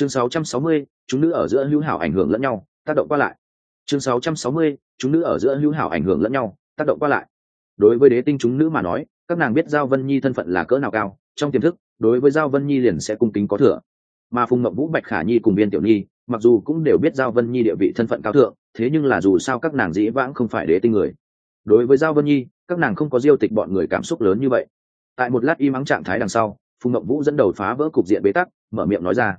chương 660, chúng nữ ở giữa hữu hảo ảnh hưởng lẫn nhau tác động qua lại. Chương 660, chúng nữ ở giữa hữu hảo ảnh hưởng lẫn nhau tác động qua lại. Đối với đế tinh chúng nữ mà nói các nàng biết giao vân nhi thân phận là cỡ nào cao trong tiềm thức đối với giao vân nhi liền sẽ cung kính có thừa. Mà phùng mộng vũ bạch khả nhi cùng biên tiểu nhi mặc dù cũng đều biết giao vân nhi địa vị thân phận cao thượng thế nhưng là dù sao các nàng dĩ vãng không phải đế tinh người. Đối với giao vân nhi các nàng không có diêu tịch bọn người cảm xúc lớn như vậy. Tại một lát im ắng trạng thái đằng sau phùng mộng vũ dẫn đầu phá vỡ cục diện bế tắc mở miệng nói ra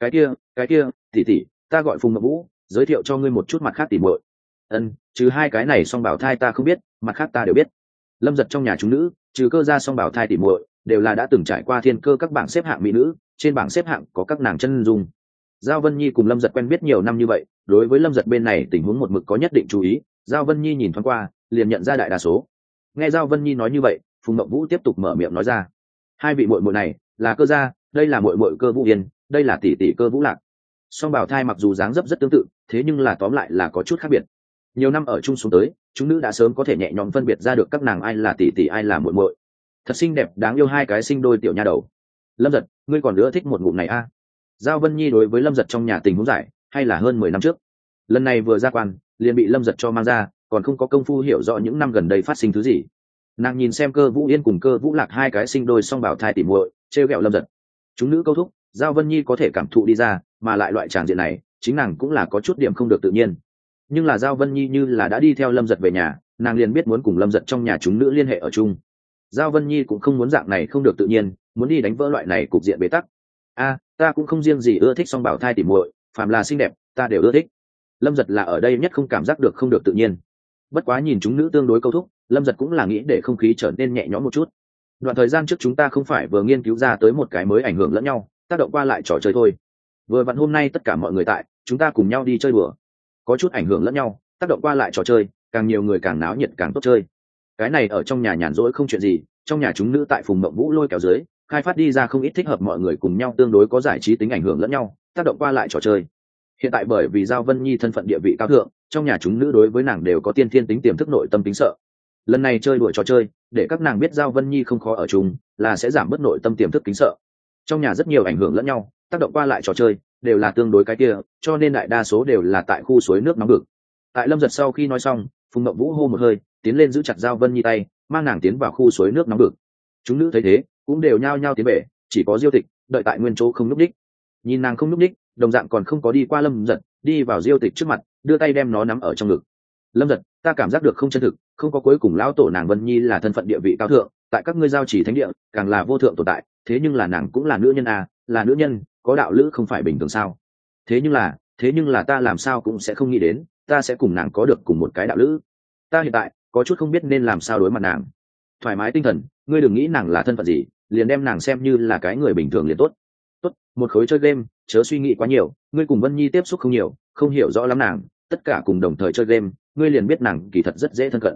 cái kia cái kia, tỉ tỉ, ta gọi phùng mộng vũ, giới thiệu cho ngươi một chút mặt khác tỉ muội. Ân, trừ hai cái này song bảo thai ta không biết, mặt khác ta đều biết. Lâm giật trong nhà chúng nữ, trừ cơ ra song bảo thai tỉ muội, đều là đã từng trải qua thiên cơ các bảng xếp hạng mỹ nữ, trên bảng xếp hạng có các nàng chân dung. Giao vân nhi cùng lâm giật quen biết nhiều năm như vậy, đối với lâm giật bên này tình huống một mực có nhất định chú ý, giao vân nhi nhìn thoáng qua, liền nhận ra đại đa số. Nghe giao vân nhi nói như vậy, phùng mậu vũ tiếp tục mở miệng nói ra. Hai vị mội mội này, là cơ gia, đây là mội mội cơ vũ yên đây là tỷ tỷ cơ vũ lạc. Song bảo thai mặc dù dáng dấp rất tương tự, thế nhưng là tóm lại là có chút khác biệt. Nhiều năm ở chung xuống tới, chúng nữ đã sớm có thể nhẹ nhõm phân biệt ra được các nàng ai là tỷ tỷ ai là muội muội. Thật xinh đẹp, đáng yêu hai cái sinh đôi tiểu nha đầu. Lâm giật, ngươi còn nữa thích một ngụm này a à? giao vân nhi đối với lâm giật trong nhà tình huống giải, hay là hơn mười năm trước? Lần này vừa ra quan, liền bị lâm giật cho mang ra, còn không có công phu hiểu rõ những năm gần đây phát sinh thứ gì. Nàng nhìn xem cơ vũ yên cùng cơ vũ lạc hai cái sinh đôi song bảo thai tỉ muội, trêu ghẹo lâm giật. Chúng nữ câu thúc giao vân nhi có thể cảm thụ đi ra, mà lại loại tràng diện này, chính nàng cũng là có chút điểm không được tự nhiên. Nhưng là giao vân nhi như là đã đi theo lâm giật về nhà, nàng liền biết muốn cùng lâm giật trong nhà chúng nữ liên hệ ở chung. Giao vân nhi cũng không muốn dạng này không được tự nhiên, muốn đi đánh vỡ loại này cục diện bế tắc. A, ta cũng không riêng gì ưa thích song bảo thai tỉ muội, phàm là xinh đẹp, ta đều ưa thích. Lâm giật là ở đây nhất không cảm giác được không được tự nhiên. Bất quá nhìn chúng nữ tương đối câu thúc, lâm giật cũng là nghĩ để không khí trở nên nhẹ nhõm một chút. Đoạn thời gian trước chúng ta không phải vừa nghiên cứu ra tới một cái mới ảnh hưởng lẫn nhau tác động qua lại trò chơi thôi. Vừa vặn hôm nay tất cả mọi người tại chúng ta cùng nhau đi chơi bừa có chút ảnh hưởng lẫn nhau tác động qua lại trò chơi càng nhiều người càng náo nhiệt càng tốt chơi. Cái này ở trong nhà nhàn rỗi không chuyện gì trong nhà chúng nữ tại phùng mộng vũ lôi kéo dưới khai phát đi ra không ít thích hợp mọi người cùng nhau tương đối có giải trí tính ảnh hưởng lẫn nhau tác động qua lại trò chơi. Hiện tại bởi vì giao vân nhi thân phận địa vị cao thượng trong nhà chúng nữ đối với nàng đều có tiên thiên tính tiềm thức nội tâm tính sợ. Lần này chơi đuổi trò chơi để các nàng biết giao vân nhi không khó ở chúng, là sẽ giảm bớt nội tâm tiềm thức kính sợ trong nhà rất nhiều ảnh hưởng lẫn nhau, tác động qua lại trò chơi đều là tương đối cái kia, cho nên đại đa số đều là tại khu suối nước nóng ngực tại lâm giật sau khi nói xong, phùng mậu vũ hô một hơi, tiến lên giữ chặt giao vân nhi tay, mang nàng tiến vào khu suối nước nóng ngực chúng nữ thấy thế, cũng đều nhao nhao tiến về, chỉ có diêu tịch đợi tại nguyên chỗ không n ú c đích. Nhìn nàng không n ú c đích, đồng dạng còn không có đi qua lâm giật, đi vào diêu tịch trước mặt, đưa tay đem nó nắm ở trong ngực. Lâm giật, ta cảm giác được không chân thực, không có cuối cùng lão tổ nàng vân nhi là thân phận địa vị cao thượng, tại các ngươi giao chỉ thánh địa, càng là vô thượng tồn tại thế nhưng là nàng cũng là nữ nhân à là nữ nhân, có đạo lữ không phải bình thường sao? Thế nhưng là, thế nhưng là ta làm sao cũng sẽ không nghĩ đến, ta sẽ cùng nàng có được cùng một cái đạo lữ. Ta hiện tại, có chút không biết nên làm sao đối mặt nàng. Thoải mái tinh thần, ngươi đừng nghĩ nàng là thân phận gì, liền đem nàng xem như là cái người bình thường liền tốt. Tốt, một khối chơi game, chớ suy nghĩ quá nhiều, ngươi cùng vân nhi tiếp xúc không nhiều, không hiểu rõ lắm nàng, tất cả cùng đồng thời chơi game, ngươi liền biết nàng kỳ thật rất dễ thân cận.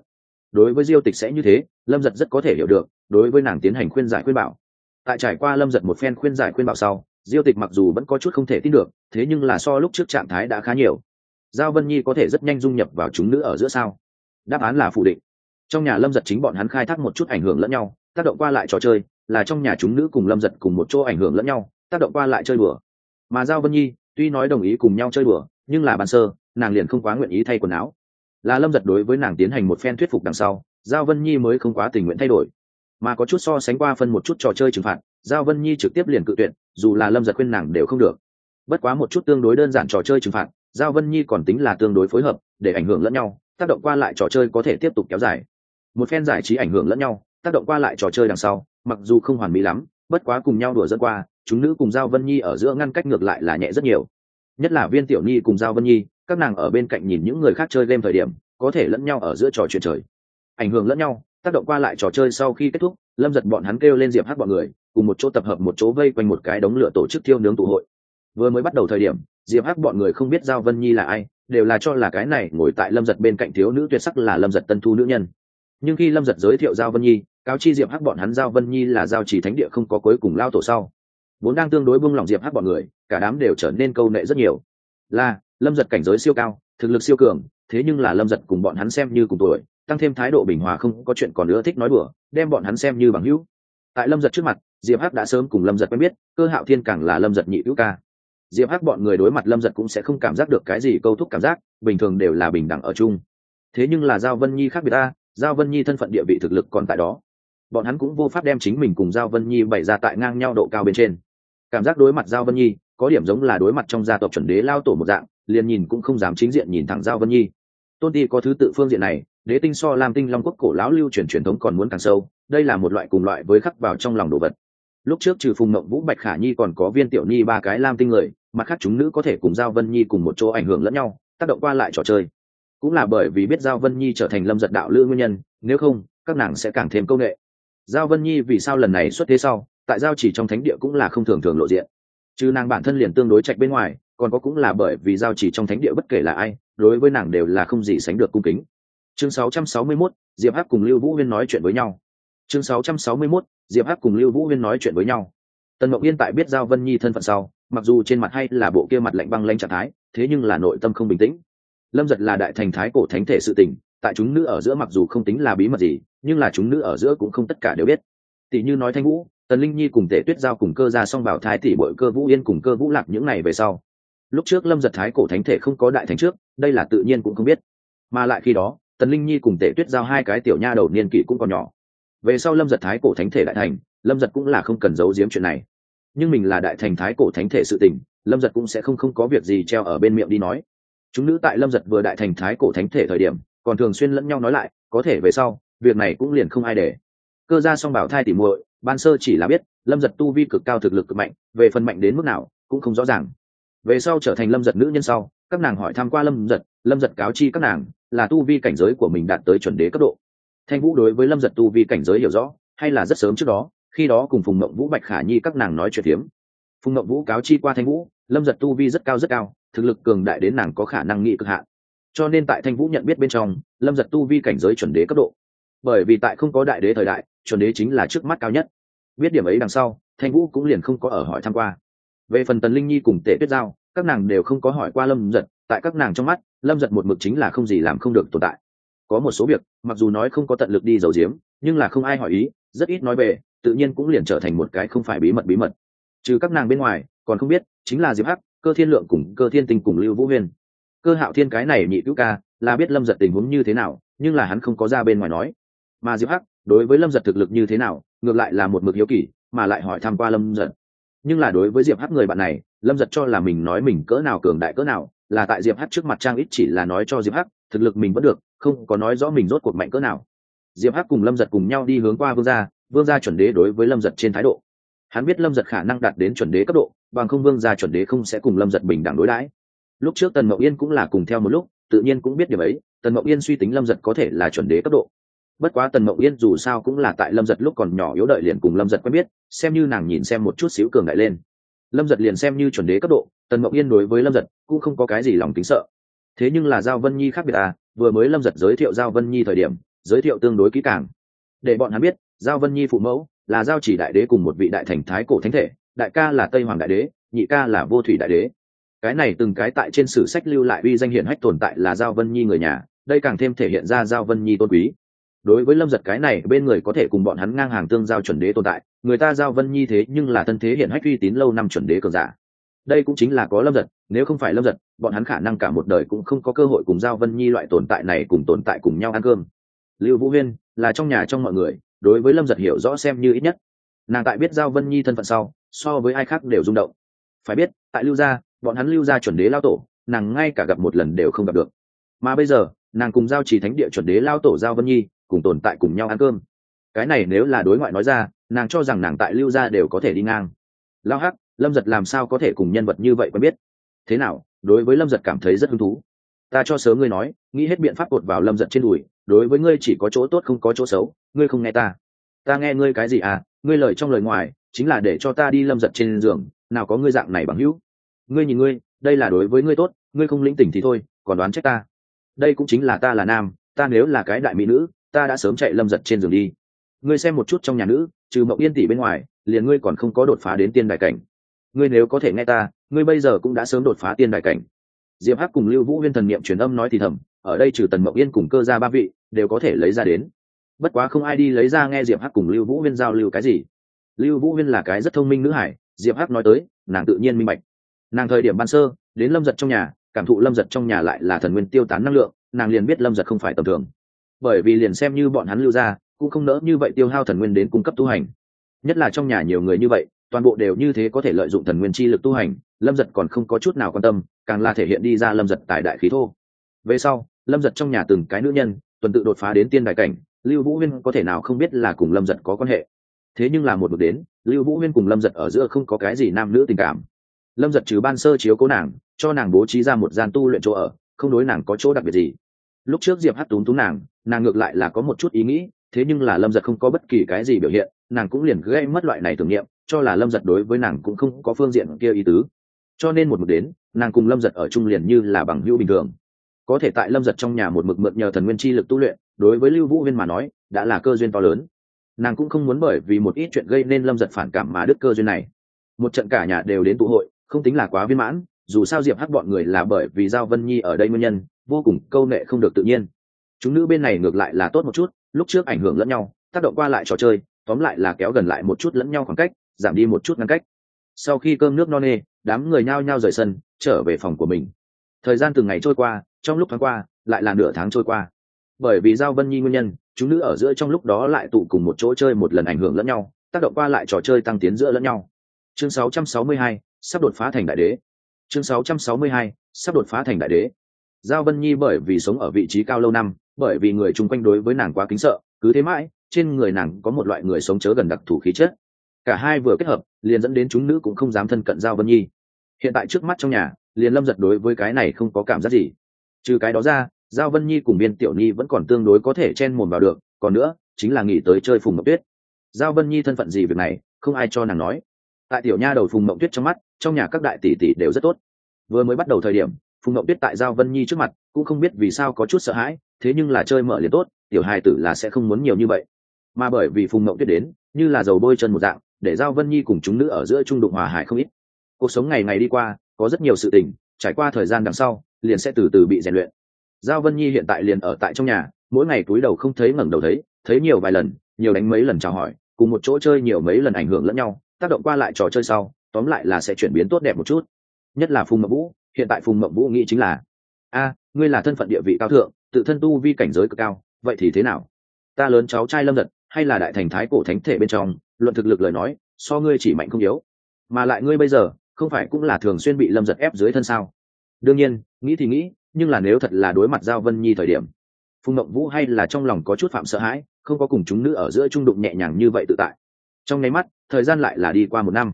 Đối với diêu tịch sẽ như thế, lâm giật rất có thể hiểu được, đối với nàng tiến hành khuyên giải khuyên bảo tại trải qua lâm giật một phen khuyên giải khuyên bảo sau, diêu tịch mặc dù vẫn có chút không thể tin được, thế nhưng là so lúc trước trạng thái đã khá nhiều. Giao vân nhi có thể rất nhanh dung nhập vào chúng nữ ở giữa sao? Đáp án là phủ định. Trong nhà lâm giật chính bọn hắn khai thác một chút ảnh hưởng lẫn nhau, tác động qua lại trò chơi, là trong nhà chúng nữ cùng lâm giật cùng một chỗ ảnh hưởng lẫn nhau, tác động qua lại chơi bừa mà giao vân nhi, tuy nói đồng ý cùng nhau chơi bừa nhưng là bàn sơ, nàng liền không quá nguyện ý thay quần áo. Là lâm giật đối với nàng tiến hành một phen thuyết phục đằng sau, giao vân nhi mới không quá tình nguyện thay đổi mà có chút so sánh qua phân một chút trò chơi trừng phạt, giao vân nhi trực tiếp liền cự tuyệt, dù là lâm giật khuyên nàng đều không được. Bất quá một chút tương đối đơn giản trò chơi trừng phạt, giao vân nhi còn tính là tương đối phối hợp, để ảnh hưởng lẫn nhau, tác động qua lại trò chơi có thể tiếp tục kéo dài. Một phen giải trí ảnh hưởng lẫn nhau, tác động qua lại trò chơi đằng sau, mặc dù không hoàn mỹ lắm, bất quá cùng nhau đùa dẫn qua, chúng nữ cùng giao vân nhi ở giữa ngăn cách ngược lại là nhẹ rất nhiều. Nhất là viên tiểu nhi cùng giao vân nhi, các nàng ở bên cạnh nhìn những người khác chơi game thời điểm, có thể lẫn nhau ở giữa trò chuyện trời. Ảnh hưởng lẫn nhau tác động qua lại trò chơi sau khi kết thúc, lâm giật bọn hắn kêu lên diệp hát bọn người, cùng một chỗ tập hợp một chỗ vây quanh một cái đống lửa tổ chức thiêu nướng tụ hội. Vừa mới bắt đầu thời điểm, diệp hắc bọn người không biết giao vân nhi là ai, đều là cho là cái này ngồi tại lâm giật bên cạnh thiếu nữ tuyệt sắc là lâm giật tân thu nữ nhân. Nhưng khi lâm giật giới thiệu giao vân nhi, cáo chi diệp hắc bọn hắn giao vân nhi là giao chỉ thánh địa không có cuối cùng lao tổ sau. Vốn đang tương đối buông lòng diệp hắc bọn người, cả đám đều trở nên câu nệ rất nhiều. Là, lâm giật cảnh giới siêu cao, thực lực siêu cường, thế nhưng là lâm giật cùng bọn hắn xem như cùng tuổi tăng thêm thái độ bình hòa không có chuyện còn nữa thích nói đùa, đem bọn hắn xem như bằng hữu. Tại lâm giật trước mặt, diệp hắc đã sớm cùng lâm giật quen biết, cơ hạo thiên càng là lâm giật nhị hữu ca. Diệp hắc bọn người đối mặt lâm giật cũng sẽ không cảm giác được cái gì câu thúc cảm giác, bình thường đều là bình đẳng ở chung. Thế nhưng là giao vân nhi khác biệt ta, giao vân nhi thân phận địa vị thực lực còn tại đó. Bọn hắn cũng vô pháp đem chính mình cùng giao vân nhi bày ra tại ngang nhau độ cao bên trên. Cảm giác đối mặt giao vân nhi, có điểm giống là đối mặt trong gia tộc chuẩn đế lao tổ một dạng, liền nhìn cũng không dám chính diện nhìn thẳng giao vân nhi. Tôn ti có thứ tự phương diện này đế tinh so lam tinh long quốc cổ lão lưu truyền truyền thống còn muốn càng sâu, đây là một loại cùng loại với khắc vào trong lòng đồ vật. Lúc trước trừ phùng mộng vũ, bạch khả nhi còn có viên tiểu nhi ba cái lam tinh người, mặt khác chúng nữ có thể cùng giao vân nhi cùng một chỗ ảnh hưởng lẫn nhau, tác động qua lại trò chơi. Cũng là bởi vì biết giao vân nhi trở thành lâm giật đạo lữ nguyên nhân, nếu không, các nàng sẽ càng thêm công nghệ. Giao vân nhi vì sao lần này xuất thế sau, tại giao chỉ trong thánh địa cũng là không thường thường lộ diện. Chứ nàng bản thân liền tương đối chạch bên ngoài, còn có cũng là bởi vì giao chỉ trong thánh địa bất kể là ai, đối với nàng đều là không gì sánh được cung kính chương 661, diệp hắc cùng lưu vũ huyên nói chuyện với nhau. Chương 661, diệp hắc cùng lưu vũ huyên nói chuyện với nhau. Tần mộng yên tại biết giao vân nhi thân phận sau mặc dù trên mặt hay là bộ kia mặt lạnh băng lanh trạng thái thế nhưng là nội tâm không bình tĩnh. Lâm giật là đại thành thái cổ thánh thể sự tình tại chúng nữ ở giữa mặc dù không tính là bí mật gì nhưng là chúng nữ ở giữa cũng không tất cả đều biết. Tỷ như nói thanh vũ tần linh nhi cùng tể tuyết giao cùng cơ ra xong bảo thái tỷ bội cơ vũ yên cùng cơ vũ lạc những này về sau. Lúc trước lâm giật thái cổ thánh thể không có đại thành trước đây là tự nhiên cũng không biết. Mà lại khi đó tần linh nhi cùng tể tuyết giao hai cái tiểu nha đầu niên kỷ cũng còn nhỏ. Về sau lâm giật thái cổ thánh thể đại thành, lâm giật cũng là không cần giấu giếm chuyện này. Nhưng mình là đại thành thái cổ thánh thể sự tình, lâm giật cũng sẽ không không có việc gì treo ở bên miệng đi nói. Chúng nữ tại lâm giật vừa đại thành thái cổ thánh thể thời điểm, còn thường xuyên lẫn nhau nói lại, có thể về sau, việc này cũng liền không ai để. Cơ ra song bảo thai tỉ muội, ban sơ chỉ là biết, lâm giật tu vi cực cao thực lực cực mạnh, về phần mạnh đến mức nào, cũng không rõ ràng. Về sau trở thành lâm giật nữ nhân sau, các nàng hỏi tham q u a lâm giật lâm giật cáo chi các nàng là tu vi cảnh giới của mình đạt tới chuẩn đế cấp độ. Thanh vũ đối với lâm giật tu vi cảnh giới hiểu rõ, hay là rất sớm trước đó, khi đó cùng phùng mộng vũ, bạch khả nhi các nàng nói chuyện phiếm. Phùng mộng vũ cáo chi qua thanh vũ, lâm giật tu vi rất cao rất cao, thực lực cường đại đến nàng có khả năng nghị cực hạn. Cho nên tại thanh vũ nhận biết bên trong, lâm giật tu vi cảnh giới chuẩn đế cấp độ. Bởi vì tại không có đại đế thời đại, chuẩn đế chính là trước mắt cao nhất. Biết điểm ấy đằng sau, thanh vũ cũng liền không có ở hỏi tham q u a về phần tần linh nhi cùng tể tuyết giao các nàng đều không có hỏi qua lâm giật, tại các nàng trong mắt, lâm giật một mực chính là không gì làm không được tồn tại. Có một số việc, mặc dù nói không có tận lực đi giấu giếm, nhưng là không ai hỏi ý, rất ít nói về, tự nhiên cũng liền trở thành một cái không phải bí mật bí mật. Trừ các nàng bên ngoài, còn không biết, chính là diệp hắc, cơ thiên lượng cùng cơ thiên tinh cùng lưu vũ huyên. Cơ hạo thiên cái này nhị cứu ca, là biết lâm giật tình huống như thế nào, nhưng là hắn không có ra bên ngoài nói. Mà diệp hắc, đối với lâm giật thực lực như thế nào, ngược lại là một mực hiếu kỳ, mà lại hỏi tham q u a lâm giật nhưng là đối với diệp hắc người bạn này, lâm giật cho là mình nói mình cỡ nào cường đại cỡ nào, là tại diệp hắc trước mặt trang ít chỉ là nói cho diệp hắc, thực lực mình vẫn được, không có nói rõ mình rốt cuộc mạnh cỡ nào. Diệp hắc cùng lâm giật cùng nhau đi hướng qua vương gia vương gia chuẩn đế đối với lâm giật trên thái độ. Hắn biết lâm giật khả năng đạt đến chuẩn đế cấp độ, bằng không vương gia chuẩn đế không sẽ cùng lâm giật bình đẳng đối đãi. Lúc trước tần mậu yên cũng là cùng theo một lúc, tự nhiên cũng biết điều ấy, tần mậu yên suy tính lâm giật có thể là chuẩn đế cấp độ bất quá tần mộng yên dù sao cũng là tại lâm giật lúc còn nhỏ yếu đợi liền cùng lâm giật quen biết, xem như nàng nhìn xem một chút xíu cường đại lên. Lâm giật liền xem như chuẩn đế cấp độ, tần mộng yên đối với lâm giật cũng không có cái gì lòng tính sợ. Thế nhưng là giao vân nhi khác biệt à vừa mới lâm giật giới thiệu giao vân nhi thời điểm, giới thiệu tương đối kỹ càng. Để bọn hắn biết, giao vân nhi phụ mẫu là giao chỉ đại đế cùng một vị đại thành thái cổ thánh thể, đại ca là tây hoàng đại đế, nhị ca là vô thủy đại đế. Cái này từng cái tại trên sử sách lưu lại uy danh hiển hách tồn tại là giao vân nhi người nhà, đây càng thêm thể hiện ra giao vân nhi tôn quý đối với lâm giật cái này, bên người có thể cùng bọn hắn ngang hàng tương giao chuẩn đế tồn tại, người ta giao vân nhi thế nhưng là thân thế hiển hách uy tín lâu năm chuẩn đế cường giả. Đây cũng chính là có lâm giật, nếu không phải lâm giật, bọn hắn khả năng cả một đời cũng không có cơ hội cùng giao vân nhi loại tồn tại này cùng tồn tại cùng nhau ăn cơm. Lưu vũ huyên là trong nhà trong mọi người, đối với lâm giật hiểu rõ xem như ít nhất. Nàng tại biết giao vân nhi thân phận sau, so với ai khác đều rung động. Phải biết, tại lưu gia, bọn hắn lưu gia chuẩn đế lao tổ, nàng ngay cả gặp một lần đều không gặp được. Mà bây giờ, nàng cùng giao trì thánh địa chuẩn đế lao tổ giao vân nhi cùng tồn tại cùng nhau ăn cơm. Cái này nếu là đối ngoại nói ra, nàng cho rằng nàng tại lưu gia đều có thể đi ngang. Lao hắc, lâm giật làm sao có thể cùng nhân vật như vậy quen biết? Thế nào, đối với lâm giật cảm thấy rất hứng thú. Ta cho sớm ngươi nói, nghĩ hết biện pháp cột vào lâm giật trên đùi, đối với ngươi chỉ có chỗ tốt không có chỗ xấu, ngươi không nghe ta. Ta nghe ngươi cái gì à ngươi lời trong lời ngoài, chính là để cho ta đi lâm giật trên giường, nào có ngươi dạng này bằng hữu. Ngươi nhìn ngươi, đây là đối với ngươi tốt, ngươi không lĩnh tỉnh thì thôi, còn đoán trách ta. Đây cũng chính là ta là nam, ta nếu là cái đại mỹ nữ ta đã sớm chạy lâm giật trên giường đi. Ngươi xem một chút trong nhà nữ, trừ mộng yên tỷ bên ngoài, liền ngươi còn không có đột phá đến tiên đại cảnh. Ngươi nếu có thể nghe ta, ngươi bây giờ cũng đã sớm đột phá tiên đại cảnh. Diệp hắc cùng lưu vũ huyên thần niệm truyền âm nói thì thầm, ở đây trừ tần mộng yên cùng cơ ra ba vị, đều có thể lấy ra đến. Bất quá không ai đi lấy ra nghe diệp hắc cùng lưu vũ huyên giao lưu cái gì. Lưu vũ huyên là cái rất thông minh nữ hải, diệp hắc nói tới, nàng tự nhiên minh bạch. Nàng thời điểm ban sơ, đến lâm giật trong nhà, cảm thụ lâm giật trong nhà lại là thần nguyên tiêu tán năng lượng, nàng liền biết lâm giật không phải tầm thường bởi vì liền xem như bọn hắn lưu ra, cũng không nỡ như vậy tiêu hao thần nguyên đến cung cấp tu hành. Nhất là trong nhà nhiều người như vậy, toàn bộ đều như thế có thể lợi dụng thần nguyên chi lực tu hành, lâm giật còn không có chút nào quan tâm, càng là thể hiện đi ra lâm giật tại đại khí thô. Về sau, lâm giật trong nhà từng cái nữ nhân, tuần tự đột phá đến tiên đại cảnh, lưu vũ huyên có thể nào không biết là cùng lâm giật có quan hệ. Thế nhưng là một bước đến, lưu vũ huyên cùng lâm giật ở giữa không có cái gì nam nữ tình cảm. Lâm giật trừ ban sơ chiếu cố nàng, cho nàng bố trí ra một gian tu luyện chỗ ở, không đối nàng có chỗ đặc biệt gì. Lúc trước diệp hát túm túm nàng nàng ngược lại là có một chút ý nghĩ, thế nhưng là lâm giật không có bất kỳ cái gì biểu hiện, nàng cũng liền gây mất loại này tưởng niệm cho là lâm giật đối với nàng cũng không có phương diện kia ý tứ. Cho nên một mực đến, nàng cùng lâm giật ở chung liền như là bằng hữu bình thường. Có thể tại lâm giật trong nhà một mực mượn nhờ thần nguyên chi lực tu luyện, đối với lưu vũ huyên mà nói, đã là cơ duyên to lớn. Nàng cũng không muốn bởi vì một ít chuyện gây nên lâm giật phản cảm mà đứt cơ duyên này. Một trận cả nhà đều đến tụ hội, không tính là quá viên mãn, dù sao diệp hắc bọn người là bởi vì giao vân nhi ở đây nguyên nhân, vô cùng câu nệ không được tự nhiên chúng nữ bên này ngược lại là tốt một chút lúc trước ảnh hưởng lẫn nhau tác động qua lại trò chơi tóm lại là kéo gần lại một chút lẫn nhau khoảng cách giảm đi một chút ngăn cách. Sau khi cơm nước no nê đám người nhao nhao rời sân trở về phòng của mình. Thời gian từng ngày trôi qua trong lúc tháng qua lại là nửa tháng trôi qua. Bởi vì giao vân nhi nguyên nhân chúng nữ ở giữa trong lúc đó lại tụ cùng một chỗ chơi một lần ảnh hưởng lẫn nhau tác động qua lại trò chơi tăng tiến giữa lẫn nhau. Chương 662, sắp đột phá thành đại đế. Chương 662, sắp đột phá thành đại đế. Giao vân nhi bởi vì sống ở vị trí cao lâu năm bởi vì người chung quanh đối với nàng quá kính sợ, cứ thế mãi, trên người nàng có một loại người sống chớ gần đặc thù khí chất. Cả hai vừa kết hợp, liền dẫn đến chúng nữ cũng không dám thân cận giao vân nhi. Hiện tại trước mắt trong nhà, liền lâm giật đối với cái này không có cảm giác gì. Trừ cái đó ra, giao vân nhi cùng biên tiểu nhi vẫn còn tương đối có thể chen mồn vào được, còn nữa, chính là nghỉ tới chơi phùng mộng tuyết. Giao vân nhi thân phận gì việc này, không ai cho nàng nói. Tại tiểu nha đầu phùng mộng tuyết trong mắt, trong nhà các đại tỷ tỷ đều rất tốt. Vừa mới bắt đầu thời điểm phùng Ngậu tuyết tại giao vân nhi trước mặt, cũng không biết vì sao có chút sợ hãi, thế nhưng là chơi mở liền tốt, tiểu hài tử là sẽ không muốn nhiều như vậy. Mà bởi vì phùng Ngậu tuyết đến, như là dầu bôi chân một dạng, để giao vân nhi cùng chúng nữ ở giữa trung đụng hòa hải không ít. Cuộc sống ngày ngày đi qua, có rất nhiều sự tình, trải qua thời gian đằng sau, liền sẽ từ từ bị rèn luyện. Giao vân nhi hiện tại liền ở tại trong nhà, mỗi ngày cúi đầu không thấy ngẩng đầu thấy thấy nhiều vài lần, nhiều đánh mấy lần chào hỏi, cùng một chỗ chơi nhiều mấy lần ảnh hưởng lẫn nhau, tác động qua lại trò chơi sau, tóm lại là sẽ chuyển biến tốt đẹp một chút. Nhất là phùng mậu vũ hiện tại phùng Mộng vũ nghĩ chính là, a, ngươi là thân phận địa vị cao thượng, tự thân tu vi cảnh giới cực cao, vậy thì thế nào? Ta lớn cháu trai lâm giật, hay là đại thành thái cổ thánh thể bên trong, luận thực lực lời nói, so ngươi chỉ mạnh không yếu. Mà lại ngươi bây giờ, không phải cũng là thường xuyên bị lâm giật ép dưới thân sao? Đương nhiên, nghĩ thì nghĩ, nhưng là nếu thật là đối mặt giao vân nhi thời điểm, phùng mộng vũ hay là trong lòng có chút phạm sợ hãi, không có cùng chúng nữ ở giữa trung đụng nhẹ nhàng như vậy tự tại. Trong nháy mắt, thời gian lại là đi qua một năm.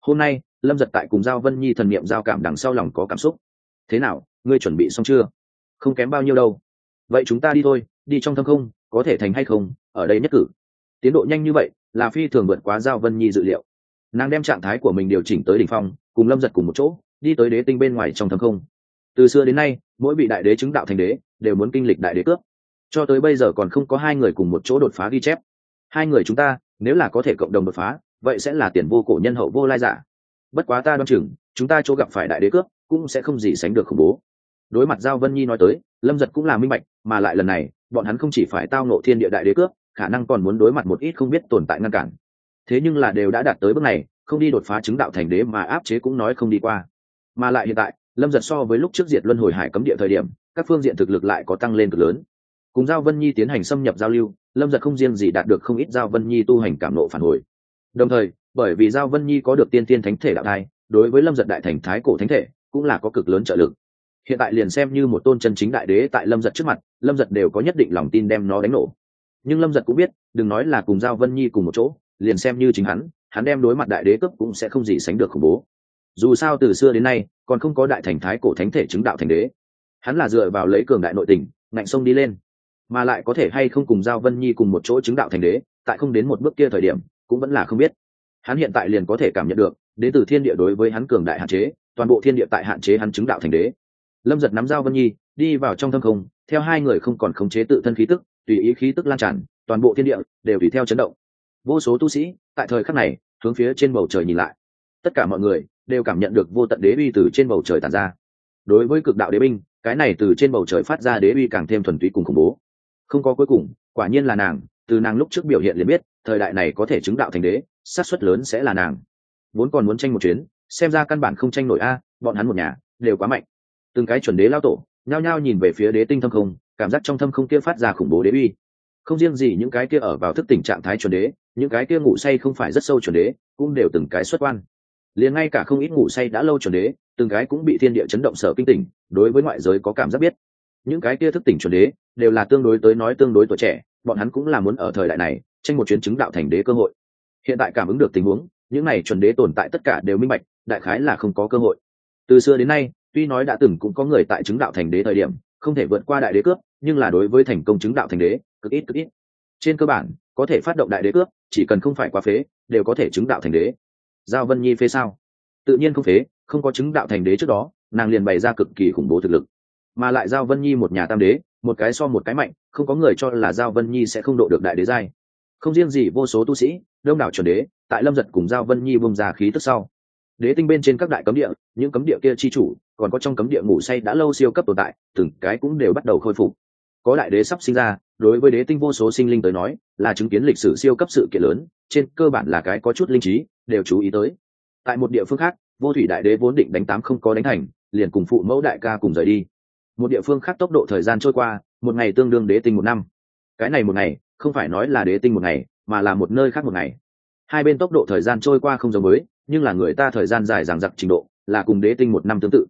Hôm nay lâm giật tại cùng giao vân nhi thần niệm giao cảm đằng sau lòng có cảm xúc. Thế nào, ngươi chuẩn bị xong chưa? Không kém bao nhiêu đâu. Vậy chúng ta đi thôi, đi trong thâm không, có thể thành hay không, ở đây nhất cử. Tiến độ nhanh như vậy, là phi thường vượt quá giao vân nhi dự liệu. Nàng đem trạng thái của mình điều chỉnh tới đ ỉ n h phong, cùng lâm giật cùng một chỗ, đi tới đế tinh bên ngoài trong thâm không. Từ xưa đến nay, mỗi vị đại đế chứng đạo thành đế, đều muốn kinh lịch đại đế cướp. Cho tới bây giờ còn không có hai người cùng một chỗ đột phá ghi chép. Hai người chúng ta, nếu là có thể cộng đồng đột phá, vậy sẽ là tiền vô cổ nhân hậu vô lai giả bất quá ta đoan chừng, chúng ta chỗ gặp phải đại đế cướp cũng sẽ không gì sánh được khủng bố. Đối mặt giao vân nhi nói tới, lâm giật cũng là minh bạch, mà lại lần này, bọn hắn không chỉ phải tao nộ thiên địa đại đế cướp, khả năng còn muốn đối mặt một ít không biết tồn tại ngăn cản. Thế nhưng là đều đã đạt tới bước này, không đi đột phá chứng đạo thành đế mà áp chế cũng nói không đi qua. Mà lại hiện tại, lâm giật so với lúc trước diệt luân hồi hải cấm địa thời điểm, các phương diện thực lực lại có tăng lên cực lớn. Cùng giao vân nhi tiến hành xâm nhập giao lưu, lâm giật không riêng gì đạt được không ít giao vân nhi tu hành cảm nộ phản hồi. Đồng thời bởi vì giao vân nhi có được tiên tiên thánh thể đạo thai, đối với lâm giật đại thành thái cổ thánh thể cũng là có cực lớn trợ lực. Hiện tại liền xem như một tôn chân chính đại đế tại lâm giật trước mặt, lâm giật đều có nhất định lòng tin đem nó đánh nổ. Nhưng lâm giật cũng biết, đừng nói là cùng giao vân nhi cùng một chỗ, liền xem như chính hắn hắn đem đối mặt đại đế cấp cũng sẽ không gì sánh được khủng bố. Dù sao từ xưa đến nay, còn không có đại thành thái cổ thánh thể chứng đạo thành đế. Hắn là dựa vào lấy cường đại nội tình, ngạnh sông đi lên. Mà lại có thể hay không cùng giao vân nhi cùng một chỗ chứng đạo thành đế, tại không đến một bước kia thời điểm, cũng vẫn là không biết hắn hiện tại liền có thể cảm nhận được, đến từ thiên địa đối với hắn cường đại hạn chế, toàn bộ thiên địa tại hạn chế hắn chứng đạo thành đế. Lâm giật nắm dao vân nhi, đi vào trong thâm không, theo hai người không còn khống chế tự thân khí tức, tùy ý khí tức lan tràn, toàn bộ thiên địa đều tùy theo chấn động. Vô số tu sĩ, tại thời khắc này, hướng phía trên bầu trời nhìn lại. Tất cả mọi người đều cảm nhận được vô tận đế uy từ trên bầu trời tàn ra. Đối với cực đạo đế binh, cái này từ trên bầu trời phát ra đế uy càng thêm thuần túy cùng khủng bố. Không có cuối cùng, quả nhiên là nàng, từ nàng lúc trước biểu hiện liền biết, thời đại này có thể chứng đạo thành đế sát suất lớn sẽ là nàng. Vốn còn muốn tranh một chuyến, xem ra căn bản không tranh nổi a, bọn hắn một nhà, đều quá mạnh. Từng cái chuẩn đế lao tổ, nhao nhao nhìn về phía đế tinh thâm không, cảm giác trong thâm không kia phát ra khủng bố đế uy. Không riêng gì những cái kia ở vào thức tỉnh trạng thái chuẩn đế, những cái kia ngủ say không phải rất sâu chuẩn đế, cũng đều từng cái xuất quan. Liền ngay cả không ít ngủ say đã lâu chuẩn đế, từng cái cũng bị thiên địa chấn động sở kinh tỉnh, đối với ngoại giới có cảm giác biết. Những cái kia thức tỉnh chuẩn đế, đều là tương đối tới nói tương đối tuổi trẻ, bọn hắn cũng là muốn ở thời đại này, tranh một chuyến chứng đạo thành đế cơ hội hiện tại cảm ứng được tình huống, những này chuẩn đế tồn tại tất cả đều minh bạch, đại khái là không có cơ hội. Từ xưa đến nay, tuy nói đã từng cũng có người tại chứng đạo thành đế thời điểm, không thể vượt qua đại đế cướp, nhưng là đối với thành công chứng đạo thành đế, cực ít cực ít. Trên cơ bản, có thể phát động đại đế cướp, chỉ cần không phải quá phế, đều có thể chứng đạo thành đế. Giao vân nhi phế sao? Tự nhiên không phế, không có chứng đạo thành đế trước đó, nàng liền bày ra cực kỳ khủng bố thực lực. Mà lại giao vân nhi một nhà tam đế, một cái so một cái mạnh, không có người cho là giao vân nhi sẽ không độ được đại đế giai không riêng gì vô số tu sĩ, đông đảo chuẩn đế, tại lâm giật cùng giao vân nhi bông ra khí tức sau. Đế tinh bên trên các đại cấm địa, những cấm địa kia chi chủ, còn có trong cấm địa ngủ say đã lâu siêu cấp tồn tại, từng cái cũng đều bắt đầu khôi phục. Có đại đế sắp sinh ra, đối với đế tinh vô số sinh linh tới nói, là chứng kiến lịch sử siêu cấp sự kiện lớn, trên cơ bản là cái có chút linh trí, đều chú ý tới. Tại một địa phương khác, vô thủy đại đế vốn định đánh tám không có đánh thành, liền cùng phụ mẫu đại ca cùng rời đi. Một địa phương khác tốc độ thời gian trôi qua, một ngày tương đương đế tinh một năm. Cái này một ngày không phải nói là đế tinh một ngày, mà là một nơi khác một ngày. Hai bên tốc độ thời gian trôi qua không giống với, nhưng là người ta thời gian dài dằng dặc trình độ, là cùng đế tinh một năm tương tự.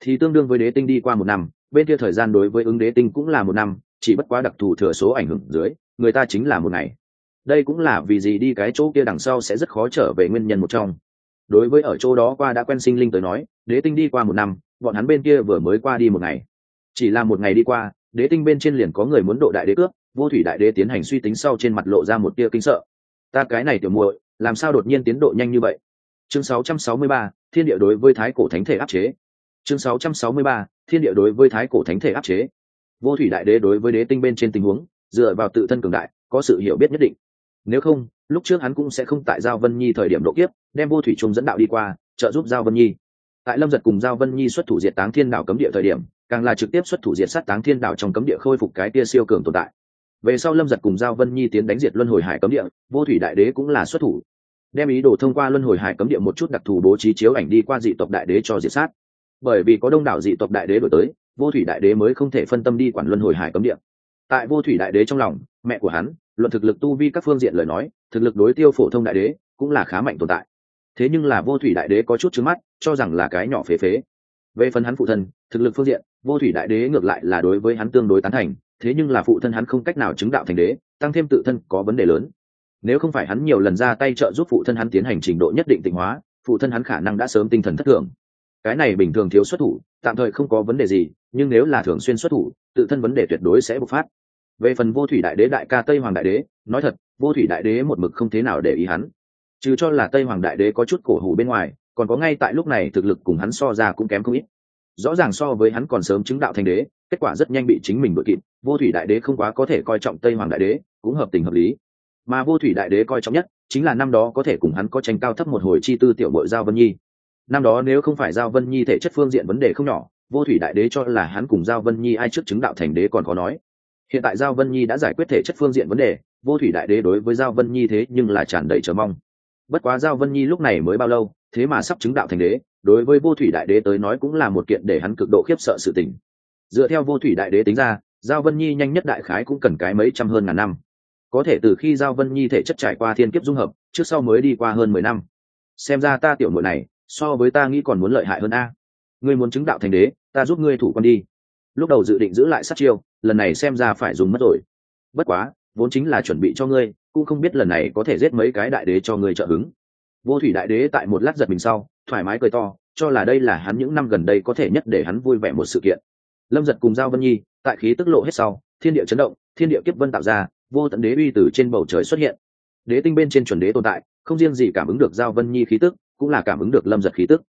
Thì tương đương với đế tinh đi qua một năm, bên kia thời gian đối với ứng đế tinh cũng là một năm, chỉ bất quá đặc thù thừa số ảnh hưởng dưới, người ta chính là một ngày. Đây cũng là vì gì đi cái chỗ kia đằng sau sẽ rất khó trở về nguyên nhân một trong. Đối với ở chỗ đó qua đã quen sinh linh tới nói, đế tinh đi qua một năm, bọn hắn bên kia vừa mới qua đi một ngày. Chỉ là một ngày đi qua, đế tinh bên trên liền có người muốn độ đại đế cướp vô thủy đại đế tiến hành suy tính sau trên mặt lộ ra một tia kinh sợ. Ta cái này tiểu muội làm sao đột nhiên tiến độ nhanh như vậy? Chương 663, thiên địa đối với thái cổ thánh thể áp chế. Chương 663, thiên địa đối với thái cổ thánh thể áp chế. Vô thủy đại đế đối với đế tinh bên trên tình huống dựa vào tự thân cường đại có sự hiểu biết nhất định. Nếu không lúc trước hắn cũng sẽ không tại giao vân nhi thời điểm độ kiếp đem vô thủy trung dẫn đạo đi qua trợ giúp giao vân nhi. Tại lâm giật cùng giao vân nhi xuất thủ diệt táng thiên đạo cấm địa thời điểm càng là trực tiếp xuất thủ diệt sát táng thiên đạo trong cấm địa khôi phục cái tia siêu cường tồn tại về sau lâm giật cùng giao vân nhi tiến đánh diệt luân hồi hải cấm địa, vô thủy đại đế cũng là xuất thủ. Đem ý đồ thông qua luân hồi hải cấm địa một chút đặc thù bố trí chiếu ảnh đi qua dị tộc đại đế cho diệt sát. Bởi vì có đông đảo dị tộc đại đế đổi tới, vô thủy đại đế mới không thể phân tâm đi quản luân hồi hải cấm địa. Tại vô thủy đại đế trong lòng, mẹ của hắn, luận thực lực tu vi các phương diện lời nói, thực lực đối tiêu phổ thông đại đế cũng là khá mạnh tồn tại. Thế nhưng là vô thủy đại đế có chút trứng mắt, cho rằng là cái nhỏ phế phế. Về phần hắn phụ thân, thực lực phương diện, vô thủy đại đế ngược lại là đối với hắn tương đối tán thành thế nhưng là phụ thân hắn không cách nào chứng đạo thành đế, tăng thêm tự thân có vấn đề lớn. Nếu không phải hắn nhiều lần ra tay trợ giúp phụ thân hắn tiến hành trình độ nhất định tịnh hóa, phụ thân hắn khả năng đã sớm tinh thần thất thường. Cái này bình thường thiếu xuất thủ, tạm thời không có vấn đề gì, nhưng nếu là thường xuyên xuất thủ, tự thân vấn đề tuyệt đối sẽ bộc phát. Về phần vô thủy đại đế đại ca tây hoàng đại đế, nói thật, vô thủy đại đế một mực không thế nào để ý hắn. Trừ cho là tây hoàng đại đế có chút cổ hủ bên ngoài, còn có ngay tại lúc này thực lực cùng hắn so ra cũng kém không ít. Rõ ràng so với hắn còn sớm chứng đạo thành đế kết quả rất nhanh bị chính mình đội kịp, vô thủy đại đế không quá có thể coi trọng tây hoàng đại đế, cũng hợp tình hợp lý. Mà vô thủy đại đế coi trọng nhất chính là năm đó có thể cùng hắn có tranh cao thấp một hồi chi tư tiểu bội giao vân nhi. Năm đó nếu không phải giao vân nhi thể chất phương diện vấn đề không nhỏ, vô thủy đại đế cho là hắn cùng giao vân nhi ai trước chứng đạo thành đế còn có nói. Hiện tại giao vân nhi đã giải quyết thể chất phương diện vấn đề, vô thủy đại đế đối với giao vân nhi thế nhưng là tràn đầy chờ mong. Bất quá giao vân nhi lúc này mới bao lâu, thế mà sắp chứng đạo thành đế, đối với vô thủy đại đế tới nói cũng là một kiện để hắn cực độ khiếp sợ sự tình dựa theo vô thủy đại đế tính ra, giao vân nhi nhanh nhất đại khái cũng cần cái mấy trăm hơn ngàn năm. Có thể từ khi giao vân nhi thể chất trải qua thiên kiếp dung hợp, trước sau mới đi qua hơn mười năm. Xem ra ta tiểu nội này, so với ta nghĩ còn muốn lợi hại hơn a. Ngươi muốn chứng đạo thành đế, ta giúp ngươi thủ con đi. Lúc đầu dự định giữ lại sát chiêu, lần này xem ra phải dùng mất rồi. Bất quá, vốn chính là chuẩn bị cho ngươi, cũng không biết lần này có thể giết mấy cái đại đế cho ngươi trợ hứng. Vô thủy đại đế tại một lát giật mình sau, thoải mái cười to, cho là đây là hắn những năm gần đây có thể nhất để hắn vui vẻ một sự kiện lâm giật cùng giao vân nhi, tại khí tức lộ hết sau, thiên địa chấn động, thiên địa kiếp vân tạo ra, vô tận đế uy từ trên bầu trời xuất hiện. Đế tinh bên trên chuẩn đế tồn tại, không riêng gì cảm ứng được giao vân nhi khí tức, cũng là cảm ứng được lâm giật khí tức.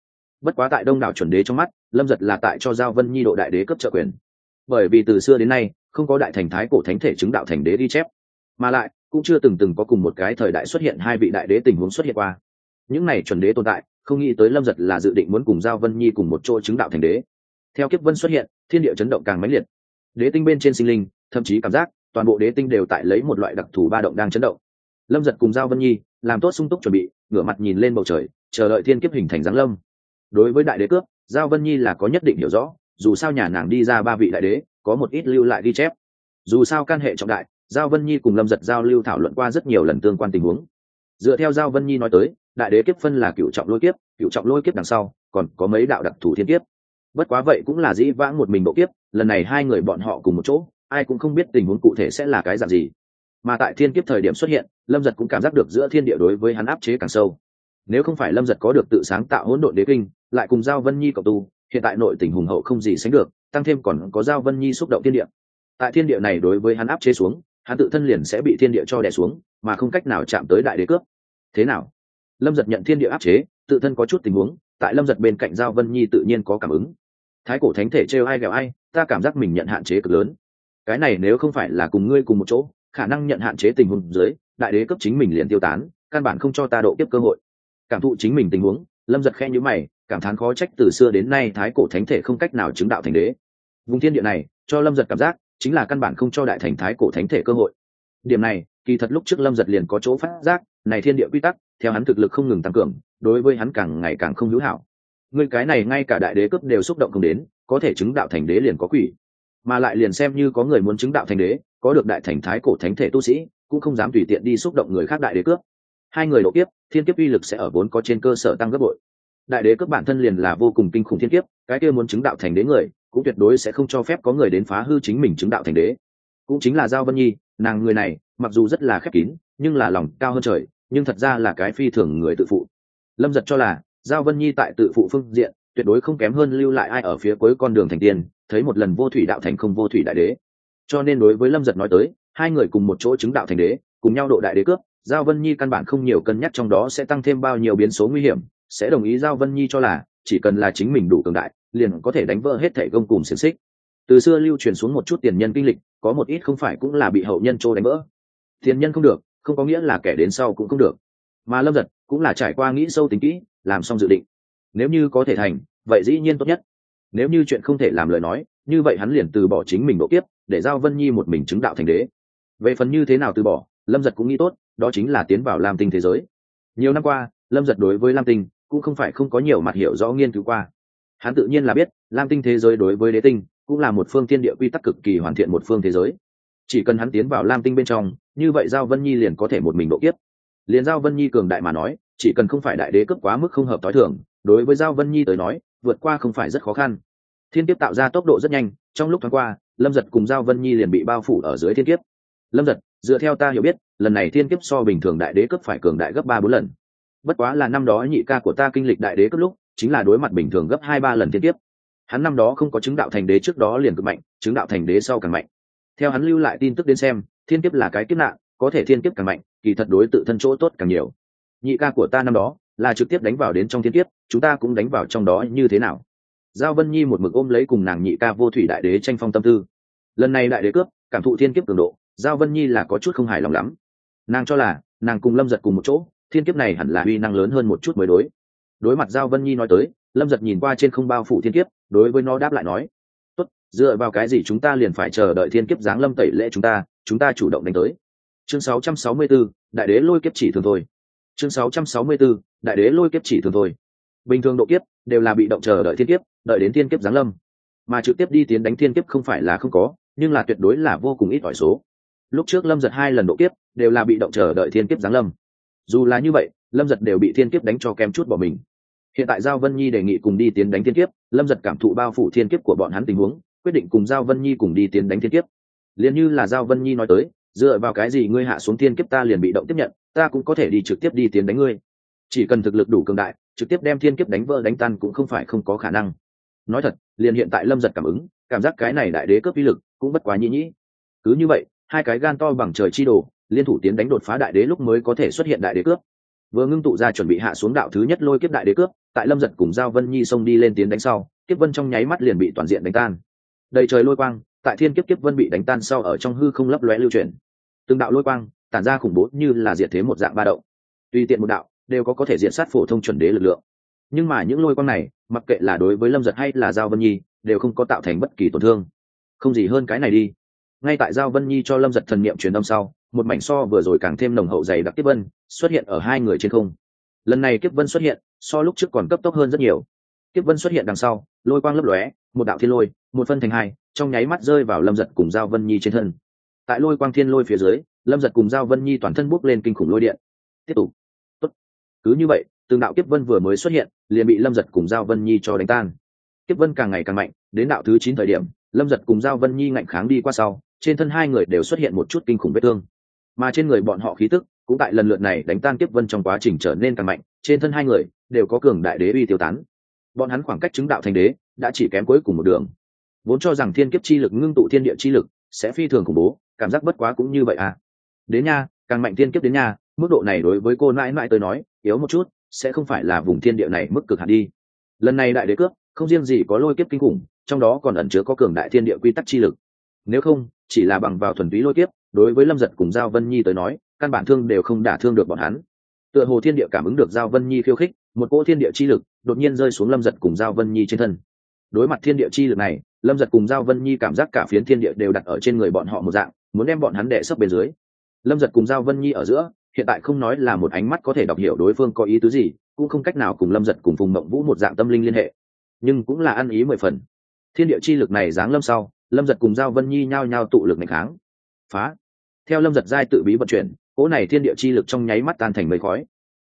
Bất quá tại đông đảo chuẩn đế trong mắt, lâm giật là tại cho giao vân nhi độ đại đế cấp trợ quyền. Bởi vì từ xưa đến nay, không có đại thành thái cổ thánh thể chứng đạo thành đế ghi chép. Mà lại, cũng chưa từng từng có cùng một cái thời đại xuất hiện hai vị đại đế tình huống xuất hiện qua. Những này chuẩn đế tồn tại, không nghĩ tới lâm giật là dự định muốn cùng giao vân nhi cùng một chỗ chứng đạo thành đế theo kiếp vân xuất hiện, thiên địa chấn động càng mãnh liệt. Đế tinh bên trên sinh linh, thậm chí cảm giác, toàn bộ đế tinh đều tại lấy một loại đặc thù ba động đang chấn động. Lâm giật cùng giao vân nhi, làm tốt sung túc chuẩn bị, ngửa mặt nhìn lên bầu trời, chờ đợi thiên kiếp hình thành giáng lâm. Đối với đại đế cướp, giao vân nhi là có nhất định hiểu rõ, dù sao nhà nàng đi ra ba vị đại đế, có một ít lưu lại ghi chép. Dù sao can hệ trọng đại, giao vân nhi cùng lâm giật giao lưu thảo luận qua rất nhiều lần tương quan tình huống. Dựa theo giao vân nhi nói tới, đại đế kiếp phân là cựu trọng lôi kiếp, cựu trọng lôi kiếp đằng sau, còn có mấy đạo đặc thù thiên kiếp bất quá vậy cũng là dĩ vãng một mình bộ kiếp, lần này hai người bọn họ cùng một chỗ, ai cũng không biết tình huống cụ thể sẽ là cái dạng gì. Mà tại thiên kiếp thời điểm xuất hiện, lâm giật cũng cảm giác được giữa thiên địa đối với hắn áp chế càng sâu. Nếu không phải lâm giật có được tự sáng tạo hỗn độn đế kinh, lại cùng giao vân nhi cầu tu, hiện tại nội tình hùng hậu không gì sánh được, tăng thêm còn có giao vân nhi xúc động thiên địa. Tại thiên địa này đối với hắn áp chế xuống, hắn tự thân liền sẽ bị thiên địa cho đè xuống, mà không cách nào chạm tới đại đế cướp. Thế nào? Lâm giật nhận thiên địa áp chế, tự thân có chút tình huống, tại lâm giật bên cạnh giao vân nhi tự nhiên có cảm ứng thái cổ thánh thể trêu ai ghẹo ai, ta cảm giác mình nhận hạn chế cực lớn. Cái này nếu không phải là cùng ngươi cùng một chỗ, khả năng nhận hạn chế tình huống dưới, đại đế cấp chính mình liền tiêu tán, căn bản không cho ta độ tiếp cơ hội. Cảm thụ chính mình tình huống, lâm giật khe nhữ mày, cảm thán khó trách từ xưa đến nay thái cổ thánh thể không cách nào chứng đạo thành đế. Vùng thiên địa này, cho lâm giật cảm giác, chính là căn bản không cho đại thành thái cổ thánh thể cơ hội. Điểm này, kỳ thật lúc trước lâm giật liền có chỗ phát giác, này thiên địa quy tắc, theo hắn thực lực không ngừng tăng cường, đối với hắn càng ngày càng không hữu hảo ngươi cái này ngay cả đại đế cấp đều xúc động không đến, có thể chứng đạo thành đế liền có quỷ. Mà lại liền xem như có người muốn chứng đạo thành đế, có được đại thành thái cổ thánh thể tu sĩ, cũng không dám tùy tiện đi xúc động người khác đại đế cướp. Hai người độ kiếp, thiên kiếp uy lực sẽ ở vốn có trên cơ sở tăng gấp bội. Đại đế cướp bản thân liền là vô cùng kinh khủng thiên kiếp, cái kia muốn chứng đạo thành đế người, cũng tuyệt đối sẽ không cho phép có người đến phá hư chính mình chứng đạo thành đế. Cũng chính là giao vân nhi, nàng người này, mặc dù rất là khép kín, nhưng là lòng cao hơn trời, nhưng thật ra là cái phi thường người tự phụ. Lâm giật cho là giao vân nhi tại tự phụ phương diện, tuyệt đối không kém hơn lưu lại ai ở phía cuối con đường thành tiên, thấy một lần vô thủy đạo thành không vô thủy đại đế. Cho nên đối với lâm giật nói tới, hai người cùng một chỗ chứng đạo thành đế, cùng nhau độ đại đế cướp, giao vân nhi căn bản không nhiều cân nhắc trong đó sẽ tăng thêm bao nhiêu biến số nguy hiểm, sẽ đồng ý giao vân nhi cho là, chỉ cần là chính mình đủ cường đại, liền có thể đánh vỡ hết thể công cùng xiềng xích. Từ xưa lưu truyền xuống một chút tiền nhân kinh lịch, có một ít không phải cũng là bị hậu nhân trô đánh vỡ. Tiền nhân không được, không có nghĩa là kẻ đến sau cũng không được. Mà lâm giật cũng là trải qua nghĩ sâu tính kỹ làm xong dự định. Nếu như có thể thành vậy dĩ nhiên tốt nhất. Nếu như chuyện không thể làm lời nói như vậy hắn liền từ bỏ chính mình độ kiếp, để giao vân nhi một mình chứng đạo thành đế. Về phần như thế nào từ bỏ lâm giật cũng nghĩ tốt đó chính là tiến vào lam tinh thế giới. Nhiều năm qua lâm giật đối với lam tinh cũng không phải không có nhiều mặt hiểu rõ nghiên cứu qua. Hắn tự nhiên là biết lam tinh thế giới đối với đế tinh cũng là một phương tiên địa quy tắc cực kỳ hoàn thiện một phương thế giới. Chỉ cần hắn tiến vào lam tinh bên trong như vậy giao vân nhi liền có thể một mình độ kiếp. Liền giao vân nhi cường đại mà nói chỉ cần không phải đại đế cấp quá mức không hợp t h i thường, đối với giao vân nhi tới nói, vượt qua không phải rất khó khăn. Thiên kiếp tạo ra tốc độ rất nhanh, trong lúc thoáng qua, lâm giật cùng giao vân nhi liền bị bao phủ ở dưới thiên kiếp. Lâm giật, dựa theo ta hiểu biết, lần này thiên kiếp so bình thường đại đế cấp phải cường đại gấp ba bốn lần. Bất quá là năm đó nhị ca của ta kinh lịch đại đế cấp lúc, chính là đối mặt bình thường gấp hai ba lần thiên kiếp. Hắn năm đó không có chứng đạo thành đế trước đó liền cực mạnh, chứng đạo thành đế sau càng mạnh. Theo hắn lưu lại tin tức đến xem, thiên kiếp là cái kiếp nạn, có thể thiên kiếp càng mạnh, kỳ thật đối tự thân chỗ tốt càng nhiều nhị ca của ta năm đó là trực tiếp đánh vào đến trong thiên kiếp chúng ta cũng đánh vào trong đó như thế nào? Giao vân nhi một mực ôm lấy cùng nàng nhị ca vô thủy đại đế tranh phong tâm tư. Lần này đại đế cướp cảm thụ thiên kiếp cường độ giao vân nhi là có chút không hài lòng lắm. Nàng cho là nàng cùng lâm giật cùng một chỗ thiên kiếp này hẳn là uy năng lớn hơn một chút mới đối. Đối mặt giao vân nhi nói tới lâm giật nhìn qua trên không bao phủ thiên kiếp đối với nó đáp lại nói tốt dựa vào cái gì chúng ta liền phải chờ đợi thiên kiếp giáng lâm tẩy lễ chúng ta chúng ta chủ động đánh tới. Chương 664, đại đế lôi kiếp chỉ thường thôi chương 664, đại đế lôi kiếp chỉ thường thôi. Bình thường độ kiếp đều là bị động chờ đợi thiên kiếp đợi đến thiên kiếp giáng lâm. Mà trực tiếp đi tiến đánh thiên kiếp không phải là không có nhưng là tuyệt đối là vô cùng ít ỏi số. Lúc trước lâm giật hai lần độ kiếp đều là bị động chờ đợi thiên kiếp giáng lâm. Dù là như vậy lâm giật đều bị thiên kiếp đánh cho kém chút bỏ mình. Hiện tại giao vân nhi đề nghị cùng đi tiến đánh thiên kiếp lâm giật cảm thụ bao phủ thiên kiếp của bọn hắn tình huống quyết định cùng giao vân nhi cùng đi tiến đánh thiên kiếp. Liền như là giao vân nhi nói tới dựa vào cái gì ngươi hạ xuống thiên kiếp ta liền bị động tiếp nhận, ta cũng có thể đi trực tiếp đi tiến đánh ngươi. Chỉ cần thực lực đủ cường đại, trực tiếp đem thiên kiếp đánh vỡ đánh tan cũng không phải không có khả năng. Nói thật, liền hiện tại lâm giật cảm ứng, cảm giác cái này đại đế cướp uy lực cũng bất quá nhĩ nhĩ. Cứ như vậy, hai cái gan to bằng trời chi đồ, liên thủ tiến đánh đột phá đại đế lúc mới có thể xuất hiện đại đế cướp. Vừa ngưng tụ ra chuẩn bị hạ xuống đạo thứ nhất lôi kiếp đại đế cướp, tại lâm giật cùng giao vân nhi xông đi lên tiến đánh sau, kiếp vân trong nháy mắt liền bị toàn diện đánh tan. Đầy trời lôi quang tại thiên kiếp kiếp vân bị đánh tan sau ở trong hư không lấp lóe lưu truyền, từng đạo lôi quang tản ra khủng bố như là diệt thế một dạng ba động. Tùy tiện một đạo đều có có thể diện sát phổ thông chuẩn đế lực lượng. Nhưng mà những lôi quang này mặc kệ là đối với lâm giật hay là giao vân nhi đều không có tạo thành bất kỳ tổn thương. Không gì hơn cái này đi. Ngay tại giao vân nhi cho lâm giật thần niệm truyền âm sau một mảnh so vừa rồi càng thêm nồng hậu dày đặc kiếp vân xuất hiện ở hai người trên không. Lần này kiếp vân xuất hiện so lúc trước còn cấp tốc hơn rất nhiều. Kiếp vân xuất hiện đằng sau lôi quang lấp lóe một đạo thiên lôi một phân thành hai trong nháy mắt rơi vào lâm giật cùng giao vân nhi trên thân. Tại lôi quang thiên lôi phía dưới, lâm giật cùng giao vân nhi toàn thân bốc lên kinh khủng lôi điện. Tiếp tục. Tốt. cứ như vậy, từng đạo kiếp vân vừa mới xuất hiện, liền bị lâm giật cùng giao vân nhi cho đánh tan. Kiếp vân càng ngày càng mạnh, đến đạo thứ chín thời điểm, lâm giật cùng giao vân nhi ngạnh kháng đi qua sau, trên thân hai người đều xuất hiện một chút kinh khủng vết thương. Mà trên người bọn họ khí tức, cũng tại lần lượt này đánh tan kiếp vân trong quá trình trở nên càng mạnh, trên thân hai người đều có cường đại đế uy tiêu tán. Bọn hắn khoảng cách chứng đạo thành đế, đã chỉ kém cuối cùng một đường vốn cho rằng thiên kiếp chi lực ngưng tụ thiên địa chi lực sẽ phi thường khủng bố, cảm giác bất quá cũng như vậy à. Đến nha, càng mạnh thiên kiếp đến nha, mức độ này đối với cô mãi mãi tới nói, yếu một chút, sẽ không phải là vùng thiên địa này mức cực hạn đi. Lần này đại đế cướp, không riêng gì có lôi kiếp kinh khủng, trong đó còn ẩn chứa có cường đại thiên địa quy tắc chi lực. Nếu không, chỉ là bằng vào thuần túy lôi kiếp, đối với lâm giật cùng giao vân nhi tới nói, căn bản thương đều không đả thương được bọn hắn. Tựa hồ thiên địa cảm ứng được giao vân nhi khiêu khích, một cỗ thiên địa chi lực đột nhiên rơi xuống lâm giật cùng giao vân nhi trên thân. Đối mặt thiên địa chi lực này lâm giật cùng giao vân nhi cảm giác cả phiến thiên địa đều đặt ở trên người bọn họ một dạng, muốn đem bọn hắn đệ sấp bên dưới. Lâm giật cùng giao vân nhi ở giữa, hiện tại không nói là một ánh mắt có thể đọc hiểu đối phương có ý tứ gì, cũng không cách nào cùng lâm giật cùng phùng mộng vũ một dạng tâm linh liên hệ. Nhưng cũng là ăn ý mười phần. Thiên địa chi lực này giáng lâm sau, lâm giật cùng giao vân nhi nhao nhao tụ lực ngày kháng. Phá. Theo lâm giật giai tự bí vận chuyển, cỗ này thiên địa chi lực trong nháy mắt tan thành mây khói.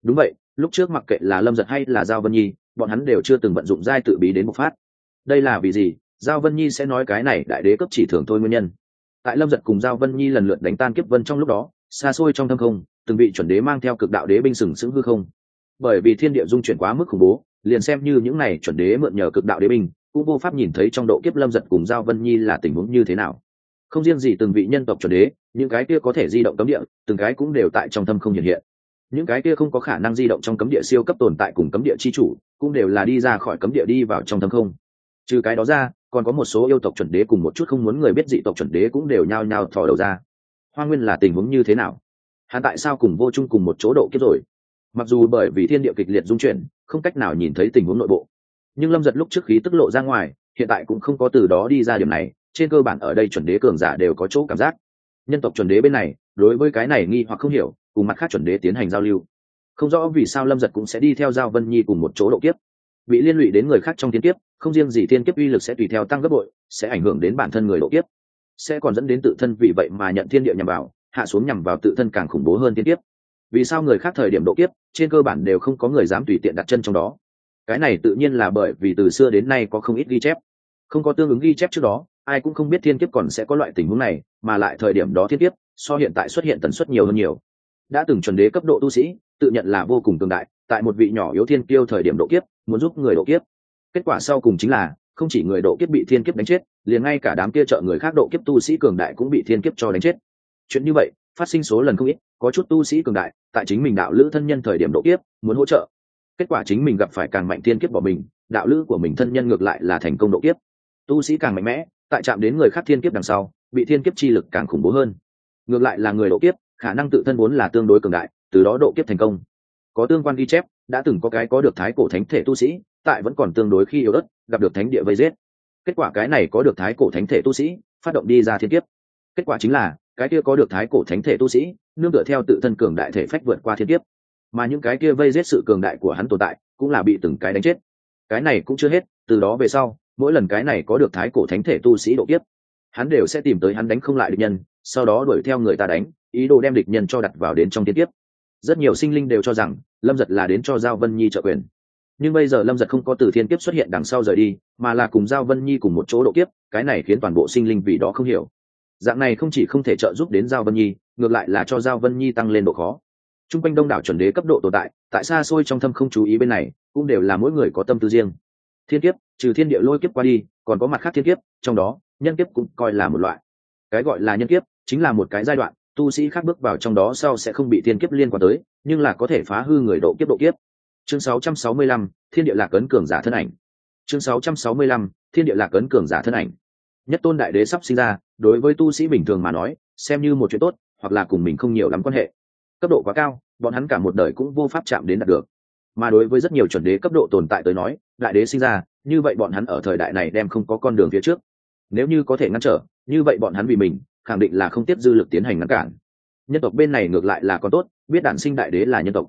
Đúng vậy, lúc trước mặc kệ là lâm giật hay là giao vân nhi, bọn hắn đều chưa từng vận dụng giai tự bí đến một phát. Đây là vì gì? Giao vân nhi sẽ nói cái này đại đế cấp chỉ thường thôi nguyên nhân. Tại lâm giật cùng giao vân nhi lần lượt đánh tan kiếp vân trong lúc đó, xa xôi trong thâm không, từng vị chuẩn đế mang theo cực đạo đế binh sừng sững hư không. Bởi vì thiên địa dung chuyển quá mức khủng bố, liền xem như những này chuẩn đế mượn nhờ cực đạo đế binh, cũng vô pháp nhìn thấy trong độ kiếp lâm giật cùng giao vân nhi là tình huống như thế nào. Không riêng gì từng vị nhân tộc chuẩn đế, những cái kia có thể di động cấm địa, từng cái cũng đều tại trong thâm không hiện hiện. Những cái kia không có khả năng di động trong cấm địa siêu cấp tồn tại cùng cấm địa chi chủ, cũng đều là đi ra khỏi cấm địa đi vào trong thâm không. Trừ cái đó ra còn có một số yêu tộc chuẩn đế cùng một chút không muốn người biết dị tộc chuẩn đế cũng đều nhao nhao thò đầu ra. Hoa nguyên là tình huống như thế nào? Hắn tại sao cùng vô chung cùng một chỗ độ kiếp rồi? Mặc dù bởi vì thiên địa kịch liệt dung chuyển, không cách nào nhìn thấy tình huống nội bộ, nhưng lâm giật lúc trước khí tức lộ ra ngoài, hiện tại cũng không có từ đó đi ra điểm này, trên cơ bản ở đây chuẩn đế cường giả đều có chỗ cảm giác. Nhân tộc chuẩn đế bên này, đối với cái này nghi hoặc không hiểu, cùng mặt khác chuẩn đế tiến hành giao lưu. Không rõ vì sao lâm giật cũng sẽ đi theo giao vân nhi cùng một chỗ độ kiếp bị liên lụy đến người khác trong thiên kiếp, không riêng gì thiên kiếp uy lực sẽ tùy theo tăng gấp bội, sẽ ảnh hưởng đến bản thân người độ kiếp. Sẽ còn dẫn đến tự thân vì vậy mà nhận thiên địa nhằm vào, hạ xuống nhằm vào tự thân càng khủng bố hơn thiên kiếp. Vì sao người khác thời điểm độ kiếp, trên cơ bản đều không có người dám tùy tiện đặt chân trong đó? Cái này tự nhiên là bởi vì từ xưa đến nay có không ít ghi chép. Không có tương ứng ghi chép trước đó, ai cũng không biết thiên kiếp còn sẽ có loại tình huống này, mà lại thời điểm đó thiên kiếp, so hiện tại xuất hiện tần suất nhiều hơn nhiều. Đã từng chuẩn đế cấp độ tu sĩ tự nhận là vô cùng tương đại, tại một vị nhỏ yếu thiên kiêu thời điểm độ kiếp, muốn giúp người độ kiếp. Kết quả sau cùng chính là, không chỉ người độ kiếp bị thiên kiếp đánh chết, liền ngay cả đám kia trợ người khác độ kiếp tu sĩ cường đại cũng bị thiên kiếp cho đánh chết. Chuyện như vậy, phát sinh số lần không ít, có chút tu sĩ cường đại, tại chính mình đạo lữ thân nhân thời điểm độ kiếp, muốn hỗ trợ. Kết quả chính mình gặp phải càng mạnh thiên kiếp bỏ mình, đạo lữ của mình thân nhân ngược lại là thành công độ kiếp. Tu sĩ càng mạnh mẽ, tại chạm đến người khác thiên kiếp đằng sau, bị thiên kiếp chi lực càng khủng bố hơn. Ngược lại là người độ kiếp, khả năng tự thân vốn là tương đối cường đại từ đó độ kiếp thành công. Có tương quan ghi chép, đã từng có cái có được thái cổ thánh thể tu sĩ, tại vẫn còn tương đối khi yếu đất gặp được thánh địa vây giết. Kết quả cái này có được thái cổ thánh thể tu sĩ, phát động đi ra thiên kiếp. Kết quả chính là, cái kia có được thái cổ thánh thể tu sĩ, nương tựa theo tự thân cường đại thể phách vượt qua thiên kiếp. Mà những cái kia vây giết sự cường đại của hắn tồn tại, cũng là bị từng cái đánh chết. Cái này cũng chưa hết, từ đó về sau, mỗi lần cái này có được thái cổ thánh thể tu sĩ độ kiếp, hắn đều sẽ tìm tới hắn đánh không lại địch nhân, sau đó đuổi theo người ta đánh, ý đồ đem địch nhân cho đặt vào đến trong thiên kiếp rất nhiều sinh linh đều cho rằng lâm giật là đến cho giao vân nhi trợ quyền nhưng bây giờ lâm giật không có từ thiên kiếp xuất hiện đằng sau rời đi mà là cùng giao vân nhi cùng một chỗ độ kiếp cái này khiến toàn bộ sinh linh vì đó không hiểu dạng này không chỉ không thể trợ giúp đến giao vân nhi ngược lại là cho giao vân nhi tăng lên độ khó t r u n g quanh đông đảo chuẩn đế cấp độ tồn tại tại xa xôi trong thâm không chú ý bên này cũng đều là mỗi người có tâm tư riêng thiên kiếp trừ thiên địa lôi kiếp qua đi còn có mặt khác thiên kiếp trong đó nhân kiếp cũng coi là một loại cái gọi là nhân kiếp chính là một cái giai đoạn tu sĩ khác bước vào trong đó sau sẽ không bị thiên kiếp liên quan tới nhưng là có thể phá hư người độ kiếp độ kiếp. Chương 665, thiên địa lạc ấn cường giả thân ảnh. Chương 665, thiên địa lạc ấn cường giả thân ảnh. Nhất tôn đại đế sắp sinh ra đối với tu sĩ bình thường mà nói xem như một chuyện tốt hoặc là cùng mình không nhiều lắm quan hệ. Cấp độ quá cao bọn hắn cả một đời cũng vô pháp chạm đến đạt được. Mà đối với rất nhiều chuẩn đế cấp độ tồn tại tới nói đại đế sinh ra như vậy bọn hắn ở thời đại này đem không có con đường phía trước. Nếu như có thể ngăn trở như vậy bọn hắn vì mình khẳng định là không tiếp dư lực tiến hành ngăn cản. Nhân tộc bên này ngược lại là còn tốt, biết đản sinh đại đế là nhân tộc.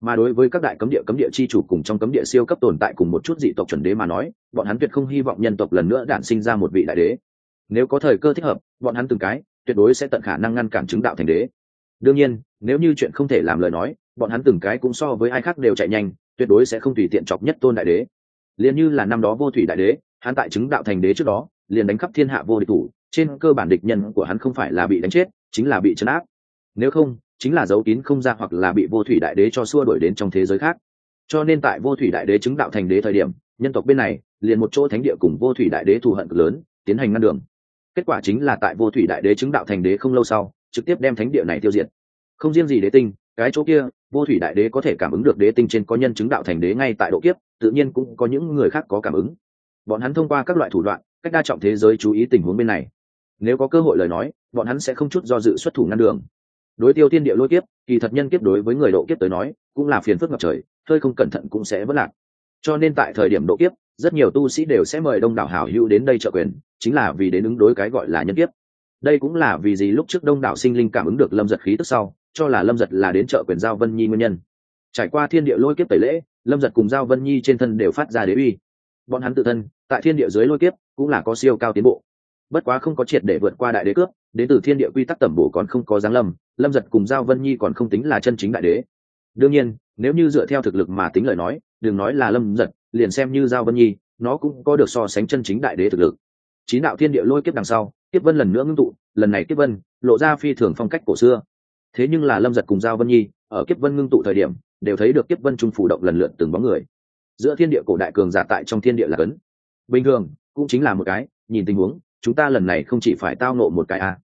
Mà đối với các đại cấm địa cấm địa chi chủ cùng trong cấm địa siêu cấp tồn tại cùng một chút dị tộc chuẩn đế mà nói, bọn hắn tuyệt không hy vọng nhân tộc lần nữa đản sinh ra một vị đại đế. Nếu có thời cơ thích hợp, bọn hắn từng cái, tuyệt đối sẽ tận khả năng ngăn cản chứng đạo thành đế. Đương nhiên, nếu như chuyện không thể làm lời nói, bọn hắn từng cái cũng so với ai khác đều chạy nhanh, tuyệt đối sẽ không tùy tiện chọc nhất tôn đại đế. Liền như là năm đó vô thủy đại đế, hắn tại chứng đạo thành đế trước đó, liền đánh khắp thiên hạ vô địch thủ trên cơ bản địch nhân của hắn không phải là bị đánh chết, chính là bị chấn áp. Nếu không, chính là giấu kín không ra hoặc là bị vô thủy đại đế cho xua đuổi đến trong thế giới khác. Cho nên tại vô thủy đại đế chứng đạo thành đế thời điểm, nhân tộc bên này, liền một chỗ thánh địa cùng vô thủy đại đế thù hận cực lớn, tiến hành ngăn đường. Kết quả chính là tại vô thủy đại đế chứng đạo thành đế không lâu sau, trực tiếp đem thánh địa này tiêu diệt. Không riêng gì đế tinh, cái chỗ kia, vô thủy đại đế có thể cảm ứng được đế tinh trên có nhân chứng đạo thành đế ngay tại độ kiếp, tự nhiên cũng có những người khác có cảm ứng. Bọn hắn thông qua các loại thủ đoạn, cách đa trọng thế giới chú ý tình huống bên này nếu có cơ hội lời nói, bọn hắn sẽ không chút do dự xuất thủ ngăn đường. Đối tiêu tiên địa lôi kiếp, kỳ thật nhân kiếp đối với người độ kiếp tới nói, cũng là phiền phức ngập trời, hơi không cẩn thận cũng sẽ vất lạc. Cho nên tại thời điểm độ kiếp, rất nhiều tu sĩ đều sẽ mời đông đảo hảo hữu đến đây trợ quyền, chính là vì đến ứng đối cái gọi là nhân kiếp. Đây cũng là vì gì lúc trước đông đảo sinh linh cảm ứng được lâm giật khí tức sau, cho là lâm giật là đến trợ quyền giao vân nhi nguyên nhân. Trải qua thiên địa lôi kiếp tẩy lễ, lâm giật cùng giao vân nhi trên thân đều phát ra đế uy. Bọn hắn tự thân, tại thiên địa dưới lôi kiếp, cũng là có siêu cao tiến bộ bất quá không có triệt để vượt qua đại đế cướp, đến từ thiên địa quy tắc tẩm bổ còn không có giáng lâm lâm giật cùng giao vân nhi còn không tính là chân chính đại đế. Đương nhiên, nếu như dựa theo thực lực mà tính lời nói, đừng nói là lâm giật, liền xem như giao vân nhi, nó cũng có được so sánh chân chính đại đế thực lực. Chín đạo thiên địa lôi kiếp đằng sau, kiếp vân lần nữa ngưng tụ, lần này kiếp vân lộ ra phi thường phong cách cổ xưa. Thế nhưng là lâm giật cùng giao vân nhi, ở kiếp vân ngưng tụ thời điểm, đều thấy được kiếp vân trung phủ động lần lượt từng bóng người. Giữa thiên địa cổ đại cường giả tại trong thiên địa là cấn. Bình thường, cũng chính là một cái, nhìn tình huống chúng ta lần này không chỉ phải tao nộ một cái à.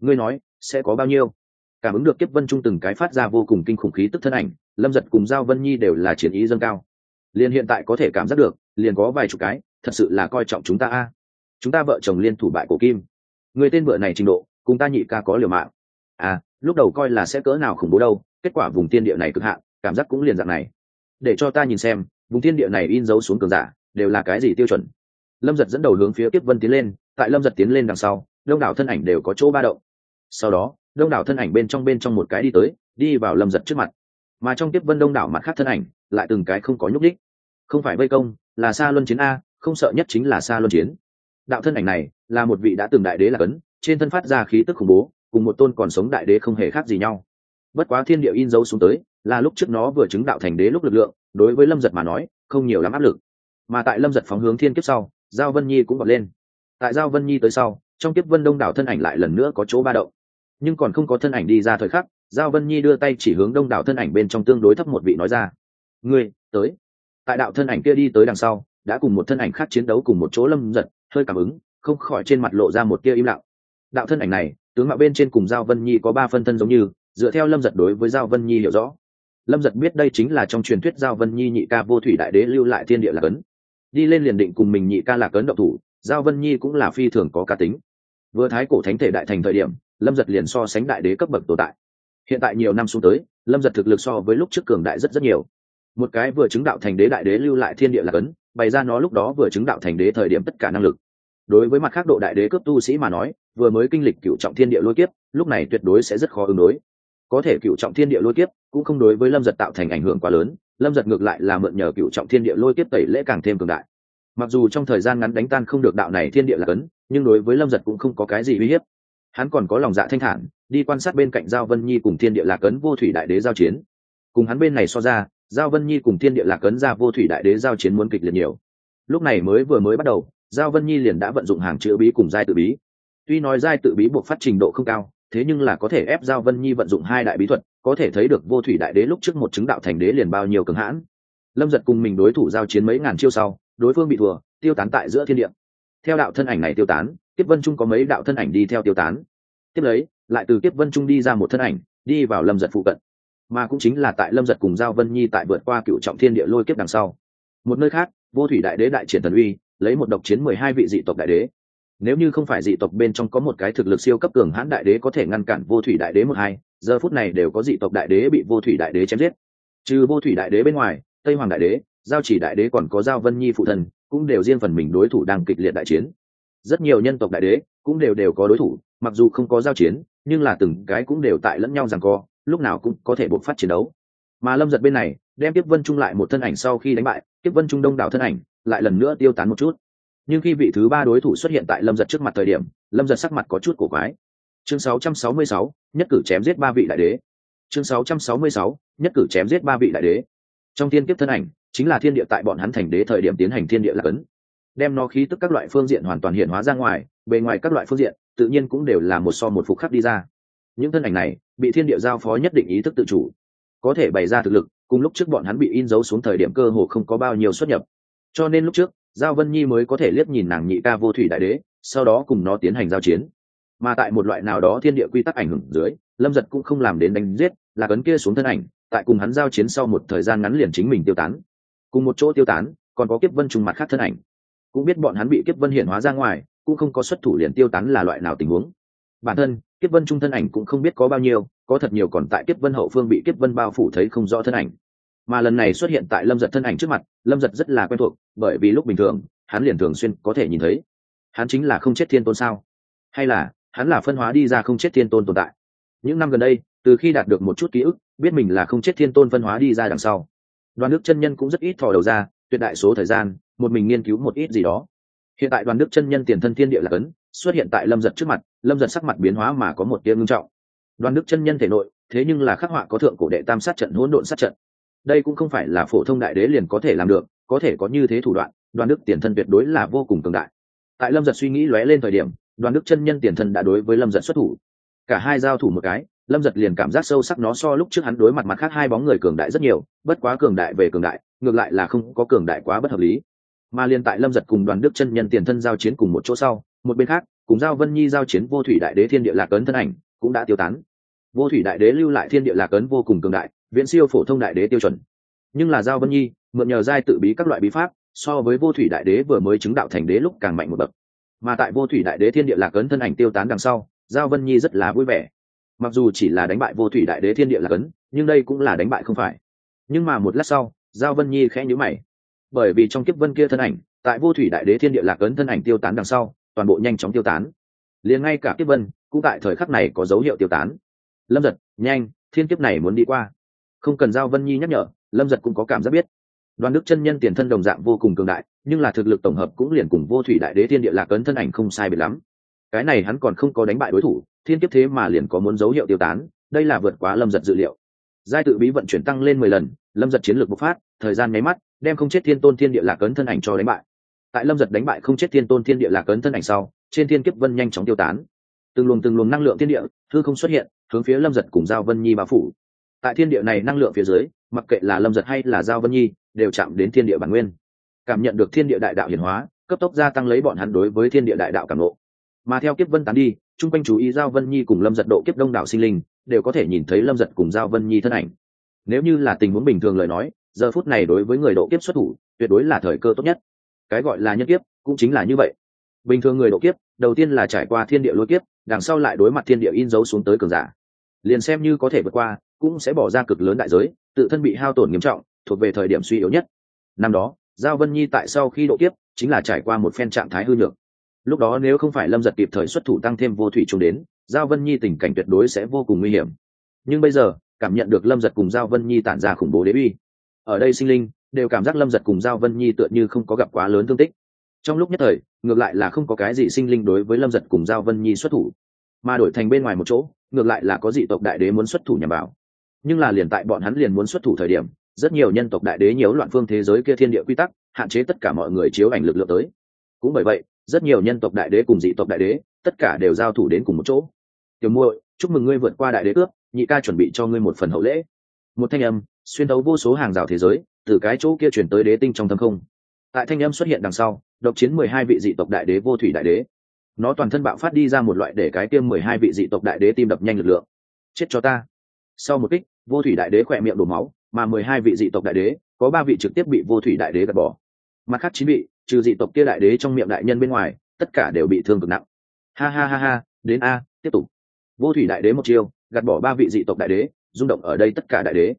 ngươi nói, sẽ có bao nhiêu? Cảm ứng được kiếp vân trung từng cái phát ra vô cùng kinh khủng khí tức thân ảnh, lâm giật cùng giao vân nhi đều là chiến ý dâng cao. Liền hiện tại có thể cảm giác được, liền có vài chục cái, thật sự là coi trọng chúng ta a. Chúng ta vợ chồng liên thủ bại cổ kim. Người tên vợ này trình độ, cùng ta nhị ca có liều mạng. À lúc đầu coi là sẽ cỡ nào khủng bố đâu, kết quả vùng tiên địa này cực hạn, cảm giác cũng liền dạng này. Để cho ta nhìn xem, vùng tiên địa này in dấu xuống cường giả, đều là cái gì tiêu chuẩn lâm giật dẫn đầu hướng phía kiếp vân tiến lên, tại lâm giật tiến lên đằng sau, đông đảo thân ảnh đều có chỗ ba động. Sau đó, đông đảo thân ảnh bên trong bên trong một cái đi tới, đi vào lâm giật trước mặt. Mà trong kiếp vân đông đảo mặt khác thân ảnh, lại từng cái không có nhúc đích không phải vây công, là xa luân chiến a, không sợ nhất chính là xa luân chiến. Đạo thân ảnh này, là một vị đã từng đại đế là cấn, trên thân phát ra khí tức khủng bố, cùng một tôn còn sống đại đế không hề khác gì nhau. Bất quá thiên địa in dấu xuống tới, là lúc trước nó vừa chứng đạo thành đế lúc lực lượng, đối với lâm giật mà nói, không nhiều lắm áp lực. Mà tại lâm giật phóng hướng thiên kiếp sau giao vân nhi cũng bật lên. Tại giao vân nhi tới sau, trong kiếp vân đông đảo thân ảnh lại lần nữa có chỗ ba động. Nhưng còn không có thân ảnh đi ra thời khắc, giao vân nhi đưa tay chỉ hướng đông đảo thân ảnh bên trong tương đối thấp một vị nói ra. Ngươi, tới. Tại đạo thân ảnh kia đi tới đằng sau, đã cùng một thân ảnh khác chiến đấu cùng một chỗ lâm giật, hơi cảm ứng, không khỏi trên mặt lộ ra một kia im lặng. Đạo thân ảnh này, tướng mạo bên trên cùng giao vân nhi có ba phân thân giống như, dựa theo lâm giật đối với giao vân nhi hiểu rõ. Lâm giật biết đây chính là trong truyền thuyết giao vân nhi nhị ca vô thủy đại đế lưu lại thiên địa là cấn đi lên liền định cùng mình nhị ca lạc ấn động thủ, giao vân nhi cũng là phi thường có cá tính. Vừa thái cổ thánh thể đại thành thời điểm, lâm giật liền so sánh đại đế cấp bậc tồn tại. Hiện tại nhiều năm xuống tới, lâm giật thực lực so với lúc trước cường đại rất rất nhiều. Một cái vừa chứng đạo thành đế đại đế lưu lại thiên địa lạc ấn, bày ra nó lúc đó vừa chứng đạo thành đế thời điểm tất cả năng lực. Đối với mặt khác độ đại đế cấp tu sĩ mà nói, vừa mới kinh lịch cựu trọng thiên địa lôi kiếp, lúc này tuyệt đối sẽ rất khó ứng đối. Có thể cựu trọng thiên địa lôi kiếp cũng không đối với lâm giật tạo thành ảnh hưởng quá lớn lâm giật ngược lại là mượn nhờ cựu trọng thiên địa lôi kiếp tẩy lễ càng thêm cường đại. Mặc dù trong thời gian ngắn đánh tan không được đạo này thiên địa là cấn, nhưng đối với lâm giật cũng không có cái gì uy hiếp. Hắn còn có lòng dạ thanh thản, đi quan sát bên cạnh giao vân nhi cùng thiên địa lạc ấn vô thủy đại đế giao chiến. Cùng hắn bên này so ra, giao vân nhi cùng thiên địa lạc ấn ra vô thủy đại đế giao chiến muốn kịch liệt nhiều. Lúc này mới vừa mới bắt đầu, giao vân nhi liền đã vận dụng hàng chữ bí cùng giai tự bí. Tuy nói giai tự bí buộc phát trình độ không cao, thế nhưng là có thể ép giao vân nhi vận dụng hai đại bí thuật có thể thấy được vô thủy đại đế lúc trước một chứng đạo thành đế liền bao nhiêu cường hãn. Lâm giật cùng mình đối thủ giao chiến mấy ngàn chiêu sau, đối phương bị thua, tiêu tán tại giữa thiên địa. Theo đạo thân ảnh này tiêu tán, kiếp vân trung có mấy đạo thân ảnh đi theo tiêu tán. Tiếp lấy, lại từ kiếp vân trung đi ra một thân ảnh, đi vào lâm giật phụ cận. Mà cũng chính là tại lâm giật cùng giao vân nhi tại vượt qua cựu trọng thiên địa lôi kiếp đằng sau. Một nơi khác, vô thủy đại đế đại triển thần uy, lấy một độc chiến mười hai vị dị tộc đại đế. Nếu như không phải dị tộc bên trong có một cái thực lực siêu cấp cường hãn đại đế có thể ngăn cản vô thủy đại đế một hai giờ phút này đều có dị tộc đại đế bị vô thủy đại đế chém giết. Trừ vô thủy đại đế bên ngoài, tây hoàng đại đế, giao chỉ đại đế còn có giao vân nhi phụ thần, cũng đều riêng phần mình đối thủ đang kịch liệt đại chiến. Rất nhiều nhân tộc đại đế cũng đều đều có đối thủ, mặc dù không có giao chiến, nhưng là từng cái cũng đều tại lẫn nhau rằng co, lúc nào cũng có thể bộc phát chiến đấu. Mà lâm giật bên này, đem tiếp vân trung lại một thân ảnh sau khi đánh bại tiếp vân trung đông đảo thân ảnh lại lần nữa tiêu tán một chút. Nhưng khi vị thứ ba đối thủ xuất hiện tại lâm giật trước mặt thời điểm, lâm giật sắc mặt có chút cổ quái chương 666, nhất cử chém giết ba vị đại đế. Chương 666, nhất cử chém giết ba vị đại đế. Trong thiên kiếp thân ảnh chính là thiên địa tại bọn hắn thành đế thời điểm tiến hành thiên địa lạc ấn. Đem nó khí tức các loại phương diện hoàn toàn hiện hóa ra ngoài bề ngoài các loại phương diện tự nhiên cũng đều là một so một phục khắc đi ra. Những thân ảnh này bị thiên địa giao phó nhất định ý thức tự chủ. Có thể bày ra thực lực cùng lúc trước bọn hắn bị in dấu xuống thời điểm cơ hồ không có bao nhiêu xuất nhập. Cho nên lúc trước giao vân nhi mới có thể liếc nhìn nàng nhị ca vô thủy đại đế sau đó cùng nó tiến hành giao chiến mà tại một loại nào đó thiên địa quy tắc ảnh hưởng dưới, lâm giật cũng không làm đến đánh giết, là cấn kia xuống thân ảnh, tại cùng hắn giao chiến sau một thời gian ngắn liền chính mình tiêu tán. Cùng một chỗ tiêu tán, còn có kiếp vân trùng mặt khác thân ảnh. Cũng biết bọn hắn bị kiếp vân hiện hóa ra ngoài, cũng không có xuất thủ liền tiêu tán là loại nào tình huống. Bản thân, kiếp vân trung thân ảnh cũng không biết có bao nhiêu, có thật nhiều còn tại kiếp vân hậu phương bị kiếp vân bao phủ thấy không rõ thân ảnh. Mà lần này xuất hiện tại lâm giật thân ảnh trước mặt, lâm giật rất là quen thuộc, bởi vì lúc bình thường, hắn liền thường xuyên có thể nhìn thấy. Hắn chính là không chết thiên tôn sao? Hay là hắn là phân hóa đi ra không chết thiên tôn tồn tại. Những năm gần đây, từ khi đạt được một chút ký ức, biết mình là không chết thiên tôn phân hóa đi ra đằng sau. Đoàn đức chân nhân cũng rất ít thò đầu ra, tuyệt đại số thời gian, một mình nghiên cứu một ít gì đó. Hiện tại đoàn đức chân nhân tiền thân thiên địa là cấn, xuất hiện tại lâm giật trước mặt, lâm giật sắc mặt biến hóa mà có một tiếng ngưng trọng. Đoàn đức chân nhân thể nội, thế nhưng là khắc họa có thượng cổ đệ tam sát trận, hỗn độn sát trận. Đây cũng không phải là phổ thông đại đế liền có thể làm được, có thể có như thế thủ đoạn, đoàn đức tiền thân tuyệt đối là vô cùng cường đại. Tại lâm giật suy nghĩ lóe lên thời điểm đoàn đức chân nhân tiền thân đã đối với lâm giật xuất thủ. Cả hai giao thủ một cái, lâm giật liền cảm giác sâu sắc nó so lúc trước hắn đối mặt mặt khác hai bóng người cường đại rất nhiều, bất quá cường đại về cường đại, ngược lại là không có cường đại quá bất hợp lý. Mà liền tại lâm giật cùng đoàn đức chân nhân tiền thân giao chiến cùng một chỗ sau, một bên khác, cùng giao vân nhi giao chiến vô thủy đại đế thiên địa lạc ấn thân ảnh cũng đã tiêu tán. Vô thủy đại đế lưu lại thiên địa lạc ấn vô cùng cường đại, viễn siêu phổ thông đại đế tiêu chuẩn. Nhưng là giao vân nhi, mượn nhờ giai tự bí các loại bí pháp, so với vô thủy đại đế vừa mới chứng đạo thành đế lúc càng mạnh một bậc mà tại vô thủy đại đế thiên địa lạc ấn thân ảnh tiêu tán đằng sau, giao vân nhi rất là vui vẻ. Mặc dù chỉ là đánh bại vô thủy đại đế thiên địa lạc ấn, nhưng đây cũng là đánh bại không phải. Nhưng mà một lát sau, giao vân nhi khẽ nhữ mày. Bởi vì trong kiếp vân kia thân ảnh, tại vô thủy đại đế thiên địa lạc ấn thân ảnh tiêu tán đằng sau, toàn bộ nhanh chóng tiêu tán. Liền ngay cả kiếp vân, cũng tại thời khắc này có dấu hiệu tiêu tán. Lâm giật, nhanh, thiên kiếp này muốn đi qua. Không cần giao vân nhi nhắc nhở, lâm giật cũng có cảm giác biết đoàn đức chân nhân tiền thân đồng dạng vô cùng cường đại, nhưng là thực lực tổng hợp cũng liền cùng vô thủy đại đế thiên địa lạc ấn thân ảnh không sai biệt lắm. Cái này hắn còn không có đánh bại đối thủ, thiên kiếp thế mà liền có muốn dấu hiệu tiêu tán, đây là vượt quá lâm giật dự liệu. Giai tự bí vận chuyển tăng lên mười lần, lâm giật chiến lược bộc phát, thời gian nháy mắt, đem không chết thiên tôn thiên địa lạc ấn thân ảnh cho đánh bại. Tại lâm giật đánh bại không chết thiên tôn thiên địa lạc ấn thân ảnh sau, trên thiên kiếp vân nhanh chóng tiêu tán. Từng luồng từng luồng năng lượng thiên địa thư không xuất hiện, hướng phía lâm giật cùng giao vân nhi bao phủ. Tại thiên địa này năng lượng phía dưới, mặc kệ là lâm giật hay là giao vân nhi đều chạm đến thiên địa bản nguyên. Cảm nhận được thiên địa đại đạo hiển hóa, cấp tốc gia tăng lấy bọn hắn đối với thiên địa đại đạo cảm lộ mà theo kiếp vân tán đi, chung quanh chú ý giao vân nhi cùng lâm giật độ kiếp đông đảo sinh linh, đều có thể nhìn thấy lâm giật cùng giao vân nhi thân ảnh. Nếu như là tình huống bình thường lời nói, giờ phút này đối với người độ kiếp xuất thủ, tuyệt đối là thời cơ tốt nhất. Cái gọi là nhân kiếp, cũng chính là như vậy. Bình thường người độ kiếp, đầu tiên là trải qua thiên địa lôi kiếp, đằng sau lại đối mặt thiên địa in dấu xuống tới cường giả. Liền xem như có thể vượt qua, cũng sẽ bỏ ra cực lớn đại giới, tự thân bị hao tổn nghiêm trọng thuộc về thời điểm suy yếu nhất. Năm đó, giao vân nhi tại sau khi độ kiếp, chính là trải qua một phen trạng thái hư nhược. Lúc đó nếu không phải lâm giật kịp thời xuất thủ tăng thêm vô thủy trùng đến, giao vân nhi tình cảnh tuyệt đối sẽ vô cùng nguy hiểm. Nhưng bây giờ, cảm nhận được lâm giật cùng giao vân nhi tản ra khủng bố đế uy. Ở đây sinh linh, đều cảm giác lâm giật cùng giao vân nhi tựa như không có gặp quá lớn thương tích. Trong lúc nhất thời, ngược lại là không có cái gì sinh linh đối với lâm giật cùng giao vân nhi xuất thủ. Mà đổi thành bên ngoài một chỗ, ngược lại là có dị tộc đại đế muốn xuất thủ nhằm vào. Nhưng là liền tại bọn hắn liền muốn xuất thủ thời điểm rất nhiều nhân tộc đại đế nhiễu loạn phương thế giới kia thiên địa quy tắc, hạn chế tất cả mọi người chiếu ảnh lực lượng tới. Cũng bởi vậy, rất nhiều nhân tộc đại đế cùng dị tộc đại đế, tất cả đều giao thủ đến cùng một chỗ. Tiểu muội, chúc mừng ngươi vượt qua đại đế cướp nhị ca chuẩn bị cho ngươi một phần hậu lễ. Một thanh âm xuyên đấu vô số hàng rào thế giới, từ cái chỗ kia chuyển tới đế tinh trong thâm không. Tại thanh âm xuất hiện đằng sau, độc chiến mười hai vị dị tộc đại đế vô thủy đại đế. Nó toàn thân bạo phát đi ra một loại để cái tiêm mười hai vị dị tộc đại đế tim đập nhanh lực lượng. Chết cho ta. Sau một kích, vô thủy đại đế khỏe miệng đổ máu mà mười hai vị dị tộc đại đế, có ba vị trực tiếp bị vô thủy đại đế gạt bỏ. Mặt khác chín vị, trừ dị tộc kia đại đế trong miệng đại nhân bên ngoài, tất cả đều bị thương cực nặng. Ha ha ha ha, đến a, tiếp tục. Vô thủy đại đế một chiêu, gạt bỏ ba vị dị tộc đại đế, rung động ở đây tất cả đại đế.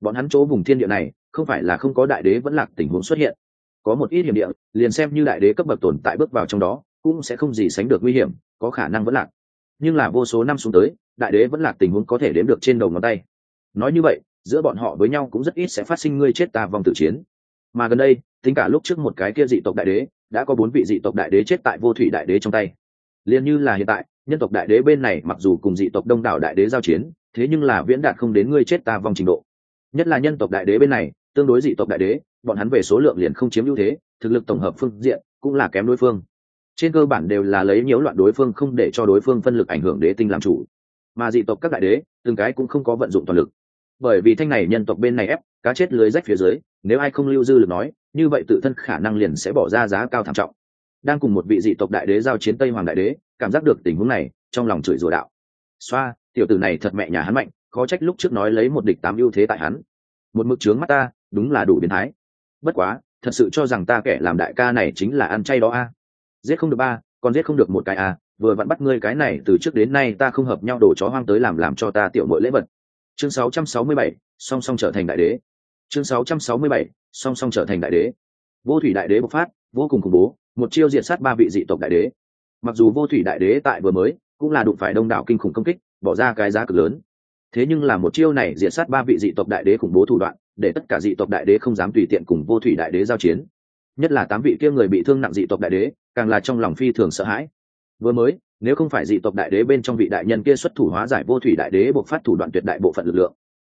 Bọn hắn chỗ vùng thiên địa này, không phải là không có đại đế vẫn lạc tình huống xuất hiện. Có một ít hiểm địa, liền xem như đại đế cấp bậc tồn tại bước vào trong đó, cũng sẽ không gì sánh được nguy hiểm, có khả năng vẫn lạc. Nhưng là vô số năm xuống tới, đại đế vẫn lạc tình huống có thể đếm được trên đầu ngón tay. Nói như vậy giữa bọn họ với nhau cũng rất ít sẽ phát sinh ngươi chết ta vòng tử chiến. Mà gần đây, tính cả lúc trước một cái kia dị tộc đại đế, đã có bốn vị dị tộc đại đế chết tại vô thủy đại đế trong tay. Liền như là hiện tại, nhân tộc đại đế bên này mặc dù cùng dị tộc đông đảo đại đế giao chiến, thế nhưng là viễn đạt không đến ngươi chết ta vòng trình độ. Nhất là nhân tộc đại đế bên này, tương đối dị tộc đại đế, bọn hắn về số lượng liền không chiếm ưu thế, thực lực tổng hợp phương diện cũng là kém đối phương. Trên cơ bản đều là lấy nhiễu loạn đối phương không để cho đối phương phân lực ảnh hưởng đế tinh làm chủ. Mà dị tộc các đại đế, từng cái cũng không có vận dụng toàn lực bởi vì thanh này nhân tộc bên này ép, cá chết lưới rách phía dưới, nếu ai không lưu dư được nói, như vậy tự thân khả năng liền sẽ bỏ ra giá cao thảm trọng. Đang cùng một vị dị tộc đại đế giao chiến tây hoàng đại đế, cảm giác được tình huống này, trong lòng chửi rủa đạo. Xoa, tiểu tử này thật mẹ nhà hắn mạnh, khó trách lúc trước nói lấy một địch tám ưu thế tại hắn. Một mực trướng mắt ta, đúng là đủ biến thái. Bất quá, thật sự cho rằng ta kẻ làm đại ca này chính là ăn chay đó a. Giết không được ba, còn giết không được một cái a, vừa vặn bắt ngươi cái này, từ trước đến nay ta không hợp nhau đổ chó hoang tới làm làm cho ta tiểu nội lễ vật chương 667, song song trở thành đại đế. Chương 667, song song trở thành đại đế. Vô thủy đại đế bộc phát vô cùng khủng bố một chiêu diệt sát ba vị dị tộc đại đế. Mặc dù vô thủy đại đế tại vừa mới cũng là đụng phải đông đảo kinh khủng công kích bỏ ra cái giá cực lớn. Thế nhưng là một chiêu này diệt sát ba vị dị tộc đại đế khủng bố thủ đoạn để tất cả dị tộc đại đế không dám tùy tiện cùng vô thủy đại đế giao chiến. Nhất là tám vị kia người bị thương nặng dị tộc đại đế càng là trong lòng phi thường sợ hãi. Vừa mới nếu không phải dị tộc đại đế bên trong vị đại nhân kia xuất thủ hóa giải vô thủy đại đế buộc phát thủ đoạn tuyệt đại bộ phận lực lượng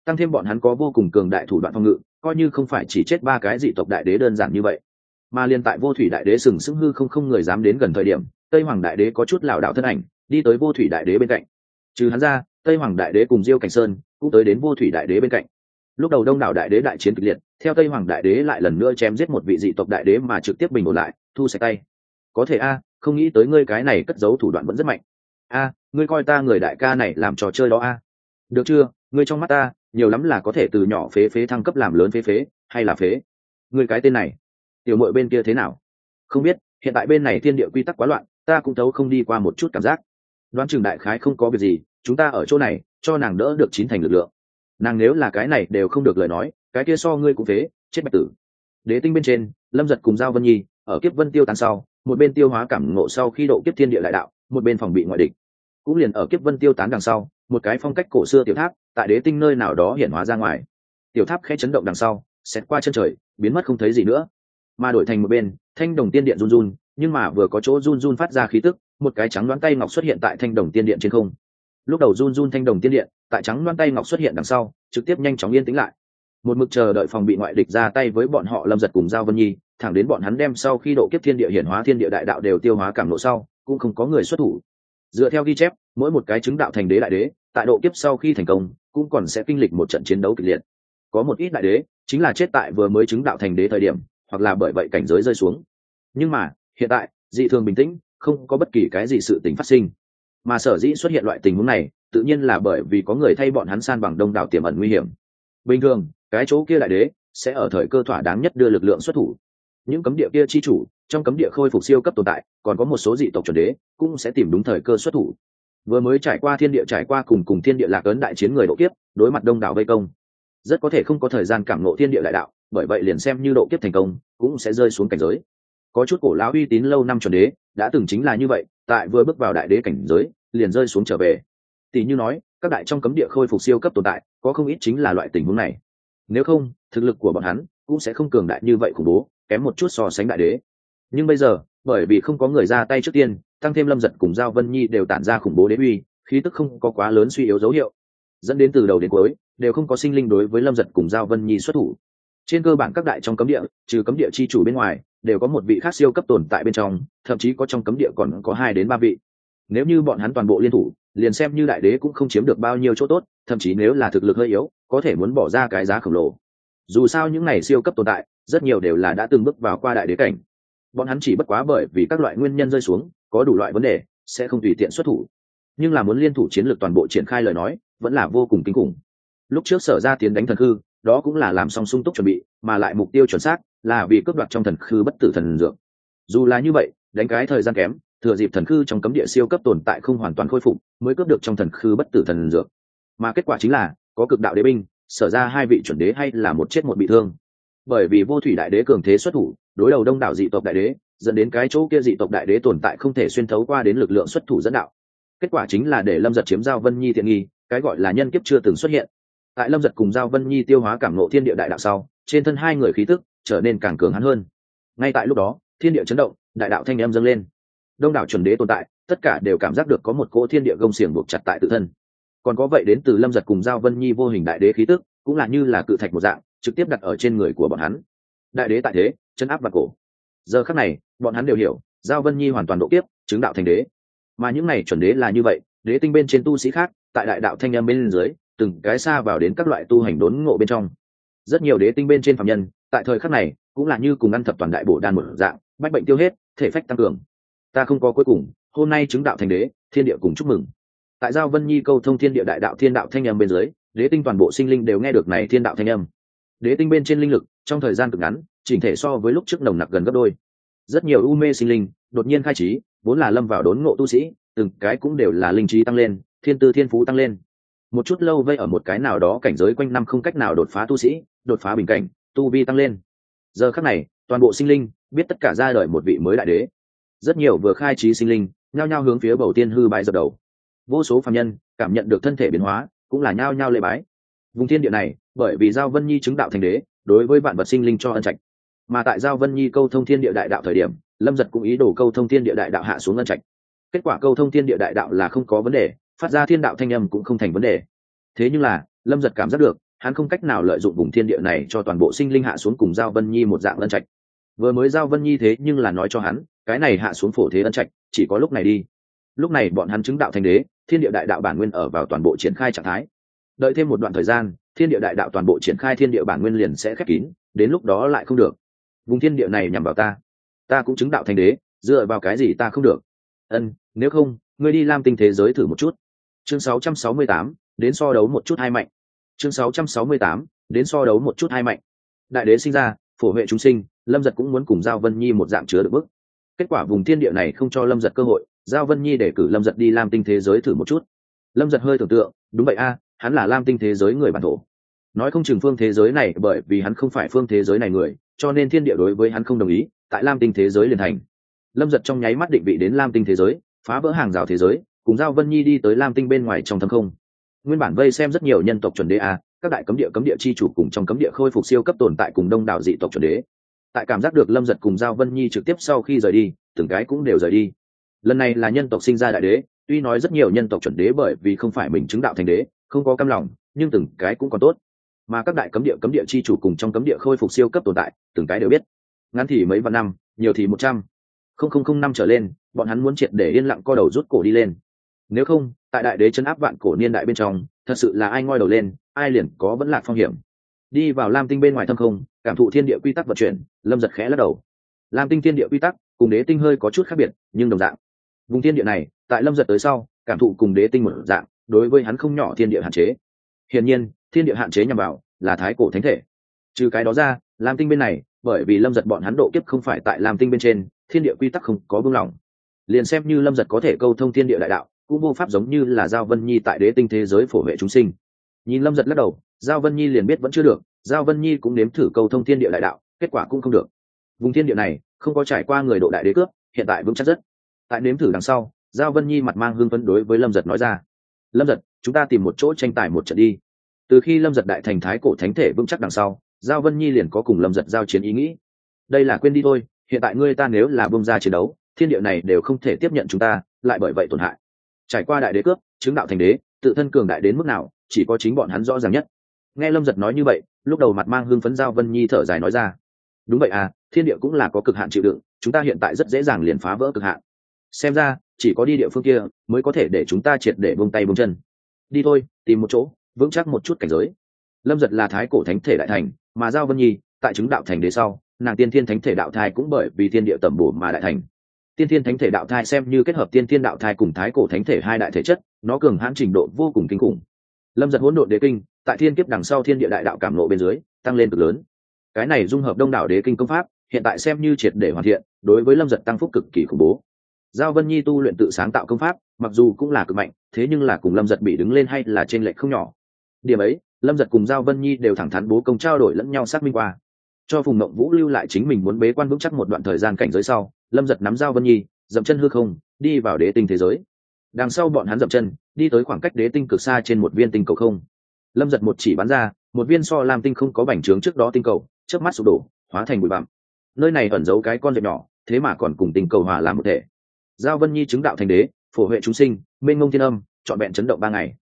tăng thêm bọn hắn có vô cùng cường đại thủ đoạn phòng ngự coi như không phải chỉ chết ba cái dị tộc đại đế đơn giản như vậy mà liên tại vô thủy đại đế sừng sững hư không không người dám đến gần thời điểm tây hoàng đại đế có chút lảo đạo thân ảnh đi tới vô thủy đại đế bên cạnh trừ hắn ra tây hoàng đại đế cùng diêu cảnh sơn cũng tới đến vô thủy đại đế bên cạnh lúc đầu đông đảo đại đế đại chiến kịch liệt theo tây hoàng đại đế lại lần nữa chém giết một vị dị tộc đại đế mà trực tiếp bình ổn lại thu sạch tay có thể a không nghĩ tới ngươi cái này cất giấu thủ đoạn vẫn rất mạnh. A, ngươi coi ta người đại ca này làm trò chơi đó a. Được chưa? Ngươi trong mắt ta, nhiều lắm là có thể từ nhỏ phế phế thăng cấp làm lớn phế phế, hay là phế? Ngươi cái tên này, tiểu mội bên kia thế nào? Không biết, hiện tại bên này thiên địa quy tắc quá loạn, ta cũng thấu không đi qua một chút cảm giác. Đoán chừng đại khái không có việc gì, chúng ta ở chỗ này, cho nàng đỡ được chín thành lực lượng. Nàng nếu là cái này đều không được lời nói, cái kia so ngươi cũng phế, chết bạch tử. Đế tinh bên trên, lâm giật cùng giao vân nhi, ở kiếp vân tiêu tàn sau một bên tiêu hóa cảm ngộ sau khi độ kiếp thiên địa lại đạo, một bên phòng bị ngoại địch. Cũng liền ở kiếp vân tiêu tán đằng sau, một cái phong cách cổ xưa tiểu tháp, tại đế tinh nơi nào đó hiện hóa ra ngoài. Tiểu tháp khẽ chấn động đằng sau, xẹt qua chân trời, biến mất không thấy gì nữa. Mà đổi thành một bên, thanh đồng tiên điện run run, nhưng mà vừa có chỗ run run phát ra khí tức, một cái trắng đoán tay ngọc xuất hiện tại thanh đồng tiên điện trên không. Lúc đầu run run thanh đồng tiên điện, tại trắng đoán tay ngọc xuất hiện đằng sau, trực tiếp nhanh chóng yên tĩnh lại. Một mực chờ đợi phòng bị ngoại địch ra tay với bọn họ lâm giật cùng giao vân nhi thẳng đến bọn hắn đem sau khi độ kiếp thiên địa hiển hóa thiên địa đại đạo đều tiêu hóa cảm nộ sau, cũng không có người xuất thủ. Dựa theo ghi chép, mỗi một cái chứng đạo thành đế đại đế, tại độ kiếp sau khi thành công, cũng còn sẽ kinh lịch một trận chiến đấu kịch liệt. Có một ít đại đế, chính là chết tại vừa mới chứng đạo thành đế thời điểm, hoặc là bởi vậy cảnh giới rơi xuống. Nhưng mà, hiện tại, dị thường bình tĩnh, không có bất kỳ cái gì sự tình phát sinh. Mà sở dĩ xuất hiện loại tình huống này, tự nhiên là bởi vì có người thay bọn hắn san bằng đông đảo tiềm ẩn nguy hiểm. Bình thường, cái chỗ kia đại đế, sẽ ở thời cơ thỏa đáng nhất đưa lực lượng xuất thủ những cấm địa kia chi chủ, trong cấm địa khôi phục siêu cấp tồn tại, còn có một số dị tộc chuẩn đế, cũng sẽ tìm đúng thời cơ xuất thủ. Vừa mới trải qua thiên địa, trải qua cùng cùng thiên địa lạc ấn đại chiến người độ kiếp, đối mặt đông đảo vây công, rất có thể không có thời gian cảm ngộ thiên địa đại đạo, bởi vậy liền xem như độ kiếp thành công, cũng sẽ rơi xuống cảnh giới. Có chút cổ lão uy tín lâu năm chuẩn đế, đã từng chính là như vậy, tại vừa bước vào đại đế cảnh giới, liền rơi xuống trở về. Tỷ như nói, các đại trong cấm địa khôi phục siêu cấp tồn tại, có không ít chính là loại tình huống này. Nếu không, thực lực của bọn hắn cũng sẽ không cường đại như vậy khủng bố kém một chút so sánh đại đế. Nhưng bây giờ, bởi vì không có người ra tay trước tiên, tăng thêm lâm giật cùng giao vân nhi đều tản ra khủng bố đế uy, khí tức không có quá lớn suy yếu dấu hiệu. Dẫn đến từ đầu đến cuối, đều không có sinh linh đối với lâm giật cùng giao vân nhi xuất thủ. Trên cơ bản các đại trong cấm địa, trừ cấm địa chi chủ bên ngoài, đều có một vị khác siêu cấp tồn tại bên trong, thậm chí có trong cấm địa còn có hai đến ba vị. Nếu như bọn hắn toàn bộ liên thủ, liền xem như đại đế cũng không chiếm được bao nhiêu chỗ tốt, thậm chí nếu là thực lực hơi yếu, có thể muốn bỏ ra cái giá khổng lồ. Dù sao những này siêu cấp tồn tại rất nhiều đều là đã từng bước vào qua đại đế cảnh. Bọn hắn chỉ bất quá bởi vì các loại nguyên nhân rơi xuống, có đủ loại vấn đề, sẽ không tùy tiện xuất thủ. Nhưng là muốn liên thủ chiến lược toàn bộ triển khai lời nói, vẫn là vô cùng kinh khủng. Lúc trước sở ra tiến đánh thần khư, đó cũng là làm xong sung túc chuẩn bị, mà lại mục tiêu chuẩn xác là vì cướp đoạt trong thần khư bất tử thần dược. Dù là như vậy, đánh cái thời gian kém, thừa dịp thần khư trong cấm địa siêu cấp tồn tại không hoàn toàn khôi phục, mới cướp được trong thần khư bất tử thần dược. Mà kết quả chính là, có cực đạo đế binh, sở ra hai vị chuẩn đế hay là một chết một bị thương bởi vì vô thủy đại đế cường thế xuất thủ, đối đầu đông đảo dị tộc đại đế, dẫn đến cái chỗ kia dị tộc đại đế tồn tại không thể xuyên thấu qua đến lực lượng xuất thủ dẫn đạo. Kết quả chính là để lâm giật chiếm giao vân nhi thiện nghi, cái gọi là nhân kiếp chưa từng xuất hiện. Tại lâm giật cùng giao vân nhi tiêu hóa cảm nộ thiên địa đại đạo sau, trên thân hai người khí tức trở nên càng cường hắn hơn. Ngay tại lúc đó, thiên địa chấn động, đại đạo thanh em dâng lên. Đông đảo chuẩn đế tồn tại, tất cả đều cảm giác được có một cỗ thiên địa gông xiềng buộc chặt tại tự thân. Còn có vậy đến từ lâm giật cùng giao vân nhi vô hình đại đế khí tức, cũng là như là cự thạch một dạng trực tiếp đặt ở trên người của bọn hắn. Đại đế tại thế, chân áp và cổ. Giờ khắc này, bọn hắn đều hiểu, giao vân nhi hoàn toàn độ kiếp, chứng đạo thành đế. Mà những này chuẩn đế là như vậy, đế tinh bên trên tu sĩ khác, tại đại đạo thanh âm bên dưới, từng cái xa vào đến các loại tu hành đốn ngộ bên trong. Rất nhiều đế tinh bên trên phạm nhân, tại thời khắc này, cũng là như cùng ăn thập toàn đại bổ đan một dạng, bách bệnh tiêu hết, thể phách tăng cường. Ta không có cuối cùng, hôm nay chứng đạo thành đế, thiên địa cùng chúc mừng. Tại giao vân nhi câu thông thiên địa đại đạo thiên đạo thanh âm bên dưới, đế tinh toàn bộ sinh linh đều nghe được này thiên đạo thanh âm đế tinh bên trên linh lực, trong thời gian cực ngắn, chỉnh thể so với lúc trước nồng nặc gần gấp đôi. Rất nhiều u mê sinh linh đột nhiên khai trí, vốn là lâm vào đốn ngộ tu sĩ, từng cái cũng đều là linh trí tăng lên, thiên tư thiên phú tăng lên. Một chút lâu vây ở một cái nào đó cảnh giới quanh năm không cách nào đột phá tu sĩ, đột phá bình cảnh, tu vi tăng lên. Giờ khắc này, toàn bộ sinh linh biết tất cả ra đời một vị mới đại đế. Rất nhiều vừa khai trí sinh linh nhao nhao hướng phía bầu tiên hư bái dập đầu. Vô số phạm nhân cảm nhận được thân thể biến hóa, cũng là nhao nhao lễ bái. Vùng thiên địa này bởi vì giao vân nhi chứng đạo thành đế, đối với vạn vật sinh linh cho ân trạch. Mà tại giao vân nhi câu thông thiên địa đại đạo thời điểm, lâm giật cũng ý đồ câu thông thiên địa đại đạo hạ xuống ân trạch. Kết quả câu thông thiên địa đại đạo là không có vấn đề, phát ra thiên đạo thanh âm cũng không thành vấn đề. Thế nhưng là, lâm giật cảm giác được, hắn không cách nào lợi dụng vùng thiên địa này cho toàn bộ sinh linh hạ xuống cùng giao vân nhi một dạng ân trạch. Vừa mới giao vân nhi thế nhưng là nói cho hắn, cái này hạ xuống phổ thế ân trạch, chỉ có lúc này đi. Lúc này bọn hắn chứng đạo thành đế, thiên địa đại đạo bản nguyên ở vào toàn bộ triển khai trạng thái. Đợi thêm một đoạn thời gian thiên địa đại đạo toàn bộ triển khai thiên địa bản nguyên liền sẽ khép kín đến lúc đó lại không được. Vùng thiên địa này nhằm vào ta. Ta cũng chứng đạo thành đế dựa vào cái gì ta không được? Ân nếu không ngươi đi lam tinh thế giới thử một chút. Chương 668, đến so đấu một chút hai mạnh. Chương 668, đến so đấu một chút hai mạnh. Đại đế sinh ra phổ huệ chúng sinh lâm giật cũng muốn cùng giao vân nhi một dạng chứa được bức. Kết quả vùng thiên địa này không cho lâm giật cơ hội giao vân nhi để cử lâm giật đi lam tinh thế giới thử một chút. Lâm giật hơi tưởng tượng đúng vậy a hắn là lam tinh thế giới người bản thổ. Nói không chừng phương thế giới này bởi vì hắn không phải phương thế giới này người, cho nên thiên địa đối với hắn không đồng ý, tại lam tinh thế giới liền thành. Lâm giật trong nháy mắt định vị đến lam tinh thế giới, phá vỡ hàng rào thế giới, cùng giao vân nhi đi tới lam tinh bên ngoài trong thâm không. Nguyên bản vây xem rất nhiều nhân tộc chuẩn đế a các đại cấm địa cấm địa chi chủ cùng trong cấm địa khôi phục siêu cấp tồn tại cùng đông đảo dị tộc chuẩn đế. Tại cảm giác được lâm giật cùng giao vân nhi trực tiếp sau khi rời đi, từng cái cũng đều rời đi. Lần này là nhân tộc sinh ra đại đế, tuy nói rất nhiều nhân tộc chuẩn đế bởi vì không phải mình chứng đạo thành đế không có cam lòng, nhưng từng cái cũng còn tốt. Mà các đại cấm địa cấm địa chi chủ cùng trong cấm địa khôi phục siêu cấp tồn tại, từng cái đều biết. Ngắn thì mấy vạn năm, nhiều thì một trăm. Không không không, năm trở lên, bọn hắn muốn triệt để yên lặng co đầu rút cổ đi lên. Nếu không, tại đại đế chấn áp vạn cổ niên đại bên trong, thật sự là ai ngoi đầu lên, ai liền có vẫn lạc phong hiểm. Đi vào lam tinh bên ngoài thâm không, cảm thụ thiên địa quy tắc vận chuyển, lâm giật khẽ lắc đầu. Lam tinh thiên địa quy tắc cùng đế tinh hơi có chút khác biệt, nhưng đồng dạng. Vùng thiên địa này, tại lâm giật tới sau, cảm thụ cùng đế tinh một dạng đối với hắn không nhỏ thiên địa hạn chế. Hiển nhiên, thiên địa hạn chế nhằm vào là thái cổ thánh thể. Trừ cái đó ra, lam tinh bên này, bởi vì lâm giật bọn hắn độ kiếp không phải tại lam tinh bên trên, thiên địa quy tắc không có buông lỏng. Liền xem như lâm giật có thể câu thông thiên địa đại đạo, cũng vô pháp giống như là giao vân nhi tại đế tinh thế giới phổ vệ chúng sinh. Nhìn lâm giật lắc đầu, giao vân nhi liền biết vẫn chưa được, giao vân nhi cũng nếm thử câu thông thiên địa đại đạo, kết quả cũng không được. Vùng thiên địa này, không có trải qua người độ đại đế cướp, hiện tại vững chắc rất. Tại nếm thử đằng sau, giao vân nhi mặt mang hương phấn đối với lâm giật nói ra lâm giật, chúng ta tìm một chỗ tranh tài một trận đi. Từ khi lâm giật đại thành thái cổ thánh thể vững chắc đằng sau, giao vân nhi liền có cùng lâm giật giao chiến ý nghĩ. Đây là quên đi thôi, hiện tại ngươi ta nếu là bông ra chiến đấu, thiên địa này đều không thể tiếp nhận chúng ta, lại bởi vậy tổn hại. Trải qua đại đế cướp, chứng đạo thành đế, tự thân cường đại đến mức nào, chỉ có chính bọn hắn rõ ràng nhất. Nghe lâm giật nói như vậy, lúc đầu mặt mang hương phấn giao vân nhi thở dài nói ra. Đúng vậy à thiên địa cũng là có cực hạn chịu đựng, chúng ta hiện tại rất dễ dàng liền phá vỡ cực hạn xem ra, chỉ có đi địa phương kia mới có thể để chúng ta triệt để bông tay bông chân. Đi thôi, tìm một chỗ, vững chắc một chút cảnh giới. Lâm giật là thái cổ thánh thể đại thành, mà giao vân nhi, tại chứng đạo thành đế sau, nàng tiên thiên thánh thể đạo thai cũng bởi vì thiên địa tẩm bổ mà đại thành. Tiên thiên thánh thể đạo thai xem như kết hợp tiên thiên đạo thai cùng thái cổ thánh thể hai đại thể chất, nó cường hãn trình độ vô cùng kinh khủng. Lâm giật hỗn độn đế kinh, tại thiên kiếp đằng sau thiên địa đại đạo cảm lộ bên dưới, tăng lên cực lớn. Cái này dung hợp đông đảo đế kinh công pháp, hiện tại xem như triệt để hoàn thiện, đối với lâm giật tăng phúc cực kỳ khủng bố giao vân nhi tu luyện tự sáng tạo công pháp, mặc dù cũng là cực mạnh, thế nhưng là cùng lâm giật bị đứng lên hay là t r ê n lệch không nhỏ. Điểm ấy, lâm giật cùng giao vân nhi đều thẳng thắn bố công trao đổi lẫn nhau xác minh qua. Cho phùng mộng vũ lưu lại chính mình muốn bế quan vững chắc một đoạn thời gian cảnh giới sau, lâm giật nắm giao vân nhi, dậm chân hư không, đi vào đế tinh thế giới. Đằng sau bọn hắn dậm chân, đi tới khoảng cách đế tinh cực xa trên một viên tinh cầu không. Lâm giật một chỉ bắn ra, một viên so lam tinh không có bành trướng trước đó tinh cầu trước mắt sụp đổ, hóa thành bụi bặm. Nơi này ẩn giấu cái con rệp nhỏ, thế mà còn cùng tinh cầu hòa làm một thể giao vân nhi chứng đạo thành đế, phổ huệ chúng sinh, mênh ngông thiên âm, trọn vẹn chấn động ba ngày.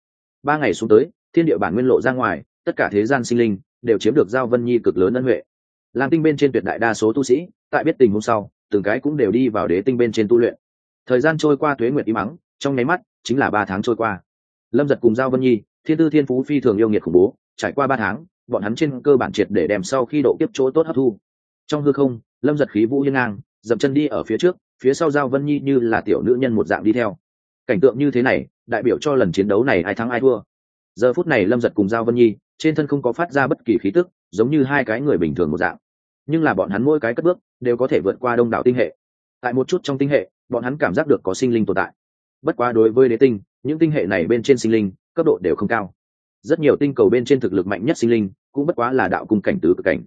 Ba ngày xuống tới, thiên địa bản nguyên lộ ra ngoài, tất cả thế gian sinh linh đều chiếm được giao vân nhi cực lớn ân huệ. Làm tinh bên trên tuyệt đại đa số tu sĩ, tại biết tình hôm sau, từng cái cũng đều đi vào đế tinh bên trên tu luyện. Thời gian trôi qua thuế nguyệt im mắng, trong nháy mắt, chính là ba tháng trôi qua. Lâm giật cùng giao vân nhi, thiên tư thiên phú phi thường yêu nghiệt khủng bố, trải qua ba tháng, bọn hắn trên cơ bản triệt để đem sau khi độ kiếp chỗ tốt hấp thu. Trong hư không, lâm giật khí vũ hiên ngang, dậm chân đi ở phía trước phía sau giao vân nhi như là tiểu nữ nhân một dạng đi theo. Cảnh tượng như thế này, đại biểu cho lần chiến đấu này ai thắng ai thua. Giờ phút này lâm giật cùng giao vân nhi, trên thân không có phát ra bất kỳ khí tức, giống như hai cái người bình thường một dạng. Nhưng là bọn hắn mỗi cái cất bước, đều có thể vượt qua đông đảo tinh hệ. Tại một chút trong tinh hệ, bọn hắn cảm giác được có sinh linh tồn tại. Bất quá đối với đế tinh, những tinh hệ này bên trên sinh linh, cấp độ đều không cao. Rất nhiều tinh cầu bên trên thực lực mạnh nhất sinh linh, cũng bất quá là đạo cung cảnh tứ cực cảnh.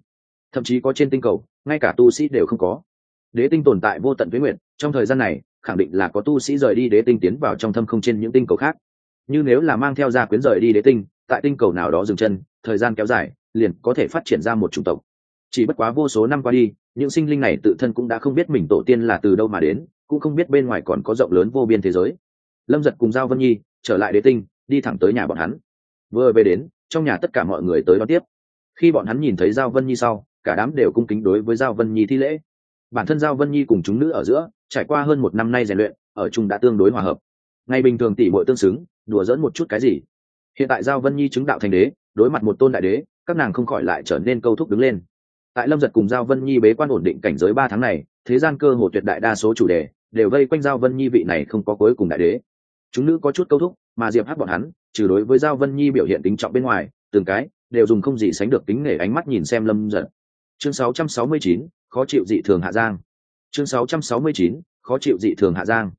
Thậm chí có trên tinh cầu, ngay cả tu sĩ đều không có đế tinh tồn tại vô tận với nguyện trong thời gian này, khẳng định là có tu sĩ rời đi đế tinh tiến vào trong thâm không trên những tinh cầu khác. Như nếu là mang theo gia quyến rời đi đế tinh, tại tinh cầu nào đó dừng chân, thời gian kéo dài, liền có thể phát triển ra một chủng tộc. Chỉ bất quá vô số năm qua đi, những sinh linh này tự thân cũng đã không biết mình tổ tiên là từ đâu mà đến, cũng không biết bên ngoài còn có rộng lớn vô biên thế giới. Lâm giật cùng giao vân nhi trở lại đế tinh, đi thẳng tới nhà bọn hắn. Vừa về đến, trong nhà tất cả mọi người tới đón tiếp. Khi bọn hắn nhìn thấy giao vân nhi sau, cả đám đều cung kính đối với giao vân nhi thi lễ bản thân giao vân nhi cùng chúng nữ ở giữa trải qua hơn một năm nay rèn luyện, ở chung đã tương đối hòa hợp. Ngày bình thường tỷ bội tương xứng, đùa dỡn một chút cái gì. Hiện tại giao vân nhi chứng đạo thành đế, đối mặt một tôn đại đế, các nàng không khỏi lại trở nên câu thúc đứng lên. Tại lâm giật cùng giao vân nhi bế quan ổn định cảnh giới ba tháng này, thế gian cơ hồ tuyệt đại đa số chủ đề đều vây quanh giao vân nhi vị này không có cuối cùng đại đế. Chúng nữ có chút câu thúc, mà diệp hát bọn hắn, trừ đối với giao vân nhi biểu hiện tính trọng bên ngoài, từng cái đều dùng không gì sánh được tính nể ánh mắt nhìn xem lâm giật chương 669, khó chịu dị thường hạ giang. Chương 669, khó chịu dị thường hạ giang.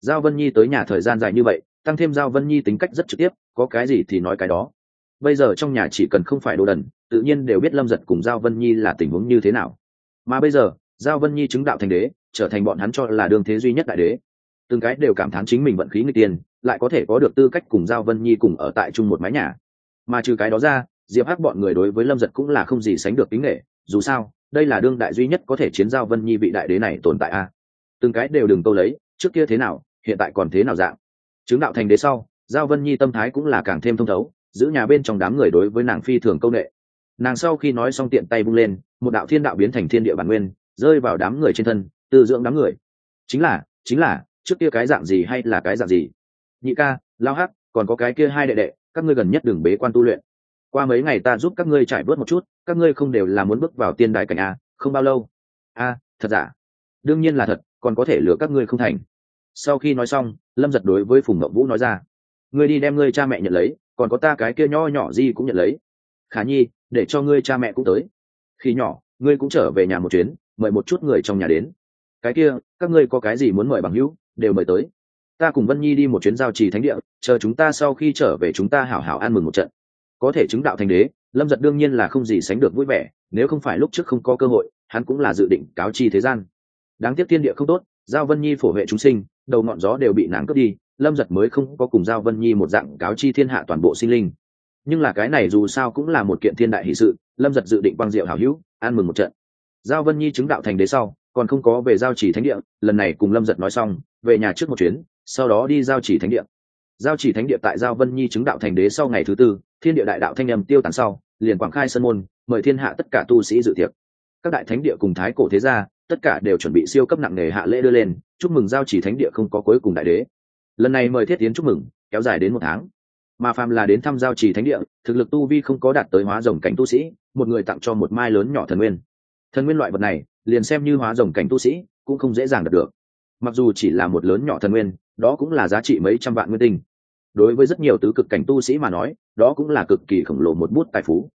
Giao vân nhi tới nhà thời gian dài như vậy tăng thêm giao vân nhi tính cách rất trực tiếp có cái gì thì nói cái đó. Bây giờ trong nhà chỉ cần không phải đồ đần tự nhiên đều biết lâm giật cùng giao vân nhi là tình huống như thế nào. Mà bây giờ giao vân nhi chứng đạo thành đế trở thành bọn hắn cho là đương thế duy nhất đại đế. Từng cái đều cảm thán chính mình vận khí người tiền lại có thể có được tư cách cùng giao vân nhi cùng ở tại chung một mái nhà. Mà trừ cái đó ra diệp hắc bọn người đối với lâm giật cũng là không gì sánh được kính nghệ dù sao, đây là đương đại duy nhất có thể chiến giao vân nhi vị đại đế này tồn tại a. Từng cái đều đừng câu lấy, trước kia thế nào, hiện tại còn thế nào dạng. Chứng đạo thành đế sau, giao vân nhi tâm thái cũng là càng thêm thông thấu, giữ nhà bên trong đám người đối với nàng phi thường công nghệ nàng sau khi nói xong tiện tay bung lên, một đạo thiên đạo biến thành thiên địa bản nguyên, rơi vào đám người trên thân, tư dưỡng đám người. Chính là chính là, trước kia cái dạng gì hay là cái dạng gì? Nhị ca, lao hắc, còn có cái kia hai đệ đệ, các ngươi gần nhất đường bế quan tu luyện qua mấy ngày ta giúp các ngươi trải bớt một chút, các ngươi không đều là muốn bước vào tiên đài cảnh a, không bao lâu? A, thật giả? Đương nhiên là thật, còn có thể lừa các ngươi không thành. Sau khi nói xong, lâm giật đối với phùng ngậm vũ nói ra. Ngươi đi đem ngươi cha mẹ nhận lấy, còn có ta cái kia nho nhỏ gì cũng nhận lấy. Khả nhi, để cho ngươi cha mẹ cũng tới. Khi nhỏ, ngươi cũng trở về nhà một chuyến, mời một chút người trong nhà đến. Cái kia, các ngươi có cái gì muốn mời bằng hữu, đều mời tới. Ta cùng vân nhi đi một chuyến giao trì thánh địa, chờ chúng ta sau khi trở về chúng ta hảo hảo ăn mừng một trận có thể chứng đạo thành đế, lâm giật đương nhiên là không gì sánh được vui vẻ, nếu không phải lúc trước không có cơ hội, hắn cũng là dự định cáo chi thế gian. Đáng tiếc thiên địa không tốt, giao vân nhi phổ vệ chúng sinh, đầu ngọn gió đều bị nàng cướp đi, lâm giật mới không có cùng giao vân nhi một dạng cáo chi thiên hạ toàn bộ sinh linh. Nhưng là cái này dù sao cũng là một kiện thiên đại hỷ sự, lâm giật dự định quang diệu hảo hữu, an mừng một trận. Giao vân nhi chứng đạo thành đế sau, còn không có về giao chỉ thánh địa, lần này cùng lâm giật nói xong, về nhà trước một chuyến, sau đó đi giao chỉ thánh địa. Giao chỉ thánh địa tại giao vân nhi chứng đạo thành đế sau ngày thứ tư thiên địa đại đạo thanh âm tiêu tán sau, liền quảng khai sân môn, mời thiên hạ tất cả tu sĩ dự tiệc. Các đại thánh địa cùng thái cổ thế gia, tất cả đều chuẩn bị siêu cấp nặng nề hạ lễ đưa lên, chúc mừng giao chỉ thánh địa không có cuối cùng đại đế. Lần này mời thiết tiến chúc mừng, kéo dài đến một tháng. Mà phàm là đến thăm giao trì thánh địa, thực lực tu vi không có đạt tới hóa rồng cảnh tu sĩ, một người tặng cho một mai lớn nhỏ thần nguyên. Thần nguyên loại vật này, liền xem như hóa rồng cảnh tu sĩ, cũng không dễ dàng đạt được. Mặc dù chỉ là một lớn nhỏ thần nguyên, đó cũng là giá trị mấy trăm vạn nguyên tinh đối với rất nhiều tứ cực cảnh tu sĩ mà nói, đó cũng là cực kỳ khổng lồ một bút tài phú.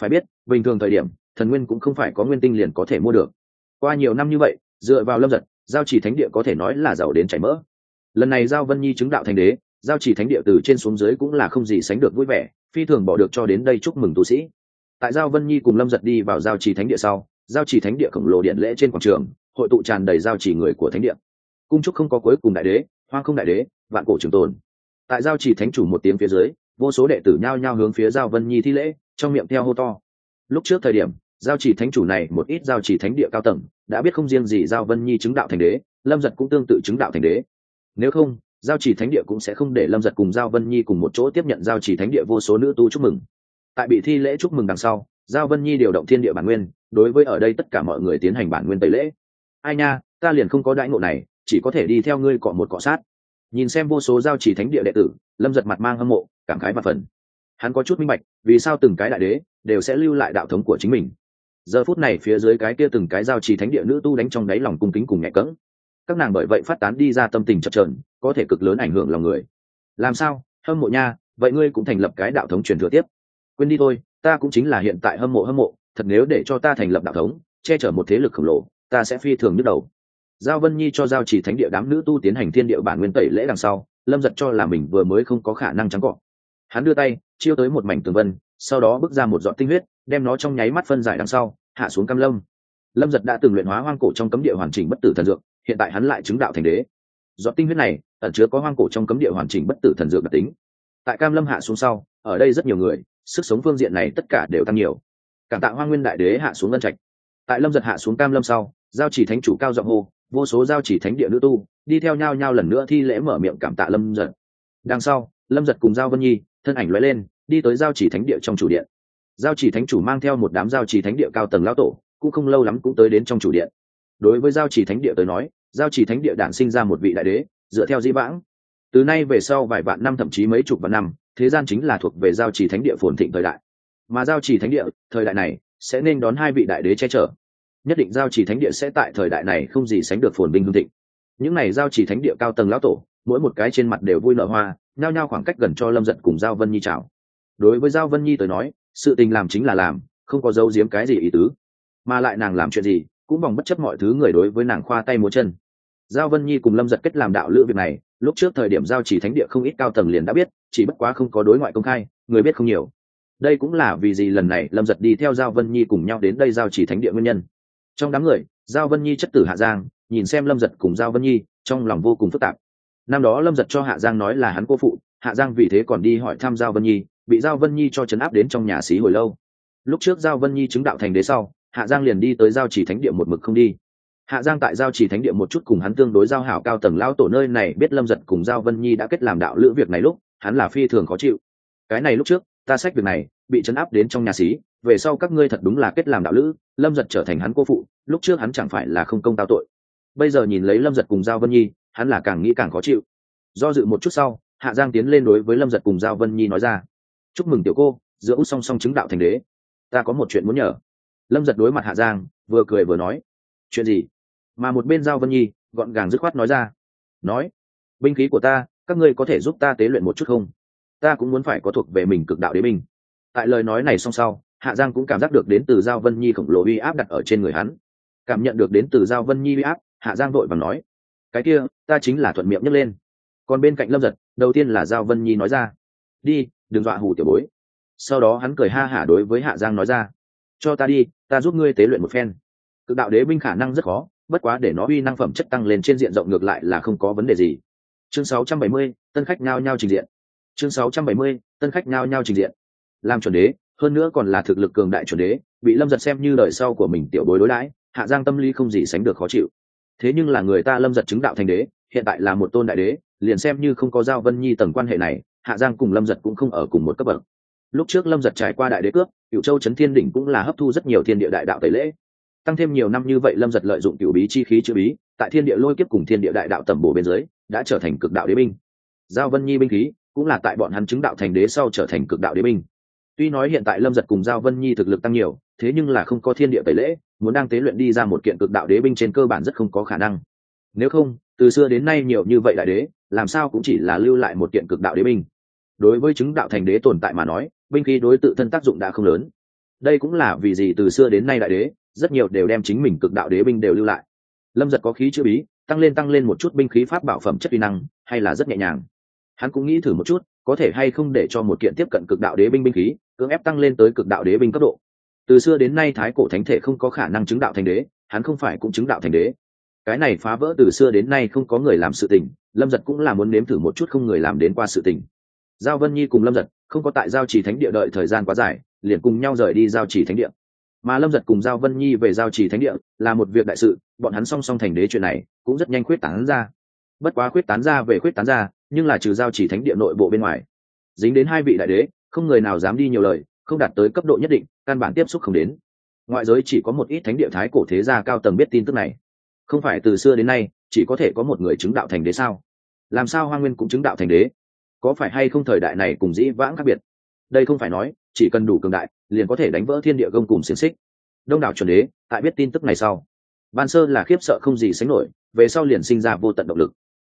Phải biết, bình thường thời điểm, thần nguyên cũng không phải có nguyên tinh liền có thể mua được. Qua nhiều năm như vậy, dựa vào lâm giật, giao chỉ thánh địa có thể nói là giàu đến chảy mỡ. Lần này giao vân nhi chứng đạo thành đế, giao chỉ thánh địa từ trên xuống dưới cũng là không gì sánh được vui vẻ, phi thường bỏ được cho đến đây chúc mừng tu sĩ. Tại giao vân nhi cùng lâm giật đi vào giao chỉ thánh địa sau, giao chỉ thánh địa khổng lồ điện lễ trên quảng trường, hội tụ tràn đầy giao chỉ người của thánh địa. Cung trúc không có cuối cùng đại đế hoang không đại đế, vạn cổ trường tồn tại giao chỉ thánh chủ một tiếng phía dưới, vô số đệ tử nhao nhao hướng phía giao vân nhi thi lễ, trong miệng theo hô to. Lúc trước thời điểm, giao chỉ thánh chủ này một ít giao chỉ thánh địa cao tầng, đã biết không riêng gì giao vân nhi chứng đạo thành đế, lâm giật cũng tương tự chứng đạo thành đế. Nếu không, giao chỉ thánh địa cũng sẽ không để lâm giật cùng giao vân nhi cùng một chỗ tiếp nhận giao chỉ thánh địa vô số nữ tu chúc mừng. Tại bị thi lễ chúc mừng đằng sau, giao vân nhi điều động thiên địa bản nguyên, đối với ở đây tất cả mọi người tiến hành bản nguyên tẩy lễ. Ai nha, ta liền không có đãi ngộ này, chỉ có thể đi theo ngươi cọ một cọ sát nhìn xem vô số giao chỉ thánh địa đệ tử, lâm giật mặt mang hâm mộ, cảm khái và phần. Hắn có chút minh bạch, vì sao từng cái đại đế đều sẽ lưu lại đạo thống của chính mình. Giờ phút này phía dưới cái kia từng cái giao trì thánh địa nữ tu đánh trong đáy lòng cung kính cùng nhẹ cỡng các nàng bởi vậy phát tán đi ra tâm tình chập trờn có thể cực lớn ảnh hưởng lòng người. Làm sao? Hâm mộ nha, vậy ngươi cũng thành lập cái đạo thống truyền thừa tiếp. Quên đi thôi, ta cũng chính là hiện tại hâm mộ hâm mộ, thật nếu để cho ta thành lập đạo thống, che chở một thế lực khổng lồ, ta sẽ phi thường nhức đầu giao vân nhi cho giao chỉ thánh địa đám nữ tu tiến hành thiên địa bản nguyên tẩy lễ đằng sau, lâm giật cho là mình vừa mới không có khả năng trắng cọ. Hắn đưa tay, chiêu tới một mảnh tường vân, sau đó bước ra một giọt tinh huyết, đem nó trong nháy mắt phân giải đằng sau, hạ xuống cam lâm. Lâm giật đã từng luyện hóa hoang cổ trong cấm địa hoàn chỉnh bất tử thần dược, hiện tại hắn lại chứng đạo thành đế. Giọt tinh huyết này, ẩn chứa có hoang cổ trong cấm địa hoàn chỉnh bất tử thần dược đặc tính. Tại cam lâm hạ xuống sau, ở đây rất nhiều người, sức sống phương diện này tất cả đều tăng nhiều. Cảm tạ hoa nguyên đại đế hạ xuống lân trạch. Tại lâm giật hạ xuống cam lâm sau, giao chỉ thánh chủ cao giọng hô vô số giao chỉ thánh địa nữ tu, đi theo nhau nhau lần nữa thi lễ mở miệng cảm tạ lâm giật. Đằng sau, lâm giật cùng giao vân nhi, thân ảnh lóe lên, đi tới giao chỉ thánh địa trong chủ điện. Giao chỉ thánh chủ mang theo một đám giao chỉ thánh địa cao tầng lao tổ, cũng không lâu lắm cũng tới đến trong chủ điện. Đối với giao chỉ thánh địa tới nói, giao chỉ thánh địa đản sinh ra một vị đại đế, dựa theo di vãng. Từ nay về sau vài vạn năm thậm chí mấy chục vạn năm, thế gian chính là thuộc về giao chỉ thánh địa phồn thịnh thời đại. Mà giao chỉ thánh địa, thời đại này, sẽ nên đón hai vị đại đế che chở nhất định giao chỉ thánh địa sẽ tại thời đại này không gì sánh được phồn binh hương thịnh. Những này giao chỉ thánh địa cao tầng lão tổ, mỗi một cái trên mặt đều vui nở hoa, nhao nhao khoảng cách gần cho lâm giật cùng giao vân nhi chào. Đối với giao vân nhi tới nói, sự tình làm chính là làm, không có dấu giếm cái gì ý tứ. Mà lại nàng làm chuyện gì, cũng vòng bất chấp mọi thứ người đối với nàng khoa tay múa chân. Giao vân nhi cùng lâm giật kết làm đạo lữ việc này, lúc trước thời điểm giao chỉ thánh địa không ít cao tầng liền đã biết, chỉ bất quá không có đối ngoại công khai, người biết không nhiều. Đây cũng là vì gì lần này lâm giật đi theo giao vân nhi cùng nhau đến đây giao chỉ thánh địa nguyên nhân trong đám người, giao vân nhi chất tử hạ giang, nhìn xem lâm giật cùng giao vân nhi, trong lòng vô cùng phức tạp. Năm đó lâm giật cho hạ giang nói là hắn cô phụ, hạ giang vì thế còn đi hỏi thăm giao vân nhi, bị giao vân nhi cho chấn áp đến trong nhà xí hồi lâu. Lúc trước giao vân nhi chứng đạo thành đế sau, hạ giang liền đi tới giao chỉ thánh địa một mực không đi. Hạ giang tại giao chỉ thánh địa một chút cùng hắn tương đối giao hảo cao tầng lao tổ nơi này biết lâm giật cùng giao vân nhi đã kết làm đạo lữ việc này lúc, hắn là phi thường khó chịu. Cái này lúc trước, ta sách việc này, bị chấn áp đến trong nhà xí về sau các ngươi thật đúng là kết làm đạo lữ, lâm giật trở thành hắn cô phụ, lúc trước hắn chẳng phải là không công tao tội. Bây giờ nhìn lấy lâm giật cùng giao vân nhi, hắn là càng nghĩ càng khó chịu. Do dự một chút sau, hạ giang tiến lên đối với lâm giật cùng giao vân nhi nói ra, chúc mừng tiểu cô, giữa út song song chứng đạo thành đế. Ta có một chuyện muốn nhờ. Lâm giật đối mặt hạ giang, vừa cười vừa nói, chuyện gì? Mà một bên giao vân nhi, gọn gàng dứt khoát nói ra, nói, binh khí của ta, các ngươi có thể giúp ta tế luyện một chút không? Ta cũng muốn phải có thuộc về mình cực đạo đế binh. Tại lời nói này song sau hạ giang cũng cảm giác được đến từ giao vân nhi khổng lồ uy áp đặt ở trên người hắn. Cảm nhận được đến từ giao vân nhi uy áp hạ giang vội và nói cái kia ta chính là thuận miệng nhấc lên. Còn bên cạnh lâm giật đầu tiên là giao vân nhi nói ra đi đừng dọa hù tiểu bối. Sau đó hắn cười ha hả đối với hạ giang nói ra cho ta đi ta giúp ngươi tế luyện một phen. Cực đạo đế binh khả năng rất khó bất quá để nó uy năng phẩm chất tăng lên trên diện rộng ngược lại là không có vấn đề gì. Chương 670, tân khách nhao nhao trình diện. Chương 670, tân khách nhao nhao trình diện. Làm chuẩn đế hơn nữa còn là thực lực cường đại chuẩn đế, bị lâm giật xem như đời sau của mình tiểu bối đối đãi, hạ giang tâm lý không gì sánh được khó chịu. Thế nhưng là người ta lâm giật chứng đạo thành đế, hiện tại là một tôn đại đế, liền xem như không có giao vân nhi tầng quan hệ này, hạ giang cùng lâm giật cũng không ở cùng một cấp bậc. Lúc trước lâm giật trải qua đại đế cướp cựu châu trấn thiên đỉnh cũng là hấp thu rất nhiều thiên địa đại đạo tẩy lễ. Tăng thêm nhiều năm như vậy lâm giật lợi dụng cựu bí chi khí chữ bí, tại thiên địa lôi kiếp cùng thiên địa đại đạo tầm bổ bên dưới, đã trở thành cực đạo đế binh. Giao vân nhi binh khí cũng là tại bọn hắn chứng đạo thành đế sau trở thành cực đạo đế binh tuy nói hiện tại lâm giật cùng giao vân nhi thực lực tăng nhiều, thế nhưng là không có thiên địa tẩy lễ, muốn đang tế luyện đi ra một kiện cực đạo đế binh trên cơ bản rất không có khả năng. Nếu không, từ xưa đến nay nhiều như vậy đại đế, làm sao cũng chỉ là lưu lại một kiện cực đạo đế binh. Đối với chứng đạo thành đế tồn tại mà nói, binh khí đối tự thân tác dụng đã không lớn. Đây cũng là vì gì từ xưa đến nay đại đế, rất nhiều đều đem chính mình cực đạo đế binh đều lưu lại. Lâm giật có khí chữ bí, tăng lên tăng lên một chút binh khí pháp bảo phẩm chất vi năng, hay là rất nhẹ nhàng. Hắn cũng nghĩ thử một chút, có thể hay không để cho một kiện tiếp cận cực đạo đế binh binh khí cưỡng ép tăng lên tới cực đạo đế binh cấp độ. Từ xưa đến nay thái cổ thánh thể không có khả năng chứng đạo thành đế, hắn không phải cũng chứng đạo thành đế. Cái này phá vỡ từ xưa đến nay không có người làm sự tình, lâm giật cũng là muốn nếm thử một chút không người làm đến qua sự tình. Giao vân nhi cùng lâm giật không có tại giao trì thánh địa đợi thời gian quá dài, liền cùng nhau rời đi giao trì thánh địa. Mà lâm giật cùng giao vân nhi về giao trì thánh địa là một việc đại sự, bọn hắn song song thành đế chuyện này cũng rất nhanh khuyết tán ra. Bất quá khuyết tán ra về khuyết tán ra, nhưng là trừ giao trì thánh địa nội bộ bên ngoài, dính đến hai vị đại đế không người nào dám đi nhiều lời, không đạt tới cấp độ nhất định, căn bản tiếp xúc không đến. Ngoại giới chỉ có một ít thánh địa thái cổ thế gia cao tầng biết tin tức này. Không phải từ xưa đến nay, chỉ có thể có một người chứng đạo thành đế sao? Làm sao hoa nguyên cũng chứng đạo thành đế? Có phải hay không thời đại này cùng dĩ vãng khác biệt? Đây không phải nói, chỉ cần đủ cường đại, liền có thể đánh vỡ thiên địa gông cùng xiềng xích. Đông đảo chuẩn đế, tại biết tin tức này sau. Ban sơ là khiếp sợ không gì sánh nổi, về sau liền sinh ra vô tận động lực.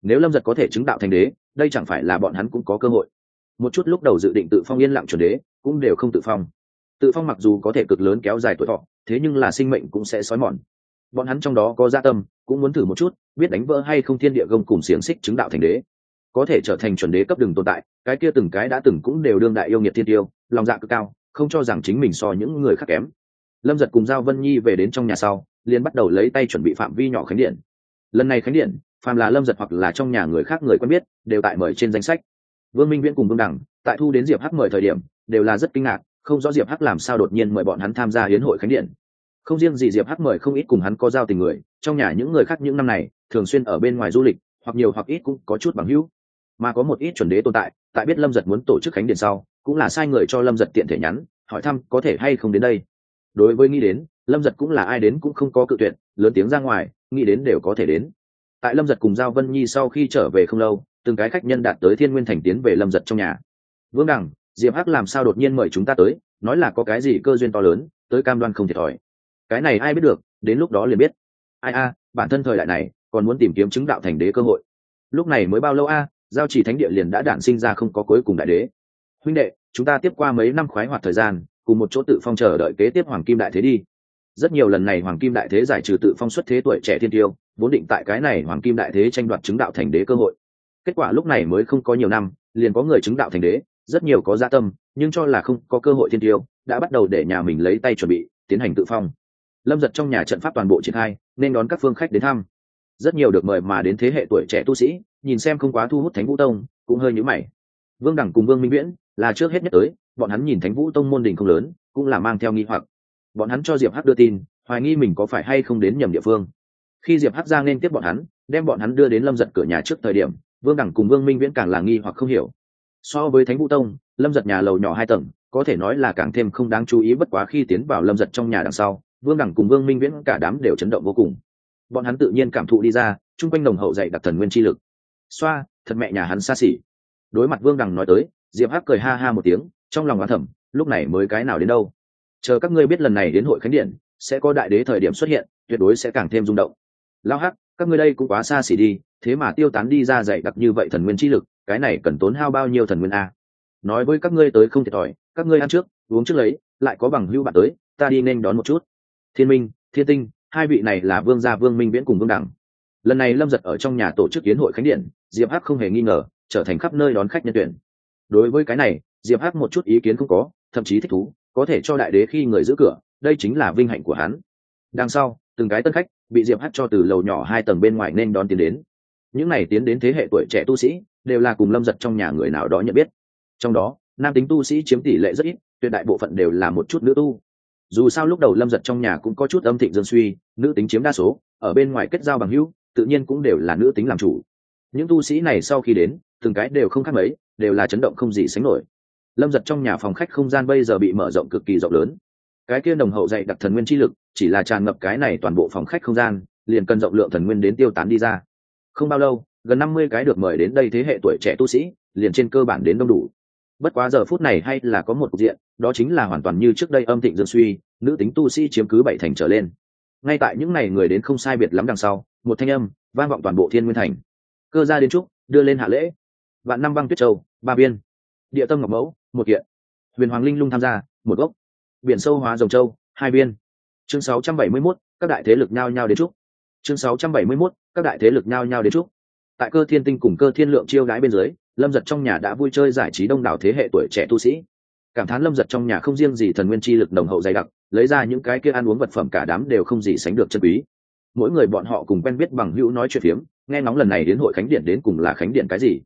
Nếu lâm giật có thể chứng đạo thành đế, đây chẳng phải là bọn hắn cũng có cơ hội một chút lúc đầu dự định tự phong yên lặng chuẩn đế, cũng đều không tự phong. Tự phong mặc dù có thể cực lớn kéo dài tuổi thọ, thế nhưng là sinh mệnh cũng sẽ xói mòn. Bọn hắn trong đó có gia tâm, cũng muốn thử một chút, biết đánh vỡ hay không thiên địa gông cùng xiềng xích chứng đạo thành đế. Có thể trở thành chuẩn đế cấp đường tồn tại, cái kia từng cái đã từng cũng đều đương đại yêu nghiệt thiên tiêu, lòng dạ cực cao, không cho rằng chính mình so những người khác kém. Lâm giật cùng giao vân nhi về đến trong nhà sau, liền bắt đầu lấy tay chuẩn bị phạm vi nhỏ khánh điện. Lần này khánh điện, phàm là lâm giật hoặc là trong nhà người khác người quen biết, đều tại mời trên danh sách vương minh viễn cùng vương đẳng tại thu đến diệp hắc mời thời điểm, đều là rất kinh ngạc, không rõ diệp hắc làm sao đột nhiên mời bọn hắn tham gia hiến hội khánh điện. Không riêng gì diệp hắc mời không ít cùng hắn có giao tình người, trong nhà những người khác những năm này, thường xuyên ở bên ngoài du lịch, hoặc nhiều hoặc ít cũng có chút bằng hữu. Mà có một ít chuẩn đế tồn tại tại biết lâm giật muốn tổ chức khánh điện sau, cũng là sai người cho lâm giật tiện thể nhắn, hỏi thăm có thể hay không đến đây. Đối với nghĩ đến, lâm giật cũng là ai đến cũng không có cự tuyệt, lớn tiếng ra ngoài, nghĩ đến đều có thể đến. Tại lâm giật cùng giao vân nhi sau khi trở về không lâu từng cái khách nhân đạt tới thiên nguyên thành tiến về lâm giật trong nhà. Vương đằng, diệp hắc làm sao đột nhiên mời chúng ta tới, nói là có cái gì cơ duyên to lớn, tới cam đoan không thiệt thòi. Cái này ai biết được, đến lúc đó liền biết. Ai a, bản thân thời đại này, còn muốn tìm kiếm chứng đạo thành đế cơ hội. Lúc này mới bao lâu a, giao trì thánh địa liền đã đản sinh ra không có cuối cùng đại đế. Huynh đệ, chúng ta tiếp qua mấy năm khoái hoạt thời gian, cùng một chỗ tự phong chờ đợi kế tiếp hoàng kim đại thế đi. Rất nhiều lần này hoàng kim đại thế giải trừ tự phong xuất thế tuổi trẻ thiên tiêu, vốn định tại cái này hoàng kim đại thế tranh đoạt chứng đạo thành đế cơ hội kết quả lúc này mới không có nhiều năm, liền có người chứng đạo thành đế, rất nhiều có gia tâm, nhưng cho là không có cơ hội thiên tiêu, đã bắt đầu để nhà mình lấy tay chuẩn bị, tiến hành tự phong. Lâm giật trong nhà trận pháp toàn bộ triển khai, nên đón các phương khách đến thăm. Rất nhiều được mời mà đến thế hệ tuổi trẻ tu sĩ, nhìn xem không quá thu hút thánh vũ tông, cũng hơi nhữ mày. Vương đẳng cùng vương minh viễn, là trước hết nhất tới, bọn hắn nhìn thánh vũ tông môn đình không lớn, cũng là mang theo nghi hoặc. Bọn hắn cho diệp hắc đưa tin, hoài nghi mình có phải hay không đến nhầm địa phương. Khi diệp hắc ra nên tiếp bọn hắn, đem bọn hắn đưa đến lâm giật cửa nhà trước thời điểm vương đẳng cùng vương minh viễn càng là nghi hoặc không hiểu. So với thánh vũ tông, lâm giật nhà lầu nhỏ hai tầng, có thể nói là càng thêm không đáng chú ý bất quá khi tiến vào lâm giật trong nhà đằng sau, vương đẳng cùng vương minh viễn cả đám đều chấn động vô cùng. Bọn hắn tự nhiên cảm thụ đi ra, chung quanh nồng hậu dạy đặc thần nguyên chi lực. Xoa, thật mẹ nhà hắn xa xỉ. Đối mặt vương đằng nói tới, diệp hắc cười ha ha một tiếng, trong lòng oán thẩm lúc này mới cái nào đến đâu? Chờ các ngươi biết lần này đến hội khánh điện, sẽ có đại đế thời điểm xuất hiện, tuyệt đối sẽ càng thêm rung động. Lao hắc, các ngươi đây cũng quá xa xỉ đi thế mà tiêu tán đi ra dạy đặc như vậy thần nguyên chi lực, cái này cần tốn hao bao nhiêu thần nguyên a? Nói với các ngươi tới không thiệt thòi, các ngươi ăn trước, uống trước lấy, lại có bằng hưu bạn tới, ta đi nên đón một chút. Thiên minh, thiên tinh, hai vị này là vương gia, vương minh viễn cùng vương đẳng. Lần này lâm giật ở trong nhà tổ chức kiến hội khánh điện, diệp hắc không hề nghi ngờ, trở thành khắp nơi đón khách nhân tuyển. Đối với cái này, diệp hắc một chút ý kiến không có, thậm chí thích thú, có thể cho đại đế khi người giữ cửa, đây chính là vinh hạnh của hắn. Đằng sau, từng cái tân khách bị diệp hắc cho từ lầu nhỏ hai tầng bên ngoài nên đón tiến đến những này tiến đến thế hệ tuổi trẻ tu sĩ, đều là cùng lâm giật trong nhà người nào đó nhận biết. Trong đó, nam tính tu sĩ chiếm tỷ lệ rất ít, tuyệt đại bộ phận đều là một chút nữ tu. Dù sao lúc đầu lâm giật trong nhà cũng có chút âm thịnh dương suy, nữ tính chiếm đa số, ở bên ngoài kết giao bằng hữu, tự nhiên cũng đều là nữ tính làm chủ. Những tu sĩ này sau khi đến, từng cái đều không khác mấy, đều là chấn động không gì sánh nổi. Lâm giật trong nhà phòng khách không gian bây giờ bị mở rộng cực kỳ rộng lớn. Cái kia nồng hậu dạy đặc thần nguyên chi lực, chỉ là tràn ngập cái này toàn bộ phòng khách không gian, liền cần rộng lượng thần nguyên đến tiêu tán đi ra không bao lâu gần năm mươi cái được mời đến đây thế hệ tuổi trẻ tu sĩ liền trên cơ bản đến đông đủ. Bất quá giờ phút này hay là có một cục diện đó chính là hoàn toàn như trước đây âm thịnh dương suy nữ tính tu sĩ chiếm cứ bảy thành trở lên. Ngay tại những ngày người đến không sai biệt lắm đằng sau một thanh âm vang vọng toàn bộ thiên nguyên thành. Cơ gia đến trúc đưa lên hạ lễ. Vạn năm băng tuyết châu ba biên. Địa tâm ngọc mẫu một kiện. Huyền hoàng linh lung tham gia một gốc. Biển sâu hóa rồng châu hai biên. Chương 671, các đại thế lực nhao nhao đến trúc. Chương 671, các đại thế lực nhao nhao đến chúc. Tại cơ thiên tinh cùng cơ thiên lượng chiêu đái bên dưới, lâm giật trong nhà đã vui chơi giải trí đông đảo thế hệ tuổi trẻ tu sĩ. Cảm thán lâm giật trong nhà không riêng gì thần nguyên chi lực đồng hậu dày đặc, lấy ra những cái kia ăn uống vật phẩm cả đám đều không gì sánh được chân quý. Mỗi người bọn họ cùng quen biết bằng hữu nói chuyện phiếm, nghe ngóng lần này đến hội khánh điện đến cùng là khánh điện cái gì.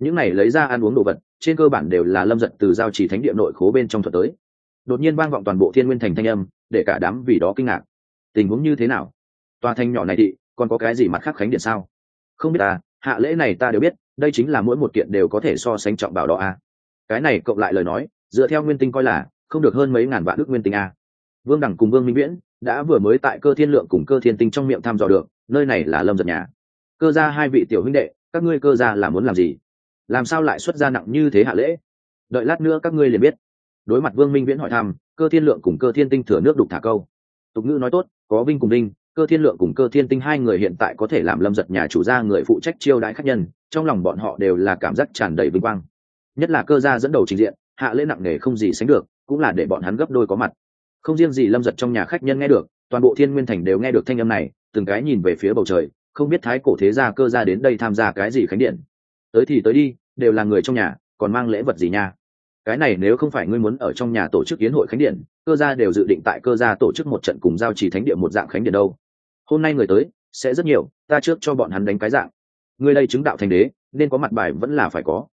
Những này lấy ra ăn uống đồ vật, trên cơ bản đều là lâm giật từ giao trì thánh địa nội khố bên trong thuật tới. Đột nhiên vang vọng toàn bộ thiên nguyên thành thanh âm, để cả đám vì đó kinh ngạc. Tình huống như thế nào? Tòa thanh nhỏ này thị còn có cái gì mặt khác khánh điện sao? Không biết à hạ lễ này ta đều biết, đây chính là mỗi một kiện đều có thể so sánh trọng bảo đó à. Cái này cộng lại lời nói, dựa theo nguyên tinh coi là, không được hơn mấy ngàn vạn ước nguyên tinh à. Vương đẳng cùng vương minh viễn đã vừa mới tại cơ thiên lượng cùng cơ thiên tinh trong miệng thăm dò được, nơi này là lâm giật nhà. Cơ ra hai vị tiểu huynh đệ, các ngươi cơ ra là muốn làm gì? Làm sao lại xuất ra nặng như thế hạ lễ? Đợi lát nữa các ngươi liền biết. Đối mặt vương minh viễn hỏi thăm, cơ thiên lượng cùng cơ thiên tinh thừa nước đục thả câu. Tục ngữ nói tốt, có vinh cùng đinh cơ thiên lượng cùng cơ thiên tinh hai người hiện tại có thể làm lâm giật nhà chủ gia người phụ trách chiêu đãi khách nhân, trong lòng bọn họ đều là cảm giác tràn đầy vinh quang. Nhất là cơ gia dẫn đầu trình diện, hạ lễ nặng nề không gì sánh được, cũng là để bọn hắn gấp đôi có mặt. Không riêng gì lâm giật trong nhà khách nhân nghe được, toàn bộ thiên nguyên thành đều nghe được thanh âm này, từng cái nhìn về phía bầu trời, không biết thái cổ thế gia cơ gia đến đây tham gia cái gì khánh điện. Tới thì tới đi, đều là người trong nhà, còn mang lễ vật gì nha? Cái này nếu không phải ngươi muốn ở trong nhà tổ chức yến hội khánh điện, cơ gia đều dự định tại cơ gia tổ chức một trận cùng giao trì thánh địa một dạng khánh điện đâu hôm nay người tới, sẽ rất nhiều, ta trước cho bọn hắn đánh cái dạng. Người đây chứng đạo thành đế, nên có mặt bài vẫn là phải có.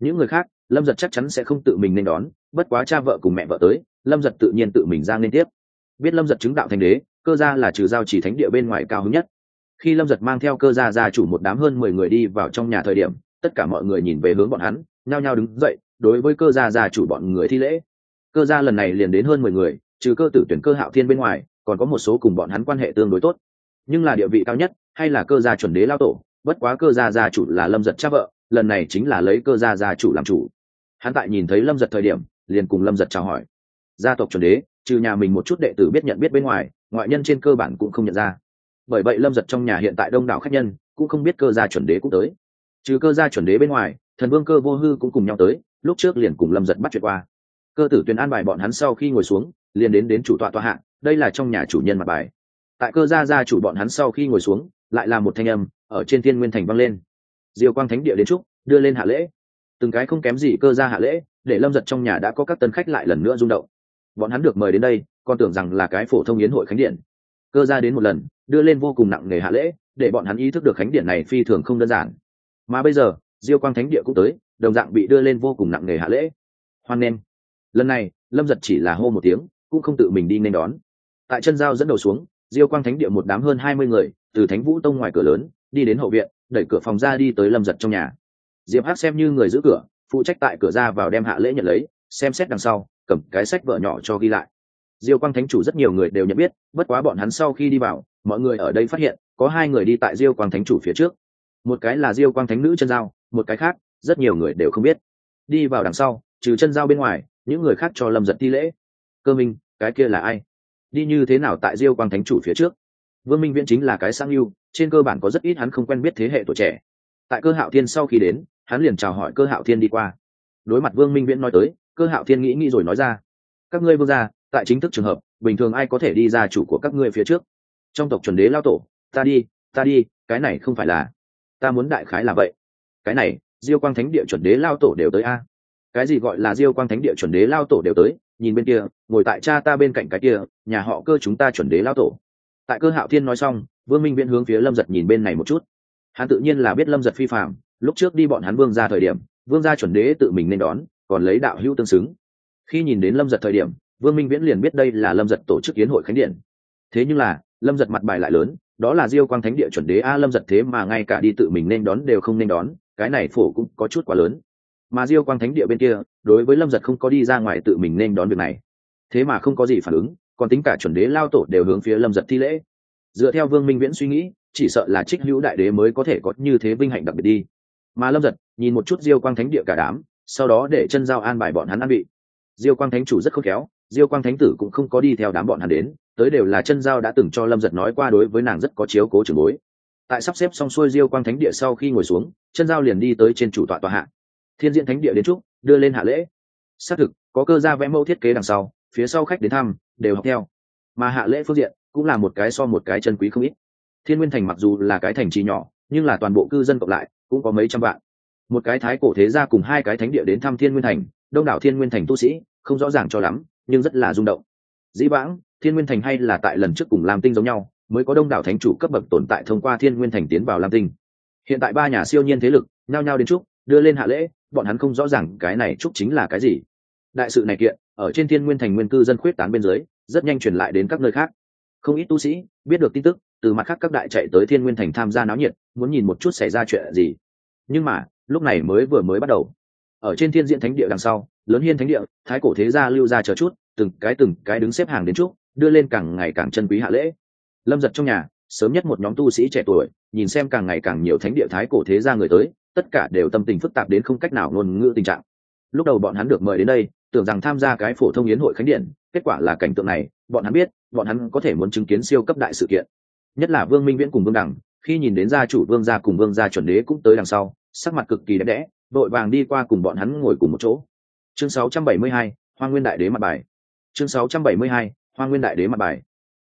Những người khác, lâm giật chắc chắn sẽ không tự mình nên đón, bất quá cha vợ cùng mẹ vợ tới, lâm giật tự nhiên tự mình ra nên tiếp. Biết lâm giật chứng đạo thành đế, cơ gia là trừ giao chỉ thánh địa bên ngoài cao hứng nhất. Khi lâm giật mang theo cơ gia gia chủ một đám hơn mười người đi vào trong nhà thời điểm, tất cả mọi người nhìn về hướng bọn hắn, nhao nhao đứng dậy, đối với cơ gia gia chủ bọn người thi lễ. Cơ gia lần này liền đến hơn mười người, trừ cơ tử tuyển cơ hạo thiên bên ngoài, còn có một số cùng bọn hắn quan hệ tương đối tốt nhưng là địa vị cao nhất, hay là cơ gia chuẩn đế lao tổ, bất quá cơ gia gia chủ là lâm giật cha vợ, lần này chính là lấy cơ gia gia chủ làm chủ. Hắn tại nhìn thấy lâm giật thời điểm, liền cùng lâm giật chào hỏi. Gia tộc chuẩn đế, trừ nhà mình một chút đệ tử biết nhận biết bên ngoài, ngoại nhân trên cơ bản cũng không nhận ra. Bởi vậy lâm giật trong nhà hiện tại đông đảo khách nhân, cũng không biết cơ gia chuẩn đế cũng tới. Trừ cơ gia chuẩn đế bên ngoài, thần vương cơ vô hư cũng cùng nhau tới, lúc trước liền cùng lâm giật bắt chuyện qua. Cơ tử tuyền an bài bọn hắn sau khi ngồi xuống, liền đến đến chủ tọa tọa hạng đây là trong nhà chủ nhân mặt bài tại cơ gia gia chủ bọn hắn sau khi ngồi xuống, lại là một thanh âm ở trên thiên nguyên thành vang lên. Diều quang thánh địa đến trúc đưa lên hạ lễ. Từng cái không kém gì cơ gia hạ lễ, để lâm giật trong nhà đã có các tân khách lại lần nữa rung động. Bọn hắn được mời đến đây, còn tưởng rằng là cái phổ thông yến hội khánh điện. Cơ gia đến một lần, đưa lên vô cùng nặng nề hạ lễ, để bọn hắn ý thức được khánh điện này phi thường không đơn giản. Mà bây giờ, diêu quang thánh địa cũng tới, đồng dạng bị đưa lên vô cùng nặng nề hạ lễ. Hoan nghênh. Lần này, lâm giật chỉ là hô một tiếng, cũng không tự mình đi nên đón. Tại chân giao dẫn đầu xuống diêu quang thánh địa một đám hơn hai mươi người, từ thánh vũ tông ngoài cửa lớn, đi đến hậu viện, đẩy cửa phòng ra đi tới lâm giật trong nhà. Diệp hát xem như người giữ cửa, phụ trách tại cửa ra vào đem hạ lễ nhận lấy, xem xét đằng sau, cầm cái sách vợ nhỏ cho ghi lại. Diêu quang thánh chủ rất nhiều người đều nhận biết, bất quá bọn hắn sau khi đi vào, mọi người ở đây phát hiện, có hai người đi tại diêu quang thánh chủ phía trước. Một cái là diêu quang thánh nữ chân giao một cái khác, rất nhiều người đều không biết. Đi vào đằng sau, trừ chân giao bên ngoài, những người khác cho lâm giật thi lễ. Cơ minh, cái kia là ai? Đi như thế nào tại diêu quang thánh chủ phía trước? Vương minh viễn chính là cái sang yêu, trên cơ bản có rất ít hắn không quen biết thế hệ tuổi trẻ. Tại cơ hạo thiên sau khi đến, hắn liền chào hỏi cơ hạo thiên đi qua. Đối mặt vương minh viễn nói tới, cơ hạo thiên nghĩ nghĩ rồi nói ra, các ngươi vương gia, tại chính thức trường hợp, bình thường ai có thể đi ra chủ của các ngươi phía trước? Trong tộc chuẩn đế lao tổ, ta đi ta đi, cái này không phải là, ta muốn đại khái là vậy. Cái này, diêu quang thánh địa chuẩn đế lao tổ đều tới a. Cái gì gọi là diêu quang thánh địa chuẩn đế lao tổ đều tới nhìn bên kia, ngồi tại cha ta bên cạnh cái kia, nhà họ cơ chúng ta chuẩn đế lao tổ. Tại cơ hạo thiên nói xong, vương minh viễn hướng phía lâm giật nhìn bên này một chút. Hắn tự nhiên là biết lâm giật phi phạm lúc trước đi bọn hắn vương ra thời điểm, vương gia chuẩn đế tự mình nên đón, còn lấy đạo hữu tương xứng. Khi nhìn đến lâm giật thời điểm, vương minh viễn liền biết đây là lâm giật tổ chức yến hội khánh điện. Thế nhưng là, lâm giật mặt bài lại lớn, đó là diêu quang thánh địa chuẩn đế a lâm giật thế mà ngay cả đi tự mình nên đón đều không nên đón, cái này phổ cũng có chút quá lớn mà diêu quang thánh địa bên kia, đối với lâm giật không có đi ra ngoài tự mình nên đón việc này. Thế mà không có gì phản ứng, còn tính cả chuẩn đế lao tổ đều hướng phía lâm giật thi lễ. Dựa theo vương minh viễn suy nghĩ, chỉ sợ là trích hữu đại đế mới có thể có như thế vinh hạnh đặc biệt đi. Mà lâm giật, nhìn một chút diêu quang thánh địa cả đám, sau đó để chân giao an bài bọn hắn ăn bị diêu quang thánh chủ rất khôn khéo, diêu quang thánh tử cũng không có đi theo đám bọn hắn đến, tới đều là chân giao đã từng cho lâm giật nói qua đối với nàng rất có chiếu cố trường bối. Tại sắp xếp xong xuôi diêu quang thánh địa sau khi ngồi xuống, chân giao liền đi tới trên chủ tọa tọa hạ thiên diện thánh địa đến trúc, đưa lên hạ lễ. Xác thực, có cơ gia vẽ mẫu thiết kế đằng sau, phía sau khách đến thăm, đều học theo. Mà hạ lễ phương diện, cũng là một cái so một cái chân quý không ít. Thiên nguyên thành mặc dù là cái thành trì nhỏ, nhưng là toàn bộ cư dân cộng lại, cũng có mấy trăm vạn. Một cái thái cổ thế gia cùng hai cái thánh địa đến thăm thiên nguyên thành, đông đảo thiên nguyên thành tu sĩ, không rõ ràng cho lắm, nhưng rất là rung động. Dĩ vãng, thiên nguyên thành hay là tại lần trước cùng lam tinh giống nhau, mới có đông đảo thánh chủ cấp bậc tồn tại thông qua thiên nguyên thành tiến vào lam tinh. Hiện tại ba nhà siêu nhiên thế lực, nhao nhao đến trúc, đưa lên hạ lễ bọn hắn không rõ ràng cái này chúc chính là cái gì. Đại sự này kiện, ở trên thiên nguyên thành nguyên cư dân khuyết tán bên dưới, rất nhanh truyền lại đến các nơi khác. Không ít tu sĩ biết được tin tức, từ mặt khác các đại chạy tới thiên nguyên thành tham gia náo nhiệt, muốn nhìn một chút xảy ra chuyện gì. Nhưng mà, lúc này mới vừa mới bắt đầu. Ở trên thiên diện thánh địa đằng sau, lớn hiên thánh địa, thái cổ thế gia lưu ra chờ chút, từng cái từng cái đứng xếp hàng đến trước đưa lên càng ngày càng chân quý hạ lễ. Lâm giật trong nhà, sớm nhất một nhóm tu sĩ trẻ tuổi, nhìn xem càng ngày càng nhiều thánh địa thái cổ thế gia người tới tất cả đều tâm tình phức tạp đến không cách nào ngôn ngữ tình trạng. Lúc đầu bọn hắn được mời đến đây tưởng rằng tham gia cái phổ thông yến hội khánh điện kết quả là cảnh tượng này bọn hắn biết bọn hắn có thể muốn chứng kiến siêu cấp đại sự kiện. Nhất là vương minh viễn cùng vương đẳng khi nhìn đến gia chủ vương gia cùng vương gia chuẩn đế cũng tới đằng sau sắc mặt cực kỳ đẹp đẽ vội vàng đi qua cùng bọn hắn ngồi cùng một chỗ. Chương 672, hoa nguyên đại đế mặt bài. Chương 672, hoa nguyên đại đế mặt bài.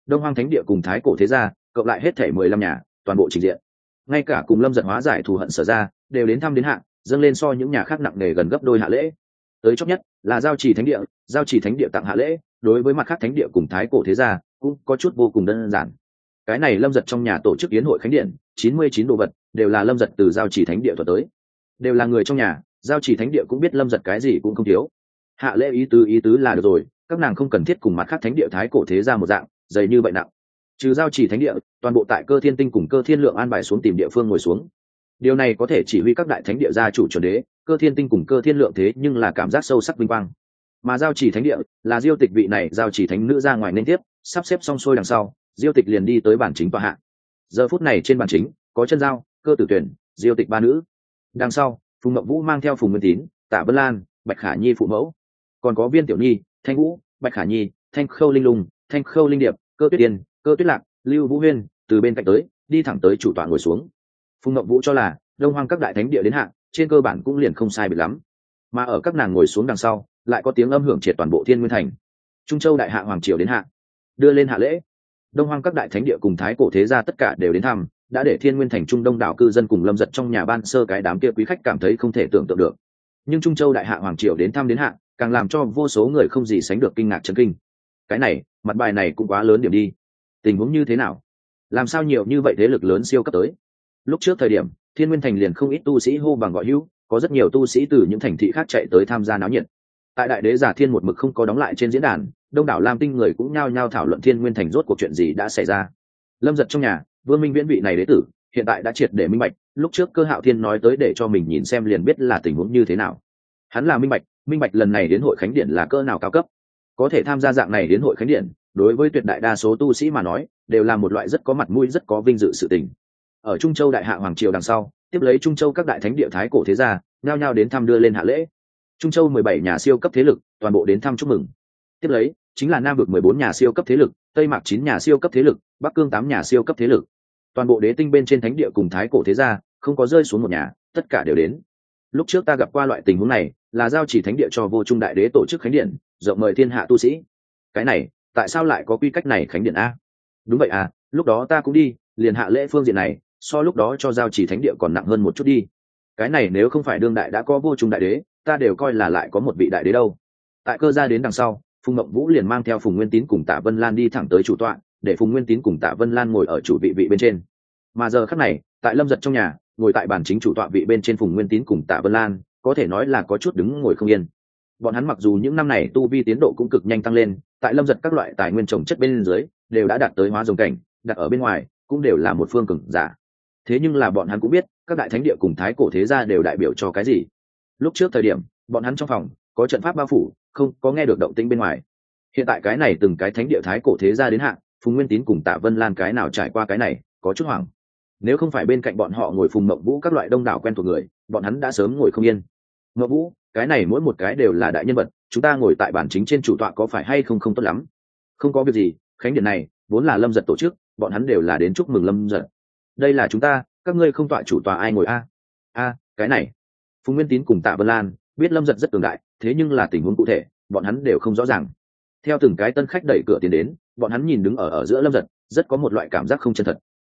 Đông hoang thánh địa cùng thái cổ thế gia cộng lại hết thể mười lăm nhà toàn bộ trình diện. Ngay cả cùng lâm giật hóa giải thù hận sở ra đều đến thăm đến hạ, dâng lên so những nhà khác nặng nề gần gấp đôi hạ lễ. Tới chót nhất là giao trì thánh địa giao trì thánh địa tặng hạ lễ đối với mặt khác thánh địa cùng thái cổ thế gia cũng có chút vô cùng đơn giản. Cái này lâm giật trong nhà tổ chức yến hội khánh điện chín mươi chín đồ vật đều là lâm giật từ giao trì thánh địa thuật tới. Đều là người trong nhà giao trì thánh địa cũng biết lâm giật cái gì cũng không thiếu. Hạ lễ ý tứ ý tứ là được rồi các nàng không cần thiết cùng mặt khác thánh địa thái cổ thế ra một dạng dày như vậy nặng. Trừ giao trì thánh địa toàn bộ tại cơ thiên tinh cùng cơ thiên lượng an bài xuống tìm địa phương ngồi xuống điều này có thể chỉ huy các đại thánh địa gia chủ chuẩn đế, cơ thiên tinh cùng cơ thiên lượng thế nhưng là cảm giác sâu sắc vinh quang. Mà giao chỉ thánh địa là diêu tịch vị này giao chỉ thánh nữ ra ngoài nên tiếp, sắp xếp xong xuôi đằng sau, diêu tịch liền đi tới bản chính tòa hạ. Giờ phút này trên bản chính, có chân giao, cơ tử tuyển, diêu tịch ba nữ. Đằng sau, phùng mậu vũ mang theo phùng nguyên tín, tạ vân lan, bạch khả nhi phụ mẫu. Còn có viên tiểu nhi, thanh vũ, bạch khả nhi, thanh khâu linh lùng thanh khâu linh điệp, cơ tuyết tiên cơ tuyết lạc, lưu vũ huyên, từ bên cạnh tới, đi thẳng tới chủ tọa ngồi xuống phùng ngậm vũ cho là, đông hoang các đại thánh địa đến hạng trên cơ bản cũng liền không sai biệt lắm. Mà ở các nàng ngồi xuống đằng sau, lại có tiếng âm hưởng triệt toàn bộ thiên nguyên thành. Trung châu đại hạ hoàng triều đến hạ, đưa lên hạ lễ. Đông hoang các đại thánh địa cùng thái cổ thế gia tất cả đều đến thăm, đã để thiên nguyên thành trung đông đảo cư dân cùng lâm giật trong nhà ban sơ cái đám kia quý khách cảm thấy không thể tưởng tượng được. Nhưng trung châu đại hạ hoàng triều đến thăm đến hạ, càng làm cho vô số người không gì sánh được kinh ngạc chấn kinh. Cái này, mặt bài này cũng quá lớn điểm đi. Tình huống như thế nào? Làm sao nhiều như vậy thế lực lớn siêu cấp tới? Lúc trước thời điểm, thiên nguyên thành liền không ít tu sĩ hô bằng gọi hữu, có rất nhiều tu sĩ từ những thành thị khác chạy tới tham gia náo nhiệt. Tại đại đế giả thiên một mực không có đóng lại trên diễn đàn, đông đảo lam tinh người cũng nhao nhao thảo luận thiên nguyên thành rốt cuộc chuyện gì đã xảy ra. Lâm giật trong nhà, vương minh viễn vị này đế tử, hiện tại đã triệt để minh bạch, lúc trước cơ hạo thiên nói tới để cho mình nhìn xem liền biết là tình huống như thế nào. Hắn là minh bạch minh bạch lần này đến hội khánh điện là cỡ nào cao cấp. Có thể tham gia dạng này đến hội khánh điện, đối với tuyệt đại đa số tu sĩ mà nói, đều là một loại rất có mặt mũi, rất có vinh dự sự tình ở trung châu đại hạ hoàng triều đằng sau, tiếp lấy trung châu các đại thánh địa thái cổ thế gia, nhao nhao đến thăm đưa lên hạ lễ. Trung châu mười bảy nhà siêu cấp thế lực, toàn bộ đến thăm chúc mừng. Tiếp lấy, chính là nam vực mười bốn nhà siêu cấp thế lực, tây mạc chín nhà siêu cấp thế lực, bắc cương tám nhà siêu cấp thế lực. Toàn bộ đế tinh bên trên thánh địa cùng thái cổ thế gia, không có rơi xuống một nhà, tất cả đều đến. Lúc trước ta gặp qua loại tình huống này, là giao chỉ thánh địa cho vô trung đại đế tổ chức khánh điện, rộng mời thiên hạ tu sĩ. Cái này, tại sao lại có quy cách này khánh điện a? Đúng vậy à lúc đó ta cũng đi, liền hạ lễ phương diện này so lúc đó cho giao chỉ thánh địa còn nặng hơn một chút đi. Cái này nếu không phải đương đại đã có vô trùng đại đế, ta đều coi là lại có một vị đại đế đâu. Tại cơ gia đến đằng sau, phùng mộng vũ liền mang theo phùng nguyên tín cùng tạ vân lan đi thẳng tới chủ tọa, để phùng nguyên tín cùng tạ vân lan ngồi ở chủ vị vị bên trên. Mà giờ khắc này, tại lâm giật trong nhà, ngồi tại bàn chính chủ tọa vị bên trên phùng nguyên tín cùng tạ vân lan, có thể nói là có chút đứng ngồi không yên. Bọn hắn mặc dù những năm này tu vi tiến độ cũng cực nhanh tăng lên, tại lâm giật các loại tài nguyên trồng chất bên dưới, đều đã đạt tới hóa dòng cảnh, đặt ở bên ngoài, cũng đều là một phương cường giả thế nhưng là bọn hắn cũng biết, các đại thánh địa cùng thái cổ thế gia đều đại biểu cho cái gì. Lúc trước thời điểm, bọn hắn trong phòng, có trận pháp bao phủ, không có nghe được động tĩnh bên ngoài. Hiện tại cái này từng cái thánh địa thái cổ thế gia đến hạn phùng nguyên tín cùng tạ vân lan cái nào trải qua cái này, có chút hoảng. Nếu không phải bên cạnh bọn họ ngồi phùng mộng vũ các loại đông đảo quen thuộc người, bọn hắn đã sớm ngồi không yên. Mộng vũ, cái này mỗi một cái đều là đại nhân vật, chúng ta ngồi tại bản chính trên chủ tọa có phải hay không không tốt lắm? Không có việc gì, khánh điện này, vốn là lâm giật tổ chức, bọn hắn đều là đến chúc mừng lâm giật đây là chúng ta, các ngươi không tọa chủ tòa ai ngồi a? A, cái này. Phùng nguyên tín cùng tạ vân lan, biết lâm giật rất tương đại, thế nhưng là tình huống cụ thể, bọn hắn đều không rõ ràng. Theo từng cái tân khách đẩy cửa tiến đến, bọn hắn nhìn đứng ở ở giữa lâm giật, rất có một loại cảm giác không chân thật.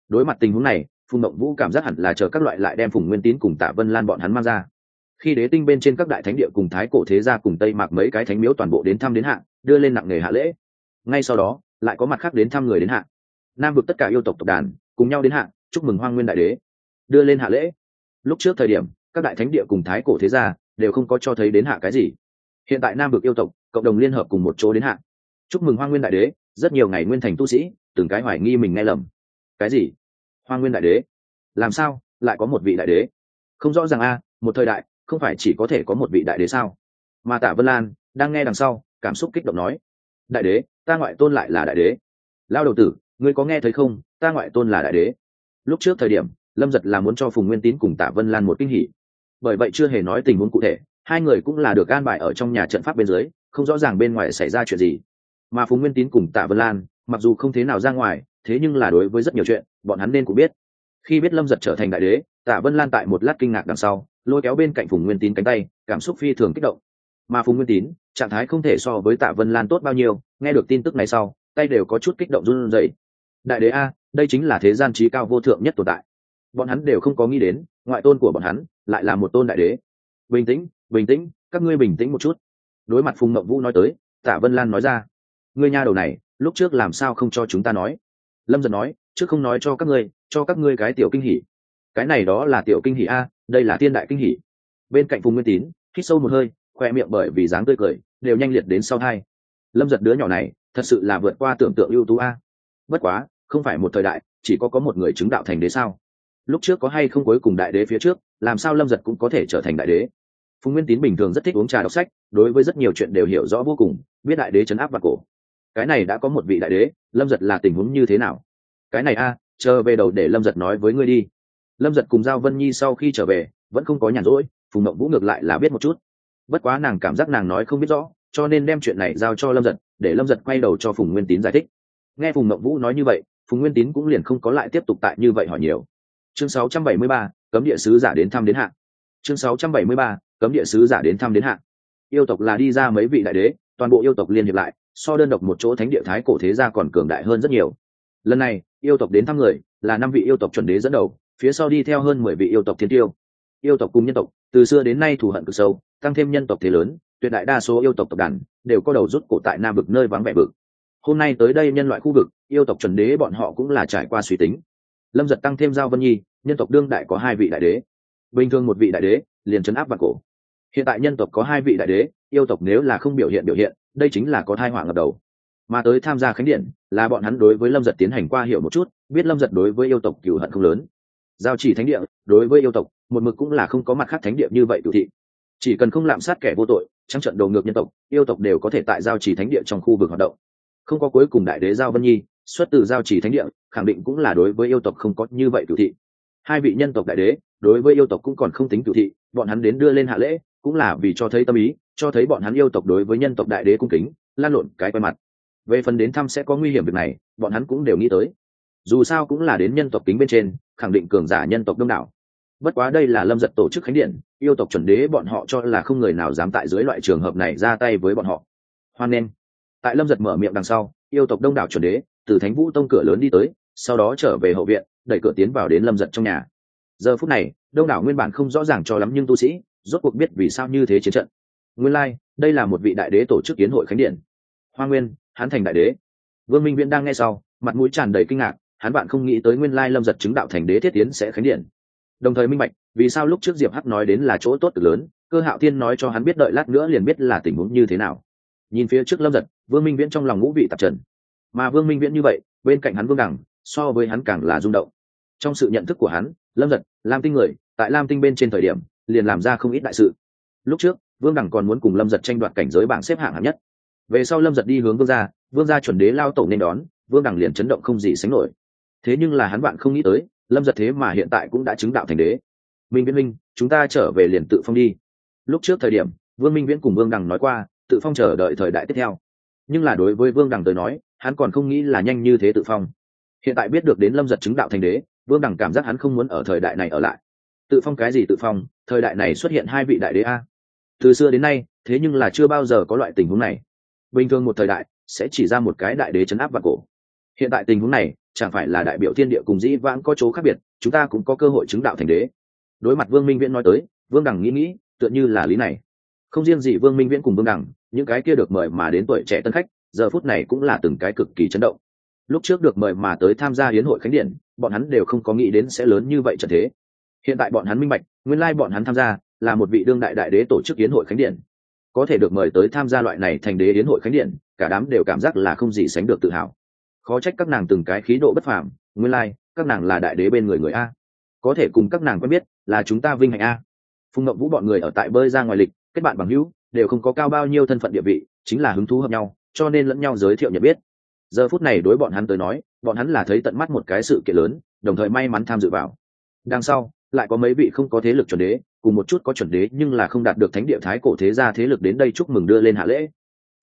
Đối mặt tình huống này, phùng mộng vũ cảm giác hẳn là chờ các loại lại đem phùng nguyên tín cùng tạ vân lan bọn hắn mang ra. Khi đế tinh bên trên các đại thánh địa cùng thái cổ thế gia cùng tây mạc mấy cái thánh miếu toàn bộ đến thăm đến hạ, đưa lên nặng nghề hạ lễ. Ngay sau đó, lại có mặt khác đến thăm người đến hạ. Nam vực tất cả yêu tộc tộc đàn, cùng nhau đến hạ chúc mừng hoang nguyên đại đế, đưa lên hạ lễ. Lúc trước thời điểm, các đại thánh địa cùng thái cổ thế gia đều không có cho thấy đến hạ cái gì. Hiện tại nam vực yêu tộc, cộng đồng liên hợp cùng một chỗ đến hạ. Chúc mừng hoa nguyên đại đế, rất nhiều ngày nguyên thành tu sĩ, từng cái hoài nghi mình nghe lầm. Cái gì? Hoa nguyên đại đế? Làm sao, lại có một vị đại đế? Không rõ ràng a, một thời đại, không phải chỉ có thể có một vị đại đế sao? Mà Tả vân lan, đang nghe đằng sau, cảm xúc kích động nói, đại đế, ta ngoại tôn lại là đại đế. Lao đầu tử, ngươi có nghe thấy không? Ta ngoại tôn là đại đế lúc trước thời điểm, lâm giật là muốn cho phùng nguyên tín cùng tạ vân lan một kinh hỉ. Bởi vậy chưa hề nói tình huống cụ thể, hai người cũng là được an bài ở trong nhà trận pháp bên dưới, không rõ ràng bên ngoài xảy ra chuyện gì. Mà phùng nguyên tín cùng tạ vân lan, mặc dù không thế nào ra ngoài, thế nhưng là đối với rất nhiều chuyện, bọn hắn nên cũng biết. Khi biết lâm giật trở thành đại đế, tạ vân lan tại một lát kinh ngạc đằng sau, lôi kéo bên cạnh phùng nguyên tín cánh tay, cảm xúc phi thường kích động. Mà phùng nguyên tín, trạng thái không thể so với tạ vân lan tốt bao nhiêu, nghe được tin tức này sau, tay đều có chút kích động run rẩy. Đại đế a đây chính là thế gian trí cao vô thượng nhất tồn tại. Bọn hắn đều không có nghĩ đến, ngoại tôn của bọn hắn lại là một tôn đại đế. Bình tĩnh bình tĩnh, các ngươi bình tĩnh một chút. Đối mặt phùng mậu vũ nói tới, tạ vân lan nói ra, ngươi nha đầu này, lúc trước làm sao không cho chúng ta nói? Lâm dần nói, trước không nói cho các ngươi, cho các ngươi cái tiểu kinh hỉ. Cái này đó là tiểu kinh hỉ a, đây là thiên đại kinh hỉ. Bên cạnh phùng nguyên tín, hít sâu một hơi, khoe miệng bởi vì dáng tươi cười, đều nhanh liệt đến sau hai lâm giật đứa nhỏ này, thật sự là vượt qua tưởng tượng ưu tú a. Bất quá không phải một thời đại, chỉ có có một người chứng đạo thành đế sao? Lúc trước có hay không cuối cùng đại đế phía trước, làm sao lâm giật cũng có thể trở thành đại đế? Phùng nguyên tín bình thường rất thích uống trà đọc sách, đối với rất nhiều chuyện đều hiểu rõ vô cùng, biết đại đế chấn áp vào cổ. Cái này đã có một vị đại đế, lâm giật là tình huống như thế nào? Cái này a, chờ về đầu để lâm giật nói với ngươi đi. Lâm giật cùng giao vân nhi sau khi trở về, vẫn không có nhàn rỗi, phùng mộng vũ ngược lại là biết một chút. Bất quá nàng cảm giác nàng nói không biết rõ, cho nên đem chuyện này giao cho lâm giật, để lâm giật quay đầu cho phùng nguyên tín giải thích. Nghe phùng mộng vũ nói như vậy phùng nguyên tín cũng liền không có lại tiếp tục tại như vậy hỏi nhiều. Chương 673, cấm địa sứ giả đến thăm đến hạn chương 673, cấm địa sứ giả đến thăm đến hạn yêu tộc là đi ra mấy vị đại đế toàn bộ yêu tộc liên hiệp lại so đơn độc một chỗ thánh địa thái cổ thế gia còn cường đại hơn rất nhiều. Lần này yêu tộc đến thăm người là năm vị yêu tộc chuẩn đế dẫn đầu phía sau đi theo hơn mười vị yêu tộc thiên tiêu. Yêu tộc cùng nhân tộc từ xưa đến nay thù hận cực sâu tăng thêm nhân tộc thế lớn tuyệt đại đa số yêu tộc tộc đàn đều có đầu rút cổ tại nam vực nơi vắng vẻ vực hôm nay tới đây nhân loại khu vực, yêu tộc chuẩn đế bọn họ cũng là trải qua suy tính. Lâm giật tăng thêm giao vân nhi, nhân tộc đương đại có hai vị đại đế. Bình thường một vị đại đế, liền chấn áp và cổ. Hiện tại nhân tộc có hai vị đại đế, yêu tộc nếu là không biểu hiện biểu hiện, đây chính là có thai họa ngập đầu. Mà tới tham gia khánh điện, là bọn hắn đối với lâm giật tiến hành qua hiểu một chút, biết lâm giật đối với yêu tộc cựu hận không lớn. Giao chỉ thánh địa, đối với yêu tộc, một mực cũng là không có mặt khác thánh địa như vậy cựu thị. Chỉ cần không lạm sát kẻ vô tội, trắng trận đầu ngược nhân tộc, yêu tộc đều có thể tại giao chỉ thánh địa trong khu vực hoạt động không có cuối cùng đại đế giao vân nhi, xuất từ giao chỉ thánh địa, khẳng định cũng là đối với yêu tộc không có như vậy cựu thị. Hai vị nhân tộc đại đế, đối với yêu tộc cũng còn không tính cựu thị, bọn hắn đến đưa lên hạ lễ, cũng là vì cho thấy tâm ý, cho thấy bọn hắn yêu tộc đối với nhân tộc đại đế cung kính, lan lộn cái quay mặt. Về phần đến thăm sẽ có nguy hiểm việc này, bọn hắn cũng đều nghĩ tới. Dù sao cũng là đến nhân tộc kính bên trên, khẳng định cường giả nhân tộc đông đảo. Bất quá đây là lâm giật tổ chức khánh điện, yêu tộc chuẩn đế bọn họ cho là không người nào dám tại dưới loại trường hợp này ra tay với bọn họ. Hoan nghênh tại lâm giật mở miệng đằng sau yêu tộc đông đảo chuẩn đế từ thánh vũ tông cửa lớn đi tới sau đó trở về hậu viện đẩy cửa tiến vào đến lâm giật trong nhà. Giờ phút này đông đảo nguyên bản không rõ ràng cho lắm nhưng tu sĩ rốt cuộc biết vì sao như thế chiến trận. Nguyên lai、like, đây là một vị đại đế tổ chức kiến hội khánh điện. Hoa nguyên hán thành đại đế. Vương minh viễn đang nghe sau mặt mũi tràn đầy kinh ngạc hắn bạn không nghĩ tới nguyên lai lâm giật chứng đạo thành đế thiết tiến sẽ khánh điện. Đồng thời minh bạch vì sao lúc trước diệp hắc nói đến là chỗ tốt cực lớn cơ hạo thiên nói cho hắn biết đợi lát nữa liền biết là tình huống như thế nào. Nhìn phía trước lâm giật vương minh viễn trong lòng ngũ vị tạp trần. Mà vương minh viễn như vậy, bên cạnh hắn vương đẳng so với hắn càng là rung động. Trong sự nhận thức của hắn, lâm giật lam tinh người, tại lam tinh bên trên thời điểm, liền làm ra không ít đại sự. Lúc trước, vương đẳng còn muốn cùng lâm giật tranh đoạt cảnh giới bảng xếp hạng hạng nhất. Về sau lâm giật đi hướng vương gia vương gia chuẩn đế lao tổ nên đón, vương đẳng liền chấn động không gì sánh nổi. Thế nhưng là hắn bạn không nghĩ tới, lâm giật thế mà hiện tại cũng đã chứng đạo thành đế. Minh viễn minh, chúng ta trở về liền tự phong đi. Lúc trước thời điểm, vương minh viễn cùng vương đằng nói qua, tự phong chờ đợi thời đại tiếp theo nhưng là đối với vương đằng tới nói, hắn còn không nghĩ là nhanh như thế tự phong. Hiện tại biết được đến lâm giật chứng đạo thành đế, vương đằng cảm giác hắn không muốn ở thời đại này ở lại. Tự phong cái gì tự phong, thời đại này xuất hiện hai vị đại đế a. Từ xưa đến nay, thế nhưng là chưa bao giờ có loại tình huống này. Bình thường một thời đại, sẽ chỉ ra một cái đại đế chấn áp và cổ. Hiện tại tình huống này, chẳng phải là đại biểu thiên địa cùng dĩ vãng có chỗ khác biệt, chúng ta cũng có cơ hội chứng đạo thành đế. Đối mặt vương minh viễn nói tới, vương đằng nghĩ nghĩ, tựa như là lý này. Không riêng gì vương minh viễn cùng vương đằng những cái kia được mời mà đến tuổi trẻ tân khách giờ phút này cũng là từng cái cực kỳ chấn động. Lúc trước được mời mà tới tham gia hiến hội khánh điện bọn hắn đều không có nghĩ đến sẽ lớn như vậy trận thế. Hiện tại bọn hắn minh bạch nguyên lai bọn hắn tham gia là một vị đương đại đại đế tổ chức yến hội khánh điện. Có thể được mời tới tham gia loại này thành đế yến hội khánh điện cả đám đều cảm giác là không gì sánh được tự hào. Khó trách các nàng từng cái khí độ bất phàm nguyên lai、like, các nàng là đại đế bên người người a. Có thể cùng các nàng quen biết là chúng ta vinh hạnh a. Phùng ngậm vũ bọn người ở tại bơi ra ngoài lịch kết bạn bằng hữu đều không có cao bao nhiêu thân phận địa vị, chính là hứng thú hợp nhau, cho nên lẫn nhau giới thiệu nhận biết. Giờ phút này đối bọn hắn tới nói, bọn hắn là thấy tận mắt một cái sự kiện lớn, đồng thời may mắn tham dự vào. Đằng sau, lại có mấy vị không có thế lực chuẩn đế, cùng một chút có chuẩn đế nhưng là không đạt được thánh địa thái cổ thế gia thế lực đến đây chúc mừng đưa lên hạ lễ.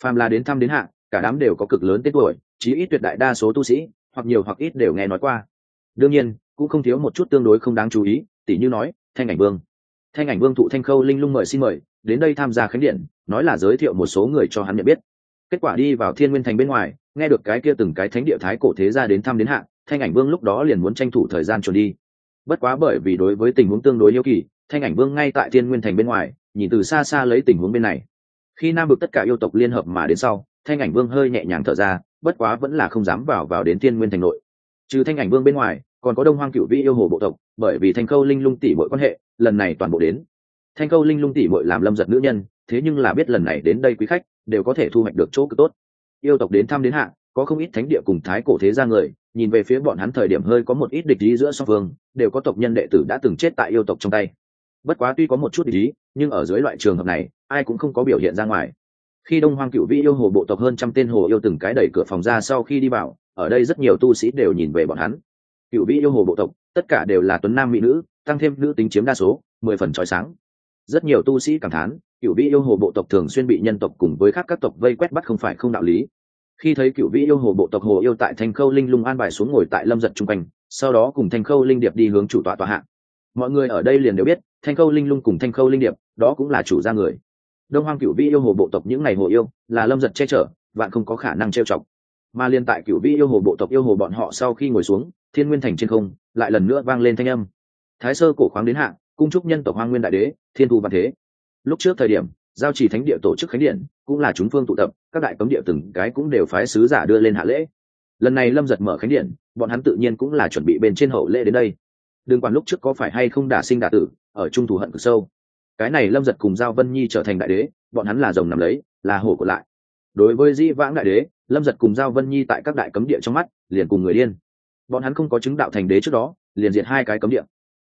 Phàm là đến thăm đến hạ, cả đám đều có cực lớn tên tuổi, chí ít tuyệt đại đa số tu sĩ, hoặc nhiều hoặc ít đều nghe nói qua. Đương nhiên, cũng không thiếu một chút tương đối không đáng chú ý, tỉ như nói, thanh ảnh vương thanh ảnh vương thụ thanh khâu linh lung mời xin mời đến đây tham gia khánh điện nói là giới thiệu một số người cho hắn nhận biết. Kết quả đi vào thiên nguyên thành bên ngoài nghe được cái kia từng cái thánh địa thái cổ thế ra đến thăm đến hạng, thanh ảnh vương lúc đó liền muốn tranh thủ thời gian trốn đi. Bất quá bởi vì đối với tình huống tương đối yêu kỳ thanh ảnh vương ngay tại thiên nguyên thành bên ngoài nhìn từ xa xa lấy tình huống bên này. Khi nam bực tất cả yêu tộc liên hợp mà đến sau thanh ảnh vương hơi nhẹ nhàng thở ra bất quá vẫn là không dám vào vào đến thiên nguyên thành nội. Trừ thanh ảnh vương bên ngoài còn có đông hoang cựu vi yêu hồ bộ tộc bởi vì thanh khâu linh lung tỷ mọi quan hệ lần này toàn bộ đến. Thanh câu linh lung tỷ mội làm lâm giật nữ nhân, thế nhưng là biết lần này đến đây quý khách, đều có thể thu hoạch được chỗ cực tốt. Yêu tộc đến thăm đến hạ, có không ít thánh địa cùng thái cổ thế ra người, nhìn về phía bọn hắn thời điểm hơi có một ít địch ý giữa song phương, đều có tộc nhân đệ tử đã từng chết tại yêu tộc trong tay. Bất quá tuy có một chút địch ý, nhưng ở dưới loại trường hợp này, ai cũng không có biểu hiện ra ngoài. Khi đông hoang cựu vĩ yêu hồ bộ tộc hơn trăm tên hồ yêu từng cái đẩy cửa phòng ra sau khi đi vào, ở đây rất nhiều tu sĩ đều nhìn về bọn hắn. Cựu vĩ yêu hồ bộ tộc tất cả đều là tuấn nam mỹ nữ, tăng thêm nữ tính chiếm đa số, mười phần trói sáng. Rất nhiều tu sĩ cảm thán, cựu vĩ yêu hồ bộ tộc thường xuyên bị nhân tộc cùng với khác các tộc vây quét bắt không phải không đạo lý. Khi thấy cựu vĩ yêu hồ bộ tộc hồ yêu tại thanh khâu linh lung an bài xuống ngồi tại lâm giật chung quanh, sau đó cùng thanh khâu linh điệp đi hướng chủ tọa tòa hạng. Mọi người ở đây liền đều biết, thanh khâu linh lung cùng thanh khâu linh điệp, đó cũng là chủ gia người. Đông hoang cựu vĩ yêu hồ bộ tộc những ngày hồ yêu, là lâm giật che chở, vạn không có khả năng trêu chọc. Mà liên tại cựu vĩ yêu hồ bộ tộc yêu hồ bọn họ sau khi ngồi xuống thiên nguyên thành trên không lại lần nữa vang lên thanh âm. Thái sơ cổ khoáng đến hạ, cung trúc nhân tộc hoang nguyên đại đế thiên thu văn thế. Lúc trước thời điểm giao chỉ thánh địa tổ chức khánh điện cũng là chúng phương tụ tập các đại cấm địa từng cái cũng đều phái sứ giả đưa lên hạ lễ. Lần này lâm giật mở khánh điện bọn hắn tự nhiên cũng là chuẩn bị bên trên hậu lễ đến đây. Đừng quản lúc trước có phải hay không đả sinh đả tử ở trung thù hận cực sâu. Cái này lâm giật cùng giao vân nhi trở thành đại đế bọn hắn là rồng nằm lấy là hổ của lại. Đối với di vãng đại đế lâm giật cùng giao vân nhi tại các đại cấm địa trong mắt liền cùng người điên bọn hắn không có chứng đạo thành đế trước đó liền diệt hai cái cấm địa.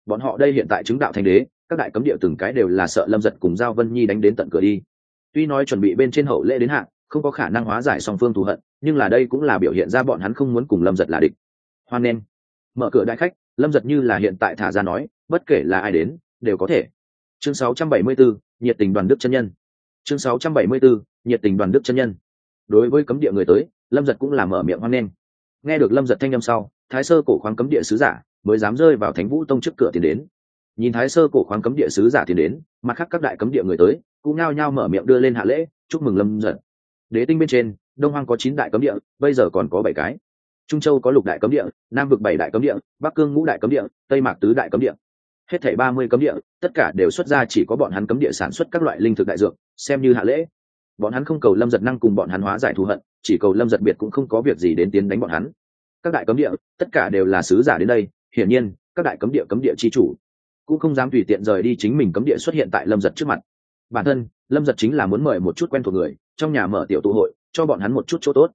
Bọn họ đây hiện tại chứng đạo thành đế các đại cấm địa từng cái đều là sợ lâm giật cùng giao vân nhi đánh đến tận cửa đi. Tuy nói chuẩn bị bên trên hậu lễ đến hạn không có khả năng hóa giải song phương thù hận nhưng là đây cũng là biểu hiện ra bọn hắn không muốn cùng lâm giật là địch. Hoan nên. Mở cửa đại khách lâm giật như là hiện tại thả ra nói bất kể là ai đến đều có thể. Chương 674, nhiệt tình đoàn đức chân nhân. Chương 674, nhiệt tình đoàn đức chân nhân. Đối với cấm địa người tới lâm giật cũng là mở miệng hoan nghênh nghe được lâm giật thanh â m sau thái sơ cổ khoáng cấm địa sứ giả mới dám rơi vào thánh vũ tông trước cửa tiến đến. Nhìn thái sơ cổ khoáng cấm địa sứ giả tiến đến, mặt khác các đại cấm địa người tới, cũng nao nhao mở miệng đưa lên hạ lễ, chúc mừng lâm giật đế tinh bên trên, đông hoang có chín đại cấm địa, bây giờ còn có bảy cái. Trung châu có lục đại cấm địa, nam vực bảy đại cấm địa, bắc cương ngũ đại cấm địa, tây mạc tứ đại cấm địa. Hết thảy ba mươi cấm địa, tất cả đều xuất ra chỉ có bọn hắn cấm địa sản xuất các loại linh thực đại dược, xem như hạ lễ. Bọn hắn không cầu lâm giật năng cùng bọn hắn hóa giải thù hận, chỉ cầu lâm giật biệt cũng không có việc gì đến tiến đánh bọn hắn các đại cấm địa, tất cả đều là sứ giả đến đây, hiển nhiên, các đại cấm địa cấm địa chi chủ cũng không dám tùy tiện rời đi chính mình cấm địa xuất hiện tại lâm giật trước mặt. Bản thân, lâm giật chính là muốn mời một chút quen thuộc người, trong nhà mở tiểu tụ hội, cho bọn hắn một chút chỗ tốt.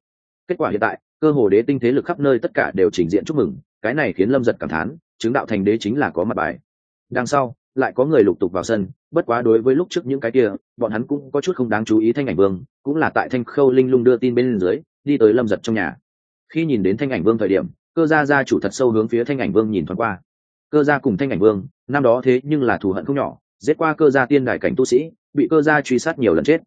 Kết quả hiện tại, cơ hồ đế tinh thế lực khắp nơi tất cả đều trình diện chúc mừng, cái này khiến lâm giật cảm thán, chứng đạo thành đế chính là có mặt bài. Đằng sau, lại có người lục tục vào sân, bất quá đối với lúc trước những cái kia, bọn hắn cũng có chút không đáng chú ý thanh ảnh vương, cũng là tại thanh khâu linh lung đưa tin bên dưới, đi tới lâm giật trong nhà khi nhìn đến thanh ảnh vương thời điểm, cơ gia gia chủ thật sâu hướng phía thanh ảnh vương nhìn thoáng qua. Cơ gia cùng thanh ảnh vương, năm đó thế nhưng là thù hận không nhỏ, giết qua cơ gia tiên đại cảnh tu sĩ, bị cơ gia truy sát nhiều lần chết.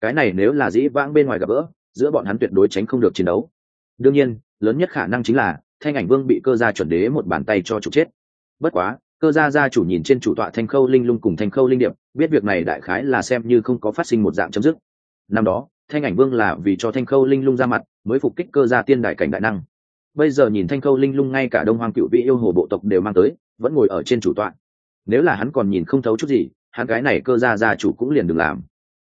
Cái này nếu là dĩ vãng bên ngoài gặp gỡ, giữa bọn hắn tuyệt đối tránh không được chiến đấu. Đương nhiên, lớn nhất khả năng chính là, thanh ảnh vương bị cơ gia chuẩn đế một bàn tay cho trục chết. Bất quá, cơ gia gia chủ nhìn trên chủ tọa thanh khâu linh lung cùng thanh khâu linh điệp, biết việc này đại khái là xem như không có phát sinh một dạng chấm dứt. Năm đó thanh ảnh vương là vì cho thanh khâu linh lung ra mặt, mới phục kích cơ gia tiên đại cảnh đại năng. Bây giờ nhìn thanh khâu linh lung ngay cả đông hoàng cựu vị yêu hồ bộ tộc đều mang tới, vẫn ngồi ở trên chủ tọa. Nếu là hắn còn nhìn không thấu chút gì, hắn cái này cơ gia gia chủ cũng liền đừng làm.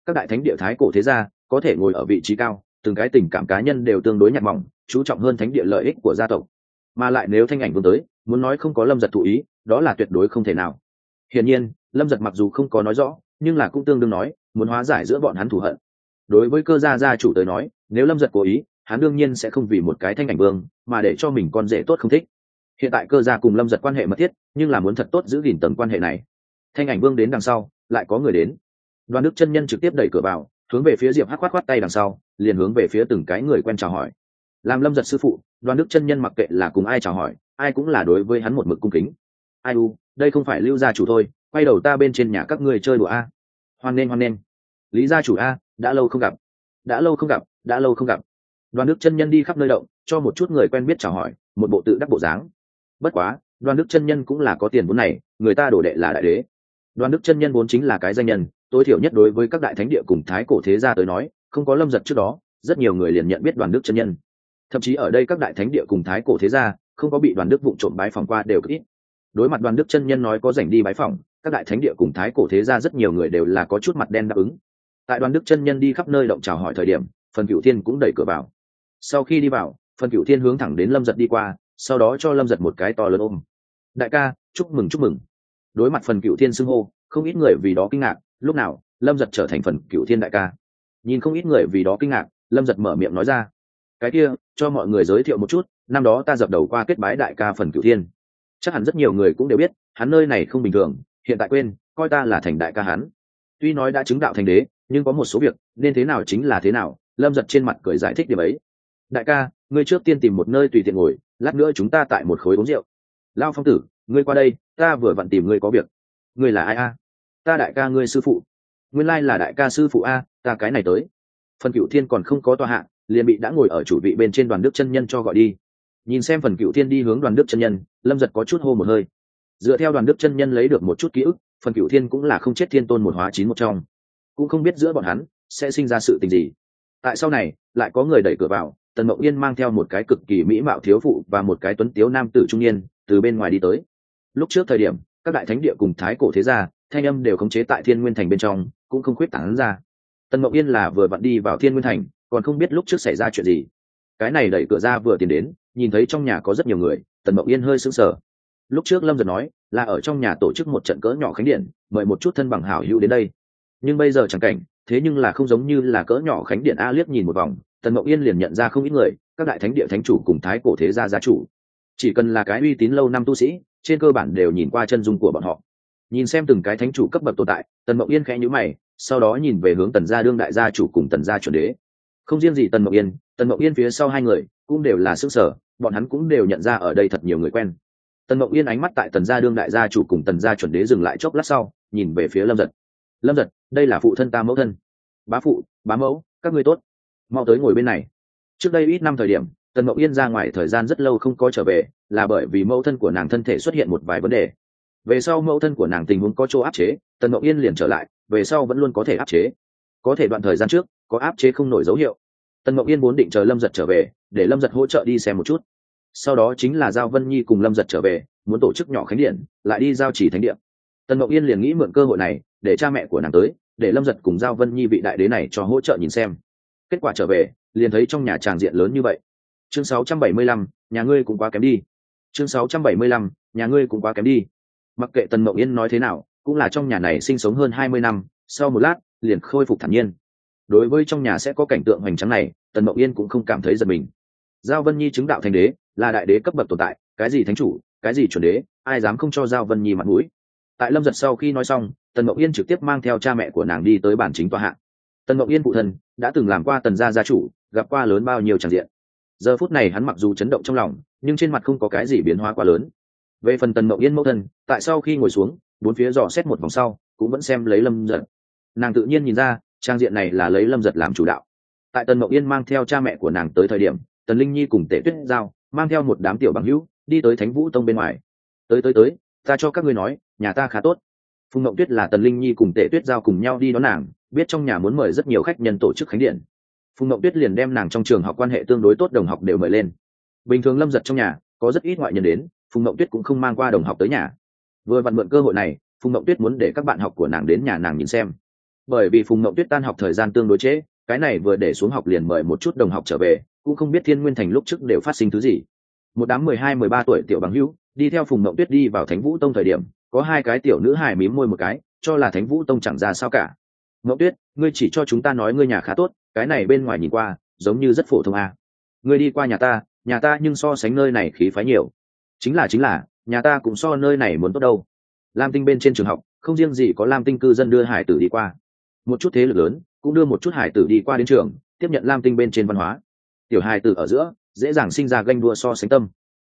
Các đại thánh địa thái cổ thế gia, có thể ngồi ở vị trí cao, từng cái tình cảm cá nhân đều tương đối nhạt mỏng, chú trọng hơn thánh địa lợi ích của gia tộc. Mà lại nếu thanh ảnh vương tới, muốn nói không có lâm giật thụ ý, đó là tuyệt đối không thể nào. Hiển nhiên, lâm giật mặc dù không có nói rõ, nhưng là cũng tương đương nói, muốn hóa giải giữa bọn hắn thù hận đối với cơ gia gia chủ tới nói, nếu lâm giật cố ý, hắn đương nhiên sẽ không vì một cái thanh ảnh vương, mà để cho mình con rể tốt không thích. Hiện tại cơ gia cùng lâm giật quan hệ mật thiết, nhưng là muốn thật tốt giữ gìn tầng quan hệ này. Thanh ảnh vương đến đằng sau, lại có người đến. Đoàn đức chân nhân trực tiếp đẩy cửa vào, hướng về phía diệp hắc khoát khoát tay đằng sau, liền hướng về phía từng cái người quen chào hỏi. Làm lâm giật sư phụ, đoàn đức chân nhân mặc kệ là cùng ai chào hỏi, ai cũng là đối với hắn một mực cung kính. Ai u, đây không phải lưu gia chủ thôi, quay đầu ta bên trên nhà các ngươi chơi đùa a. Hoan nên hoan nên lý gia chủ a đã lâu không gặp, đã lâu không gặp, đã lâu không gặp. Đoàn đức chân nhân đi khắp nơi động, cho một chút người quen biết chào hỏi, một bộ tự đắc bộ dáng. Bất quá, đoàn đức chân nhân cũng là có tiền vốn này, người ta đổ đệ là đại đế. Đoàn đức chân nhân vốn chính là cái danh nhân, tối thiểu nhất đối với các đại thánh địa cùng thái cổ thế gia tới nói, không có lâm giật trước đó, rất nhiều người liền nhận biết đoàn đức chân nhân. Thậm chí ở đây các đại thánh địa cùng thái cổ thế gia, không có bị đoàn đức vụ trộm bái phòng qua đều ít. Đối mặt đoàn đức chân nhân nói có rảnh đi bái phòng các đại thánh địa cùng thái cổ thế gia rất nhiều người đều là có chút mặt đen đáp ứng tại đoàn đức chân nhân đi khắp nơi động chào hỏi thời điểm, phần cửu thiên cũng đẩy cửa vào. Sau khi đi vào, phần cửu thiên hướng thẳng đến lâm giật đi qua, sau đó cho lâm giật một cái to lớn ôm. Đại ca, chúc mừng chúc mừng. Đối mặt phần cửu thiên xưng hô, không ít người vì đó kinh ngạc, lúc nào, lâm giật trở thành phần cửu thiên đại ca? Nhìn không ít người vì đó kinh ngạc, lâm giật mở miệng nói ra, cái kia, cho mọi người giới thiệu một chút, năm đó ta dập đầu qua kết bái đại ca phần cửu thiên. Chắc hẳn rất nhiều người cũng đều biết, hắn nơi này không bình thường, hiện tại quên, coi ta là thành đại ca hắn. Tuy nói đã chứng đạo thành đế nhưng có một số việc, nên thế nào chính là thế nào, lâm giật trên mặt cười giải thích điểm ấy. Đại ca, ngươi trước tiên tìm một nơi tùy tiện ngồi, lát nữa chúng ta tại một khối uống rượu. Lao phong tử, ngươi qua đây, ta vừa vặn tìm ngươi có việc. Ngươi là ai a? Ta đại ca ngươi sư phụ. Nguyên lai là đại ca sư phụ a, ta cái này tới. Phần cựu thiên còn không có tòa hạ, liền bị đã ngồi ở chủ vị bên trên đoàn đức chân nhân cho gọi đi. Nhìn xem phần cựu thiên đi hướng đoàn đức chân nhân, lâm giật có chút hô một hơi. Dựa theo đoàn đức chân nhân lấy được một chút ký ức, phần cựu thiên cũng là không chết thiên tôn một hóa chín một trong cũng không biết giữa bọn hắn sẽ sinh ra sự tình gì. Tại sau này, lại có người đẩy cửa vào, tần mộng yên mang theo một cái cực kỳ mỹ mạo thiếu phụ và một cái tuấn tiếu nam tử trung niên từ bên ngoài đi tới. Lúc trước thời điểm, các đại thánh địa cùng thái cổ thế gia, thanh âm đều khống chế tại thiên nguyên thành bên trong, cũng không khuyết tảng ra. Tần mộng yên là vừa vặn đi vào thiên nguyên thành, còn không biết lúc trước xảy ra chuyện gì. Cái này đẩy cửa ra vừa tiến đến, nhìn thấy trong nhà có rất nhiều người, tần mộng yên hơi sững sờ. Lúc trước lâm giật nói là ở trong nhà tổ chức một trận cỡ nhỏ khánh điện, mời một chút thân bằng hảo hữu đến đây nhưng bây giờ chẳng cảnh, thế nhưng là không giống như là cỡ nhỏ khánh điện a liếc nhìn một vòng, tần mậu yên liền nhận ra không ít người, các đại thánh địa thánh chủ cùng thái cổ thế gia gia chủ. Chỉ cần là cái uy tín lâu năm tu sĩ, trên cơ bản đều nhìn qua chân dung của bọn họ. Nhìn xem từng cái thánh chủ cấp bậc tồn tại, tần mậu yên khẽ nhữ mày, sau đó nhìn về hướng tần gia đương đại gia chủ cùng tần gia chuẩn đế. Không riêng gì tần mậu yên, tần mậu yên phía sau hai người cũng đều là sức sở, bọn hắn cũng đều nhận ra ở đây thật nhiều người quen. Tần mậu yên ánh mắt tại tần gia đương đại gia chủ cùng tần gia chuẩn đế dừng lại chốc lát sau, nhìn về phía lâm giật lâm giật đây là phụ thân ta mẫu thân bá phụ bá mẫu các ngươi tốt mau tới ngồi bên này trước đây ít năm thời điểm tần mậu yên ra ngoài thời gian rất lâu không có trở về là bởi vì mẫu thân của nàng thân thể xuất hiện một vài vấn đề về sau mẫu thân của nàng tình huống có chỗ áp chế tần mậu yên liền trở lại về sau vẫn luôn có thể áp chế có thể đoạn thời gian trước có áp chế không nổi dấu hiệu tần mậu yên vốn định chờ lâm giật trở về để lâm giật hỗ trợ đi xem một chút sau đó chính là giao vân nhi cùng lâm giật trở về muốn tổ chức nhỏ khánh điện lại đi giao chỉ thánh điện tần mậu yên liền nghĩ mượn cơ hội này để cha mẹ của nàng tới để lâm giật cùng giao vân nhi vị đại đế này cho hỗ trợ nhìn xem. Kết quả trở về liền thấy trong nhà tràng diện lớn như vậy. Chương 675, nhà ngươi cũng quá kém đi. Chương 675, nhà ngươi cũng quá kém đi. Mặc kệ tần mộng yên nói thế nào cũng là trong nhà này sinh sống hơn hai mươi năm sau một lát liền khôi phục thản nhiên. Đối với trong nhà sẽ có cảnh tượng hoành tráng này tần mộng yên cũng không cảm thấy giật mình. Giao vân nhi chứng đạo thành đế là đại đế cấp bậc tồn tại cái gì thánh chủ cái gì chuẩn đế ai dám không cho giao vân nhi mặt mũi? Tại lâm giật sau khi nói xong tần mộng yên trực tiếp mang theo cha mẹ của nàng đi tới bản chính tòa hạng tần mộng yên phụ thân đã từng làm qua tần gia gia chủ, gặp qua lớn bao nhiêu tràng diện. giờ phút này hắn mặc dù chấn động trong lòng, nhưng trên mặt không có cái gì biến hóa quá lớn. về phần tần mộng yên mẫu thân, tại sau khi ngồi xuống, bốn phía dò xét một vòng sau, cũng vẫn xem lấy lâm giật. nàng tự nhiên nhìn ra, trang diện này là lấy lâm giật làm chủ đạo. tại tần mộng yên mang theo cha mẹ của nàng tới thời điểm, tần linh nhi cùng tể tuyết giao, mang theo một đám tiểu bằng hữu, đi tới thánh vũ tông bên ngoài. tới tới tới, ta cho các ngươi nói, nhà ta khá tốt phùng mộng tuyết là tần linh nhi cùng tể tuyết giao cùng nhau đi đón nàng, biết trong nhà muốn mời rất nhiều khách nhân tổ chức khánh điện. Phùng mộng tuyết liền đem nàng trong trường học quan hệ tương đối tốt đồng học đều mời lên. Bình thường lâm giật trong nhà, có rất ít ngoại nhân đến, phùng mộng tuyết cũng không mang qua đồng học tới nhà. Vừa vặn mượn cơ hội này, phùng mộng tuyết muốn để các bạn học của nàng đến nhà nàng nhìn xem. Bởi vì phùng mộng tuyết tan học thời gian tương đối trễ, cái này vừa để xuống học liền mời một chút đồng học trở về, cũng không biết thiên nguyên thành lúc trước đều phát sinh thứ gì. Một đám mười hai, mười ba tuổi tiểu bằng hữu, đi theo phùng mộng tuyết đi vào thánh vũ tông thời điểm có hai cái tiểu nữ hài mím môi một cái, cho là thánh vũ tông chẳng ra sao cả. Ngẫu tuyết, ngươi chỉ cho chúng ta nói ngươi nhà khá tốt, cái này bên ngoài nhìn qua, giống như rất phổ thông à. ngươi đi qua nhà ta nhà ta nhưng so sánh nơi này khí phái nhiều. Chính là chính là, nhà ta cũng so nơi này muốn tốt đâu. Lam tinh bên trên trường học, không riêng gì có lam tinh cư dân đưa hải tử đi qua. Một chút thế lực lớn, cũng đưa một chút hải tử đi qua đến trường, tiếp nhận lam tinh bên trên văn hóa. Tiểu hải tử ở giữa, dễ dàng sinh ra ganh đua so sánh tâm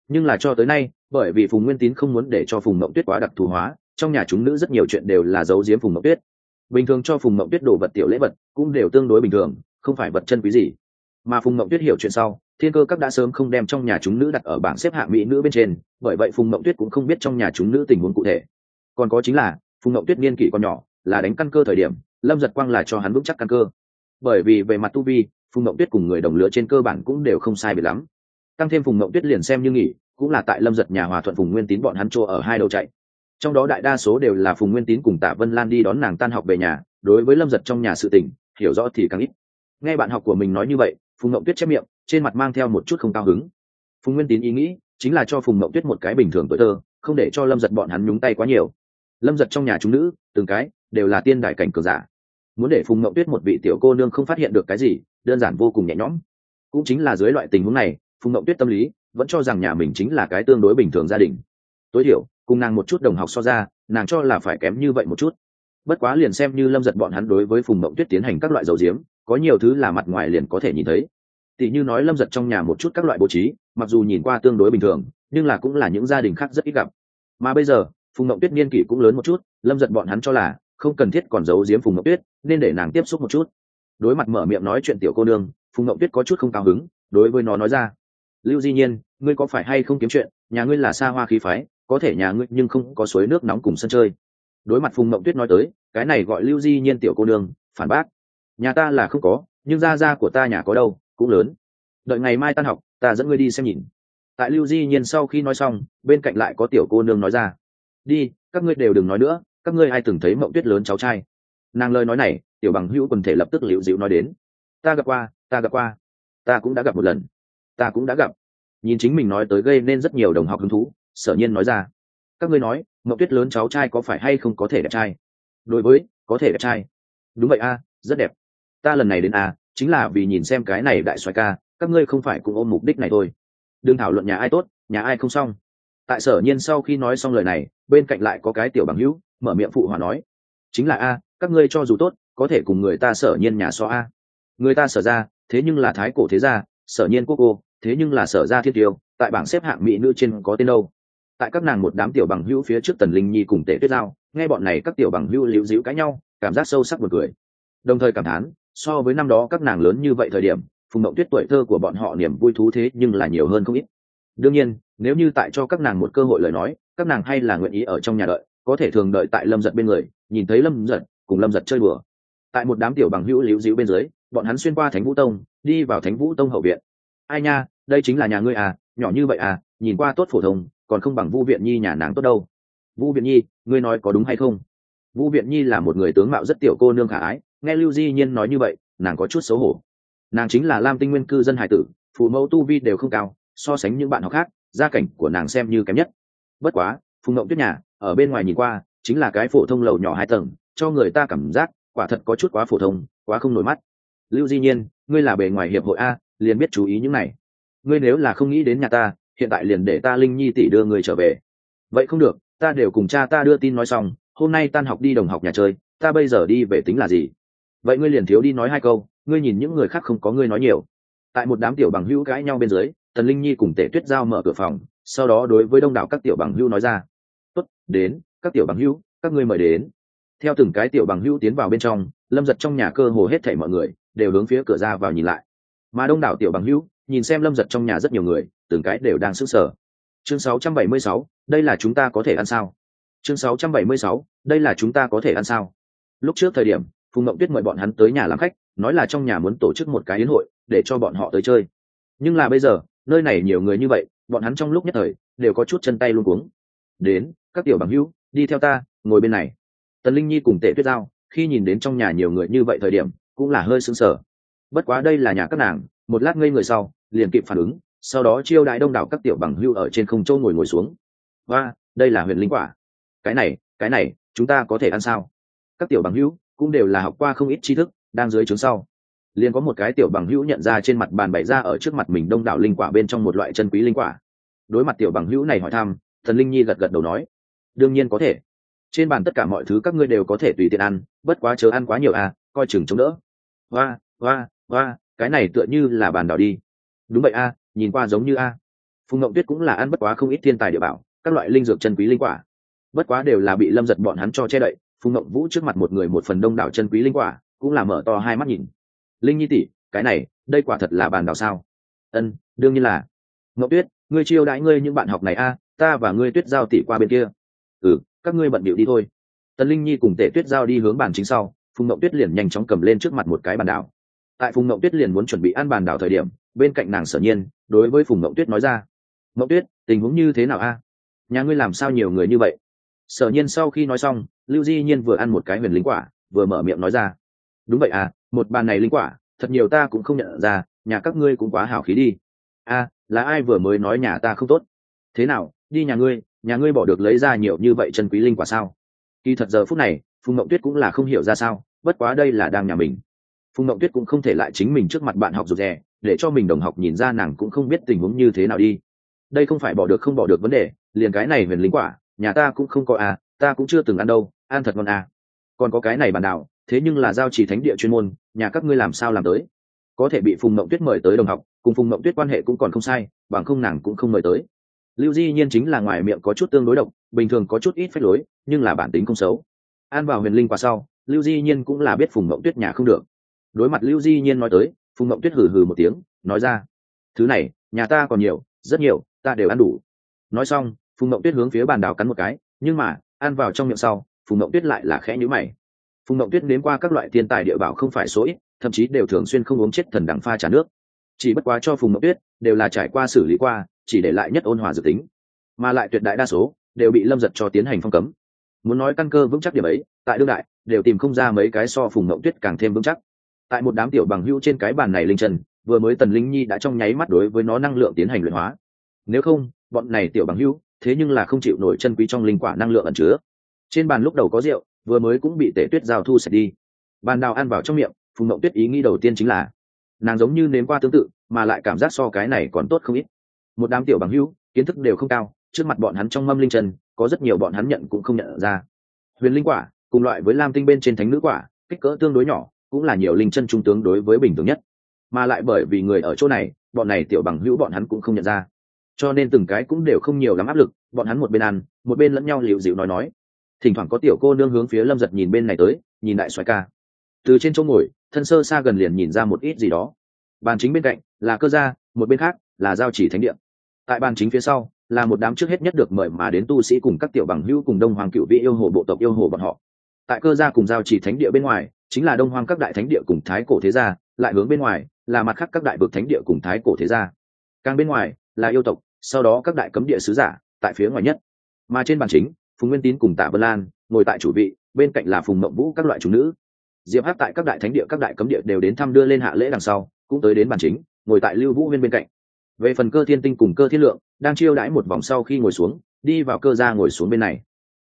nhưng là cho tới nay, bởi vì phùng nguyên tín không muốn để cho phùng mộng tuyết quá đặc thù hóa, trong nhà chúng nữ rất nhiều chuyện đều là giấu giếm phùng mộng tuyết. Bình thường cho phùng mộng tuyết đồ vật tiểu lễ vật cũng đều tương đối bình thường, không phải vật chân quý gì. Mà phùng mộng tuyết hiểu chuyện sau, thiên cơ các đã sớm không đem trong nhà chúng nữ đặt ở bảng xếp hạng mỹ nữ bên trên, bởi vậy phùng mộng tuyết cũng không biết trong nhà chúng nữ tình huống cụ thể. Còn có chính là, phùng mộng tuyết niên kỷ còn nhỏ, là đánh căn cơ thời điểm, lâm giật quang là cho hắn vững chắc căn cơ. Bởi vì về mặt tu vi, phùng mộng tuyết cùng người đồng lứa trên cơ bản cũng đều không sai biệt lắm tăng thêm phùng Mậu tuyết liền xem như nghỉ, cũng là tại lâm giật nhà hòa thuận phùng nguyên tín bọn hắn chỗ ở hai đầu chạy. Trong đó đại đa số đều là phùng nguyên tín cùng tạ vân lan đi đón nàng tan học về nhà, đối với lâm giật trong nhà sự tình, hiểu rõ thì càng ít. Nghe bạn học của mình nói như vậy, phùng Mậu tuyết chép miệng, trên mặt mang theo một chút không cao hứng. Phùng nguyên tín ý nghĩ, chính là cho phùng Mậu tuyết một cái bình thường tuổi thơ, không để cho lâm giật bọn hắn nhúng tay quá nhiều. Lâm giật trong nhà chúng nữ, từng cái, đều là tiên đại cảnh cường giả. Muốn để phùng Mậu tuyết một vị tiểu cô nương không phát hiện được cái gì, đơn giản vô cùng nhẹ nhõm. Cũng chính là dưới loại tình huống này phùng mộng tuyết tâm lý vẫn cho rằng nhà mình chính là cái tương đối bình thường gia đình. Tối thiểu, cùng nàng một chút đồng học so ra, nàng cho là phải kém như vậy một chút. Bất quá liền xem như lâm giật bọn hắn đối với phùng mộng tuyết tiến hành các loại dầu diếm có nhiều thứ là mặt ngoài liền có thể nhìn thấy. Tỷ như nói lâm giật trong nhà một chút các loại bố trí, mặc dù nhìn qua tương đối bình thường, nhưng là cũng là những gia đình khác rất ít gặp. Mà bây giờ, phùng mộng tuyết niên kỷ cũng lớn một chút, lâm giật bọn hắn cho là không cần thiết còn giấu giếm phùng mộng tuyết, nên để nàng tiếp xúc một chút. Đối mặt mở miệng nói chuyện tiểu cô nương, phùng mộng tuyết có chút không cao hứng, đối với nó nói ra lưu di nhiên, ngươi có phải hay không kiếm chuyện? Nhà ngươi là xa hoa khí phái, có thể nhà ngươi nhưng không có suối nước nóng cùng sân chơi. Đối mặt phùng mộng tuyết nói tới, cái này gọi lưu di nhiên tiểu cô nương, phản bác. Nhà ta là không có, nhưng gia gia của ta nhà có đâu, cũng lớn. Đợi ngày mai tan học, ta dẫn ngươi đi xem nhìn. Tại lưu di nhiên sau khi nói xong, bên cạnh lại có tiểu cô nương nói ra. Đi, các ngươi đều đừng nói nữa, các ngươi ai từng thấy mộng tuyết lớn cháu trai? Nàng lời nói này, tiểu bằng hữu quần thể lập tức liễu dịu nói đến. Ta gặp qua, ta gặp qua. Ta cũng đã gặp một lần ta cũng đã gặp. Nhìn chính mình nói tới gây nên rất nhiều đồng học hứng thú, sở nhiên nói ra. Các ngươi nói mậu tuyết lớn cháu trai có phải hay không có thể đẹp trai? Đối với, có thể đẹp trai. Đúng vậy a, rất đẹp. Ta lần này đến a, chính là vì nhìn xem cái này đại xoài ca, các ngươi không phải cũng ôm mục đích này thôi. Đừng thảo luận nhà ai tốt, nhà ai không xong. Tại sở nhiên sau khi nói xong lời này, bên cạnh lại có cái tiểu bằng hữu, mở miệng phụ hòa nói. Chính là a, các ngươi cho dù tốt, có thể cùng người ta sở nhiên nhà so a. Người ta sở ra, thế nhưng là thái cổ thế gia, sở nhiên quốc cô thế nhưng là sở ra thiên tiêu, tại bảng xếp hạng mỹ nữ trên có tên đâu? Tại các nàng một đám tiểu bằng hữu phía trước tần linh nhi cùng tể tuyết giao, nghe bọn này các tiểu bằng hữu liễu dĩu cãi nhau, cảm giác sâu sắc một cười. Đồng thời cảm thán, so với năm đó các nàng lớn như vậy thời điểm, phùng mậu tuyết tuổi thơ của bọn họ niềm vui thú thế nhưng là nhiều hơn không ít. Đương nhiên, nếu như tại cho các nàng một cơ hội lời nói, các nàng hay là nguyện ý ở trong nhà đợi, có thể thường đợi tại lâm giật bên người, nhìn thấy lâm giật, cùng lâm giật chơi bừa tại một đám tiểu bằng hữu liễu dĩu bên dưới, bọn hắn xuyên qua thánh vũ tông, đi vào thánh vũ tông hậu viện ai nha, đây chính là nhà ngươi à nhỏ như vậy à nhìn qua tốt phổ thông, còn không bằng vu viện nhi nhà nàng tốt đâu. Vu viện nhi, ngươi nói có đúng hay không? Vu viện nhi là một người tướng mạo rất tiểu cô nương khả ái, nghe lưu di nhiên nói như vậy, nàng có chút xấu hổ. Nàng chính là lam tinh nguyên cư dân hải tử, phụ mẫu tu vi đều không cao, so sánh những bạn học khác, gia cảnh của nàng xem như kém nhất. Bất quá, phùng ngộng tuyết nhà, ở bên ngoài nhìn qua, chính là cái phổ thông lầu nhỏ hai tầng, cho người ta cảm giác, quả thật có chút quá phổ thông, quá không nổi mắt. Lưu di nhiên, ngươi là bề ngoài hiệp hội a liền biết chú ý những này. Ngươi nếu là không nghĩ đến nhà ta, hiện tại liền để ta linh nhi tỷ đưa người trở về. Vậy không được, ta đều cùng cha ta đưa tin nói xong, hôm nay tan học đi đồng học nhà chơi, ta bây giờ đi về tính là gì? Vậy ngươi liền thiếu đi nói hai câu, ngươi nhìn những người khác không có ngươi nói nhiều. Tại một đám tiểu bằng hữu cãi nhau bên dưới, tần linh nhi cùng tể tuyết giao mở cửa phòng, sau đó đối với đông đảo các tiểu bằng hữu nói ra. Tuất đến, các tiểu bằng hữu, các ngươi mời đến. Theo từng cái tiểu bằng hữu tiến vào bên trong, lâm giật trong nhà cơ hồ hết thảy mọi người đều hướng phía cửa ra vào nhìn lại mà đông đảo tiểu bằng hữu nhìn xem lâm giật trong nhà rất nhiều người từng cái đều đang sững sở chương 676, đây là chúng ta có thể ăn sao? Chương 676, đây là chúng ta có thể ăn sao? Lúc trước thời điểm phùng mộng tuyết mời bọn hắn tới nhà làm khách nói là trong nhà muốn tổ chức một cái yến hội để cho bọn họ tới chơi. Nhưng là bây giờ nơi này nhiều người như vậy bọn hắn trong lúc nhất thời đều có chút chân tay luôn cuống. Đến các tiểu bằng hữu đi theo ta ngồi bên này. Tần linh nhi cùng tệ tuyết giao khi nhìn đến trong nhà nhiều người như vậy thời điểm cũng là hơi sững sờ bất quá đây là nhà các nàng, một lát ngây người sau, liền kịp phản ứng, sau đó chiêu đại đông đảo các tiểu bằng hưu ở trên không châu ngồi ngồi xuống. Và đây là huyền linh quả. Cái này cái này, chúng ta có thể ăn sao? Các tiểu bằng hữu cũng đều là học qua không ít tri thức, đang dưới trướng sau. Liền có một cái tiểu bằng hữu nhận ra trên mặt bàn bày ra ở trước mặt mình đông đảo linh quả bên trong một loại chân quý linh quả. Đối mặt tiểu bằng hữu này hỏi thăm, thần linh nhi gật gật đầu nói, đương nhiên có thể. Trên bàn tất cả mọi thứ các ngươi đều có thể tùy tiện ăn, bất quá chớ ăn quá nhiều à coi chừng chống đỡ. Hoa hoa hoa cái này tựa như là bàn đảo đi. Đúng vậy a, nhìn qua giống như a. Phùng ngậu tuyết cũng là ăn bất quá không ít thiên tài địa bảo, các loại linh dược chân quý linh quả. Bất quá đều là bị lâm giật bọn hắn cho che đậy, phùng ngậu vũ trước mặt một người một phần đông đảo chân quý linh quả, cũng là mở to hai mắt nhìn. Linh nhi tỷ, cái này, đây quả thật là bàn đảo sao? Ân, đương nhiên là. Ngậu tuyết, ngươi chiêu đãi ngươi những bạn học này a, ta và ngươi tuyết giao tỷ qua bên kia. Ừ các ngươi bận điệu đi thôi. Tần linh nhi cùng tệ tuyết giao đi hướng bàn chính sau, phùng ngậu tuyết liền nhanh chóng cầm lên trước mặt một cái bàn đảo tại phùng mậu tuyết liền muốn chuẩn bị ăn bàn đảo thời điểm, bên cạnh nàng sở nhiên, đối với phùng mậu tuyết nói ra mậu tuyết, tình huống như thế nào a? Nhà ngươi làm sao nhiều người như vậy? Sở nhiên sau khi nói xong, lưu di nhiên vừa ăn một cái huyền linh quả, vừa mở miệng nói ra, đúng vậy à một bàn này linh quả, thật nhiều ta cũng không nhận ra, nhà các ngươi cũng quá hào khí đi. A, là ai vừa mới nói nhà ta không tốt? Thế nào, đi nhà ngươi nhà ngươi bỏ được lấy ra nhiều như vậy chân quý linh quả sao? Kỳ thật giờ phút này, phùng mậu tuyết cũng là không hiểu ra sao, bất quá đây là đang nhà mình phùng mộng tuyết cũng không thể lại chính mình trước mặt bạn học rụt rè, để cho mình đồng học nhìn ra nàng cũng không biết tình huống như thế nào đi. Đây không phải bỏ được không bỏ được vấn đề, liền cái này huyền lính quả, nhà ta cũng không có à ta cũng chưa từng ăn đâu, ăn thật ngon à. Còn có cái này bản đảo thế nhưng là giao chỉ thánh địa chuyên môn, nhà các ngươi làm sao làm tới? Có thể bị phùng mộng tuyết mời tới đồng học, cùng phùng mộng tuyết quan hệ cũng còn không sai, bằng không nàng cũng không mời tới. Lưu di nhiên chính là ngoài miệng có chút tương đối độc, bình thường có chút ít phép lối, nhưng là bản tính không xấu. An vào huyền linh quả sau, lưu di nhiên cũng là biết phùng mộng tuyết nhà không được đối mặt lưu di nhiên nói tới, phùng mộng tuyết hừ hừ một tiếng, nói ra, thứ này, nhà ta còn nhiều, rất nhiều, ta đều ăn đủ. Nói xong, phùng mộng tuyết hướng phía bàn đào cắn một cái, nhưng mà, ăn vào trong miệng sau, phùng mộng tuyết lại là khẽ nhữ mày. Phùng mộng tuyết nếm qua các loại tiền tài địa bảo không phải số ít, thậm chí đều thường xuyên không uống chết thần đẳng pha trà nước. Chỉ bất quá cho phùng mộng tuyết, đều là trải qua xử lý qua, chỉ để lại nhất ôn hòa dự tính. Mà lại tuyệt đại đa số, đều bị lâm giật cho tiến hành phong cấm. Muốn nói căn cơ vững chắc điểm ấy, tại đương đại, đều tìm không ra mấy cái so phùng mộng tuyết càng thêm vững chắc tại một đám tiểu bằng hữu trên cái bàn này linh trần vừa mới tần linh nhi đã trong nháy mắt đối với nó năng lượng tiến hành luyện hóa. Nếu không, bọn này tiểu bằng hữu, thế nhưng là không chịu nổi chân quý trong linh quả năng lượng ẩn chứa. Trên bàn lúc đầu có rượu, vừa mới cũng bị tể tuyết giao thu sạch đi. Bàn đào ăn vào trong miệng, phùng mộng tuyết ý nghĩ đầu tiên chính là, nàng giống như nếm qua tương tự, mà lại cảm giác so cái này còn tốt không ít. Một đám tiểu bằng hữu, kiến thức đều không cao, trước mặt bọn hắn trong mâm linh trần có rất nhiều bọn hắn nhận cũng không nhận ra. Huyền linh quả, cùng loại với lam tinh bên trên thánh nữ quả, kích cỡ tương đối nhỏ cũng là nhiều linh chân trung tướng đối với bình thường nhất. Mà lại bởi vì người ở chỗ này, bọn này tiểu bằng hữu bọn hắn cũng không nhận ra. Cho nên từng cái cũng đều không nhiều lắm áp lực, bọn hắn một bên ăn, một bên lẫn nhau liều dịu nói nói. Thỉnh thoảng có tiểu cô nương hướng phía lâm giật nhìn bên này tới, nhìn lại xoài ca. Từ trên chỗ ngồi, thân sơ xa gần liền nhìn ra một ít gì đó. Bàn chính bên cạnh là cơ gia, một bên khác là giao chỉ thánh địa. Tại bàn chính phía sau là một đám trước hết nhất được mời mà đến tu sĩ cùng các tiểu bằng hữu cùng đông hoàng cựu vị yêu hồ bộ tộc yêu hồ bọn họ. Tại cơ gia cùng giao chỉ thánh địa bên ngoài chính là đông hoang các đại thánh địa cùng thái cổ thế gia, lại hướng bên ngoài, là mặt khác các đại vực thánh địa cùng thái cổ thế gia. Càng bên ngoài, là yêu tộc, sau đó các đại cấm địa sứ giả, tại phía ngoài nhất. Mà trên bàn chính, phùng nguyên tín cùng tạ vân lan, ngồi tại chủ vị, bên cạnh là phùng mộng vũ các loại chủ nữ. Diệp hát tại các đại thánh địa, các đại cấm địa đều đến thăm đưa lên hạ lễ đằng sau, cũng tới đến bàn chính, ngồi tại lưu vũ huyên bên cạnh. Về phần cơ thiên tinh cùng cơ thiên lượng, đang chiêu đãi một vòng sau khi ngồi xuống, đi vào cơ ra ngồi xuống bên này.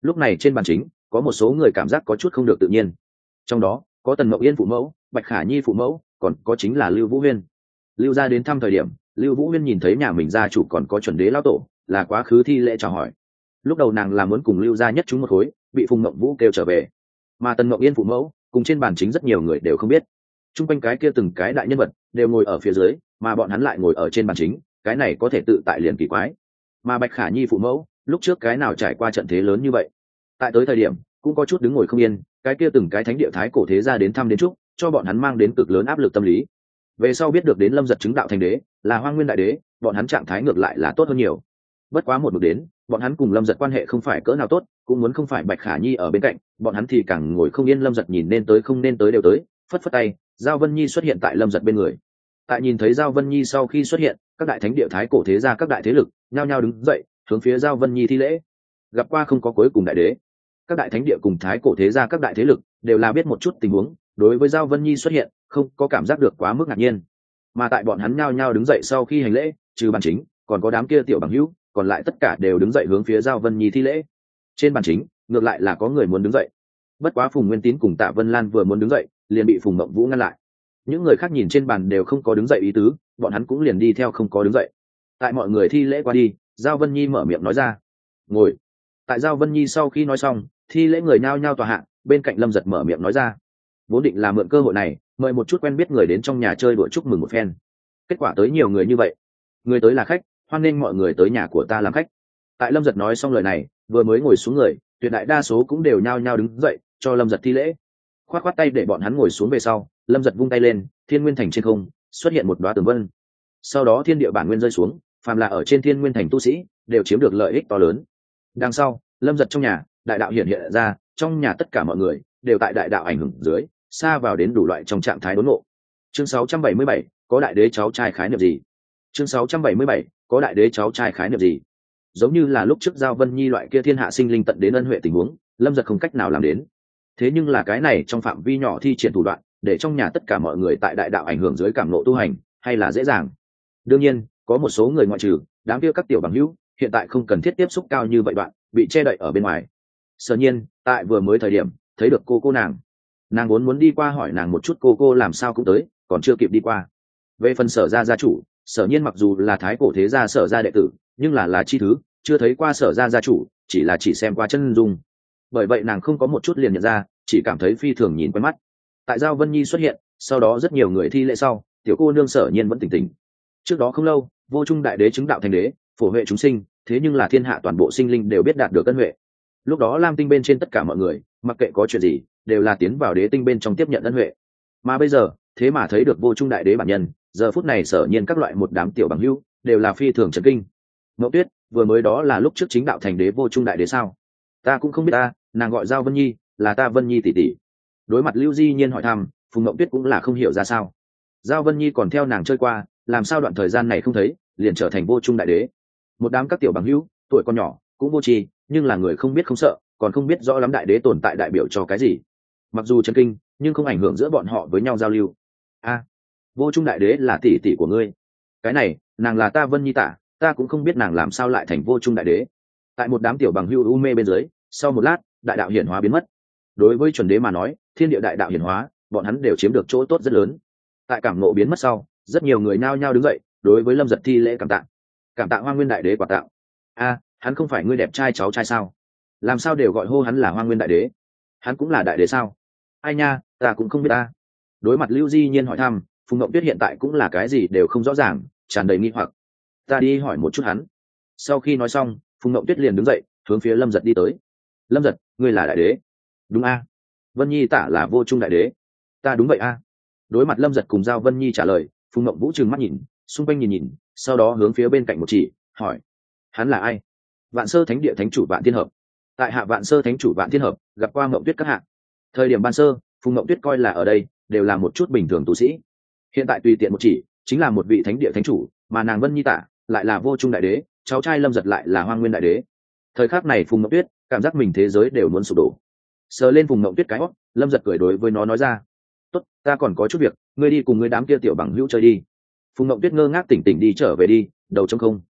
Lúc này trên bàn chính, có một số người cảm giác có chút không được tự nhiên trong đó có tần mậu yên phụ mẫu bạch khả nhi phụ mẫu còn có chính là lưu vũ huyên lưu ra đến thăm thời điểm lưu vũ huyên nhìn thấy nhà mình gia chủ còn có chuẩn đế lao tổ là quá khứ thi lễ chào hỏi lúc đầu nàng là muốn cùng lưu gia nhất chúng một khối bị phùng mộng vũ kêu trở về mà tần mộng yên phụ mẫu cùng trên bàn chính rất nhiều người đều không biết t r u n g quanh cái kia từng cái đại nhân vật đều ngồi ở phía dưới mà bọn hắn lại ngồi ở trên bàn chính cái này có thể tự tại liền kỳ quái mà bạch khả nhi phụ mẫu lúc trước cái nào trải qua trận thế lớn như vậy tại tới thời điểm cũng có chút đứng ngồi không yên cái kia từng cái thánh địa thái cổ thế ra đến thăm đến chúc, cho bọn hắn mang đến cực lớn áp lực tâm lý. Về sau biết được đến lâm giật chứng đạo thành đế, là hoa nguyên đại đế, bọn hắn trạng thái ngược lại là tốt hơn nhiều. Bất quá một mực đến, bọn hắn cùng lâm giật quan hệ không phải cỡ nào tốt, cũng muốn không phải bạch khả nhi ở bên cạnh, bọn hắn thì càng ngồi không yên lâm giật nhìn nên tới không nên tới đều tới, phất phất tay, giao vân nhi xuất hiện tại lâm giật bên người. Tại nhìn thấy giao vân nhi sau khi xuất hiện, các đại thánh địa thái cổ thế ra các đại thế lực nhao nhao đứng dậy, hướng phía giao vân nhi thi lễ. Gặp qua không có cuối cùng đại đế các đại thánh địa cùng thái cổ thế gia các đại thế lực đều là biết một chút tình huống, đối với giao vân nhi xuất hiện, không có cảm giác được quá mức ngạc nhiên. Mà tại bọn hắn nhao nhao đứng dậy sau khi hành lễ, trừ bàn chính, còn có đám kia tiểu bằng hữu, còn lại tất cả đều đứng dậy hướng phía giao vân nhi thi lễ. Trên bàn chính, ngược lại là có người muốn đứng dậy. Bất quá phùng nguyên tín cùng tạ vân lan vừa muốn đứng dậy, liền bị phùng mộng vũ ngăn lại. Những người khác nhìn trên bàn đều không có đứng dậy ý tứ, bọn hắn cũng liền đi theo không có đứng dậy. Tại mọi người thi lễ qua đi, giao vân nhi mở miệng nói ra, ngồi tại giao vân nhi sau khi nói xong, thi lễ người nhao nhao tòa hạ, bên cạnh lâm giật mở miệng nói ra. Vốn định là mượn cơ hội này, mời một chút quen biết người đến trong nhà chơi đùa chúc mừng một phen. Kết quả tới nhiều người như vậy. Người tới là khách, hoan nghênh mọi người tới nhà của ta làm khách. Tại lâm giật nói xong lời này, vừa mới ngồi xuống người, tuyệt đại đa số cũng đều nhao nhao đứng dậy, cho lâm giật thi lễ. Khoát khoát tay để bọn hắn ngồi xuống về sau, lâm giật vung tay lên, thiên nguyên thành trên không, xuất hiện một đoá tường vân. Sau đó thiên địa bản nguyên rơi xuống, phàm là ở trên thiên nguyên thành tu sĩ, đều chiếm được lợi ích to lớn đằng sau lâm giật trong nhà đại đạo hiện hiện ra trong nhà tất cả mọi người đều tại đại đạo ảnh hưởng dưới xa vào đến đủ loại trong trạng thái đốn ngộ. Chương 677, có đại đế cháu trai khái niệm gì? Chương 677, có đại đế cháu trai khái niệm gì? Giống như là lúc trước giao vân nhi loại kia thiên hạ sinh linh tận đến ân huệ tình huống lâm giật không cách nào làm đến. Thế nhưng là cái này trong phạm vi nhỏ thi triển thủ đoạn để trong nhà tất cả mọi người tại đại đạo ảnh hưởng dưới cảm nộ tu hành hay là dễ dàng? Đương nhiên có một số người ngoại trừ đám kia các tiểu bằng hữu hiện tại không cần thiết tiếp xúc cao như vậy đoạn, bị che đậy ở bên ngoài. Sở nhiên, tại vừa mới thời điểm, thấy được cô cô nàng. Nàng vốn muốn đi qua hỏi nàng một chút cô cô làm sao cũng tới, còn chưa kịp đi qua. Về phần sở gia gia chủ, sở nhiên mặc dù là thái cổ thế gia sở gia đệ tử, nhưng là là chi thứ, chưa thấy qua sở gia gia chủ, chỉ là chỉ xem qua chân dung. Bởi vậy nàng không có một chút liền nhận ra, chỉ cảm thấy phi thường nhìn quen mắt. Tại giao vân nhi xuất hiện, sau đó rất nhiều người thi lễ sau, tiểu cô nương sở nhiên vẫn tỉnh tỉnh. Trước đó không lâu, vô trung đại đế chứng đạo thành đế phổ huệ chúng sinh, thế nhưng là thiên hạ toàn bộ sinh linh đều biết đạt được ân huệ. Lúc đó lam tinh bên trên tất cả mọi người, mặc kệ có chuyện gì, đều là tiến vào đế tinh bên trong tiếp nhận ân huệ. Mà bây giờ, thế mà thấy được vô trung đại đế bản nhân, giờ phút này sở nhiên các loại một đám tiểu bằng hưu đều là phi thường trần kinh. Mậu tuyết, vừa mới đó là lúc trước chính đạo thành đế vô trung đại đế sao? Ta cũng không biết ta, nàng gọi giao vân nhi, là ta vân nhi tỷ tỷ. Đối mặt lưu di nhiên hỏi thăm, phùng mậu tuyết cũng là không hiểu ra sao. Giao vân nhi còn theo nàng chơi qua, làm sao đoạn thời gian này không thấy, liền trở thành vô trung đại đế một đám các tiểu bằng hữu, tuổi còn nhỏ, cũng vô tri, nhưng là người không biết không sợ, còn không biết rõ lắm đại đế tồn tại đại biểu cho cái gì. Mặc dù chân kinh, nhưng không ảnh hưởng giữa bọn họ với nhau giao lưu. A, vô trung đại đế là tỷ tỷ của ngươi. Cái này, nàng là ta vân nhi tả, ta cũng không biết nàng làm sao lại thành vô trung đại đế. Tại một đám tiểu bằng hưu u mê bên dưới, sau một lát, đại đạo hiển hóa biến mất. Đối với chuẩn đế mà nói, thiên địa đại đạo hiển hóa, bọn hắn đều chiếm được chỗ tốt rất lớn. Tại cảm nộ biến mất sau, rất nhiều người nao nhao đứng dậy, đối với lâm giật thi lễ cảm tạ cảm tạ hoa nguyên đại đế quả tạo. A, hắn không phải ngươi đẹp trai cháu trai sao? Làm sao đều gọi hô hắn là hoa nguyên đại đế? Hắn cũng là đại đế sao? Ai nha, ta cũng không biết ta. Đối mặt lưu di nhiên hỏi thăm, phùng ngậu tuyết hiện tại cũng là cái gì đều không rõ ràng, tràn đầy nghi hoặc. Ta đi hỏi một chút hắn. Sau khi nói xong, phùng ngậu tuyết liền đứng dậy, hướng phía lâm giật đi tới. Lâm giật, ngươi là đại đế. Đúng a. Vân nhi tả là vô trung đại đế. Ta đúng vậy a. Đối mặt lâm giật cùng giao vân nhi trả lời, phùng ngậu vũ trừng mắt nhìn, xung quanh nhìn nhìn sau đó hướng phía bên cạnh một chỉ, hỏi, hắn là ai? Vạn sơ thánh địa thánh chủ vạn thiên hợp. Tại hạ vạn sơ thánh chủ vạn thiên hợp, gặp qua mậu tuyết các hạ. Thời điểm ban sơ, phùng mậu tuyết coi là ở đây, đều là một chút bình thường tu sĩ. Hiện tại tùy tiện một chỉ, chính là một vị thánh địa thánh chủ, mà nàng vân nhi tả lại là vô trung đại đế, cháu trai lâm giật lại là hoa nguyên đại đế. Thời khắc này phùng mậu tuyết, cảm giác mình thế giới đều muốn sụp đổ. Sờ lên phùng mậu tuyết cái hót lâm giật cười đối với nó nói ra, tốt, ta còn có chút việc, ngươi đi cùng ngươi đám kia tiểu bằng hữu chơi đi phùng mậu tuyết ngơ ngác tỉnh tỉnh đi trở về đi, đầu trong không.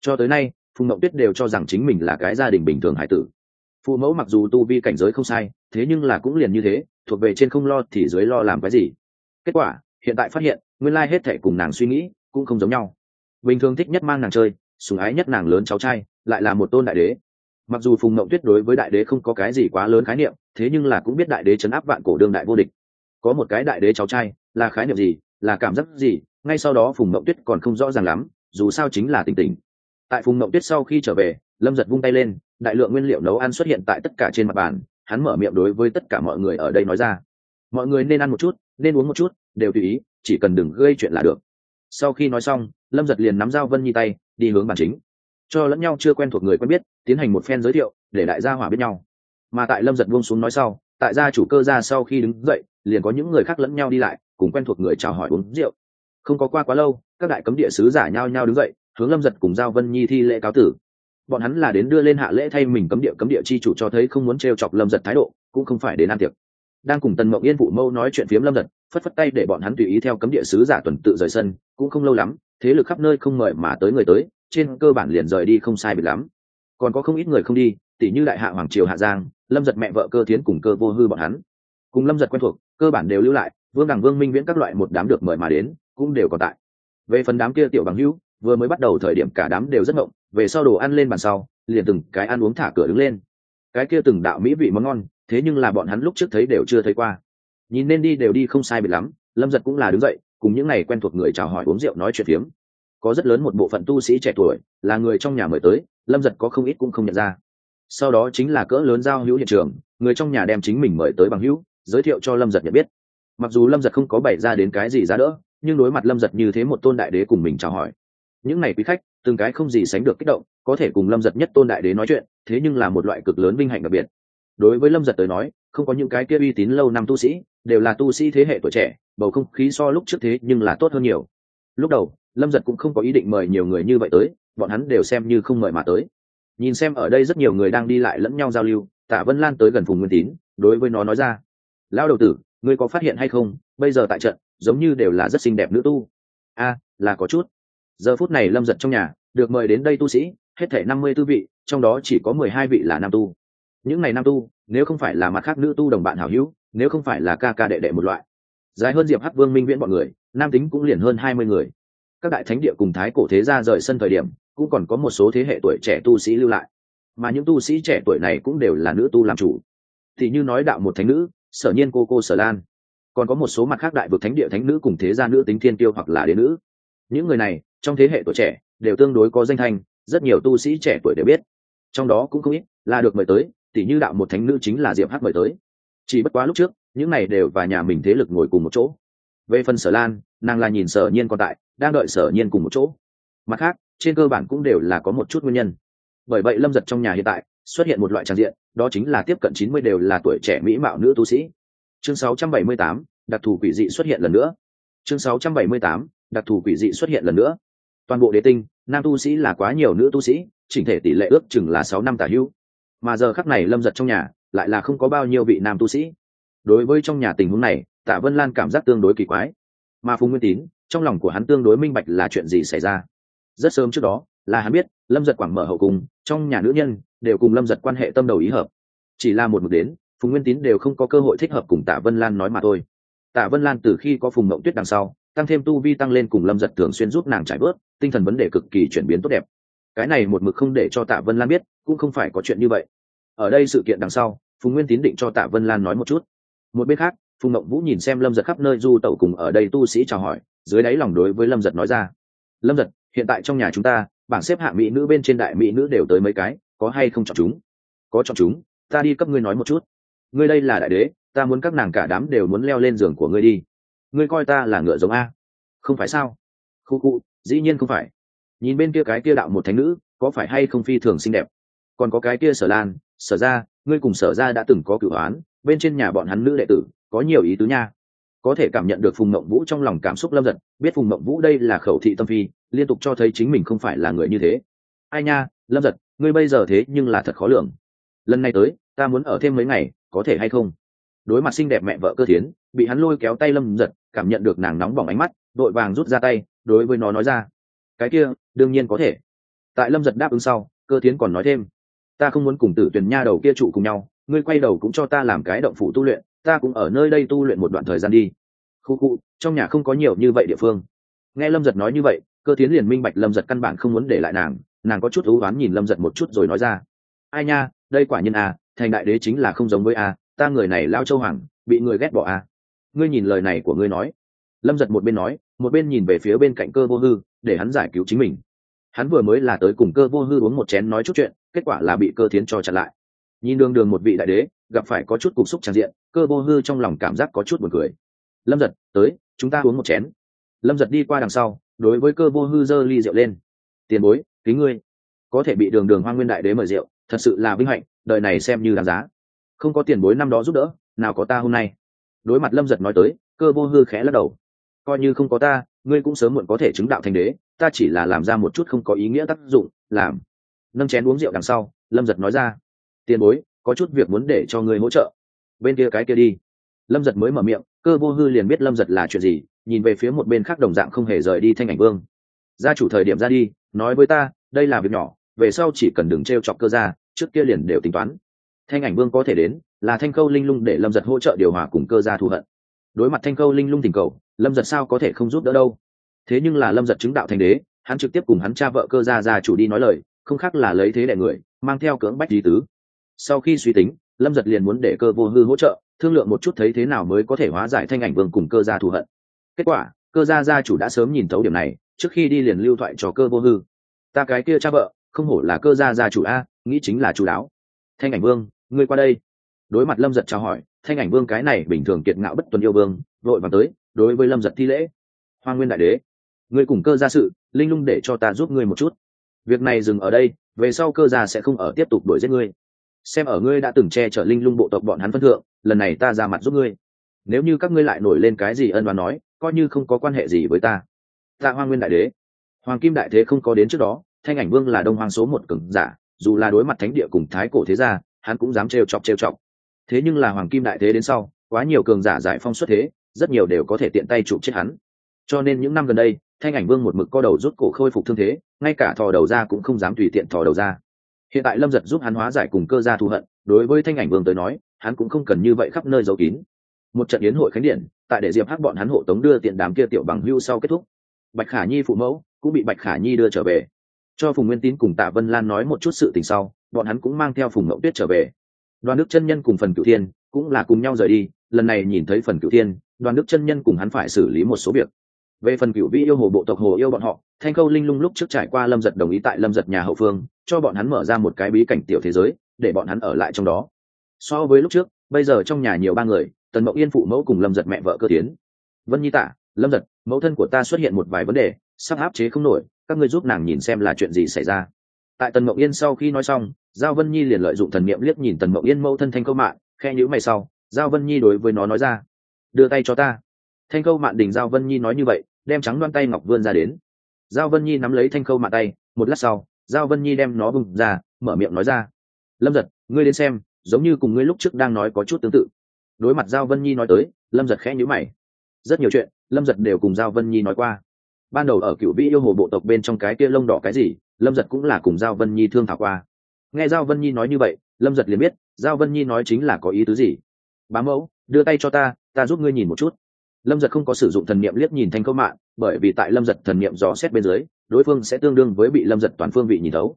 Cho tới nay, phùng mậu tuyết đều cho rằng chính mình là cái gia đình bình thường hải tử. Phụ mẫu mặc dù tu vi cảnh giới không sai, thế nhưng là cũng liền như thế, thuộc về trên không lo thì dưới lo làm cái gì. Kết quả, hiện tại phát hiện, nguyên lai hết thệ cùng nàng suy nghĩ cũng không giống nhau. Bình thường thích nhất mang nàng chơi sùng ái nhất nàng lớn cháu trai, lại là một tôn đại đế. Mặc dù phùng mậu tuyết đối với đại đế không có cái gì quá lớn khái niệm, thế nhưng là cũng biết đại đế chấn áp vạn cổ đương đại vô địch. Có một cái đại đế cháu trai, là khái niệm gì, là cảm giác gì ngay sau đó phùng mậu tuyết còn không rõ ràng lắm, dù sao chính là tình tình. Tại phùng mậu tuyết sau khi trở về, lâm giật vung tay lên, đại lượng nguyên liệu nấu ăn xuất hiện tại tất cả trên mặt bàn, hắn mở miệng đối với tất cả mọi người ở đây nói ra. Mọi người nên ăn một chút, nên uống một chút, đều tùy ý, chỉ cần đừng gây chuyện là được. Sau khi nói xong, lâm giật liền nắm dao vân nhi tay, đi hướng bàn chính. Cho lẫn nhau chưa quen thuộc người quen biết, tiến hành một phen giới thiệu, để đại gia hỏa biết nhau. Mà tại lâm giật buông xuống nói sau, tại gia chủ cơ ra sau khi đứng dậy, liền có những người khác lẫn nhau đi lại, cùng quen thuộc người chào hỏi uống rượu không có qua quá lâu, các đại cấm địa sứ giả nhao nhao đứng dậy, hướng lâm giật cùng giao vân nhi thi lễ cáo tử. Bọn hắn là đến đưa lên hạ lễ thay mình cấm địa cấm địa chi chủ cho thấy không muốn t r e o chọc lâm giật thái độ, cũng không phải đến ăn tiệc. Đang cùng tần mộng yên phụ mâu nói chuyện phiếm lâm giật, phất phất tay để bọn hắn tùy ý theo cấm địa sứ giả tuần tự rời sân, cũng không lâu lắm, thế lực khắp nơi không mời mà tới người tới, trên cơ bản liền rời đi không sai bị lắm. Còn có không ít người không đi tỷ như đại hạ hoàng triều hạ giang, lâm giật mẹ vợ cơ tiến cùng cơ vô hư bọn hắn. Cùng lâm giật quen thuộc, cơ bản đều lưu lại, vương đằng, vương minh viễn các loại một đám được mời mà đến cũng đều còn tại. Về phần đám kia tiểu bằng hữu, vừa mới bắt đầu thời điểm cả đám đều rất ngộng, về sau đồ ăn lên bàn sau, liền từng cái ăn uống thả cửa đứng lên. Cái kia từng đạo mỹ vị món ngon, thế nhưng là bọn hắn lúc trước thấy đều chưa thấy qua. Nhìn nên đi đều đi không sai biệt lắm, lâm giật cũng là đứng dậy, cùng những n à y quen thuộc người chào hỏi uống rượu nói chuyện phiếm. Có rất lớn một bộ phận tu sĩ trẻ tuổi, là người trong nhà mời tới, lâm giật có không ít cũng không nhận ra. Sau đó chính là cỡ lớn giao hữu hiện trường, người trong nhà đem chính mình mời tới bằng hữu, giới thiệu cho lâm giật nhận biết. Mặc dù lâm giật không có bày ra đến cái gì giá đỡ nhưng đối mặt lâm giật như thế một tôn đại đế cùng mình chào hỏi. Những n à y quý khách, từng cái không gì sánh được kích động, có thể cùng lâm giật nhất tôn đại đế nói chuyện, thế nhưng là một loại cực lớn vinh hạnh đặc biệt. Đối với lâm giật tới nói, không có những cái kia uy tín lâu năm tu sĩ, đều là tu sĩ thế hệ tuổi trẻ, bầu không khí so lúc trước thế nhưng là tốt hơn nhiều. Lúc đầu, lâm giật cũng không có ý định mời nhiều người như vậy tới, bọn hắn đều xem như không mời mà tới. Nhìn xem ở đây rất nhiều người đang đi lại lẫn nhau giao lưu tạ vân lan tới gần phùng nguyên tín, đối với nó nói ra, lão đầu tử, ngươi có phát hiện hay không? Bây giờ tại trận giống như đều là rất xinh đẹp nữ tu. A, là có chút. Giờ phút này lâm giật trong nhà, được mời đến đây tu sĩ, hết thể năm mươi tư vị, trong đó chỉ có mười hai vị là nam tu. Những n à y nam tu, nếu không phải là mặt khác nữ tu đồng bạn hảo hữu, nếu không phải là ca ca đệ đệ một loại, dài hơn diệp hắc vương minh viễn b ọ n người, nam tính cũng liền hơn hai mươi người. Các đại thánh địa cùng thái cổ thế gia rời sân thời điểm, cũng còn có một số thế hệ tuổi trẻ tu sĩ lưu lại. Mà những tu sĩ trẻ tuổi này cũng đều là nữ tu làm chủ. Thì như nói đạo một thánh nữ, sở nhiên cô cô sở lan còn có một số mặt khác đại vực thánh địa thánh nữ cùng thế gia nữ tính thiên tiêu hoặc là đế nữ. Những người này, trong thế hệ tuổi trẻ, đều tương đối có danh thanh, rất nhiều tu sĩ trẻ tuổi đều biết. Trong đó cũng không ít là được mời tới, tỉ như đạo một thánh nữ chính là diệp hắc mời tới. Chỉ bất quá lúc trước, những này đều và nhà mình thế lực ngồi cùng một chỗ. Về phần sở lan, nàng là nhìn sở nhiên còn tại, đang đợi sở nhiên cùng một chỗ. Mặt khác, trên cơ bản cũng đều là có một chút nguyên nhân. Bởi vậy lâm giật trong nhà hiện tại, xuất hiện một loại trang diện, đó chính là tiếp cận chín mươi đều là tuổi trẻ mỹ mạo nữ tu sĩ chương 678, đặc thù quỷ dị xuất hiện lần nữa. Chương 678, đặc thù quỷ dị xuất hiện lần nữa. Toàn bộ đế tinh nam tu sĩ là quá nhiều nữ tu sĩ chỉnh thể tỷ lệ ước chừng là sáu năm tả hữu mà giờ khắc này lâm giật trong nhà lại là không có bao nhiêu vị nam tu sĩ. Đối với trong nhà tình huống này tạ vân lan cảm giác tương đối kỳ quái. Mà phùng nguyên tín trong lòng của hắn tương đối minh bạch là chuyện gì xảy ra. Rất sớm trước đó là hắn biết lâm giật quảng mở hậu cung trong nhà nữ nhân đều cùng lâm giật quan hệ tâm đầu ý hợp. Chỉ là một mực đến phùng nguyên tín đều không có cơ hội thích hợp cùng tạ vân lan nói mà thôi. Tạ vân lan từ khi có phùng mộng tuyết đằng sau, tăng thêm tu vi tăng lên cùng lâm giật thường xuyên giúp nàng trải bớt tinh thần vấn đề cực kỳ chuyển biến tốt đẹp. Cái này một mực không để cho tạ vân lan biết, cũng không phải có chuyện như vậy. Ở đây sự kiện đằng sau, phùng nguyên tín định cho tạ vân lan nói một chút. Một bên khác, phùng Mộng vũ nhìn xem lâm giật khắp nơi du tẩu cùng ở đây tu sĩ chào hỏi, dưới đáy lòng đối với lâm giật nói ra. Lâm giật, hiện tại trong nhà chúng ta, bảng xếp hạng mỹ nữ bên trên đại mỹ nữ đều tới mấy cái, có hay không chọn chúng? Có chọn chúng, ta đi cấp ngươi nói một chút ngươi đây là đại đế, ta muốn các nàng cả đám đều muốn leo lên giường của ngươi đi. Ngươi coi ta là ngựa giống a. Không phải sao? Khu khu, dĩ nhiên không phải. Nhìn bên kia cái kia đạo một thánh nữ, có phải hay không phi thường xinh đẹp? Còn có cái kia sở lan, sở ra ngươi cùng sở ra đã từng có cửu oán, bên trên nhà bọn hắn nữ đệ tử, có nhiều ý tứ nha. Có thể cảm nhận được phùng mộng vũ trong lòng cảm xúc lâm giật, biết phùng mộng vũ đây là khẩu thị tâm phi, liên tục cho thấy chính mình không phải là người như thế. Ai nha, lâm giật, ngươi bây giờ thế nhưng là thật khó lường. Lần này tới ta muốn ở thêm mấy ngày, có thể hay không? Đối mặt xinh đẹp mẹ vợ cơ thiến, bị hắn lôi kéo tay lâm giật, cảm nhận được nàng nóng bỏng ánh mắt, đội vàng rút ra tay, đối với nó nói ra. Cái kia, đương nhiên có thể. Tại lâm giật đáp ứng sau, cơ thiến còn nói thêm. Ta không muốn cùng tử tuyển nha đầu kia trụ cùng nhau, ngươi quay đầu cũng cho ta làm cái động phủ tu luyện, ta cũng ở nơi đây tu luyện một đoạn thời gian đi. Khu khu, trong nhà không có nhiều như vậy địa phương. Nghe lâm giật nói như vậy, cơ tiến liền minh bạch lâm giật căn bản không muốn để lại nàng nàng có chút ưu oán nhìn lâm giật một chút rồi nói ra. Ai nha, đây quả nhiên à thành đại đế chính là không giống với a, ta người này lao châu hoàng, bị người ghét bỏ a. Ngươi nhìn lời này của ngươi nói. Lâm giật một bên nói, một bên nhìn về phía bên cạnh cơ vô hư, để hắn giải cứu chính mình. Hắn vừa mới là tới cùng cơ vô hư uống một chén nói chút chuyện, kết quả là bị cơ tiến cho chặn lại. Nhìn đường đường một vị đại đế, gặp phải có chút cục xúc tràn diện, cơ vô hư trong lòng cảm giác có chút buồn cười. Lâm giật, tới, chúng ta uống một chén. Lâm giật đi qua đằng sau, đối với cơ vô hư giơ ly rượu lên. Tiền bối, kính ngươi. Có thể bị đường đường hoa nguyên đại đế mời rượu, thật sự là vinh hạnh đời này xem như đáng giá. Không có tiền bối năm đó giúp đỡ, nào có ta hôm nay. Đối mặt lâm giật nói tới, cơ vô hư khẽ lắc đầu. Coi như không có ta, ngươi cũng sớm muộn có thể chứng đạo thành đế, ta chỉ là làm ra một chút không có ý nghĩa tác dụng, làm. Nâng chén uống rượu đằng sau, lâm giật nói ra. Tiền bối, có chút việc muốn để cho ngươi hỗ trợ. Bên kia cái kia đi. Lâm giật mới mở miệng, cơ vô hư liền biết lâm giật là chuyện gì, nhìn về phía một bên khác đồng dạng không hề rời đi thanh ảnh vương. Gia chủ thời điểm ra đi, nói với ta, đây là việc nhỏ, về sau chỉ cần đừng t r e o chọc cơ ra trước kia liền đều tính toán. Thanh ảnh vương có thể đến, là thanh khâu linh lung để lâm giật hỗ trợ điều hòa cùng cơ gia thù hận. Đối mặt thanh khâu linh lung tình cầu, lâm giật sao có thể không giúp đỡ đâu? Thế nhưng là lâm giật chứng đạo thành đế, hắn trực tiếp cùng hắn cha vợ cơ gia gia chủ đi nói lời, không khác là lấy thế đại người, mang theo cưỡng bách lý tứ. Sau khi suy tính, lâm giật liền muốn để cơ vô hư hỗ trợ, thương lượng một chút thấy thế nào mới có thể hóa giải thanh ảnh vương cùng cơ gia thù hận. Kết quả, cơ gia gia chủ đã sớm nhìn thấu điểm này, trước khi đi liền lưu thoại cho cơ vô hư. Ta cái kia cha vợ, không hổ là cơ gia gia chủ a nghĩ chính là chú đáo. Thanh ảnh vương, ngươi qua đây. Đối mặt lâm giật chào hỏi, thanh ảnh vương cái này bình thường kiệt ngạo bất tuần yêu vương, vội vàng tới, đối với lâm giật thi lễ. Hoa nguyên đại đế, ngươi cùng cơ gia sự, linh lung để cho ta giúp ngươi một chút. Việc này dừng ở đây, về sau cơ gia sẽ không ở tiếp tục đuổi giết ngươi. Xem ở ngươi đã từng che chở linh lung bộ tộc bọn hắn phân thượng, lần này ta ra mặt giúp ngươi. Nếu như các ngươi lại nổi lên cái gì ân đoán nói, coi như không có quan hệ gì với ta. Ta hoa nguyên đại đế. Hoàng kim đại thế không có đến trước đó, thanh ảnh vương là đông hoàng số một cường giả dù là đối mặt thánh địa cùng thái cổ thế gia, hắn cũng dám trêu chọc trêu chọc. Thế nhưng là hoàng kim đại thế đến sau, quá nhiều cường giả giải phong xuất thế, rất nhiều đều có thể tiện tay chụp chết hắn. Cho nên những năm gần đây, thanh ảnh vương một mực co đầu rút cổ khôi phục thương thế, ngay cả thò đầu ra cũng không dám tùy tiện thò đầu ra. Hiện tại lâm giật giúp hắn hóa giải cùng cơ gia thù hận, đối với thanh ảnh vương tới nói, hắn cũng không cần như vậy khắp nơi giấu kín. Một trận yến hội khánh điện, tại để diệp hắc bọn hắn hộ tống đưa tiện đám kia tiểu bằng hưu sau kết thúc. Bạch khả nhi phụ mẫu cũng bị bạch khả nhi đưa trở về cho phùng nguyên tín cùng tạ vân lan nói một chút sự tình sau, bọn hắn cũng mang theo phùng mậu tuyết trở về. Đoàn đức chân nhân cùng phần cửu thiên cũng là cùng nhau rời đi, lần này nhìn thấy phần cửu thiên, đoàn đức chân nhân cùng hắn phải xử lý một số việc. Về phần cửu vĩ yêu hồ, bộ tộc hồ yêu bọn họ, thanh câu linh lung lúc trước trải qua lâm giật đồng ý tại lâm giật nhà hậu phương, cho bọn hắn mở ra một cái bí cảnh tiểu thế giới, để bọn hắn ở lại trong đó. So với lúc trước, bây giờ trong nhà nhiều ba người, tần mậu yên phụ mẫu cùng lâm giật mẹ vợ cơ tiến. Vân nhi tạ, lâm giật, mẫu thân của ta xuất hiện một vài vấn đề sắp áp chế không nổi, các ngươi giúp nàng nhìn xem là chuyện gì xảy ra. Tại tần mậu yên sau khi nói xong, giao vân nhi liền lợi dụng thần niệm liếc nhìn tần mậu yên mẫu thân thanh câu mạng khe nhữ mày sau, giao vân nhi đối với nó nói ra, đưa tay cho ta. Thanh câu mạn đình giao vân nhi nói như vậy, đem trắng đoan tay ngọc vươn ra đến. Giao vân nhi nắm lấy thanh câu mạn tay, một lát sau, giao vân nhi đem nó bùng ra, mở miệng nói ra, lâm giật, ngươi đến xem, giống như cùng ngươi lúc trước đang nói có chút tương tự. Đối mặt giao vân nhi nói tới, lâm giật khẽ nhữ mày. Rất nhiều chuyện, lâm giật đều cùng giao vân nhi nói qua ban đầu ở cựu vĩ yêu hồ bộ tộc bên trong cái kia lông đỏ cái gì, lâm giật cũng là cùng giao vân nhi thương thảo qua. Nghe giao vân nhi nói như vậy, lâm giật liền biết, giao vân nhi nói chính là có ý tứ gì. Bá mẫu, đưa tay cho ta ta giúp ngươi nhìn một chút. Lâm giật không có sử dụng thần niệm liếc nhìn thanh câu mạng, bởi vì tại lâm giật thần niệm dò xét bên dưới, đối phương sẽ tương đương với bị lâm giật toàn phương vị nhìn thấu.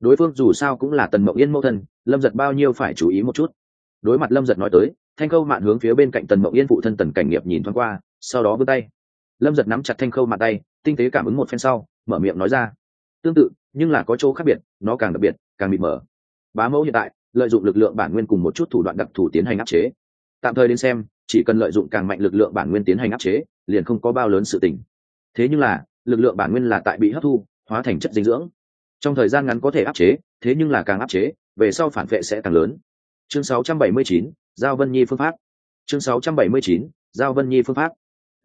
Đối phương dù sao cũng là tần mộng yên mẫu thân, lâm giật bao nhiêu phải chú ý một chút. Đối mặt lâm giật nói tới, thanh câu mạn hướng phía bên cạnh tần mộng yên phụ thân tần cảnh nghiệp nhìn thoáng qua, sau đó vươn tay. Lâm giật nắm chặt thanh khâu mạn tay tinh tế cảm ứng một phen sau mở miệng nói ra. Tương tự nhưng là có chỗ khác biệt nó càng đặc biệt càng bị mở bá mẫu hiện tại lợi dụng lực lượng bản nguyên cùng một chút thủ đoạn đặc thù tiến hành áp chế. Tạm thời đến xem chỉ cần lợi dụng càng mạnh lực lượng bản nguyên tiến hành áp chế liền không có bao lớn sự tình. Thế nhưng là lực lượng bản nguyên là tại bị hấp thu hóa thành chất dinh dưỡng. Trong thời gian ngắn có thể áp chế thế nhưng là càng áp chế về sau phản vệ sẽ càng lớn. Chương 679, giao vân nhi phương pháp. Chương 679, giao vân nhi phương pháp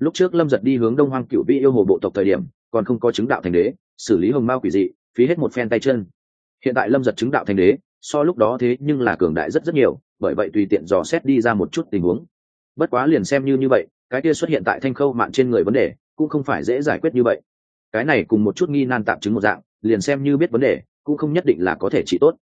lúc trước lâm giật đi hướng đông hoang cựu vị yêu hồ bộ tộc thời điểm, còn không có chứng đạo thành đế, xử lý hồng mao quỷ dị, phí hết một phen tay chân. Hiện tại lâm giật chứng đạo thành đế, so lúc đó thế nhưng là cường đại rất rất nhiều, bởi vậy tùy tiện dò xét đi ra một chút tình huống. Bất quá liền xem như như vậy, cái kia xuất hiện tại thanh khâu mạn trên người vấn đề, cũng không phải dễ giải quyết như vậy. Cái này cùng một chút nghi nan tạm chứng một dạng, liền xem như biết vấn đề, cũng không nhất định là có thể trị tốt.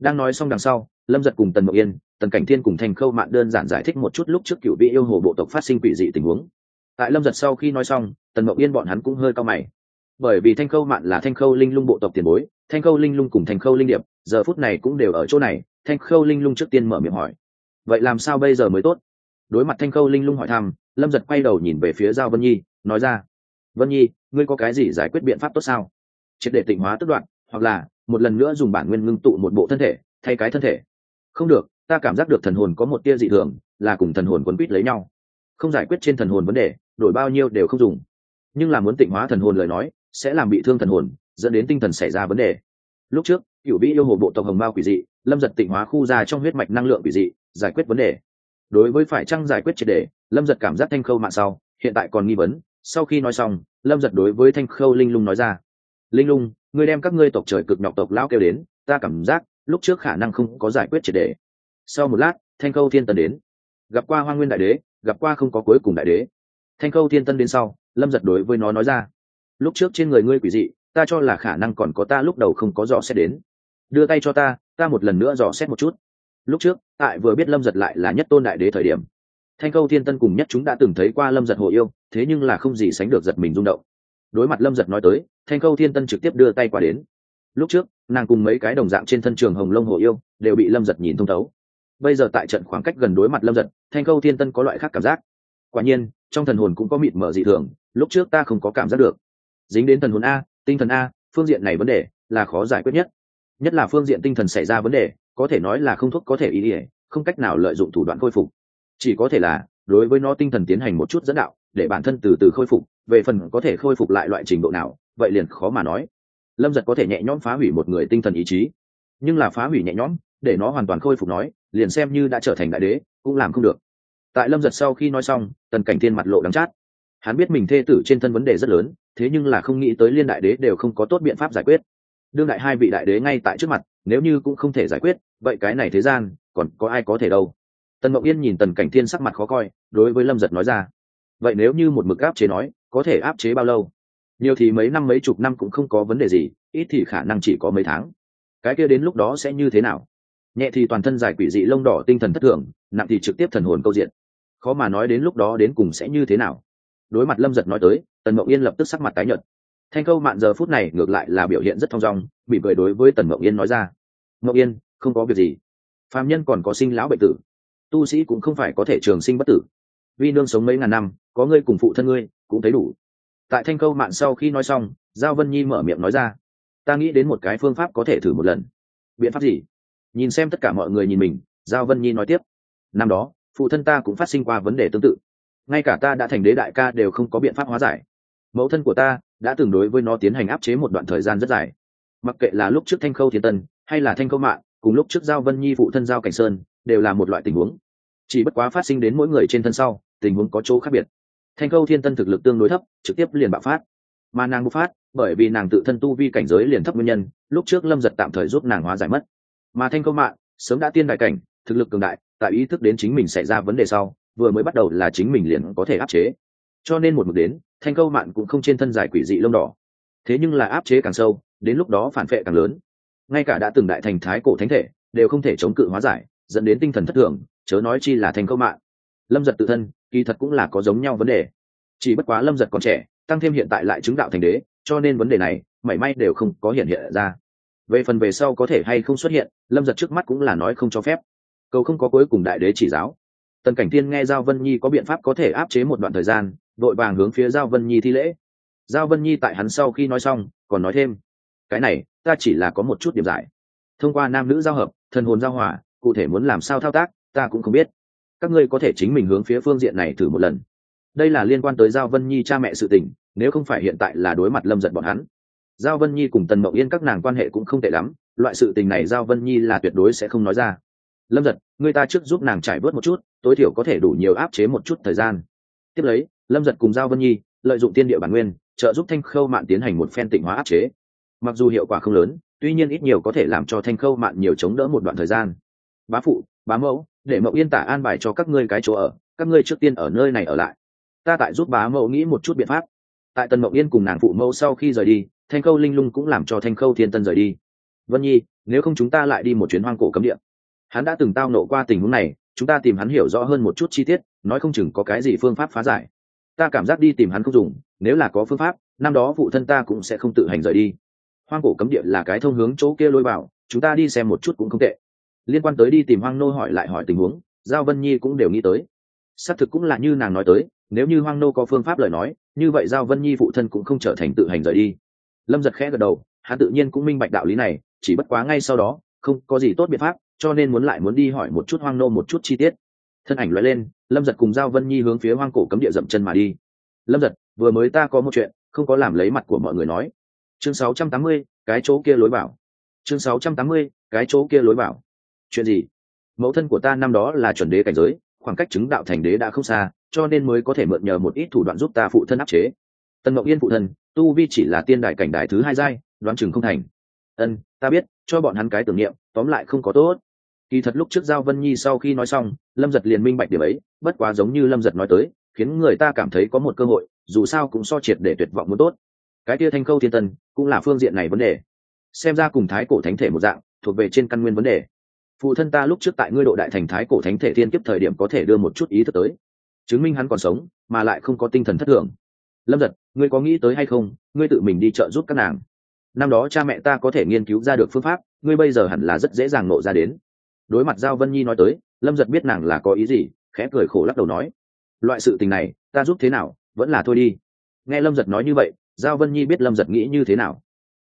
Đang nói xong đằng sau, lâm giật cùng tần mộng yên, tần cảnh thiên cùng thanh khâu mạn đơn giản giải thích một chút lúc trước cựu vị yêu hồ bộ tộc phát sinh quỷ dị tình huống tại lâm giật sau khi nói xong, tần mậu yên bọn hắn cũng hơi cao mày. Bởi vì thanh khâu mạn là thanh khâu linh lung bộ tộc tiền bối, thanh khâu linh lung cùng thanh khâu linh điệp, giờ phút này cũng đều ở chỗ này, thanh khâu linh lung trước tiên mở miệng hỏi. Vậy làm sao bây giờ mới tốt? Đối mặt thanh khâu linh lung hỏi thăm, lâm giật quay đầu nhìn về phía giao vân nhi, nói ra, vân nhi, ngươi có cái gì giải quyết biện pháp tốt sao? Triệt để tịnh hóa tức đoạn, hoặc là một lần nữa dùng bản nguyên ngưng tụ một bộ thân thể, thay cái thân thể. Không được, ta cảm giác được thần hồn có một tia dị thường, là cùng thần hồn quấn quýt lấy nhau. Không giải quyết trên thần hồn vấn đề đổi bao nhiêu đều không dùng. Nhưng là muốn tịnh hóa thần hồn lời nói, sẽ làm bị thương thần hồn, dẫn đến tinh thần xảy ra vấn đề. Lúc trước cựu vĩ yêu hồ bộ tộc hồng mao quỷ dị, lâm giật tịnh hóa khu ra trong huyết mạch năng lượng quỷ dị, giải quyết vấn đề. Đối với phải chăng giải quyết triệt đề lâm giật cảm giác thanh khâu mạng sau, hiện tại còn nghi vấn. Sau khi nói xong, lâm giật đối với thanh khâu linh lung nói ra, linh lung, ngươi đem các ngươi tộc trời cực nhọc tộc lão kêu đến, ta cảm giác, lúc trước khả năng không có giải quyết triệt đề sau một lát, thanh khâu thiên tần đến. Gặp qua hoa nguyên đại đế, gặp qua không có cuối cùng đại đế thanh khâu thiên tân đến sau, lâm giật đối với nó nói ra, lúc trước trên người ngươi quỷ dị, ta cho là khả năng còn có ta lúc đầu không có dò xét đến. Đưa tay cho ta ta một lần nữa dò xét một chút. Lúc trước, tại vừa biết lâm giật lại là nhất tôn đại đế thời điểm, thanh câu thiên tân cùng nhất chúng đã từng thấy qua lâm giật hồ yêu, thế nhưng là không gì sánh được giật mình rung động. Đối mặt lâm giật nói tới, thanh câu thiên tân trực tiếp đưa tay qua đến. Lúc trước, nàng cùng mấy cái đồng dạng trên thân trường hồng lông hồ yêu, đều bị lâm giật nhìn thông thấu. Bây giờ tại trận khoảng cách gần đối mặt lâm giật, thanh câu thiên tân có loại khác cảm giác quả nhiên, trong thần hồn cũng có mịt mở dị thường, lúc trước ta không có cảm giác được. Dính đến thần hồn a, tinh thần a, phương diện này vấn đề là khó giải quyết nhất. Nhất là phương diện tinh thần xảy ra vấn đề, có thể nói là không thuốc có thể ý ỉa không cách nào lợi dụng thủ đoạn khôi phục. Chỉ có thể là, đối với nó tinh thần tiến hành một chút dẫn đạo, để bản thân từ từ khôi phục, về phần có thể khôi phục lại loại trình độ nào, vậy liền khó mà nói. Lâm giật có thể nhẹ nhõm phá hủy một người tinh thần ý chí. Nhưng là phá hủy nhẹ nhõm, để nó hoàn toàn khôi phục nói, liền xem như đã trở thành đại đế, cũng làm không được tại lâm giật sau khi nói xong, tần cảnh thiên mặt lộ đắng chát. Hắn biết mình thê tử trên thân vấn đề rất lớn, thế nhưng là không nghĩ tới liên đại đế đều không có tốt biện pháp giải quyết. Đương đại hai vị đại đế ngay tại trước mặt, nếu như cũng không thể giải quyết, vậy cái này thế gian, còn có ai có thể đâu? Tần mộng yên nhìn tần cảnh thiên sắc mặt khó coi, đối với lâm giật nói ra. Vậy nếu như một mực áp chế nói, có thể áp chế bao lâu? Nhiều thì mấy năm mấy chục năm cũng không có vấn đề gì, ít thì khả năng chỉ có mấy tháng. Cái kia đến lúc đó sẽ như thế nào? Nhẹ thì toàn thân giải quỷ dị lông đỏ tinh thần thất thường, nặng thì trực tiếp thần hồn câu diện khó mà nói đến lúc đó đến cùng sẽ như thế nào. Đối mặt lâm giật nói tới, tần mộng yên lập tức sắc mặt tái nhợt. Thanh câu mạn giờ phút này ngược lại là biểu hiện rất thong dong bị cười đối với tần mộng yên nói ra. Mộng yên, không có việc gì. Phạm nhân còn có sinh lão bệnh tử. Tu sĩ cũng không phải có thể trường sinh bất tử. Vi nương sống mấy ngàn năm, có ngươi cùng phụ thân ngươi, cũng thấy đủ. Tại thanh câu mạn sau khi nói xong, giao vân nhi mở miệng nói ra. Ta nghĩ đến một cái phương pháp có thể thử một lần. Biện pháp gì? Nhìn xem tất cả mọi người nhìn mình, giao vân nhi nói tiếp. Năm đó phụ thân ta cũng phát sinh qua vấn đề tương tự. Ngay cả ta đã thành đế đại ca đều không có biện pháp hóa giải. Mẫu thân của ta đã từng đối với nó tiến hành áp chế một đoạn thời gian rất dài. Mặc kệ là lúc trước thanh khâu thiên tân hay là thanh khâu mạng cùng lúc trước giao vân nhi phụ thân giao cảnh sơn, đều là một loại tình huống. Chỉ bất quá phát sinh đến mỗi người trên thân sau, tình huống có chỗ khác biệt. Thanh khâu thiên tân thực lực tương đối thấp, trực tiếp liền bạo phát. Mà nàng bộc phát, bởi vì nàng tự thân tu vi cảnh giới liền thấp nguyên nhân, lúc trước lâm giật tạm thời giúp nàng hóa giải mất. Mà thanh khâu mạng sớm đã tiên đại cảnh, thực lực cường đại tại ý thức đến chính mình xảy ra vấn đề sau, vừa mới bắt đầu là chính mình liền có thể áp chế. Cho nên một mực đến, thanh câu mạn cũng không trên thân giải quỷ dị lông đỏ. Thế nhưng là áp chế càng sâu, đến lúc đó phản vệ càng lớn. Ngay cả đã từng đại thành thái cổ thánh thể, đều không thể chống cự hóa giải, dẫn đến tinh thần thất thường, chớ nói chi là thanh câu mạn. Lâm giật tự thân, kỳ thật cũng là có giống nhau vấn đề. Chỉ bất quá lâm giật còn trẻ, tăng thêm hiện tại lại chứng đạo thành đế, cho nên vấn đề này, mảy may đều không có hiện hiện ra. Về phần về sau có thể hay không xuất hiện, lâm giật trước mắt cũng là nói không cho phép cầu không có cuối cùng đại đế chỉ giáo. Tần cảnh tiên nghe giao vân nhi có biện pháp có thể áp chế một đoạn thời gian, vội vàng hướng phía giao vân nhi thi lễ. Giao vân nhi tại hắn sau khi nói xong, còn nói thêm, cái này, ta chỉ là có một chút điểm giải. Thông qua nam nữ giao hợp thần hồn giao hòa, cụ thể muốn làm sao thao tác, ta cũng không biết. Các ngươi có thể chính mình hướng phía phương diện này thử một lần. Đây là liên quan tới giao vân nhi cha mẹ sự tình, nếu không phải hiện tại là đối mặt lâm giật bọn hắn. Giao vân nhi cùng tần mậu yên các nàng quan hệ cũng không tệ lắm, loại sự tình này giao vân nhi là tuyệt đối sẽ không nói ra lâm giật, người ta trước giúp nàng trải bớt một chút, tối thiểu có thể đủ nhiều áp chế một chút thời gian. Tiếp lấy, lâm giật cùng giao vân nhi, lợi dụng tiên địa bản nguyên, trợ giúp thanh khâu mạn tiến hành một phen tịnh hóa áp chế. Mặc dù hiệu quả không lớn, tuy nhiên ít nhiều có thể làm cho thanh khâu mạn nhiều chống đỡ một đoạn thời gian. Bá phụ, bá mẫu, để mậu yên tả an bài cho các ngươi cái chỗ ở, các ngươi trước tiên ở nơi này ở lại. Ta tại giúp bá mẫu nghĩ một chút biện pháp. Tại tần mậu yên cùng nàng phụ mẫu sau khi rời đi, thanh khâu linh lung cũng làm cho thanh khâu thiên tân rời đi. Vân nhi, nếu không chúng ta lại đi một chuyến hoang cổ cấm địa hắn đã từng tao nộ qua tình huống này, chúng ta tìm hắn hiểu rõ hơn một chút chi tiết, nói không chừng có cái gì phương pháp phá giải. Ta cảm giác đi tìm hắn không dùng, nếu là có phương pháp, năm đó phụ thân ta cũng sẽ không tự hành rời đi. Hoang cổ cấm địa là cái thông hướng chỗ kia lôi vào, chúng ta đi xem một chút cũng không tệ. Liên quan tới đi tìm hoang nô hỏi lại hỏi tình huống, giao vân nhi cũng đều nghĩ tới. Xác thực cũng là như nàng nói tới, nếu như hoang nô có phương pháp lời nói, như vậy giao vân nhi phụ thân cũng không trở thành tự hành rời đi. Lâm giật khẽ gật đầu, hắn tự nhiên cũng minh bạch đạo lý này, chỉ bất quá ngay sau đó, không có gì tốt biện pháp cho nên muốn lại muốn đi hỏi một chút hoang nô một chút chi tiết. Thân ảnh loại lên lâm giật cùng giao vân nhi hướng phía hoang cổ cấm địa dậm chân mà đi. Lâm giật vừa mới ta có một chuyện không có làm lấy mặt của mọi người nói. Chương 680, cái chỗ kia lối bảo chương 680, cái chỗ kia lối bảo chuyện gì? Mẫu thân của ta năm đó là chuẩn đế cảnh giới khoảng cách chứng đạo thành đế đã không xa cho nên mới có thể mượn nhờ một ít thủ đoạn giúp ta phụ thân áp chế. Tần mộng yên phụ thân tu vi chỉ là tiên đại cảnh đại thứ hai giai đoán chừng không thành. Ân ta biết cho bọn hắn cái tưởng niệm, tóm lại không có tốt. Kỳ thật lúc trước giao vân nhi sau khi nói xong, lâm giật liền minh bạch điểm ấy, bất quá giống như lâm giật nói tới, khiến người ta cảm thấy có một cơ hội, dù sao cũng so triệt để tuyệt vọng muốn tốt. Cái kia thanh khâu thiên tân, cũng là phương diện này vấn đề. Xem ra cùng thái cổ thánh thể một dạng, thuộc về trên căn nguyên vấn đề. Phụ thân ta lúc trước tại ngươi độ đại thành thái cổ thánh thể thiên kiếp thời điểm có thể đưa một chút ý thức tới. Chứng minh hắn còn sống, mà lại không có tinh thần thất thường. Lâm giật, ngươi có nghĩ tới hay không? Ngươi tự mình đi chợ giúp các nàng năm đó cha mẹ ta có thể nghiên cứu ra được phương pháp, ngươi bây giờ hẳn là rất dễ dàng nộ ra đến. Đối mặt giao vân nhi nói tới, lâm giật biết nàng là có ý gì, khẽ cười khổ lắc đầu nói, loại sự tình này, ta giúp thế nào, vẫn là thôi đi. Nghe lâm giật nói như vậy, giao vân nhi biết lâm giật nghĩ như thế nào.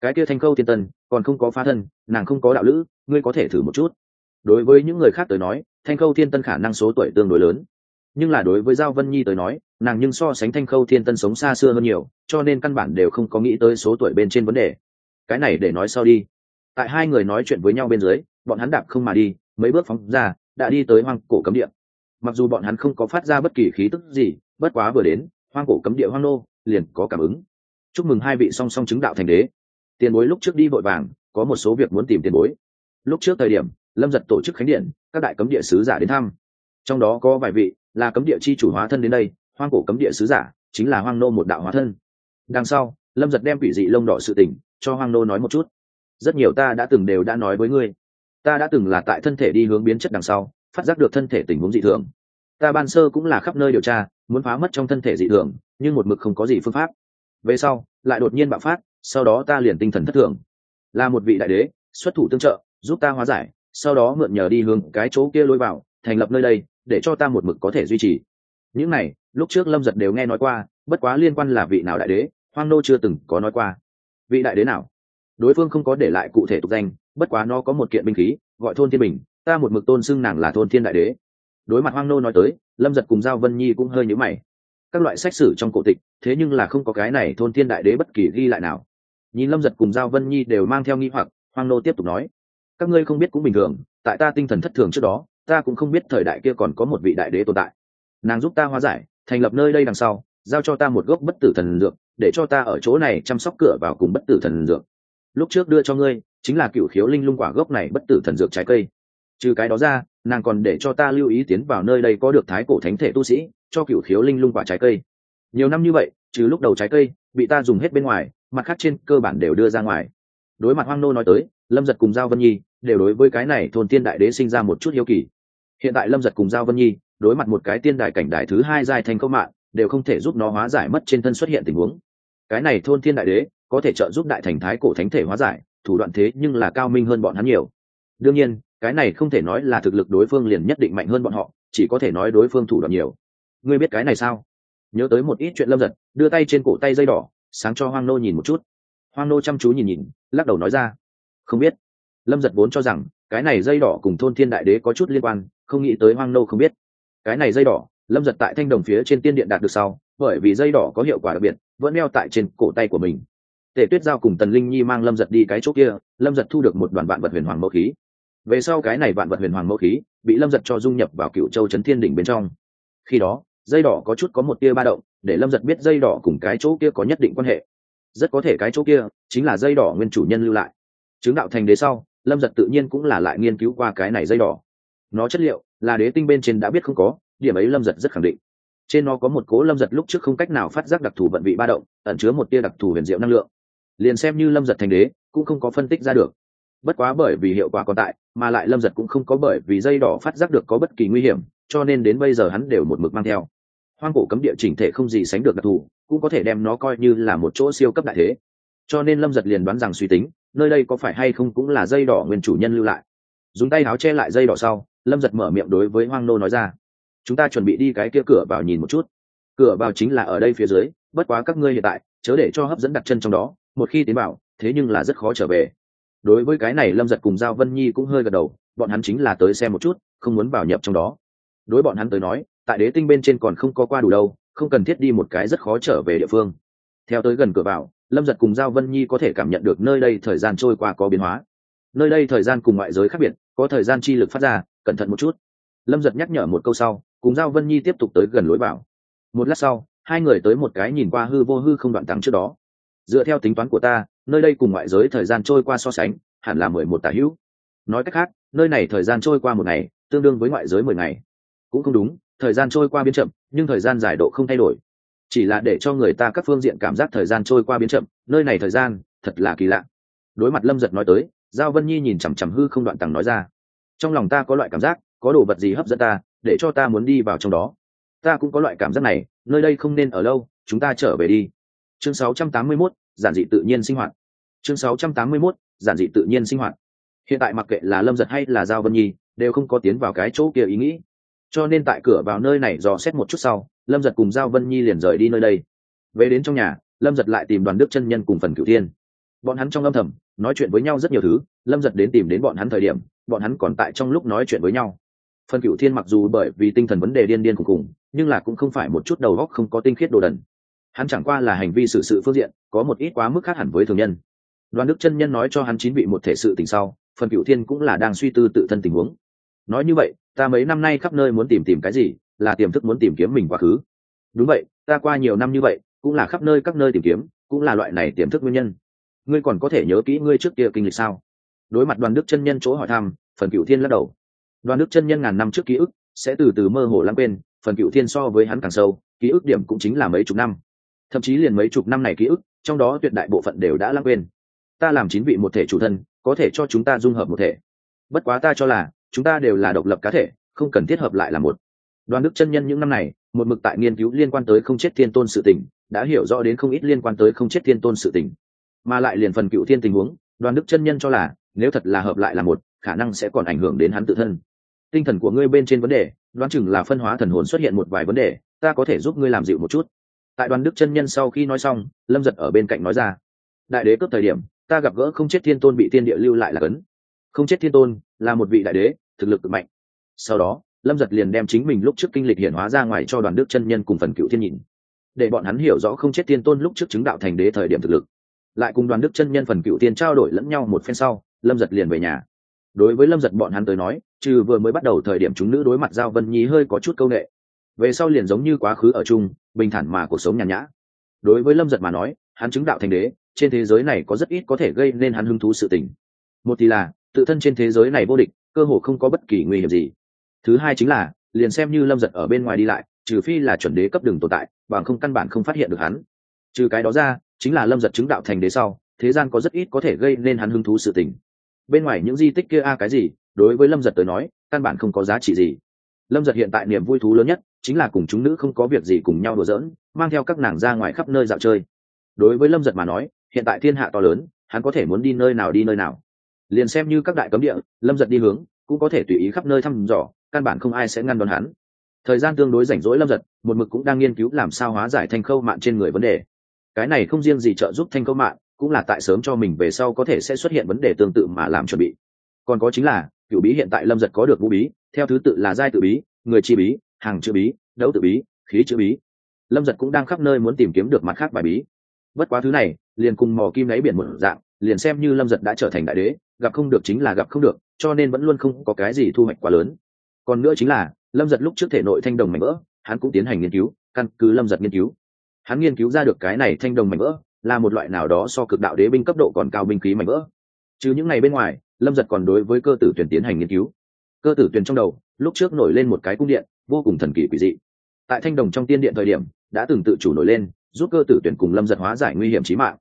Cái kia thanh khâu thiên tân, còn không có phá thân, nàng không có đạo lữ, ngươi có thể thử một chút. Đối với những người khác tới nói, thanh khâu thiên tân khả năng số tuổi tương đối lớn. Nhưng là đối với giao vân nhi tới nói, nàng nhưng so sánh thanh khâu thiên tân sống xa xưa hơn nhiều, cho nên căn bản đều không có nghĩ tới số tuổi bên trên vấn đề cái này để nói sau đi. Tại hai người nói chuyện với nhau bên dưới, bọn hắn đạp không mà đi, mấy bước phóng ra, đã đi tới hoang cổ cấm địa. Mặc dù bọn hắn không có phát ra bất kỳ khí tức gì, bất quá vừa đến, hoang cổ cấm địa hoang nô, liền có cảm ứng. Chúc mừng hai vị song song chứng đạo thành đế. Tiền bối lúc trước đi vội vàng, có một số việc muốn tìm tiền bối. Lúc trước thời điểm, lâm giật tổ chức khánh điện, các đại cấm địa sứ giả đến thăm. Trong đó có vài vị, là cấm địa chi chủ hóa thân đến đây, hoang cổ cấm địa sứ giả, chính là hoang nô một đạo hóa thân. Đằng sau, lâm giật đem quỷ dị lông đỏ sự tình cho hoang nô nói một chút. Rất nhiều ta đã từng đều đã nói với ngươi. Ta đã từng là tại thân thể đi hướng biến chất đằng sau, phát giác được thân thể tình huống dị thường. Ta ban sơ cũng là khắp nơi điều tra, muốn phá mất trong thân thể dị thường, nhưng một mực không có gì phương pháp. Về sau, lại đột nhiên bạo phát, sau đó ta liền tinh thần thất thường. Là một vị đại đế, xuất thủ tương trợ, giúp ta hóa giải, sau đó mượn nhờ đi hướng cái chỗ kia lôi vào, thành lập nơi đây, để cho ta một mực có thể duy trì. Những này, lúc trước lâm giật đều nghe nói qua, bất quá liên quan là vị nào đại đế, hoang nô chưa từng có nói qua vị đại đế nào? Đối phương không có để lại cụ thể tục danh, bất quá nó có một kiện binh khí, gọi thôn thiên bình, ta một mực tôn xưng nàng là thôn thiên đại đế. Đối mặt hoang nô nói tới, lâm giật cùng giao vân nhi cũng hơi nhữ mày. Các loại sách sử trong cổ tịch, thế nhưng là không có cái này thôn thiên đại đế bất kỳ ghi lại nào. Nhìn lâm giật cùng giao vân nhi đều mang theo nghi hoặc, hoang nô tiếp tục nói, các ngươi không biết cũng bình thường, tại ta tinh thần thất thường trước đó, ta cũng không biết thời đại kia còn có một vị đại đế tồn tại. Nàng giúp ta hóa giải, thành lập nơi đây đằng sau giao cho ta một gốc bất tử thần dược, để cho ta ở chỗ này chăm sóc cửa vào cùng bất tử thần dược. Lúc trước đưa cho ngươi, chính là cựu khiếu linh lung quả gốc này bất tử thần dược trái cây. Trừ cái đó ra, nàng còn để cho ta lưu ý tiến vào nơi đây có được thái cổ thánh thể tu sĩ, cho cựu khiếu linh lung quả trái cây. Nhiều năm như vậy, trừ lúc đầu trái cây, bị ta dùng hết bên ngoài, mặt khác trên cơ bản đều đưa ra ngoài. Đối mặt hoang nô nói tới, lâm giật cùng giao vân nhi đều đối với cái này thôn tiên đại đế sinh ra một chút hiếu kỳ. Hiện tại lâm giật cùng giao vân nhi đối mặt một cái tiên đại cảnh đại thứ hai dài thành công mạng đều không thể giúp nó hóa giải mất trên thân xuất hiện tình huống. Cái này thôn thiên đại đế, có thể trợ giúp đại thành thái cổ thánh thể hóa giải, thủ đoạn thế nhưng là cao minh hơn bọn hắn nhiều. Đương nhiên, cái này không thể nói là thực lực đối phương liền nhất định mạnh hơn bọn họ, chỉ có thể nói đối phương thủ đoạn nhiều. Ngươi biết cái này sao? Nhớ tới một ít chuyện lâm giật, đưa tay trên cổ tay dây đỏ, sáng cho hoang nô nhìn một chút. Hoang nô chăm chú nhìn nhìn, lắc đầu nói ra, không biết. Lâm giật vốn cho rằng, cái này dây đỏ cùng thôn thiên đại đế có chút liên quan, không nghĩ tới hoang nô không biết. Cái này dây đỏ lâm giật tại thanh đồng phía trên tiên điện đạt được sau, bởi vì dây đỏ có hiệu quả đặc biệt, vẫn đeo tại trên cổ tay của mình. Tề tuyết giao cùng tần linh nhi mang lâm giật đi cái chỗ kia, lâm giật thu được một đoàn vạn vật huyền hoàng mẫu khí. Về sau cái này vạn vật huyền hoàng mẫu khí, bị lâm giật cho dung nhập vào cựu châu trấn thiên đỉnh bên trong. Khi đó, dây đỏ có chút có một tia ba động, để lâm giật biết dây đỏ cùng cái chỗ kia có nhất định quan hệ. Rất có thể cái chỗ kia chính là dây đỏ nguyên chủ nhân lưu lại. Chứng đạo thành đế sau, lâm giật tự nhiên cũng là lại nghiên cứu qua cái này dây đỏ. Nó chất liệu là đế tinh bên trên đã biết không có điểm ấy lâm giật rất khẳng định. Trên nó có một cố lâm giật lúc trước không cách nào phát giác đặc thù vận vị ba động, ẩn chứa một tia đặc thù huyền diệu năng lượng. Liền xem như lâm giật thành đế, cũng không có phân tích ra được. Bất quá bởi vì hiệu quả còn tại, mà lại lâm giật cũng không có bởi vì dây đỏ phát giác được có bất kỳ nguy hiểm, cho nên đến bây giờ hắn đều một mực mang theo. Hoang cổ cấm địa chỉnh thể không gì sánh được đặc thù, cũng có thể đem nó coi như là một chỗ siêu cấp đại thế. Cho nên lâm giật liền đoán rằng suy tính, nơi đây có phải hay không cũng là dây đỏ nguyên chủ nhân lưu lại. Dùng tay áo che lại dây đỏ sau, lâm giật mở miệng đối với hoang nô nói ra chúng ta chuẩn bị đi cái kia cửa vào nhìn một chút. Cửa vào chính là ở đây phía dưới, bất quá các ngươi hiện tại, chớ để cho hấp dẫn đặt chân trong đó, một khi tiến vào, thế nhưng là rất khó trở về. Đối với cái này lâm giật cùng giao vân nhi cũng hơi gật đầu, bọn hắn chính là tới xem một chút, không muốn vào nhập trong đó. Đối bọn hắn tới nói, tại đế tinh bên trên còn không có qua đủ đâu, không cần thiết đi một cái rất khó trở về địa phương. Theo tới gần cửa vào, lâm giật cùng giao vân nhi có thể cảm nhận được nơi đây thời gian trôi qua có biến hóa. Nơi đây thời gian cùng ngoại giới khác biệt, có thời gian chi lực phát ra, cẩn thận một chút lâm giật nhắc nhở một câu sau, cùng giao vân nhi tiếp tục tới gần lối vào. Một lát sau, hai người tới một cái nhìn qua hư vô hư không đoạn tắng trước đó. Dựa theo tính toán của ta, nơi đây cùng ngoại giới thời gian trôi qua so sánh, hẳn là mười một tả hữu. Nói cách khác, nơi này thời gian trôi qua một ngày, tương đương với ngoại giới mười ngày. Cũng không đúng, thời gian trôi qua biến chậm, nhưng thời gian giải độ không thay đổi. Chỉ là để cho người ta các phương diện cảm giác thời gian trôi qua biến chậm, nơi này thời gian, thật là kỳ lạ. Đối mặt lâm giật nói tới, giao vân nhi nhìn chằm chằm hư không đoạn tằng nói ra. Trong lòng ta có loại cảm giác có đồ vật gì hấp dẫn ta để cho ta muốn đi vào trong đó. Ta cũng có loại cảm giác này nơi đây không nên ở lâu chúng ta trở về đi. Chương 681, giản dị tự nhiên sinh hoạt. Chương 681, giản dị tự nhiên sinh hoạt. Hiện tại mặc kệ là lâm giật hay là giao vân nhi đều không có tiến vào cái chỗ kia ý nghĩ. Cho nên tại cửa vào nơi này dò xét một chút sau lâm giật cùng giao vân nhi liền rời đi nơi đây. Về đến trong nhà lâm giật lại tìm đoàn đức chân nhân cùng phần cửu thiên. Bọn hắn trong âm thầm nói chuyện với nhau rất nhiều thứ lâm giật đến tìm đến bọn hắn thời điểm bọn hắn còn tại trong lúc nói chuyện với nhau phần Cựu thiên mặc dù bởi vì tinh thần vấn đề điên điên cùng cùng nhưng là cũng không phải một chút đầu góc không có tinh khiết đồ đần. Hắn chẳng qua là hành vi xử sự phương diện, có một ít quá mức khác hẳn với thường nhân. Đoàn đức chân nhân nói cho hắn chín vị một thể sự tình sau, phần cựu thiên cũng là đang suy tư tự thân tình huống. Nói như vậy, ta mấy năm nay khắp nơi muốn tìm tìm cái gì, là tiềm thức muốn tìm kiếm mình quá khứ. Đúng vậy, ta qua nhiều năm như vậy, cũng là khắp nơi các nơi tìm kiếm, cũng là loại này tiềm thức nguyên nhân. Ngươi còn có thể nhớ kỹ ngươi trước kia kinh lịch sao? Đối mặt đoàn đức chân nhân chỗ hỏi thăm, phần cựu thiên lắc đầu đoàn đức chân nhân ngàn năm trước ký ức sẽ từ từ mơ hồ lãng quên, phần cựu thiên so với hắn càng sâu, ký ức điểm cũng chính là mấy chục năm. Thậm chí liền mấy chục năm này ký ức, trong đó tuyệt đại bộ phận đều đã lãng quên. Ta làm chín vị một thể chủ thân, có thể cho chúng ta dung hợp một thể. Bất quá ta cho là, chúng ta đều là độc lập cá thể, không cần thiết hợp lại là một. Đoàn đức chân nhân những năm này, một mực tại nghiên cứu liên quan tới không chết thiên tôn sự tình, đã hiểu rõ đến không ít liên quan tới không chết thiên tôn sự tình. Mà lại liền phần cựu thiên tình huống đoàn đức chân nhân cho là, nếu thật là hợp lại là một, khả năng sẽ còn ảnh hưởng đến hắn tự thân tinh thần của ngươi bên trên vấn đề, đoán chừng là phân hóa thần hồn xuất hiện một vài vấn đề, ta có thể giúp ngươi làm dịu một chút. Tại đoàn đức chân nhân sau khi nói xong, lâm giật ở bên cạnh nói ra, đại đế cướp thời điểm, ta gặp gỡ không chết thiên tôn bị thiên địa lưu lại là cấn. Không chết thiên tôn là một vị đại đế, thực lực cực mạnh. Sau đó, lâm giật liền đem chính mình lúc trước kinh lịch hiển hóa ra ngoài cho đoàn đức chân nhân cùng phần cựu thiên nhìn để bọn hắn hiểu rõ không chết thiên tôn lúc trước chứng đạo thành đế thời điểm thực lực. Lại cùng đoàn đức chân nhân phần cựu tiên trao đổi lẫn nhau một phen sau, lâm giật liền về nhà. Đối với lâm giật bọn hắn tới nói trừ vừa mới bắt đầu thời điểm chúng nữ đối mặt giao vân nhi hơi có chút c â u n ệ về sau liền giống như quá khứ ở chung, bình thản mà cuộc sống nhàn nhã. Đối với lâm giật mà nói, hắn chứng đạo thành đế, trên thế giới này có rất ít có thể gây nên hắn hứng thú sự tình. Một thì là, tự thân trên thế giới này vô địch, cơ hồ không có bất kỳ nguy hiểm gì. Thứ hai chính là, liền xem như lâm giật ở bên ngoài đi lại, trừ phi là chuẩn đế cấp đường tồn tại, bằng không căn bản không phát hiện được hắn. Trừ cái đó ra, chính là lâm giật chứng đạo thành đế sau, thế gian có rất ít có thể gây nên hắn hứng thú sự tình. Bên ngoài những di tích kia a, cái gì đối với lâm giật tới nói, căn bản không có giá trị gì. Lâm giật hiện tại niềm vui thú lớn nhất chính là cùng chúng nữ không có việc gì cùng nhau đùa giỡn, mang theo các nàng ra ngoài khắp nơi dạo chơi. Đối với lâm giật mà nói, hiện tại thiên hạ to lớn, hắn có thể muốn đi nơi nào đi nơi nào. Liền xem như các đại cấm địa, lâm giật đi hướng, cũng có thể tùy ý khắp nơi thăm dò, căn bản không ai sẽ ngăn đón hắn. Thời gian tương đối rảnh rỗi lâm giật, một mực cũng đang nghiên cứu làm sao hóa giải thành khâu mạng trên người vấn đề. Cái này không riêng gì trợ giúp thanh câu mạng cũng là tại sớm cho mình về sau có thể sẽ xuất hiện vấn đề tương tự mà làm chuẩn bị. Còn có chính là cựu bí hiện tại lâm giật có được vũ bí, theo thứ tự là giai tự bí, người chi bí, hàng chữ bí, đấu tự bí, khí chữ bí. Lâm giật cũng đang khắp nơi muốn tìm kiếm được mặt khác bài bí. Bất quá thứ này, liền cùng mò kim lấy biển một dạng, liền xem như lâm giật đã trở thành đại đế, gặp không được chính là gặp không được, cho nên vẫn luôn không có cái gì thu hoạch quá lớn. Còn nữa chính là, lâm giật lúc trước thể nội thanh đồng mảnh vỡ, hắn cũng tiến hành nghiên cứu, căn cứ lâm giật nghiên cứu. Hắn nghiên cứu ra được cái này thanh đồng mảnh vỡ, là một loại nào đó so cực đạo đế binh cấp độ còn cao binh khí mảnh vỡ. Chứ những ngày bên ngoài lâm giật còn đối với cơ tử tuyển tiến hành nghiên cứu. Cơ tử tuyển trong đầu lúc trước nổi lên một cái cung điện vô cùng thần kỳ quỷ dị. Tại thanh đồng trong tiên điện thời điểm đã từng tự chủ nổi lên giúp cơ tử tuyển cùng lâm giật hóa giải nguy hiểm trí mạng.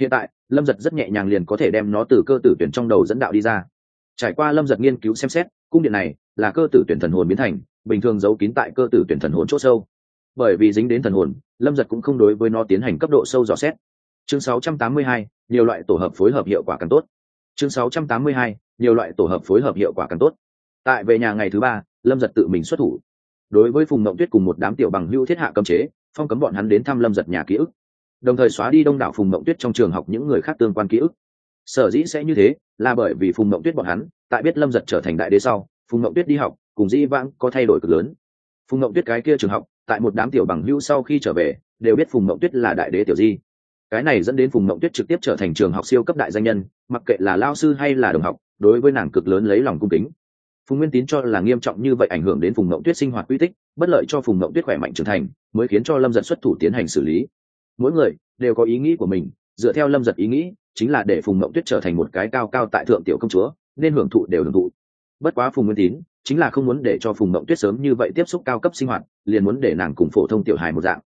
Hiện tại lâm giật rất nhẹ nhàng liền có thể đem nó từ cơ tử tuyển trong đầu dẫn đạo đi ra. Trải qua lâm giật nghiên cứu xem xét cung điện này là cơ tử tuyển thần hồn biến thành bình thường giấu kín tại cơ tử tuyển thần hồn c h ỗ sâu. Bởi vì dính đến thần hồn lâm giật cũng không đối với nó tiến hành cấp độ sâu dò xét. Chương 682, nhiều loại tổ hợp phối hợp hiệu quả càng tốt chương 682, nhiều loại tổ hợp phối hợp hiệu quả càng tốt. Tại về nhà ngày thứ ba lâm giật tự mình xuất thủ. Đối với phùng mộng tuyết cùng một đám tiểu bằng hưu thiết hạ cấm chế phong cấm bọn hắn đến thăm lâm giật nhà ký ức. Đồng thời xóa đi đông đảo phùng mộng tuyết trong trường học những người khác tương quan ký ức. Sở dĩ sẽ như thế là bởi vì phùng mộng tuyết bọn hắn tại biết lâm giật trở thành đại đế sau phùng mộng tuyết đi học cùng di vãng có thay đổi cực lớn. Phùng mộng tuyết cái kia trường học tại một đám tiểu bằng hữu sau khi trở về đều biết phùng mộng tuyết là đại đế tiểu di cái này dẫn đến phùng mộng tuyết trực tiếp trở thành trường học siêu cấp đại danh nhân, mặc kệ là lao sư hay là đồng học, đối với nàng cực lớn lấy lòng cung kính. Phùng nguyên tín cho là nghiêm trọng như vậy ảnh hưởng đến phùng mộng tuyết sinh hoạt quy tích, bất lợi cho phùng mộng tuyết khỏe mạnh trưởng thành, mới khiến cho lâm giật xuất thủ tiến hành xử lý. Mỗi người đều có ý nghĩ của mình, dựa theo lâm giật ý nghĩ, chính là để phùng mộng tuyết trở thành một cái cao cao tại thượng tiểu công chúa, nên hưởng thụ đều hưởng thụ. Bất quá phùng nguyên tín chính là không muốn để cho phùng mộng tuyết sớm như vậy tiếp xúc cao cấp sinh hoạt, liền muốn để nàng cùng phổ thông tiểu hài một dạng.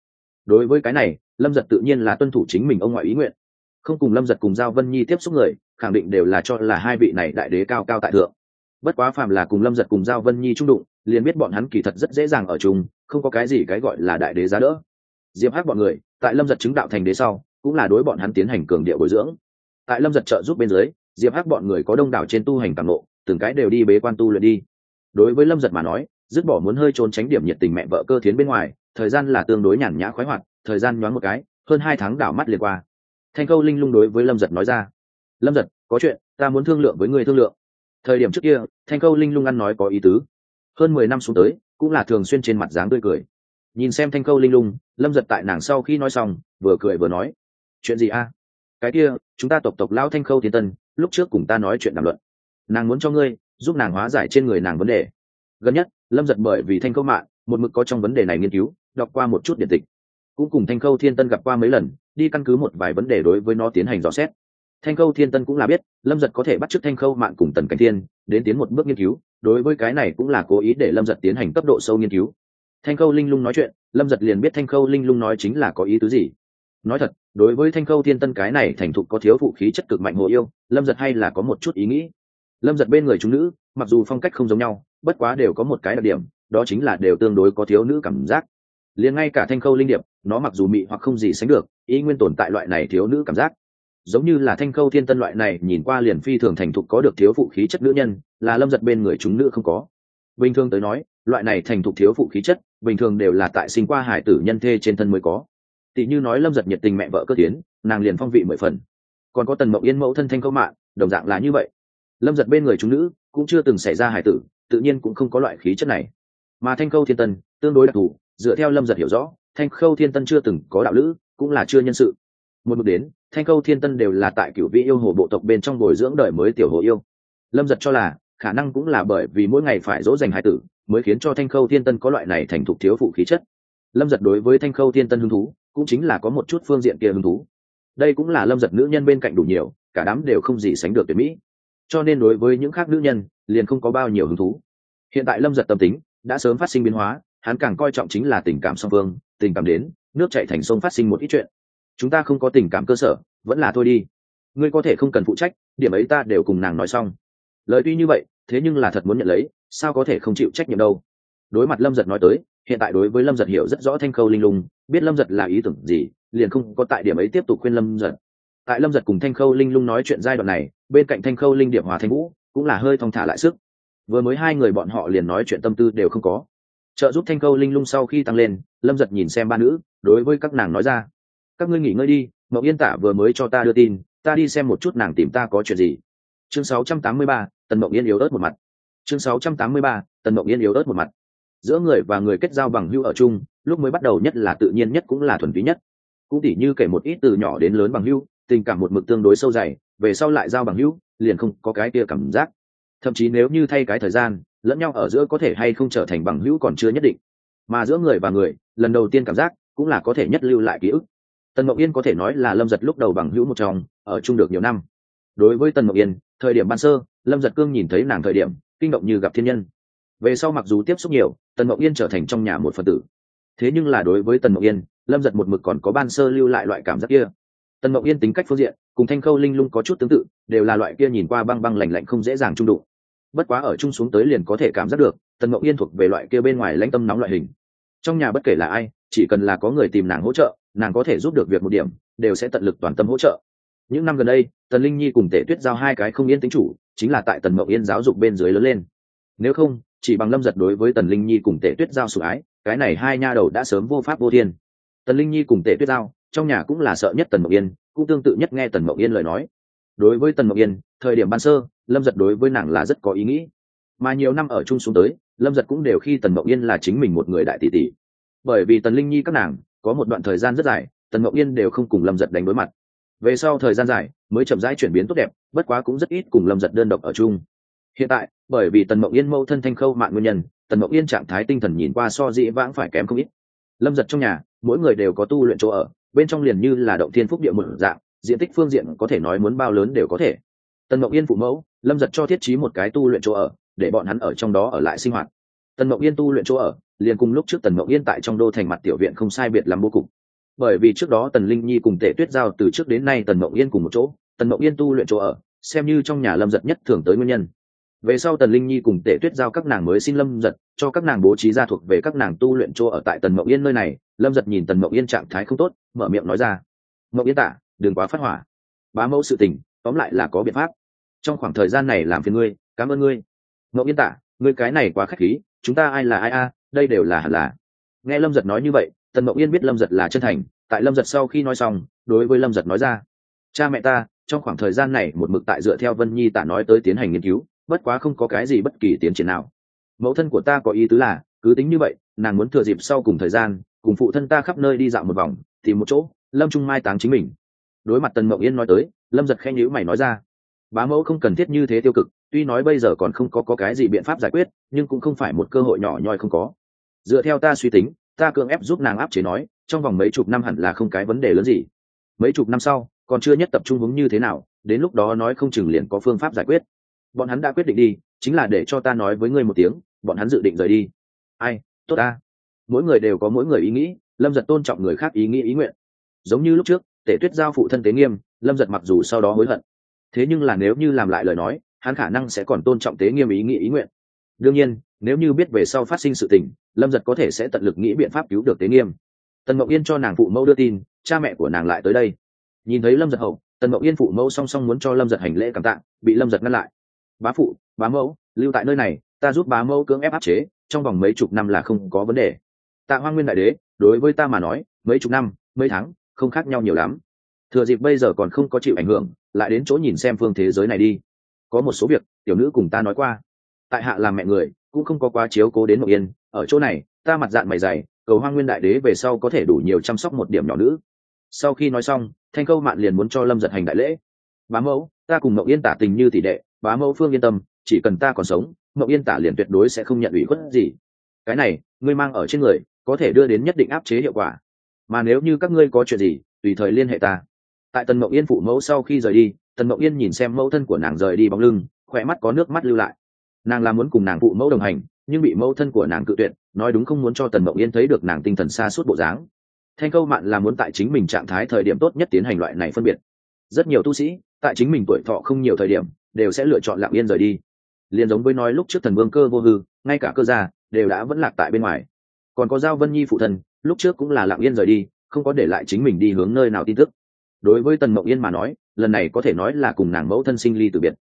Đối với cái này lâm giật tự nhiên là tuân thủ chính mình ông ngoại ý nguyện. Không cùng lâm giật cùng giao vân nhi tiếp xúc người, khẳng định đều là cho là hai vị này đại đế cao cao tại thượng. Bất quá phàm là cùng lâm giật cùng giao vân nhi trung đụng, liền biết bọn hắn kỳ thật rất dễ dàng ở chung, không có cái gì cái gọi là đại đế giá đỡ. Diệp hắc bọn người, tại lâm giật chứng đạo thành đế sau, cũng là đối bọn hắn tiến hành cường điệu bồi dưỡng. Tại lâm giật trợ giúp bên dưới, diệp hắc bọn người có đông đảo trên tu hành tàng lộ từng cái đều đi bế quan tu luyện đi. Đối với lâm giật mà nói dứt bỏ muốn hơi trốn tránh điểm nhiệt tình mẹ vợ cơ thiến bên ngoài, thời gian là tương đối nhàn nhã khoái hoạt, thời gian nhoáng một cái, hơn hai tháng đảo mắt liền qua. Thanh câu linh lung đối với lâm giật nói ra, lâm giật, có chuyện, ta muốn thương lượng với người thương lượng. Thời điểm trước kia, thanh câu linh lung ăn nói có ý tứ. Hơn mười năm xuống tới, cũng là thường xuyên trên mặt dáng tươi cười. Nhìn xem thanh câu linh lung, lâm giật tại nàng sau khi nói xong, vừa cười vừa nói, chuyện gì a? Cái kia, chúng ta tộc tộc lao thanh khâu thiên tân, lúc trước cùng ta nói chuyện đàm luận. Nàng muốn cho ngươi, giúp nàng hóa giải trên người nàng vấn đề. Gần nhất lâm giật bởi vì thanh câu mạng một mực có trong vấn đề này nghiên cứu, đọc qua một chút điện tịch. Cũng cùng thanh khâu thiên tân gặp qua mấy lần, đi căn cứ một vài vấn đề đối với nó tiến hành dò xét. Thanh khâu thiên tân cũng là biết, lâm giật có thể bắt t r ư ớ c thanh khâu mạng cùng tần cảnh thiên, đến tiến một bước nghiên cứu, đối với cái này cũng là cố ý để lâm giật tiến hành cấp độ sâu nghiên cứu. Thanh khâu linh lung nói chuyện, lâm giật liền biết thanh khâu linh lung nói chính là có ý tứ gì. Nói thật, đối với thanh khâu thiên tân cái này thành thục có thiếu phụ khí chất cực mạnh hồ yêu, lâm giật hay là có một chút ý nghĩ. Lâm giật bên người chúng nữ, mặc dù phong cách không giống nhau bất quá đều có một cái đặc điểm, đó chính là đều tương đối có thiếu nữ cảm giác. Liền ngay cả thanh khâu linh điệp, nó mặc dù mị hoặc không gì sánh được ý nguyên tồn tại loại này thiếu nữ cảm giác. Giống như là thanh khâu thiên tân loại này, nhìn qua liền phi thường thành thục có được thiếu phụ khí chất nữ nhân, là lâm giật bên người chúng nữ không có. Bình thường tới nói, loại này thành thục thiếu phụ khí chất, bình thường đều là tại sinh qua hải tử nhân thê trên thân mới có. Tỷ như nói lâm giật nhiệt tình mẹ vợ cơ tiến, nàng liền phong vị mười phần. Còn có tần mộng yên mẫu thân thanh khâu mạng đồng dạng là như vậy. Lâm giật bên người chúng nữ cũng chưa từng xảy ra hải tử tự nhiên cũng không có loại khí chất này. Mà thanh khâu thiên tân, tương đối đặc thù, dựa theo lâm giật hiểu rõ, thanh khâu thiên tân chưa từng có đạo lữ, cũng là chưa nhân sự. Một bước đến, thanh khâu thiên tân đều là tại cựu vị yêu hồ bộ tộc bên trong bồi dưỡng đời mới tiểu hồ yêu. Lâm giật cho là, khả năng cũng là bởi vì mỗi ngày phải dỗ dành hai tử, mới khiến cho thanh khâu thiên tân có loại này thành thục thiếu phụ khí chất. Lâm giật đối với thanh khâu thiên tân hứng thú, cũng chính là có một chút phương diện kia hứng thú. Đây cũng là lâm giật nữ nhân bên cạnh đủ nhiều, cả đám đều không gì sánh được tuyệt mỹ cho nên đối với những khác nữ nhân, liền không có bao nhiêu hứng thú. Hiện tại lâm giật tâm tính đã sớm phát sinh biến hóa, hắn càng coi trọng chính là tình cảm song phương, tình cảm đến, nước chạy thành sông phát sinh một ít chuyện. Chúng ta không có tình cảm cơ sở, vẫn là thôi đi. Ngươi có thể không cần phụ trách, điểm ấy ta đều cùng nàng nói xong. Lời tuy như vậy, thế nhưng là thật muốn nhận lấy, sao có thể không chịu trách nhiệm đâu? Đối mặt lâm giật nói tới, hiện tại đối với lâm giật hiểu rất rõ thanh khâu linh lung, biết lâm giật là ý tưởng gì, liền không có tại điểm ấy tiếp tục khuyên lâm giật tại lâm giật cùng thanh khâu linh lung nói chuyện giai đoạn này bên cạnh thanh khâu linh điệp hòa thanh vũ cũng là hơi thong thả lại sức. Vừa mới hai người bọn họ liền nói chuyện tâm tư đều không có. Trợ giúp thanh khâu linh lung sau khi tăng lên lâm giật nhìn xem ba nữ đối với các nàng nói ra các ngươi nghỉ ngơi đi mậu yên tả vừa mới cho ta đưa tin ta đi xem một chút nàng tìm ta có chuyện gì. Chương 683, tần mậu yên yếu ớt một mặt. Chương 683, tần mậu yên yếu ớt một mặt. Giữa người và người kết giao bằng hữu ở chung lúc mới bắt đầu nhất là tự nhiên nhất cũng là thuần túy nhất. Cũng tỉ như kể một ít từ nhỏ đến lớn bằng hữu tình cảm một mực tương đối sâu dày, về sau lại giao bằng hữu, liền không có cái kia cảm giác. Thậm chí nếu như thay cái thời gian, lẫn nhau ở giữa có thể hay không trở thành bằng hữu còn chưa nhất định. Mà giữa người và người, lần đầu tiên cảm giác cũng là có thể nhất lưu lại ký ức. Tần mộng yên có thể nói là lâm giật lúc đầu bằng hữu một chồng ở chung được nhiều năm. Đối với tần mộng yên, thời điểm ban sơ, lâm giật cương nhìn thấy nàng thời điểm, kinh động như gặp thiên nhân. Về sau mặc dù tiếp xúc nhiều, tần mộng yên trở thành trong nhà một phần tử. Thế nhưng là đối với tần mộng yên, lâm giật một mực còn có ban sơ lưu lại loại cảm giác kia tần mộng yên tính cách phương diện, cùng thanh khâu linh lung có chút tương tự, đều là loại kia nhìn qua băng băng lạnh lạnh không dễ dàng trung đụng. Bất quá ở chung xuống tới liền có thể cảm giác được, tần Mộng yên thuộc về loại kia bên ngoài lãnh tâm nóng loại hình. Trong nhà bất kể là ai, chỉ cần là có người tìm nàng hỗ trợ, nàng có thể giúp được việc một điểm, đều sẽ tận lực toàn tâm hỗ trợ. Những năm gần đây, tần linh nhi cùng tể tuyết giao hai cái không yên tính chủ, chính là tại tần Mộng yên giáo dục bên dưới lớn lên. Nếu không, chỉ bằng lâm giật đối với tần linh nhi cùng tể tuyết giao sủng ái, cái này hai nha đầu đã sớm vô pháp vô thiên. Tần linh nhi cùng tể tuyết giao trong nhà cũng là sợ nhất tần mộng yên, cũng tương tự nhất nghe tần mộng yên lời nói. Đối với tần mộng yên, thời điểm ban sơ, lâm giật đối với nàng là rất có ý nghĩ. Mà nhiều năm ở chung xuống tới, lâm giật cũng đều khi tần mộng yên là chính mình một người đại tỷ tỷ. Bởi vì tần linh nhi các nàng, có một đoạn thời gian rất dài, tần mộng yên đều không cùng lâm giật đánh đối mặt. Về sau thời gian dài, mới chậm rãi chuyển biến tốt đẹp, bất quá cũng rất ít cùng lâm giật đơn độc ở chung. Hiện tại, bởi vì tần mộng yên mâu thân thanh khâu mạng nguyên nhân, tần mộng yên trạng thái tinh thần nhìn qua so dĩ vãng phải kém không ít. Lâm giật trong nhà, mỗi người đều có tu luyện chỗ ở bên trong liền như là động thiên phúc địa một dạng, diện tích phương diện có thể nói muốn bao lớn đều có thể. Tần Mộng yên phụ mẫu, lâm giật cho thiết trí một cái tu luyện chỗ ở, để bọn hắn ở trong đó ở lại sinh hoạt. Tần Mộng yên tu luyện chỗ ở, liền cùng lúc trước tần Mộng yên tại trong đô thành mặt tiểu viện không sai biệt làm vô cùng bởi vì trước đó tần linh nhi cùng tể tuyết giao từ trước đến nay tần Mộng yên cùng một chỗ, tần Mộng yên tu luyện chỗ ở, xem như trong nhà lâm giật nhất thường tới nguyên nhân. Về sau tần linh nhi cùng tể tuyết giao các nàng mới xin lâm giật, cho các nàng bố trí ra thuộc về các nàng tu luyện chỗ ở tại tần Mộng yên nơi này lâm giật nhìn tần mậu yên trạng thái không tốt, mở miệng nói ra. Mậu yên tả, đừng quá phát hỏa. Bá mẫu sự tình, tóm lại là có biện pháp. Trong khoảng thời gian này làm phiền ngươi, cảm ơn ngươi. Mậu yên tả, ngươi cái này quá k h á c h khí, chúng ta ai là ai a, đây đều là hẳn là. Nghe lâm giật nói như vậy, tần mậu yên biết lâm giật là chân thành, tại lâm giật sau khi nói xong, đối với lâm giật nói ra. Cha mẹ ta, trong khoảng thời gian này một mực tại dựa theo vân nhi tả nói tới tiến hành nghiên cứu, bất quá không có cái gì bất kỳ tiến triển nào. Mẫu thân của ta có ý tứ là, cứ tính như vậy, nàng muốn thừa dịp sau cùng thời gian cùng phụ thân ta khắp nơi đi dạo một vòng tìm một chỗ lâm trung mai táng chính mình. Đối mặt tần mậu yên nói tới lâm giật khen nhữ mày nói ra bá mẫu không cần thiết như thế tiêu cực tuy nói bây giờ còn không có, có cái gì biện pháp giải quyết nhưng cũng không phải một cơ hội nhỏ nhoi không có. Dựa theo ta suy tính ta cưỡng ép giúp nàng áp chế nói trong vòng mấy chục năm hẳn là không cái vấn đề lớn gì. Mấy chục năm sau còn chưa nhất tập trung hướng như thế nào đến lúc đó nói không chừng liền có phương pháp giải quyết. Bọn hắn đã quyết định đi chính là để cho ta nói với ngươi một tiếng bọn hắn dự định rời đi. Ai tốt ta mỗi người đều có mỗi người ý nghĩ, lâm giật tôn trọng người khác ý nghĩ ý nguyện. Giống như lúc trước, tể tuyết giao phụ thân tế nghiêm, lâm giật mặc dù sau đó hối hận, thế nhưng là nếu như làm lại lời nói, hắn khả năng sẽ còn tôn trọng tế nghiêm ý nghĩ ý nguyện. Đương nhiên, nếu như biết về sau phát sinh sự tình, lâm giật có thể sẽ tận lực nghĩ biện pháp cứu được tế nghiêm. Tần Mậu yên cho nàng phụ mẫu đưa tin, cha mẹ của nàng lại tới đây. Nhìn thấy lâm giật hậu, tần Mậu yên phụ mẫu song song muốn cho lâm giật hành lễ cảm tạng bị lâm giật ngăn lại. Bá phụ, bá mẫu, lưu tại nơi này, ta giúp bá mẫu cưỡng ép áp chế, trong vòng mấy chục năm là không có vấn đề tạ hoa nguyên đại đế, đối với ta mà nói, mấy chục năm, mấy tháng, không khác nhau nhiều lắm. Thừa dịp bây giờ còn không có chịu ảnh hưởng, lại đến chỗ nhìn xem phương thế giới này đi. Có một số việc, tiểu nữ cùng ta nói qua. Tại hạ làm mẹ người, cũng không có quá chiếu cố đến mộng yên. Ở chỗ này, ta mặt dạng mày dày, cầu hoa nguyên đại đế về sau có thể đủ nhiều chăm sóc một điểm nhỏ nữ. Sau khi nói xong, thanh câu mạn liền muốn cho lâm giật hành đại lễ. Bá mẫu, ta cùng mộng yên tả tình như tỷ đệ, bá mẫu phương yên tâm, chỉ cần ta còn sống mộng yên tả liền tuyệt đối sẽ không nhận ủy khuất gì. Cái này, ngươi mang ở trên người có thể đưa đến nhất định áp chế hiệu quả. Mà nếu như các ngươi có chuyện gì, tùy thời liên hệ ta. Tại tần Mậu yên phụ mẫu sau khi rời đi, tần Mậu yên nhìn xem mẫu thân của nàng rời đi bóng lưng, khỏe mắt có nước mắt lưu lại. Nàng là muốn cùng nàng phụ mẫu đồng hành, nhưng bị mẫu thân của nàng cự tuyệt, nói đúng không muốn cho tần Mậu yên thấy được nàng tinh thần xa suốt bộ dáng. Thanh câu mạn là muốn tại chính mình trạng thái thời điểm tốt nhất tiến hành loại này phân biệt. Rất nhiều tu sĩ, tại chính mình tuổi thọ không nhiều thời điểm, đều sẽ lựa chọn lặng yên rời đi. Liền giống với nói lúc trước thần vương cơ vô hư, ngay cả cơ gia, đều đã vẫn lạc tại bên ngoài còn có giao vân nhi phụ thân, lúc trước cũng là lặng yên rời đi không có để lại chính mình đi hướng nơi nào tin tức. Đối với tần mộng yên mà nói lần này có thể nói là cùng nàng mẫu thân sinh ly từ biệt.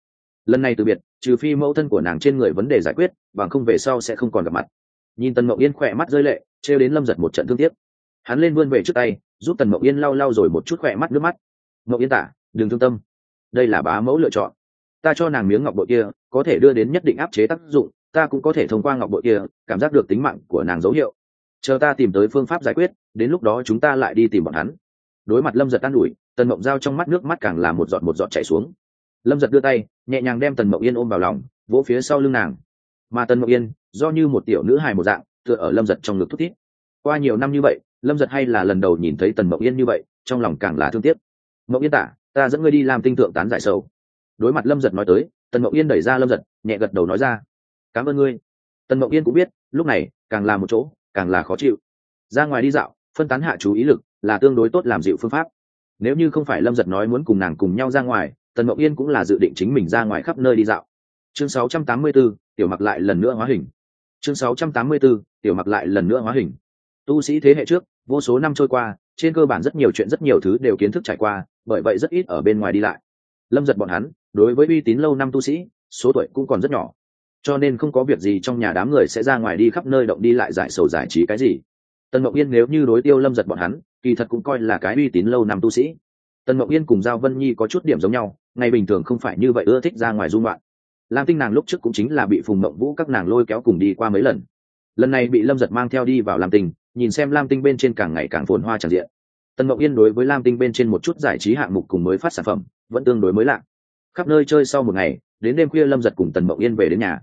Lần này từ biệt trừ phi mẫu thân của nàng trên người vấn đề giải quyết bằng không về sau sẽ không còn gặp mặt. Nhìn tần mộng yên khỏe mắt rơi lệ trêu đến lâm giật một trận thương tiếc. Hắn lên vươn về trước tay giúp tần mộng yên lau lau rồi một chút khỏe mắt nước mắt. Mộng yên tả đừng thương tâm. Đây là bá mẫu lựa chọn. Ta cho nàng miếng ngọc bội kia có thể đưa đến nhất định áp chế tác dụng ta cũng có thể thông qua ngọc bội kia cảm giác được tính mạng của nàng dấu hiệu chờ ta tìm tới phương pháp giải quyết, đến lúc đó chúng ta lại đi tìm bọn hắn. Đối mặt lâm giật an ủi, tần mộng dao trong mắt nước mắt càng là một giọt một giọt chảy xuống. Lâm giật đưa tay, nhẹ nhàng đem tần mộng yên ôm vào lòng, vỗ phía sau lưng nàng. Mà tần mộng yên, do như một tiểu nữ hài một dạng, tựa ở lâm giật trong ngực thút thít. Qua nhiều năm như vậy, lâm giật hay là lần đầu nhìn thấy tần mộng yên như vậy, trong lòng càng là thương tiếc. Mộng yên tả, ta dẫn ngươi đi làm tinh thượng tán giải sâu đối mặt lâm giật nói tới, tần mộng yên đẩy ra lâm giật, nhẹ gật đầu nói ra, cảm ơn ngươi. Tần mộng yên cũng biết, lúc này, càng là một chỗ càng là khó chịu. Ra ngoài đi dạo phân tán hạ chú ý lực là tương đối tốt làm dịu phương pháp. Nếu như không phải lâm giật nói muốn cùng nàng cùng nhau ra ngoài tần Mậu yên cũng là dự định chính mình ra ngoài khắp nơi đi dạo. Chương 684, tiểu mặc lại lần nữa hóa hình. Chương 684, tiểu mặc lại lần nữa hóa hình. Tu sĩ thế hệ trước vô số năm trôi qua trên cơ bản rất nhiều chuyện rất nhiều thứ đều kiến thức trải qua bởi vậy rất ít ở bên ngoài đi lại. Lâm giật bọn hắn đối với uy tín lâu năm tu sĩ số tuổi cũng còn rất nhỏ cho nên không có việc gì trong nhà đám người sẽ ra ngoài đi khắp nơi động đi lại giải sầu giải trí cái gì. Tần mộng yên nếu như đối tiêu lâm giật bọn hắn, kỳ thật cũng coi là cái uy tín lâu năm tu sĩ. Tần mộng yên cùng giao vân nhi có chút điểm giống nhau, ngày bình thường không phải như vậy ưa thích ra ngoài dung loạn lam tinh nàng lúc trước cũng chính là bị phùng mộng vũ các nàng lôi kéo cùng đi qua mấy lần. Lần này bị lâm giật mang theo đi vào lam tinh, nhìn xem lam tinh bên trên càng ngày càng phồn hoa tràn diện. Tần mộng yên đối với lam tinh bên trên một chút giải trí hạng mục cùng mới phát sản phẩm, vẫn tương đối mới lạ. Khắp nơi chơi sau một ngày đến đêm khuya lâm giật cùng tần mộng yên về đến nhà.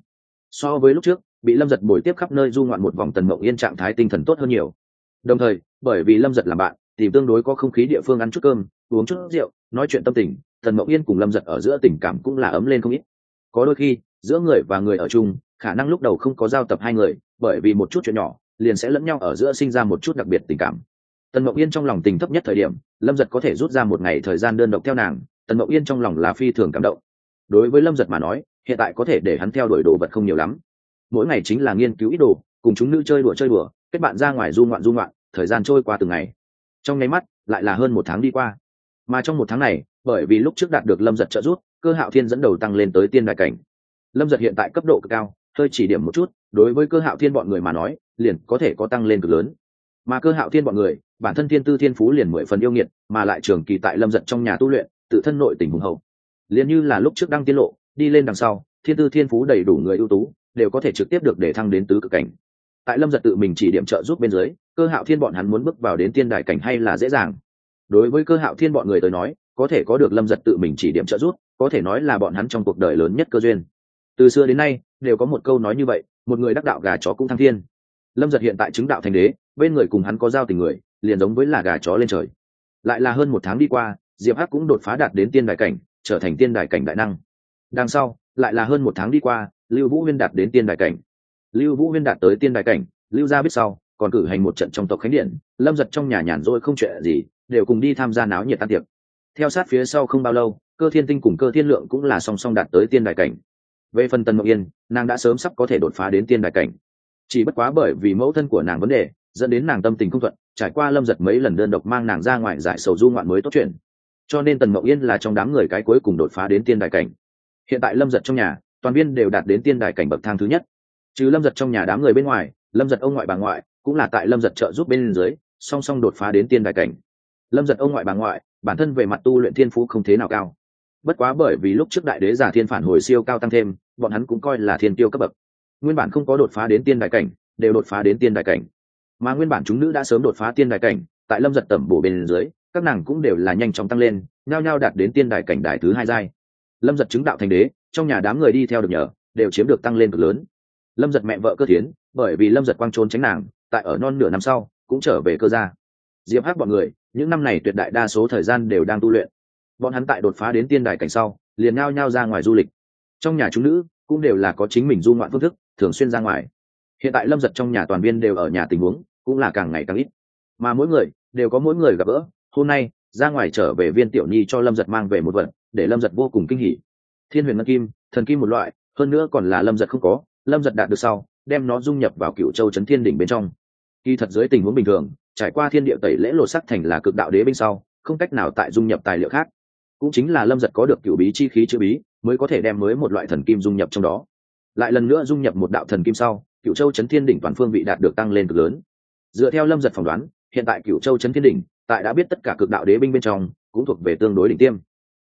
So với lúc trước, bị lâm giật bồi tiếp khắp nơi du ngoạn một vòng tần mộng yên trạng thái tinh thần tốt hơn nhiều. Đồng thời, bởi vì lâm giật làm bạn thì tương đối có không khí địa phương ăn chút cơm, uống chút rượu, nói chuyện tâm tình, tần mộng yên cùng lâm giật ở giữa tình cảm cũng là ấm lên không ít. Có đôi khi, giữa người và người ở chung, khả năng lúc đầu không có giao tập hai người, bởi vì một chút chuyện nhỏ, liền sẽ lẫn nhau ở giữa sinh ra một chút đặc biệt tình cảm. Tần mộng yên trong lòng tình thấp nhất thời điểm, lâm giật có thể rút ra một ngày thời gian đơn độc theo nàng, tần mộng yên trong lòng là phi thường cảm động đối với lâm giật mà nói, hiện tại có thể để hắn theo đuổi đồ vật không nhiều lắm. Mỗi ngày chính là nghiên cứu ít đồ, cùng chúng nữ chơi đùa chơi đùa, kết bạn ra ngoài du ngoạn du ngoạn, thời gian trôi qua từng ngày. Trong nháy mắt, lại là hơn một tháng đi qua. Mà trong một tháng này, bởi vì lúc trước đạt được lâm giật trợ giúp, cơ hạo thiên dẫn đầu tăng lên tới tiên đại cảnh. Lâm giật hiện tại cấp độ cực cao, hơi chỉ điểm một chút, đối với cơ hạo thiên bọn người mà nói, liền có thể có tăng lên cực lớn. Mà cơ hạo thiên bọn người, bản thân thiên tư thiên phú liền mười phần yêu nghiệt, mà lại trường kỳ tại lâm giật trong nhà tu luyện, tự thân nội tình hùng hậu liền như là lúc trước đăng tiết lộ, đi lên đằng sau, thiên tư thiên phú đầy đủ người ưu tú, đều có thể trực tiếp được để thăng đến tứ cực cảnh. Tại lâm giật tự mình chỉ điểm trợ giúp bên dưới, cơ hạo thiên bọn hắn muốn bước vào đến tiên đại cảnh hay là dễ dàng? Đối với cơ hạo thiên bọn người tới nói, có thể có được lâm giật tự mình chỉ điểm trợ giúp, có thể nói là bọn hắn trong cuộc đời lớn nhất cơ duyên. Từ xưa đến nay, đều có một câu nói như vậy, một người đắc đạo gà chó cũng thăng thiên. Lâm giật hiện tại chứng đạo thành đế, bên người cùng hắn có giao tình người, liền giống với là gà chó lên trời. Lại là hơn một tháng đi qua, diệp hắc cũng đột phá đạt đến tiên đại cảnh trở thành tiên đại cảnh đại năng. Đằng sau, lại là hơn một tháng đi qua, lưu vũ huyên đạt đến tiên đại cảnh. Lưu vũ huyên đạt tới tiên đại cảnh, lưu gia biết sau, còn cử hành một trận trong tộc khánh điện, lâm giật trong nhà nhàn rỗi không chuyện gì, đều cùng đi tham gia náo nhiệt tan tiệc. Theo sát phía sau không bao lâu, cơ thiên tinh cùng cơ thiên lượng cũng là song song đạt tới tiên đại cảnh. Về phần tần mộng yên, nàng đã sớm sắp có thể đột phá đến tiên đại cảnh. Chỉ bất quá bởi vì mẫu thân của nàng vấn đề, dẫn đến nàng tâm tình không thuận, trải qua lâm giật mấy lần đơn độc mang nàng ra ngoài giải sầu du ngoạn mới tốt chuyện cho nên tần mộng yên là trong đám người cái cuối cùng đột phá đến tiên đại cảnh. Hiện tại lâm giật trong nhà, toàn viên đều đạt đến tiên đại cảnh bậc thang thứ nhất. Chứ lâm giật trong nhà đám người bên ngoài, lâm giật ông ngoại bà ngoại, cũng là tại lâm giật trợ giúp bên dưới, song song đột phá đến tiên đại cảnh. Lâm giật ông ngoại bà ngoại, bản thân về mặt tu luyện thiên phú không thế nào cao. Bất quá bởi vì lúc trước đại đế giả thiên phản hồi siêu cao tăng thêm, bọn hắn cũng coi là thiên tiêu cấp bậc. Nguyên bản không có đột phá đến tiên đại cảnh, đều đột phá đến tiên đại cảnh. Mà nguyên bản chúng nữ đã sớm đột phá tiên đại cảnh, tại lâm giật tẩm bổ bên dưới các nàng cũng đều là nhanh chóng tăng lên, nhao nhao đạt đến tiên đài cảnh đài thứ hai giai. Lâm giật chứng đạo thành đế, trong nhà đám người đi theo được nhờ, đều chiếm được tăng lên cực lớn. Lâm giật mẹ vợ cơ tiến bởi vì lâm giật quang trốn tránh nàng, tại ở non nửa năm sau, cũng trở về cơ gia. Diệp hát bọn người, những năm này tuyệt đại đa số thời gian đều đang tu luyện. Bọn hắn tại đột phá đến tiên đài cảnh sau, liền ngao nhao ra ngoài du lịch. Trong nhà chúng nữ, cũng đều là có chính mình du ngoạn phương thức, thường xuyên ra ngoài. Hiện tại lâm giật trong nhà toàn viên đều ở nhà tình huống, cũng là càng ngày càng ít. Mà mỗi người, đều có mỗi người gặp gỡ hôm nay, ra ngoài trở về viên tiểu nhi cho lâm giật mang về một vật, để lâm giật vô cùng kinh hỉ. Thiên huyền ngân kim, thần kim một loại, hơn nữa còn là lâm giật không có, lâm giật đạt được sau, đem nó dung nhập vào cựu châu trấn thiên đỉnh bên trong. Kỳ thật dưới tình huống bình thường, trải qua thiên địa tẩy lễ lột sắc thành là cực đạo đế bên sau, không cách nào tại dung nhập tài liệu khác. Cũng chính là lâm giật có được cựu bí chi khí chữ bí, mới có thể đem mới một loại thần kim dung nhập trong đó. Lại lần nữa dung nhập một đạo thần kim sau cựu châu Trấn thiên đỉnh toàn phương vị đạt được tăng lên cực lớn. Dựa theo lâm giật phỏng đoán, hiện tại cựu châu Trấn thiên đỉnh tại đã biết tất cả cực đạo đế binh bên trong, cũng thuộc về tương đối đỉnh tiêm.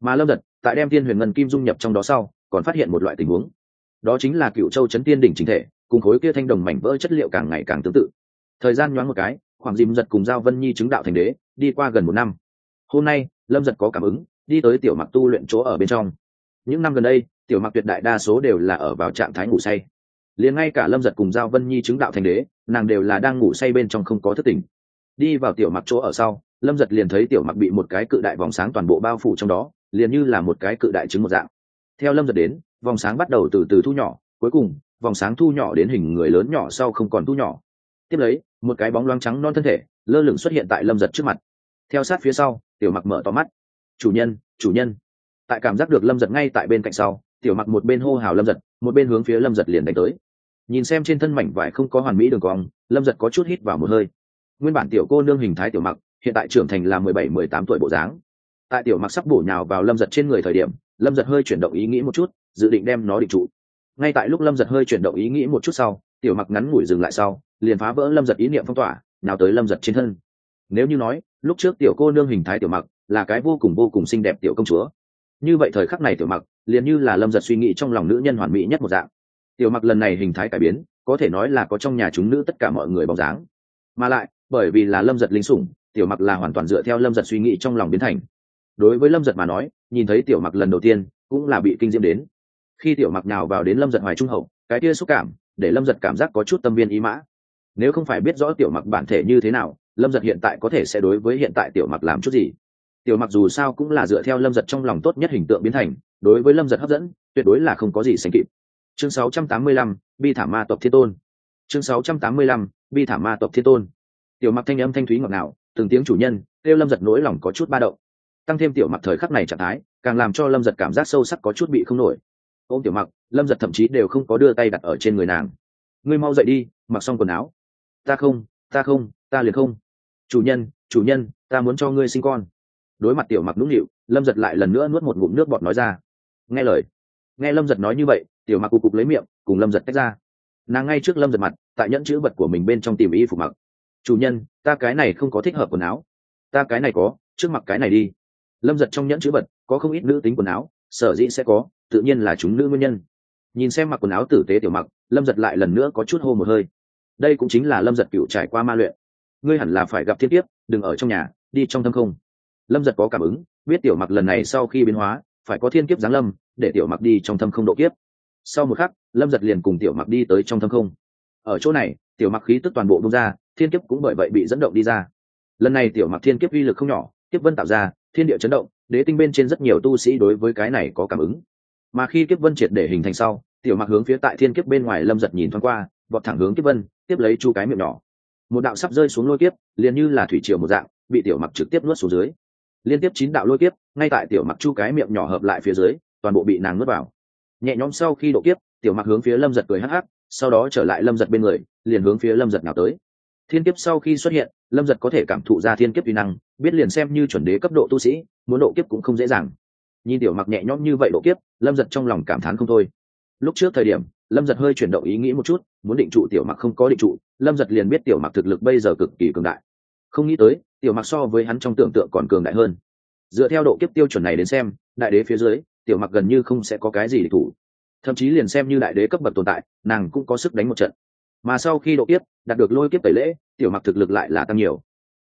Mà lâm giật, tại đem thiên huyền ngân kim dung nhập trong đó sau, còn phát hiện một loại tình huống. Đó chính là cựu châu chấn tiên đỉnh chính thể, cùng khối kia thanh đồng mảnh vỡ chất liệu càng ngày càng tương tự. Thời gian nhoáng một cái khoảng dìm giật cùng giao vân nhi chứng đạo thành đế, đi qua gần một năm. Hôm nay, lâm giật có cảm ứng, đi tới tiểu mặc tu luyện chỗ ở bên trong. Những năm gần đây, tiểu mặc tuyệt đại đa số đều là ở vào trạng thái ngủ say. Liền ngay cả lâm giật cùng giao vân nhi chứng đạo thành đế, nàng đều là đang ngủ say bên trong không có thất tình đi vào tiểu mặc chỗ ở sau, lâm giật liền thấy tiểu mặc bị một cái cự đại vòng sáng toàn bộ bao phủ trong đó, liền như là một cái cự đại trứng một dạng. Theo lâm giật đến, vòng sáng bắt đầu từ từ thu nhỏ, cuối cùng, vòng sáng thu nhỏ đến hình người lớn nhỏ sau không còn thu nhỏ. Tiếp lấy, một cái bóng loáng trắng non thân thể, lơ lửng xuất hiện tại lâm giật trước mặt. Theo sát phía sau, tiểu mặc mở to mắt. Chủ nhân chủ nhân. Tại cảm giác được lâm giật ngay tại bên cạnh sau, tiểu mặc một bên hô hào lâm giật, một bên hướng phía lâm giật liền đánh tới. Nhìn xem trên thân mảnh vải không có hoàn mỹ đường cong, lâm giật có chút hít vào một hơi nguyên bản tiểu cô nương hình thái tiểu mặc, hiện tại trưởng thành là mười bảy, mười tám tuổi bộ dáng. Tại tiểu mặc sắp bổ nhào vào lâm giật trên người thời điểm, lâm giật hơi chuyển động ý nghĩ một chút, dự định đem nó định trụ. Ngay tại lúc lâm giật hơi chuyển động ý nghĩ một chút sau, tiểu mặc ngắn ngủi dừng lại sau, liền phá vỡ lâm giật ý niệm phong tỏa, nào tới lâm giật trên thân. Nếu như nói, lúc trước tiểu cô nương hình thái tiểu mặc là cái vô cùng vô cùng xinh đẹp tiểu công chúa. Như vậy thời khắc này tiểu mặc liền như là lâm giật suy nghĩ trong lòng nữ nhân hoàn mỹ nhất một dạng. Tiểu mặc lần này hình thái cải biến, có thể nói là có trong nhà chúng nữ tất cả mọi người bóng dáng mà lại bởi vì là lâm giật linh sủng tiểu mặc là hoàn toàn dựa theo lâm giật suy nghĩ trong lòng biến thành. Đối với lâm giật mà nói nhìn thấy tiểu mặc lần đầu tiên cũng là bị kinh diễm đến. Khi tiểu mặc nào vào đến lâm giật hoài trung hậu cái kia xúc cảm để lâm giật cảm giác có chút tâm viên ý mã. Nếu không phải biết rõ tiểu mặc bản thể như thế nào lâm giật hiện tại có thể sẽ đối với hiện tại tiểu mặc làm chút gì? Tiểu mặc dù sao cũng là dựa theo lâm giật trong lòng tốt nhất hình tượng biến thành đối với lâm giật hấp dẫn tuyệt đối là không có gì sánh kịp. Chương 685, bi thả ma tộc thiên tôn. Chương 685, bi thảm ma tộc thiên tôn. Tiểu mặc thanh âm thanh thúy ngọt ngào, từng tiếng chủ nhân, kêu lâm giật nỗi lòng có chút ba động. Tăng thêm tiểu mặc thời khắc này trạng thái, càng làm cho lâm giật cảm giác sâu sắc có chút bị không nổi. Ôm tiểu mặc, lâm giật thậm chí đều không có đưa tay đặt ở trên người nàng. Ngươi mau dậy đi, mặc xong quần áo. Ta không ta không, ta liền không. Chủ nhân chủ nhân, ta muốn cho ngươi sinh con. Đối mặt tiểu mặc nũng nịu, lâm giật lại lần nữa nuốt một ngụm nước bọt nói ra. Nghe lời, nghe lâm giật nói như vậy, tiểu mặc cụ cục lấy miệng, cùng lâm giật tách ra. Nàng ngay trước lâm giật mặt tại nhẫn chữ vật của mình bên trong tìm y phục mặc. Chủ nhân, ta cái này không có thích hợp quần áo. Ta cái này có, trước mặc cái này đi. Lâm giật trong nhẫn chữ vật, có không ít nữ tính quần áo, sở dĩ sẽ có, tự nhiên là chúng nữ nguyên nhân. Nhìn xem mặc quần áo tử tế tiểu mặc, lâm giật lại lần nữa có chút hô một hơi. Đây cũng chính là lâm giật cựu trải qua ma luyện. Ngươi hẳn là phải gặp thiên tiếp đừng ở trong nhà, đi trong thâm không. Lâm giật có cảm ứng, biết tiểu mặc lần này sau khi biến hóa, phải có thiên kiếp giáng lâm, để tiểu mặc đi trong thâm không độ kiếp. Sau một khắc, lâm giật liền cùng tiểu mặc đi tới trong thâm không ở chỗ này, tiểu mặc khí tức toàn bộ bung ra, thiên kiếp cũng bởi vậy bị dẫn động đi ra. Lần này tiểu mặc thiên kiếp uy lực không nhỏ, kiếp vân tạo ra, thiên địa chấn động, đế tinh bên trên rất nhiều tu sĩ đối với cái này có cảm ứng. Mà khi kiếp vân triệt để hình thành sau, tiểu mặc hướng phía tại thiên kiếp bên ngoài lâm giật nhìn thoáng qua, vọt thẳng hướng kiếp vân, tiếp lấy chu cái miệng nhỏ. Một đạo sắp rơi xuống lôi kiếp, liền như là thủy triều một dạng, bị tiểu mặc trực tiếp nuốt xuống dưới. Liên tiếp chín đạo lôi kiếp, ngay tại tiểu mặc chu cái miệng nhỏ hợp lại phía dưới, toàn bộ bị nàng nuốt vào. Nhẹ nhõm sau khi độ kiếp, tiểu mặc hướng phía lâm giật cười hắc hắc sau đó trở lại lâm giật bên người, liền hướng phía lâm giật nào tới. Thiên kiếp sau khi xuất hiện, lâm giật có thể cảm thụ ra thiên kiếp uy năng, biết liền xem như chuẩn đế cấp độ tu sĩ, muốn độ kiếp cũng không dễ dàng. Nhìn tiểu mặc nhẹ nhõm như vậy độ kiếp, lâm giật trong lòng cảm thán không thôi. Lúc trước thời điểm, lâm giật hơi chuyển động ý nghĩ một chút, muốn định trụ tiểu mặc không có định trụ, lâm giật liền biết tiểu mặc thực lực bây giờ cực kỳ cường đại. Không nghĩ tới, tiểu mặc so với hắn trong tưởng tượng còn cường đại hơn. Dựa theo độ kiếp tiêu chuẩn này đến xem, đại đế phía dưới, tiểu mặc gần như không sẽ có cái gì để thủ thậm chí liền xem như đại đế cấp bậc tồn tại, nàng cũng có sức đánh một trận. Mà sau khi độ kiếp, đạt được lôi kiếp tẩy lễ, tiểu mặc thực lực lại là tăng nhiều.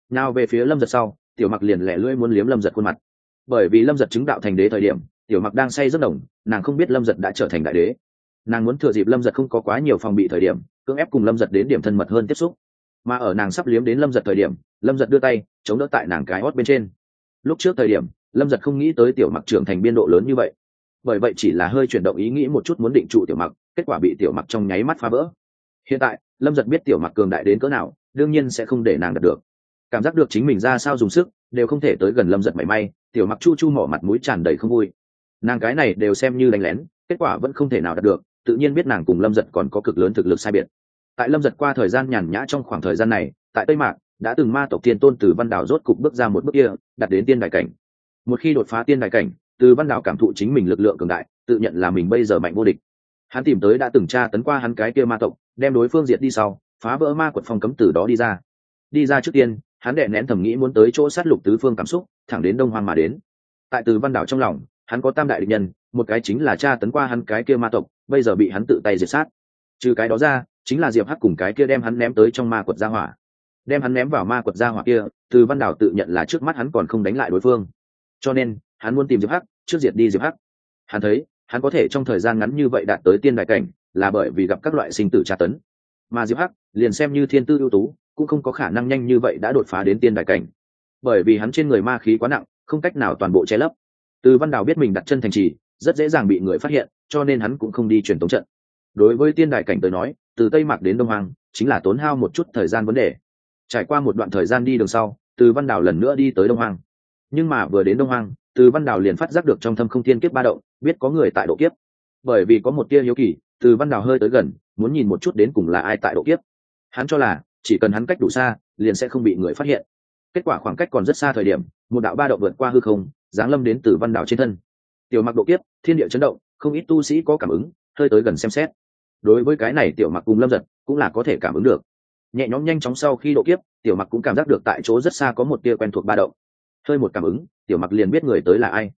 Nào về phía lâm giật sau, tiểu mặc liền lẻ lưỡi muốn liếm lâm giật khuôn mặt. Bởi vì lâm giật chứng đạo thành đế thời điểm, tiểu mặc đang say rất đồng nàng không biết lâm giật đã trở thành đại đế. Nàng muốn thừa dịp lâm giật không có quá nhiều phòng bị thời điểm, cưỡng ép cùng lâm giật đến điểm thân mật hơn tiếp xúc. Mà ở nàng sắp liếm đến lâm giật thời điểm, lâm giật đưa tay, chống đỡ tại nàng cái hót bên trên. Lúc trước thời điểm, lâm giật không nghĩ tới tiểu mặc trưởng thành biên độ lớn như vậy bởi vậy chỉ là hơi chuyển động ý nghĩ một chút muốn định trụ tiểu mặc, kết quả bị tiểu mặc trong nháy mắt phá vỡ. Hiện tại, lâm giật biết tiểu mặc cường đại đến cỡ nào, đương nhiên sẽ không để nàng đạt được. Cảm giác được chính mình ra sao dùng sức, đều không thể tới gần lâm giật mảy may, tiểu mặc chu chu mỏ mặt mũi tràn đầy không vui. Nàng cái này đều xem như đánh lén, kết quả vẫn không thể nào đạt được, tự nhiên biết nàng cùng lâm giật còn có cực lớn thực lực sai biệt. Tại lâm giật qua thời gian nhàn nhã trong khoảng thời gian này, tại tây mạc, đã từng ma tộc tiên tôn từ văn đảo rốt cục bước ra một bước kia đặt đến tiên đại cảnh. Một khi đột phá tiên đại cảnh từ văn đảo cảm thụ chính mình lực lượng cường đại, tự nhận là mình bây giờ mạnh vô địch. Hắn tìm tới đã từng tra tấn qua hắn cái kia ma tộc, đem đối phương diệt đi sau, phá vỡ ma quật phong cấm từ đó đi ra. Đi ra trước tiên, hắn đệ nén thầm nghĩ muốn tới chỗ sát lục tứ phương cảm xúc, thẳng đến đông hoang mà đến. Tại từ văn đảo trong lòng, hắn có tam đại địch nhân, một cái chính là cha tấn qua hắn cái kia ma tộc, bây giờ bị hắn tự tay diệt sát. Trừ cái đó ra, chính là diệp hắc cùng cái kia đem hắn ném tới trong ma quật gia hỏa. Đem hắn ném vào ma quật gia hỏa kia, từ văn đảo tự nhận là trước mắt hắn còn không đánh lại đối phương. Cho nên hắn muốn tìm diệp hắc, trước diệt đi diệp hắc. Hắn thấy, hắn có thể trong thời gian ngắn như vậy đạt tới tiên đại cảnh, là bởi vì gặp các loại sinh tử tra tấn. Mà diệp hắc, liền xem như thiên tư ưu tú, cũng không có khả năng nhanh như vậy đã đột phá đến tiên đại cảnh. Bởi vì hắn trên người ma khí quá nặng, không cách nào toàn bộ che lấp. Từ văn đào biết mình đặt chân thành trì, rất dễ dàng bị người phát hiện, cho nên hắn cũng không đi truyền tống trận. Đối với tiên đại cảnh tới nói, từ tây mạc đến đông hoàng chính là tốn hao một chút thời gian vấn đề. Trải qua một đoạn thời gian đi đường sau, từ văn đào lần nữa đi tới đông hoàng nhưng mà vừa đến đông hoàng từ văn đào liền phát giác được trong thâm không thiên kiếp ba động, biết có người tại độ kiếp. Bởi vì có một tia hiếu kỳ, từ văn đào hơi tới gần, muốn nhìn một chút đến cùng là ai tại độ kiếp. Hắn cho là, chỉ cần hắn cách đủ xa, liền sẽ không bị người phát hiện. Kết quả khoảng cách còn rất xa thời điểm, một đạo ba động vượt qua hư không, giáng lâm đến từ văn Đào trên thân. Tiểu mặc độ kiếp, thiên địa chấn động, không ít tu sĩ có cảm ứng, hơi tới gần xem xét. Đối với cái này tiểu mặc cùng lâm giật, cũng là có thể cảm ứng được. Nhẹ nhõm nhanh chóng sau khi độ kiếp, tiểu mặc cũng cảm giác được tại chỗ rất xa có một tia quen thuộc ba động hơi một cảm ứng, tiểu mặc liền biết người tới là ai.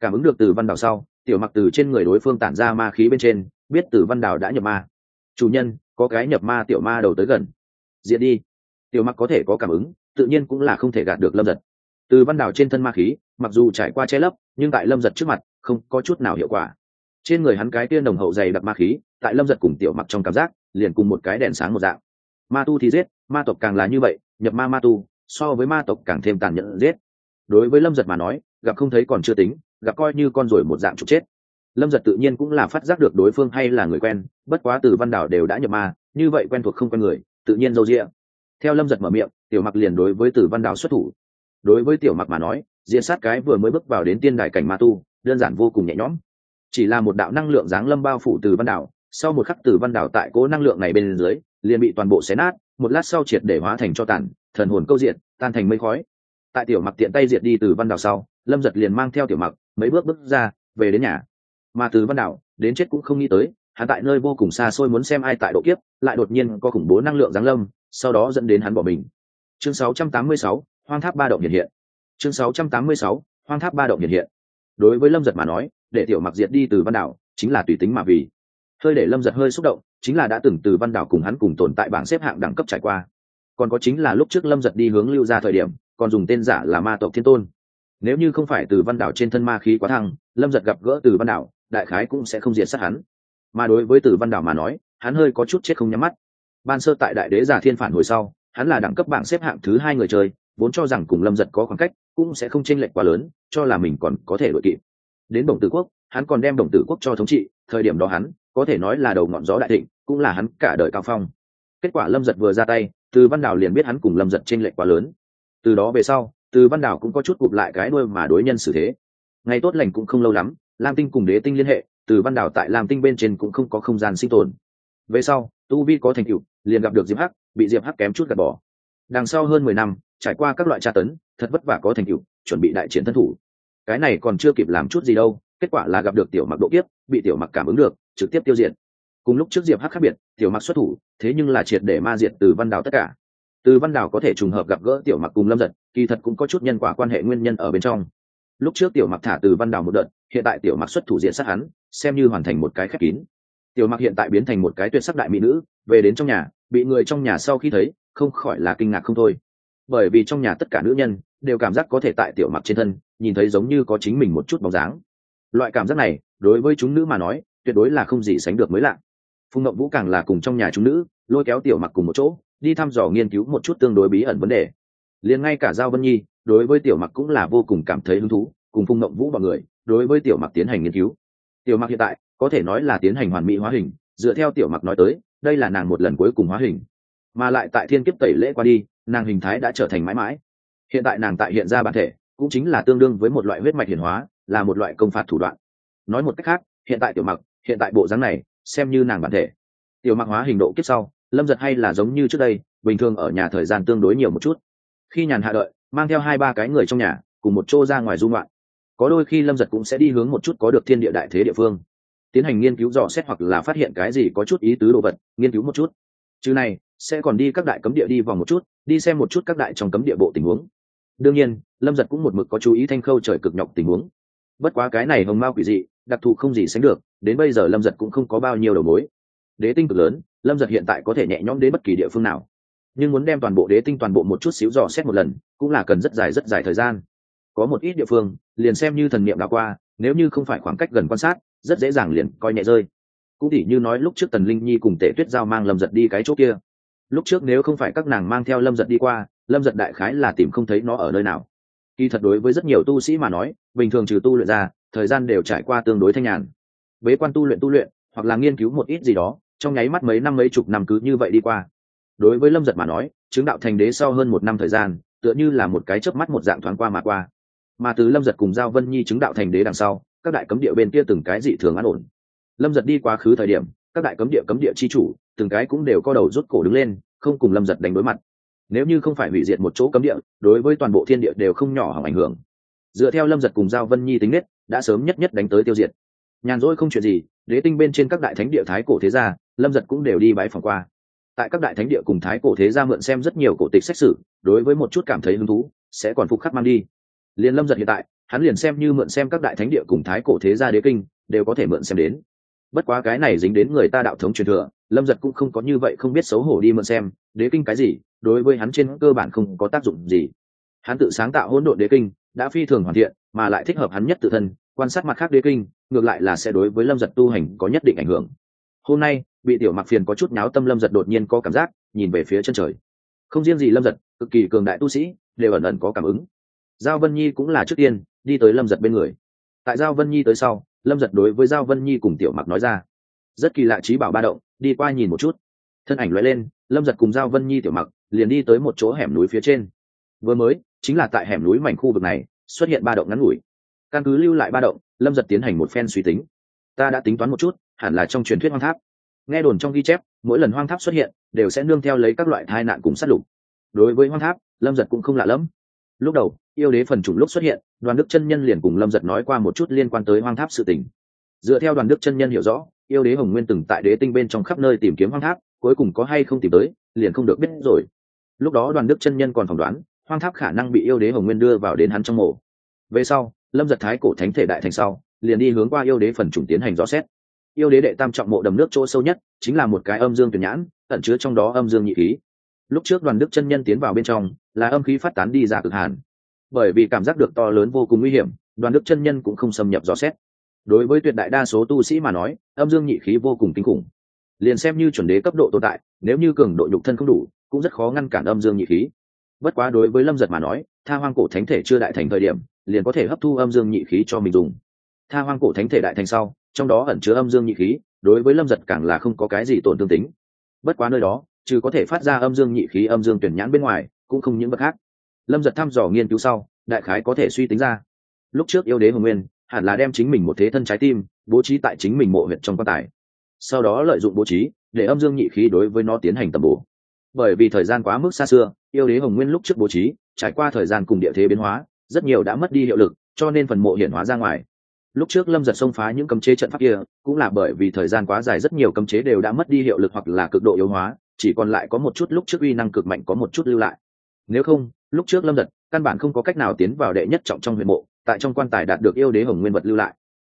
Cảm ứng được từ văn đảo sau, tiểu mặc từ trên người đối phương tản ra ma khí bên trên, biết từ văn đảo đã nhập ma. Chủ nhân, có cái nhập ma tiểu ma đầu tới gần. Diễn đi. Tiểu mặc có thể có cảm ứng, tự nhiên cũng là không thể gạt được lâm giật. Từ văn đảo trên thân ma khí, mặc dù trải qua che lấp, nhưng tại lâm giật trước mặt, không có chút nào hiệu quả. Trên người hắn cái tiên đồng hậu dày đặc ma khí, tại lâm giật cùng tiểu mặc trong cảm giác, liền cùng một cái đèn sáng một dạng. Ma tu thì giết, ma tộc càng là như vậy, nhập ma ma tu, so với ma tộc càng thêm tàn nhẫn giết đối với lâm giật mà nói, gặp không thấy còn chưa tính, gặp coi như con rồi một dạng trục chết. Lâm giật tự nhiên cũng là phát giác được đối phương hay là người quen, bất quá từ văn đảo đều đã nhập ma, như vậy quen thuộc không quen người, tự nhiên dâu rĩa theo lâm giật mở miệng, tiểu mặc liền đối với từ văn đảo xuất thủ. Đối với tiểu mặc mà nói diễn sát cái vừa mới bước vào đến tiên đài cảnh ma tu, đơn giản vô cùng nhẹ nhõm. Chỉ là một đạo năng lượng giáng lâm bao phủ từ văn đảo, sau một khắc từ văn đảo tại cố năng lượng này bên dưới, liền bị toàn bộ xé nát, một lát sau triệt để hóa thành cho tàn, thần hồn câu diện, tan thành mây khói tại tiểu mặc tiện tay diệt đi từ văn đảo sau lâm giật liền mang theo tiểu mặc mấy bước bước ra về đến nhà. Mà từ văn đảo đến chết cũng không nghĩ tới hắn tại nơi vô cùng xa xôi muốn xem ai tại độ kiếp lại đột nhiên có khủng bố năng lượng giáng lâm sau đó dẫn đến hắn bỏ mình. Chương 686, hoang tháp ba động hiện hiện. Chương 686, hoang tháp ba động hiện hiện. Đối với lâm giật mà nói để tiểu mặc diệt đi từ văn đảo chính là tùy tính mà vì. Hơi để lâm giật hơi xúc động chính là đã từng từ văn đảo cùng hắn cùng tồn tại bảng xếp hạng đẳng cấp trải qua. Còn có chính là lúc trước lâm giật đi hướng lưu ra thời điểm còn dùng tên giả là ma tộc thiên tôn. Nếu như không phải từ văn đảo trên thân ma khí quá thăng, lâm giật gặp gỡ từ văn đảo, đại khái cũng sẽ không diệt sát hắn. Mà đối với từ văn đảo mà nói, hắn hơi có chút chết không nhắm mắt. Ban sơ tại đại đế giả thiên phản hồi sau, hắn là đẳng cấp bảng xếp hạng thứ hai người chơi, vốn cho rằng cùng lâm giật có khoảng cách, cũng sẽ không chênh lệch quá lớn, cho là mình còn có thể đội kịp. Đến đồng tử quốc, hắn còn đem đồng tử quốc cho thống trị, thời điểm đó hắn, có thể nói là đầu ngọn gió đại thịnh, cũng là hắn cả đời cao phong. Kết quả lâm giật vừa ra tay, từ văn đảo liền biết hắn cùng lâm giật chênh lệch quá lớn từ đó về sau, từ văn đảo cũng có chút cụp lại cái đuôi mà đối nhân xử thế. Ngày tốt lành cũng không lâu lắm, lam tinh cùng đế tinh liên hệ, từ văn đảo tại lam tinh bên trên cũng không có không gian sinh tồn. Về sau, tu vi có thành tựu, liền gặp được diệp hắc, bị diệp hắc kém chút gạt bỏ. Đằng sau hơn mười năm, trải qua các loại tra tấn, thật vất vả có thành tựu, chuẩn bị đại chiến thân thủ. Cái này còn chưa kịp làm chút gì đâu, kết quả là gặp được tiểu mặc độ kiếp, bị tiểu mặc cảm ứng được, trực tiếp tiêu diệt. Cùng lúc trước diệp hắc khác biệt, tiểu mặc xuất thủ, thế nhưng là triệt để ma diệt từ văn đảo tất cả từ văn đảo có thể trùng hợp gặp gỡ tiểu mặc cùng lâm giật, kỳ thật cũng có chút nhân quả quan hệ nguyên nhân ở bên trong. Lúc trước tiểu mặc thả từ văn đảo một đợt, hiện tại tiểu mặc xuất thủ diện sát hắn, xem như hoàn thành một cái khép kín. Tiểu mặc hiện tại biến thành một cái tuyệt sắc đại mỹ nữ, về đến trong nhà, bị người trong nhà sau khi thấy, không khỏi là kinh ngạc không thôi. Bởi vì trong nhà tất cả nữ nhân, đều cảm giác có thể tại tiểu mặc trên thân, nhìn thấy giống như có chính mình một chút bóng dáng. Loại cảm giác này, đối với chúng nữ mà nói, tuyệt đối là không gì sánh được mới lạ. Phùng ngậm vũ càng là cùng trong nhà chúng nữ, lôi kéo tiểu mặc cùng một chỗ đi thăm dò nghiên cứu một chút tương đối bí ẩn vấn đề. Liền ngay cả giao vân nhi, đối với tiểu mặc cũng là vô cùng cảm thấy hứng thú, cùng phùng ngậm vũ b người, đối với tiểu mặc tiến hành nghiên cứu. Tiểu mặc hiện tại, có thể nói là tiến hành hoàn mỹ hóa hình, dựa theo tiểu mặc nói tới, đây là nàng một lần cuối cùng hóa hình. Mà lại tại thiên kiếp tẩy lễ qua đi, nàng hình thái đã trở thành mãi mãi. Hiện tại nàng tại hiện ra bản thể, cũng chính là tương đương với một loại huyết mạch hiển hóa, là một loại công phạt thủ đoạn. Nói một cách khác, hiện tại tiểu mặc, hiện tại bộ dáng này, xem như nàng bản thể. Tiểu mặc hóa hình độ kiếp sau lâm giật hay là giống như trước đây, bình thường ở nhà thời gian tương đối nhiều một chút. Khi nhàn hạ đợi, mang theo hai ba cái người trong nhà, cùng một chỗ ra ngoài dung loạn có đôi khi lâm giật cũng sẽ đi hướng một chút có được thiên địa đại thế địa phương. Tiến hành nghiên cứu dò xét hoặc là phát hiện cái gì có chút ý tứ đồ vật, nghiên cứu một chút. Chứ này, sẽ còn đi các đại cấm địa đi vòng một chút, đi xem một chút các đại trong cấm địa bộ tình huống. Đương nhiên, lâm giật cũng một mực có chú ý thanh khâu trời cực nhọc tình huống. Bất quá cái này hồng mao quỷ dị, đặc thù không gì sánh được, đến bây giờ lâm giật cũng không có bao nhiêu đầu mối. Đế tinh cực lớn lâm giật hiện tại có thể nhẹ nhõm đến bất kỳ địa phương nào. Nhưng muốn đem toàn bộ đế tinh toàn bộ một chút xíu dò xét một lần, cũng là cần rất dài rất dài thời gian. Có một ít địa phương, liền xem như thần niệm đã qua, nếu như không phải khoảng cách gần quan sát, rất dễ dàng liền coi nhẹ rơi. Cũng tỉ như nói lúc trước tần linh nhi cùng tể tuyết giao mang lâm giật đi cái chỗ kia. Lúc trước nếu không phải các nàng mang theo lâm giật đi qua, lâm giật đại khái là tìm không thấy nó ở nơi nào. Kỳ thật đối với rất nhiều tu sĩ mà nói, bình thường trừ tu luyện ra, thời gian đều trải qua tương đối thanh nhàn. Bế quan tu luyện tu luyện, hoặc là nghiên cứu một ít gì đó trong nháy mắt mấy năm mấy chục năm cứ như vậy đi qua. Đối với lâm giật mà nói, chứng đạo thành đế sau hơn một năm thời gian, tựa như là một cái chớp mắt một dạng thoáng qua mà qua. Mà từ lâm giật cùng giao vân nhi chứng đạo thành đế đằng sau, các đại cấm địa bên kia từng cái dị thường an ổn. Lâm giật đi quá khứ thời điểm, các đại cấm địa cấm địa chi chủ, từng cái cũng đều co đầu rút cổ đứng lên, không cùng lâm giật đánh đối mặt. Nếu như không phải hủy diệt một chỗ cấm địa, đối với toàn bộ thiên địa đều không nhỏ hỏng ảnh hưởng. Dựa theo lâm giật cùng giao vân nhi tính nết, đã sớm nhất nhất đánh tới tiêu diệt. Nhàn rỗi không chuyện gì, đế tinh bên trên các đại thánh địa thái cổ thế gia lâm giật cũng đều đi bái phòng qua. Tại các đại thánh địa cùng thái cổ thế gia mượn xem rất nhiều cổ tịch sách sử, đối với một chút cảm thấy hứng thú sẽ còn phục khắc mang đi. Liền lâm giật hiện tại hắn liền xem như mượn xem các đại thánh địa cùng thái cổ thế gia đế kinh đều có thể mượn xem đến. Bất quá cái này dính đến người ta đạo thống truyền thừa lâm giật cũng không có như vậy không biết xấu hổ đi mượn xem đế kinh cái gì đối với hắn trên cơ bản không có tác dụng gì. Hắn tự sáng tạo hỗn độn đế kinh đã phi thường hoàn thiện mà lại thích hợp hắn nhất tự thân quan sát mặt khác đế kinh ngược lại là sẽ đối với lâm giật tu hành có nhất định ảnh hưởng hôm nay, bị tiểu mặc phiền có chút náo tâm lâm giật đột nhiên có cảm giác, nhìn về phía chân trời. Không riêng gì lâm giật, cực kỳ cường đại tu sĩ, đều ẩn ẩn có cảm ứng. Giao vân nhi cũng là trước tiên, đi tới lâm giật bên người. Tại giao vân nhi tới sau, lâm giật đối với giao vân nhi cùng tiểu mặc nói ra, rất kỳ lạ trí bảo ba động, đi qua nhìn một chút. Thân ảnh loại lên, lâm giật cùng giao vân nhi tiểu mặc liền đi tới một chỗ hẻm núi phía trên. Vừa mới, chính là tại hẻm núi mảnh khu vực này, xuất hiện ba động ngắn ngủi. Căn cứ lưu lại ba động, lâm giật tiến hành một phen suy tính. Ta đã tính toán một chút hẳn là trong truyền thuyết hoang tháp. Nghe đồn trong ghi chép, mỗi lần hoang tháp xuất hiện, đều sẽ nương theo lấy các loại tai nạn cùng sát lục. Đối với hoang tháp, lâm giật cũng không lạ lẫm. Lúc đầu, yêu đế phần chủng lúc xuất hiện, đoàn đức chân nhân liền cùng lâm giật nói qua một chút liên quan tới hoang tháp sự tình. Dựa theo đoàn đức chân nhân hiểu rõ, yêu đế hồng nguyên từng tại đế tinh bên trong khắp nơi tìm kiếm hoang tháp, cuối cùng có hay không tìm tới, liền không được biết rồi. Lúc đó đoàn đức chân nhân còn phỏng đoán, hoang tháp khả năng bị yêu đế hồng nguyên đưa vào đến hắn trong mộ. Về sau, lâm giật thái cổ thánh thể đại thành sau, liền đi hướng qua yêu đế phần chủng tiến hành rõ xét yêu đế đệ tam trọng mộ đầm nước chỗ sâu nhất, chính là một cái âm dương tuyển nhãn, ẩn chứa trong đó âm dương nhị khí. Lúc trước đoàn đức chân nhân tiến vào bên trong, là âm khí phát tán đi ra cực hàn. Bởi vì cảm giác được to lớn vô cùng nguy hiểm, đoàn đức chân nhân cũng không xâm nhập rõ xét. Đối với tuyệt đại đa số tu sĩ mà nói, âm dương nhị khí vô cùng kinh khủng. Liền xem như chuẩn đế cấp độ tồn tại, nếu như cường độ nhục thân không đủ, cũng rất khó ngăn cản âm dương nhị khí. Bất quá đối với lâm giật mà nói, tha hoang cổ thánh thể chưa đại thành thời điểm, liền có thể hấp thu âm dương nhị khí cho mình dùng tha hoang cổ thánh thể đại thành sau, trong đó ẩn chứa âm dương nhị khí, đối với lâm giật càng là không có cái gì tổn thương tính. Bất quá nơi đó, trừ có thể phát ra âm dương nhị khí, âm dương tuyển nhãn bên ngoài, cũng không những bất khác. Lâm giật thăm dò nghiên cứu sau, đại khái có thể suy tính ra. Lúc trước yêu đế hồng nguyên, hẳn là đem chính mình một thế thân trái tim, bố trí tại chính mình mộ huyện trong quan tài. Sau đó lợi dụng bố trí, để âm dương nhị khí đối với nó tiến hành tầm bổ. Bởi vì thời gian quá mức xa xưa, yêu đế hồng nguyên lúc trước bố trí, trải qua thời gian cùng địa thế biến hóa, rất nhiều đã mất đi hiệu lực, cho nên phần mộ hiển hóa ra ngoài lúc trước lâm giật xông phá những cấm chế trận pháp kia cũng là bởi vì thời gian quá dài rất nhiều cấm chế đều đã mất đi hiệu lực hoặc là cực độ yếu hóa chỉ còn lại có một chút lúc trước uy năng cực mạnh có một chút lưu lại. Nếu không lúc trước lâm giật căn bản không có cách nào tiến vào đệ nhất trọng trong huyện mộ tại trong quan tài đạt được yêu đế hồng nguyên vật lưu lại.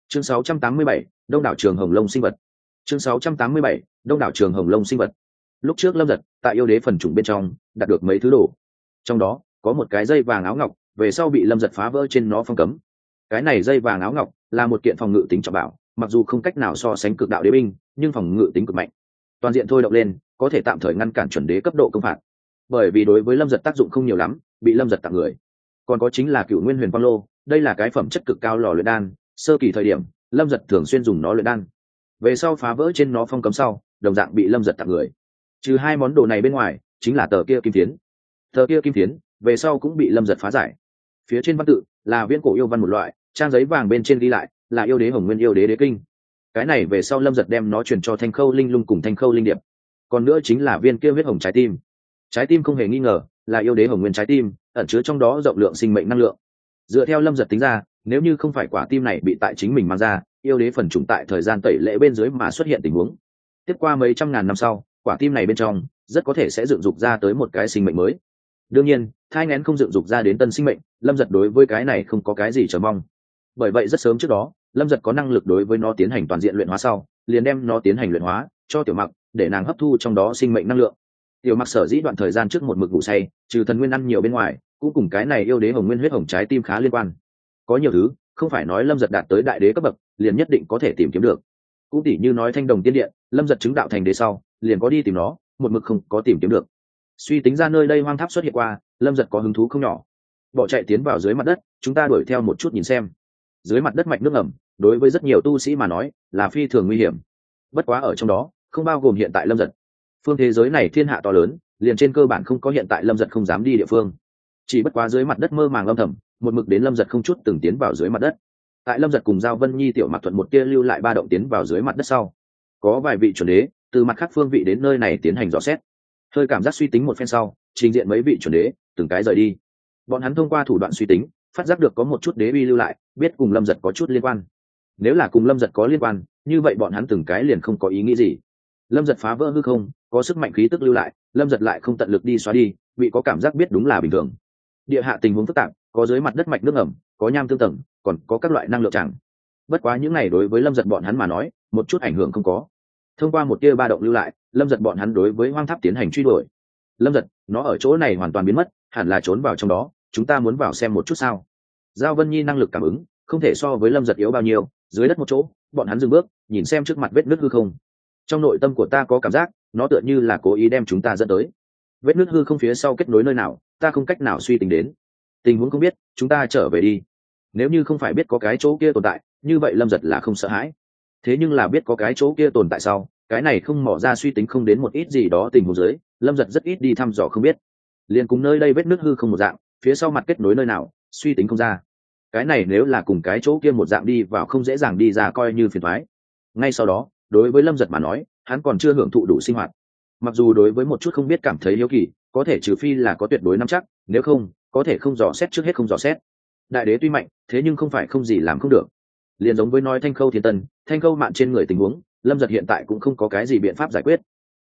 Chương 687, đông đảo trường hồng lông sinh vật. Chương 687, đông đảo trường hồng lông sinh vật. Lúc trước lâm giật tại yêu đế phần chủng bên trong đạt được mấy thứ đồ. Trong đó có một cái dây vàng áo ngọc về sau bị lâm giật phá vỡ trên nó phong cấm cái này dây vàng áo ngọc là một kiện phòng ngự tính trọng bảo, mặc dù không cách nào so sánh cực đạo đế binh, nhưng phòng ngự tính cực mạnh. Toàn diện thôi động lên, có thể tạm thời ngăn cản chuẩn đế cấp độ công phạt. Bởi vì đối với lâm giật tác dụng không nhiều lắm, bị lâm giật tặng người. Còn có chính là cựu nguyên huyền quang lô, đây là cái phẩm chất cực cao lò luyện đan, sơ kỳ thời điểm, lâm giật thường xuyên dùng nó luyện đan. Về sau phá vỡ trên nó phong cấm sau, đồng dạng bị lâm giật tặng người. Trừ hai món đồ này bên ngoài, chính là tờ kia kim tiến tờ kia kim tiến về sau cũng bị lâm giật phá giải. Phía trên văn tự là viễn cổ yêu văn một loại trang giấy vàng bên trên ghi lại là yêu đế hồng nguyên yêu đế đế kinh. Cái này về sau lâm giật đem nó truyền cho thanh khâu linh lung cùng thanh khâu linh điệp. Còn nữa chính là viên kia huyết hồng trái tim. Trái tim không hề nghi ngờ là yêu đế hồng nguyên trái tim, ẩn chứa trong đó rộng lượng sinh mệnh năng lượng. Dựa theo lâm giật tính ra, nếu như không phải quả tim này bị tại chính mình mang ra, yêu đế phần trùng tại thời gian tẩy lễ bên dưới mà xuất hiện tình huống. Tiếp qua mấy trăm ngàn năm sau, quả tim này bên trong rất có thể sẽ dựng dục ra tới một cái sinh mệnh mới. Đương nhiên, thai ngén không dựng dục ra đến tân sinh mệnh, lâm giật đối với cái này không có cái gì chờ mong bởi vậy rất sớm trước đó, lâm giật có năng lực đối với nó tiến hành toàn diện luyện hóa sau, liền đem nó tiến hành luyện hóa, cho tiểu mặc, để nàng hấp thu trong đó sinh mệnh năng lượng. Tiểu mặc sở dĩ đoạn thời gian trước một mực ngủ say, trừ thần nguyên ăn nhiều bên ngoài, cũng cùng cái này yêu đế hồng nguyên huyết hồng trái tim khá liên quan. Có nhiều thứ, không phải nói lâm giật đạt tới đại đế cấp bậc, liền nhất định có thể tìm kiếm được. Cũng tỉ như nói thanh đồng tiên điện, lâm giật chứng đạo thành đế sau, liền có đi tìm nó, một mực không có tìm kiếm được. Suy tính ra nơi đây hoang tháp xuất hiện qua, lâm giật có hứng thú không nhỏ. Bỏ chạy tiến vào dưới mặt đất, chúng ta đuổi theo một chút nhìn xem dưới mặt đất mạch nước ngầm, đối với rất nhiều tu sĩ mà nói, là phi thường nguy hiểm. Bất quá ở trong đó, không bao gồm hiện tại lâm giật. Phương thế giới này thiên hạ to lớn, liền trên cơ bản không có hiện tại lâm giật không dám đi địa phương. Chỉ bất quá dưới mặt đất mơ màng lâm thầm, một mực đến lâm giật không chút từng tiến vào dưới mặt đất. Tại lâm giật cùng giao vân nhi tiểu mặc thuận một kia lưu lại ba động tiến vào dưới mặt đất sau, có vài vị chuẩn đế từ mặt khác phương vị đến nơi này tiến hành dò xét. Hơi cảm giác suy tính một phen sau, trình diện mấy vị chuẩn đế từng cái rời đi. Bọn hắn thông qua thủ đoạn suy tính phát giác được có một chút đế uy lưu lại, biết cùng lâm giật có chút liên quan. Nếu là cùng lâm giật có liên quan, như vậy bọn hắn từng cái liền không có ý nghĩ gì. Lâm giật phá vỡ hư không, có sức mạnh khí tức lưu lại, lâm giật lại không tận lực đi xóa đi, bị có cảm giác biết đúng là bình thường. Địa hạ tình huống phức tạp, có dưới mặt đất mạch nước ẩm có nham tương tầng, còn có các loại năng lượng chẳng bất quá những này đối với lâm giật bọn hắn mà nói, một chút ảnh hưởng không có. Thông qua một tia ba động lưu lại, lâm giật bọn hắn đối với hoang tháp tiến hành truy đuổi. Lâm giật, nó ở chỗ này hoàn toàn biến mất, hẳn là trốn vào trong đó chúng ta muốn vào xem một chút sao? Giao vân nhi năng lực cảm ứng, không thể so với lâm giật yếu bao nhiêu, dưới đất một chỗ, bọn hắn dừng bước, nhìn xem trước mặt vết nước hư không. Trong nội tâm của ta có cảm giác, nó tựa như là cố ý đem chúng ta dẫn tới. Vết nước hư không phía sau kết nối nơi nào, ta không cách nào suy tính đến. Tình huống không biết, chúng ta trở về đi. Nếu như không phải biết có cái chỗ kia tồn tại, như vậy lâm giật là không sợ hãi. Thế nhưng là biết có cái chỗ kia tồn tại sau, cái này không mỏ ra suy tính không đến một ít gì đó tình huống dưới, lâm giật rất ít đi thăm dò không biết. Liền cùng nơi đây vết nước hư không một dạng phía sau mặt kết nối nơi nào, suy tính không ra. Cái này nếu là cùng cái chỗ kia một dạng đi vào không dễ dàng đi ra coi như phiền thoái ngay sau đó, đối với lâm giật mà nói, hắn còn chưa hưởng thụ đủ sinh hoạt. Mặc dù đối với một chút không biết cảm thấy hiếu kỳ, có thể trừ phi là có tuyệt đối nắm chắc, nếu không, có thể không dò xét trước hết không dò xét. Đại đế tuy mạnh, thế nhưng không phải không gì làm không được. Liền giống với nói thanh khâu thiên tân, thanh khâu mạn trên người tình huống, lâm giật hiện tại cũng không có cái gì biện pháp giải quyết.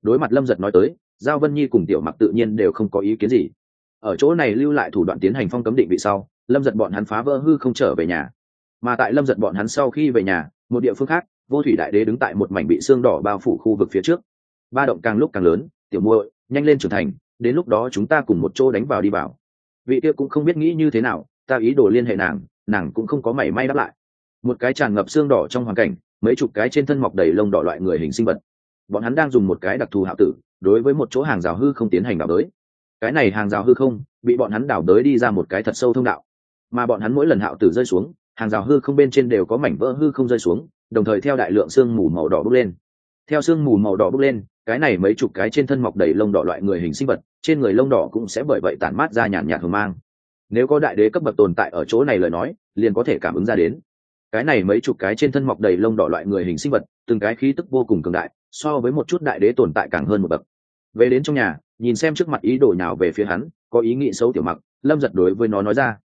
Đối mặt lâm giật nói tới, giao vân nhi cùng tiểu mặc tự nhiên đều không có ý kiến gì ở chỗ này lưu lại thủ đoạn tiến hành phong cấm định vị sau, lâm giật bọn hắn phá vỡ hư không trở về nhà. Mà tại lâm giật bọn hắn sau khi về nhà, một địa phương khác, vô thủy đại đế đứng tại một mảnh bị xương đỏ bao phủ khu vực phía trước. Ba động càng lúc càng lớn, tiểu muội, nhanh lên trưởng thành, đến lúc đó chúng ta cùng một chỗ đánh vào đi vào. Vị kia cũng không biết nghĩ như thế nào, ta ý đồ liên hệ nàng nàng cũng không có mảy may đáp lại. Một cái tràn ngập xương đỏ trong hoàn cảnh, mấy chục cái trên thân mọc đầy lông đỏ loại người hình sinh vật. Bọn hắn đang dùng một cái đặc thù hạo tử, đối với một chỗ hàng rào hư không tiến hành đào đới cái này hàng rào hư không, bị bọn hắn đào đới đi ra một cái thật sâu thông đạo. Mà bọn hắn mỗi lần hạo tử rơi xuống, hàng rào hư không bên trên đều có mảnh vỡ hư không rơi xuống, đồng thời theo đại lượng sương mù màu đỏ bốc lên. Theo sương mù màu đỏ bốc lên, cái này mấy chục cái trên thân mọc đầy lông đỏ loại người hình sinh vật, trên người lông đỏ cũng sẽ bởi vậy tản mát ra nhàn nhạt hờ mang. Nếu có đại đế cấp bậc tồn tại ở chỗ này lời nói, liền có thể cảm ứng ra đến. Cái này mấy chục cái trên thân mọc đầy lông đỏ loại người hình sinh vật, từng cái khí tức vô cùng cường đại, so với một chút đại đế tồn tại càng hơn một bậc. Về đến trong nhà nhìn xem trước mặt ý đồ nào về phía hắn, có ý nghĩ xấu tiểu mặc, lâm giật đối với nó nói ra,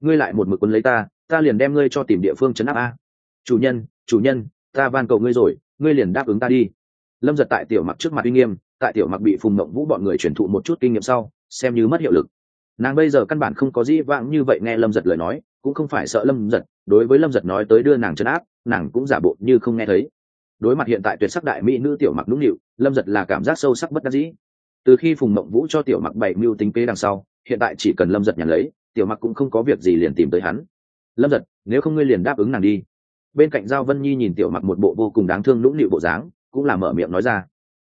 ngươi lại một mực quân lấy ta ta liền đem ngươi cho tìm địa phương chấn áp a. Chủ nhân chủ nhân, ta van cầu ngươi rồi, ngươi liền đáp ứng ta đi. Lâm giật tại tiểu mặc trước mặt uy nghiêm, tại tiểu mặc bị phùng mộng vũ bọn người truyền thụ một chút kinh nghiệm sau, xem như mất hiệu lực. Nàng bây giờ căn bản không có gì vãng như vậy nghe lâm giật lời nói, cũng không phải sợ lâm giật, đối với lâm giật nói tới đưa nàng chấn áp, nàng cũng giả bộ như không nghe thấy. Đối mặt hiện tại tuyệt sắc đại mỹ nữ tiểu mặc nũng nịu, lâm giật là cảm giác sâu sắc bất đắc dĩ từ khi phùng mộng vũ cho tiểu mặc bảy mưu tính kế đằng sau, hiện tại chỉ cần lâm giật nhàn lấy, tiểu mặc cũng không có việc gì liền tìm tới hắn. Lâm giật, nếu không ngươi liền đáp ứng nàng đi. Bên cạnh giao vân nhi nhìn tiểu mặc một bộ vô cùng đáng thương lũng nịu bộ dáng, cũng là mở miệng nói ra.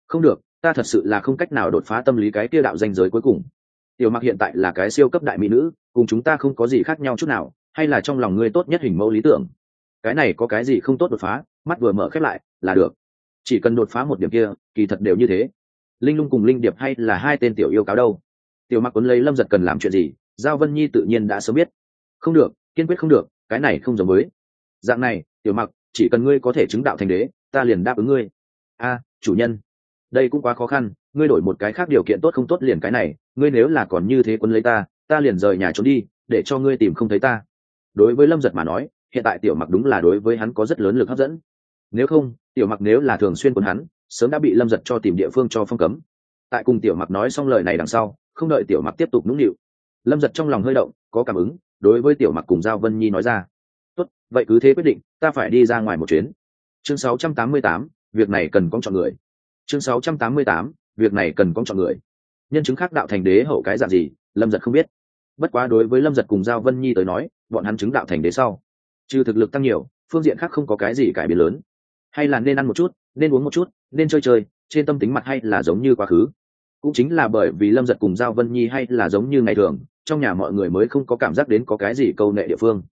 Không được, ta thật sự là không cách nào đột phá tâm lý cái kia đạo danh giới cuối cùng. Tiểu mặc hiện tại là cái siêu cấp đại mỹ nữ, cùng chúng ta không có gì khác nhau chút nào, hay là trong lòng ngươi tốt nhất hình mẫu lý tưởng. Cái này có cái gì không tốt đột phá, mắt vừa mở khép lại, là được. Chỉ cần đột phá một điểm kia, kỳ thật đều như thế linh lung cùng linh điệp hay là hai tên tiểu yêu cáo đâu? Tiểu mặc quấn lấy lâm giật cần làm chuyện gì? Giao vân nhi tự nhiên đã sớm biết. Không được, kiên quyết không được, cái này không giống với. Dạng này, tiểu mặc chỉ cần ngươi có thể chứng đạo thành đế, ta liền đáp ứng ngươi. A, chủ nhân. Đây cũng quá khó khăn, ngươi đổi một cái khác điều kiện tốt không tốt liền cái này, ngươi nếu là còn như thế quân lấy ta ta liền rời nhà trốn đi, để cho ngươi tìm không thấy ta. Đối với lâm giật mà nói, hiện tại tiểu mặc đúng là đối với hắn có rất lớn lực hấp dẫn. Nếu không, tiểu mặc nếu là thường xuyên quân hắn sớm đã bị lâm giật cho tìm địa phương cho phong cấm. Tại cùng tiểu mặc nói xong lời này đằng sau không đợi tiểu mặc tiếp tục nũng nịu lâm giật trong lòng hơi động có cảm ứng đối với tiểu mặc cùng giao vân nhi nói ra tốt vậy cứ thế quyết định ta phải đi ra ngoài một chuyến. Chương 688, việc này cần có chọn người. Chương 688, việc này cần có chọn người. Nhân chứng khác đạo thành đế hậu cái dạng gì lâm giật không biết. Bất quá đối với lâm giật cùng giao vân nhi tới nói bọn hắn chứng đạo thành đế sau. Trừ thực lực tăng nhiều phương diện khác không có cái gì cải biến lớn hay là nên ăn một chút, nên uống một chút, nên chơi chơi, trên tâm tính mặt hay là giống như quá khứ. Cũng chính là bởi vì lâm giật cùng giao vân nhi hay là giống như ngày thường, trong nhà mọi người mới không có cảm giác đến có cái gì câu nệ địa phương.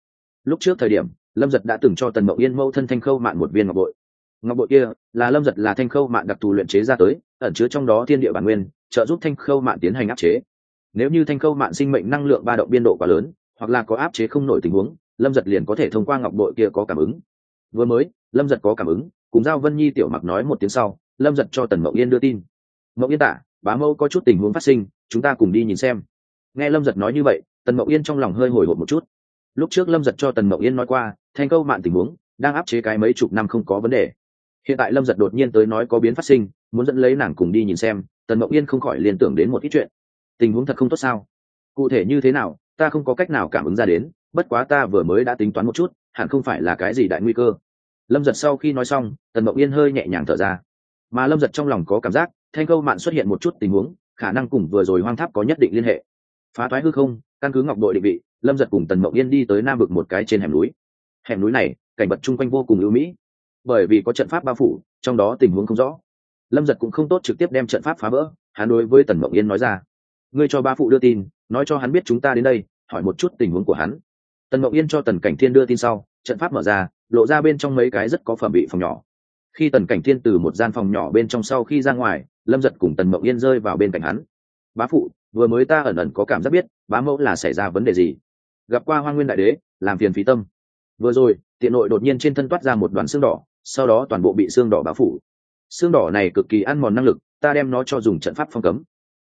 Lúc trước thời điểm, lâm giật đã từng cho tần mậu yên mẫu thân thanh khâu mạn một viên ngọc bội. Ngọc bội kia là lâm giật là thanh khâu mạn đặc thù luyện chế ra tới, ẩn chứa trong đó thiên địa bản nguyên, trợ giúp thanh khâu mạn tiến hành áp chế. Nếu như thanh khâu mạn sinh mệnh năng lượng ba động biên độ quá lớn, hoặc là có áp chế không nổi tình huống, lâm giật liền có thể thông qua ngọc bội kia có cảm ứng. Vừa mới lâm giật có cảm ứng, cùng giao vân nhi tiểu mặc nói một tiếng sau, lâm giật cho tần mậu yên đưa tin. Mậu yên tả, bá mẫu có chút tình huống phát sinh, chúng ta cùng đi nhìn xem. Nghe lâm giật nói như vậy, tần mậu yên trong lòng hơi hồi hộp một chút. Lúc trước lâm giật cho tần mậu yên nói qua thanh câu mạng tình huống, đang áp chế cái mấy chục năm không có vấn đề. Hiện tại lâm giật đột nhiên tới nói có biến phát sinh, muốn dẫn lấy nàng cùng đi nhìn xem, tần mậu yên không khỏi liên tưởng đến một ít chuyện. Tình huống thật không tốt sao? Cụ thể như thế nào, ta không có cách nào cảm ứng ra đến, bất quá ta vừa mới đã tính toán một chút, hẳn không phải là cái gì đại nguy cơ lâm giật sau khi nói xong, tần Mộng yên hơi nhẹ nhàng thở ra. Mà lâm giật trong lòng có cảm giác, thanh câu mạn xuất hiện một chút tình huống, khả năng cùng vừa rồi hoang tháp có nhất định liên hệ. Phá thoái hư không, căn cứ ngọc đội định vị, lâm giật cùng tần Mộng yên đi tới nam vực một cái trên hẻm núi. Hẻm núi này, cảnh vật chung quanh vô cùng ưu mỹ. Bởi vì có trận pháp bao phủ, trong đó tình huống không rõ. Lâm giật cũng không tốt trực tiếp đem trận pháp phá vỡ, hắn đối với tần Mộng yên nói ra. Ngươi cho ba phụ đưa tin, nói cho hắn biết chúng ta đến đây, hỏi một chút tình huống của hắn. Tần Mộng yên cho tần cảnh thiên đưa tin sau, trận pháp mở ra lộ ra bên trong mấy cái rất có phẩm bị phòng nhỏ. Khi tần cảnh thiên từ một gian phòng nhỏ bên trong sau khi ra ngoài, lâm giật cùng tần mậu yên rơi vào bên cạnh hắn. Bá phụ, vừa mới ta ẩn ẩn có cảm giác biết, bá mẫu là xảy ra vấn đề gì? Gặp qua hoa nguyên đại đế, làm phiền phí tâm. Vừa rồi, tiện nội đột nhiên trên thân toát ra một đoàn xương đỏ, sau đó toàn bộ bị xương đỏ bá phủ. Xương đỏ này cực kỳ ăn mòn năng lực, ta đem nó cho dùng trận pháp phong cấm.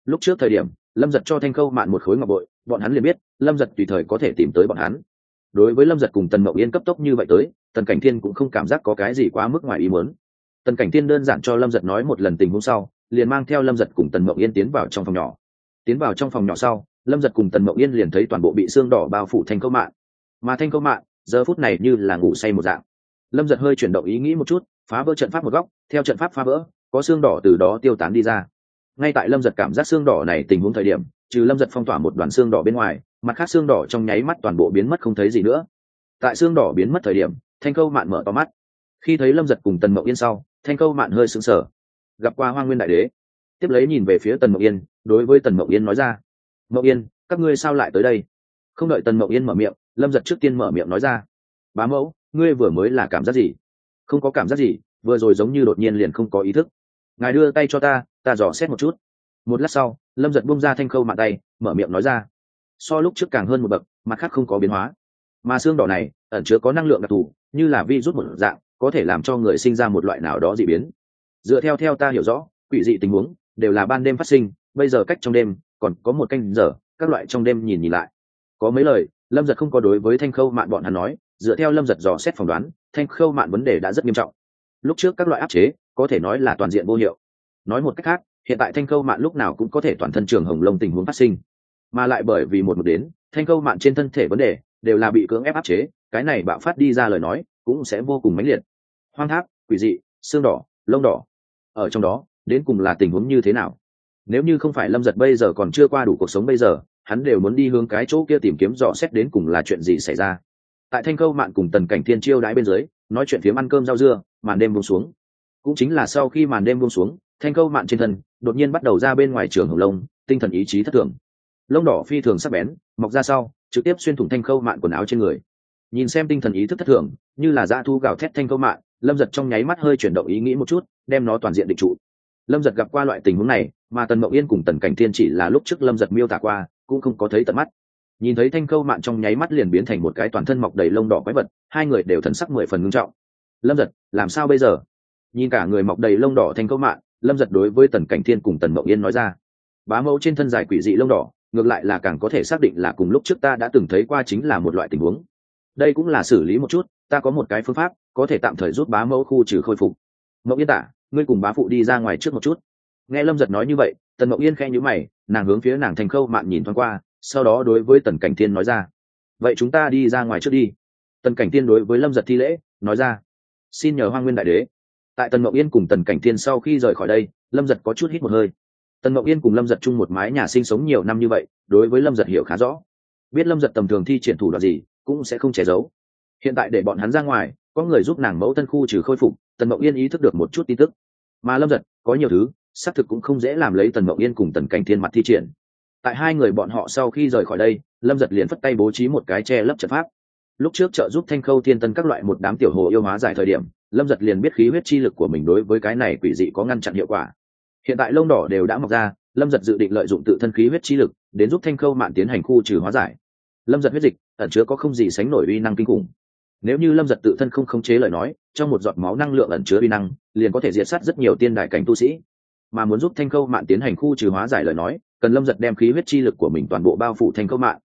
Lúc trước thời điểm, lâm giật cho thanh khâu mạn một khối ngọc bội, bọn hắn liền biết, lâm giật tùy thời có thể tìm tới bọn hắn. Đối với lâm giật cùng tần mậu yên cấp tốc như vậy tới tần cảnh thiên cũng không cảm giác có cái gì quá mức ngoài ý muốn. Tần cảnh thiên đơn giản cho lâm giật nói một lần tình hôm sau, liền mang theo lâm giật cùng tần mậu yên tiến vào trong phòng nhỏ. Tiến vào trong phòng nhỏ sau, lâm giật cùng tần mậu yên liền thấy toàn bộ bị xương đỏ bao phủ thanh câu mạng mà thanh câu mạng giờ phút này như là ngủ say một dạng. Lâm giật hơi chuyển động ý nghĩ một chút, phá vỡ trận pháp một góc, theo trận pháp phá vỡ, có xương đỏ từ đó tiêu tán đi ra. Ngay tại lâm giật cảm giác xương đỏ này tình huống thời điểm, trừ lâm giật phong tỏa một đoàn xương đỏ bên ngoài, mặt khác xương đỏ trong nháy mắt toàn bộ biến mất không thấy gì nữa. Tại xương đỏ biến mất thời điểm thanh câu mạn mở to mắt. Khi thấy lâm giật cùng tần mậu yên sau, thanh câu mạn hơi sững sờ. Gặp qua hoa nguyên đại đế. Tiếp lấy nhìn về phía tần mậu yên, đối với tần mậu yên nói ra, mậu yên, các ngươi sao lại tới đây? Không đợi tần mậu yên mở miệng, lâm giật trước tiên mở miệng nói ra, bá mẫu, ngươi vừa mới là cảm giác gì? Không có cảm giác gì, vừa rồi giống như đột nhiên liền không có ý thức. Ngài đưa tay cho ta ta dò xét một chút. Một lát sau, lâm giật bung ra thanh khâu mạng tay, mở miệng nói ra, so lúc trước càng hơn một bậc, mặt khác không có biến hóa. Mà xương đỏ này ẩn chứa có năng lượng đặc thù, như là vi rút một dạng, có thể làm cho người sinh ra một loại nào đó dị biến. Dựa theo theo ta hiểu rõ, quỷ dị tình huống đều là ban đêm phát sinh, bây giờ cách trong đêm, còn có một canh giờ, các loại trong đêm nhìn nhìn lại. Có mấy lời, lâm giật không có đối với thanh khâu mạn bọn hắn nói, dựa theo lâm giật dò xét phỏng đoán, thanh khâu mạn vấn đề đã rất nghiêm trọng. Lúc trước các loại áp chế, có thể nói là toàn diện vô hiệu. Nói một cách khác, hiện tại thanh khâu mạn lúc nào cũng có thể toàn thân trường hồng lông tình huống phát sinh. Mà lại bởi vì một một đến, thanh khâu mạn trên thân thể vấn đề đều là bị cưỡng ép áp chế cái này bạo phát đi ra lời nói cũng sẽ vô cùng mãnh liệt. Hoang tháp, quỷ dị, xương đỏ, lông đỏ. Ở trong đó, đến cùng là tình huống như thế nào? Nếu như không phải lâm giật bây giờ còn chưa qua đủ cuộc sống bây giờ, hắn đều muốn đi hướng cái chỗ kia tìm kiếm dò xét đến cùng là chuyện gì xảy ra. Tại thanh câu mạn cùng tần cảnh thiên chiêu đãi bên dưới, nói chuyện phiếm ăn cơm rau dưa, màn đêm buông xuống. Cũng chính là sau khi màn đêm buông xuống, thanh câu mạn trên thân đột nhiên bắt đầu ra bên ngoài trường hồng lông, tinh thần ý chí thất thường. Lông đỏ phi thường sắc bén, mọc ra sau, trực tiếp xuyên thủng thanh khâu mạn quần áo trên người nhìn xem tinh thần ý thức thất thường, như là dã thu gào thét thanh câu mạn lâm giật trong nháy mắt hơi chuyển động ý nghĩ một chút, đem nó toàn diện định trụ. Lâm giật gặp qua loại tình huống này, mà tần mậu yên cùng tần cảnh thiên chỉ là lúc trước lâm giật miêu tả qua, cũng không có thấy tận mắt. Nhìn thấy thanh câu mạn trong nháy mắt liền biến thành một cái toàn thân mọc đầy lông đỏ quái vật, hai người đều thần sắc mười phần ngưng trọng. Lâm giật, làm sao bây giờ? Nhìn cả người mọc đầy lông đỏ thanh câu mạn lâm giật đối với tần cảnh thiên cùng tần mậu yên nói ra, bá mẫu trên thân dài quỷ dị lông đỏ, ngược lại là càng có thể xác định là cùng lúc trước ta đã từng thấy qua chính là một loại tình huống đây cũng là xử lý một chút, ta có một cái phương pháp, có thể tạm thời giúp bá mẫu khu trừ khôi phục. Mẫu yên tả, ngươi cùng bá phụ đi ra ngoài trước một chút. Nghe lâm giật nói như vậy, tần mẫu yên khen nhữ mày, nàng hướng phía nàng thành khâu mạn nhìn thoáng qua, sau đó đối với tần cảnh thiên nói ra, vậy chúng ta đi ra ngoài trước đi. Tần cảnh thiên đối với lâm giật thi lễ, nói ra, xin nhờ hoa nguyên đại đế. Tại tần mậu yên cùng tần cảnh thiên sau khi rời khỏi đây, lâm giật có chút hít một hơi. Tần mậu yên cùng lâm giật chung một mái nhà sinh sống nhiều năm như vậy, đối với lâm giật hiểu khá rõ. Biết lâm giật tầm thường thi triển thủ đoạn gì cũng sẽ không che giấu. Hiện tại để bọn hắn ra ngoài, có người giúp nàng mẫu thân khu trừ khôi phục, tần mậu yên ý thức được một chút tin tức. Mà lâm giật có nhiều thứ, xác thực cũng không dễ làm lấy tần mậu yên cùng tần cảnh thiên mặt thi triển. Tại hai người bọn họ sau khi rời khỏi đây, lâm giật liền phất tay bố trí một cái che lấp trận pháp. Lúc trước trợ giúp thanh khâu thiên tân các loại một đám tiểu hồ yêu hóa giải thời điểm, lâm giật liền biết khí huyết chi lực của mình đối với cái này quỷ dị có ngăn chặn hiệu quả. Hiện tại lông đỏ đều đã mọc ra, lâm giật dự định lợi dụng tự thân khí huyết chi lực, đến giúp thanh khâu mạng tiến hành khu trừ hóa giải. Lâm giật huyết dịch ẩn chứa có không gì sánh nổi uy năng kinh khủng. Nếu như lâm giật tự thân không khống chế lời nói, trong một giọt máu năng lượng ẩn chứa uy năng, liền có thể diệt sát rất nhiều tiên đại cảnh tu sĩ. Mà muốn giúp thanh khâu mạng tiến hành khu trừ hóa giải lời nói, cần lâm giật đem khí huyết chi lực của mình toàn bộ bao phủ thanh khâu mạng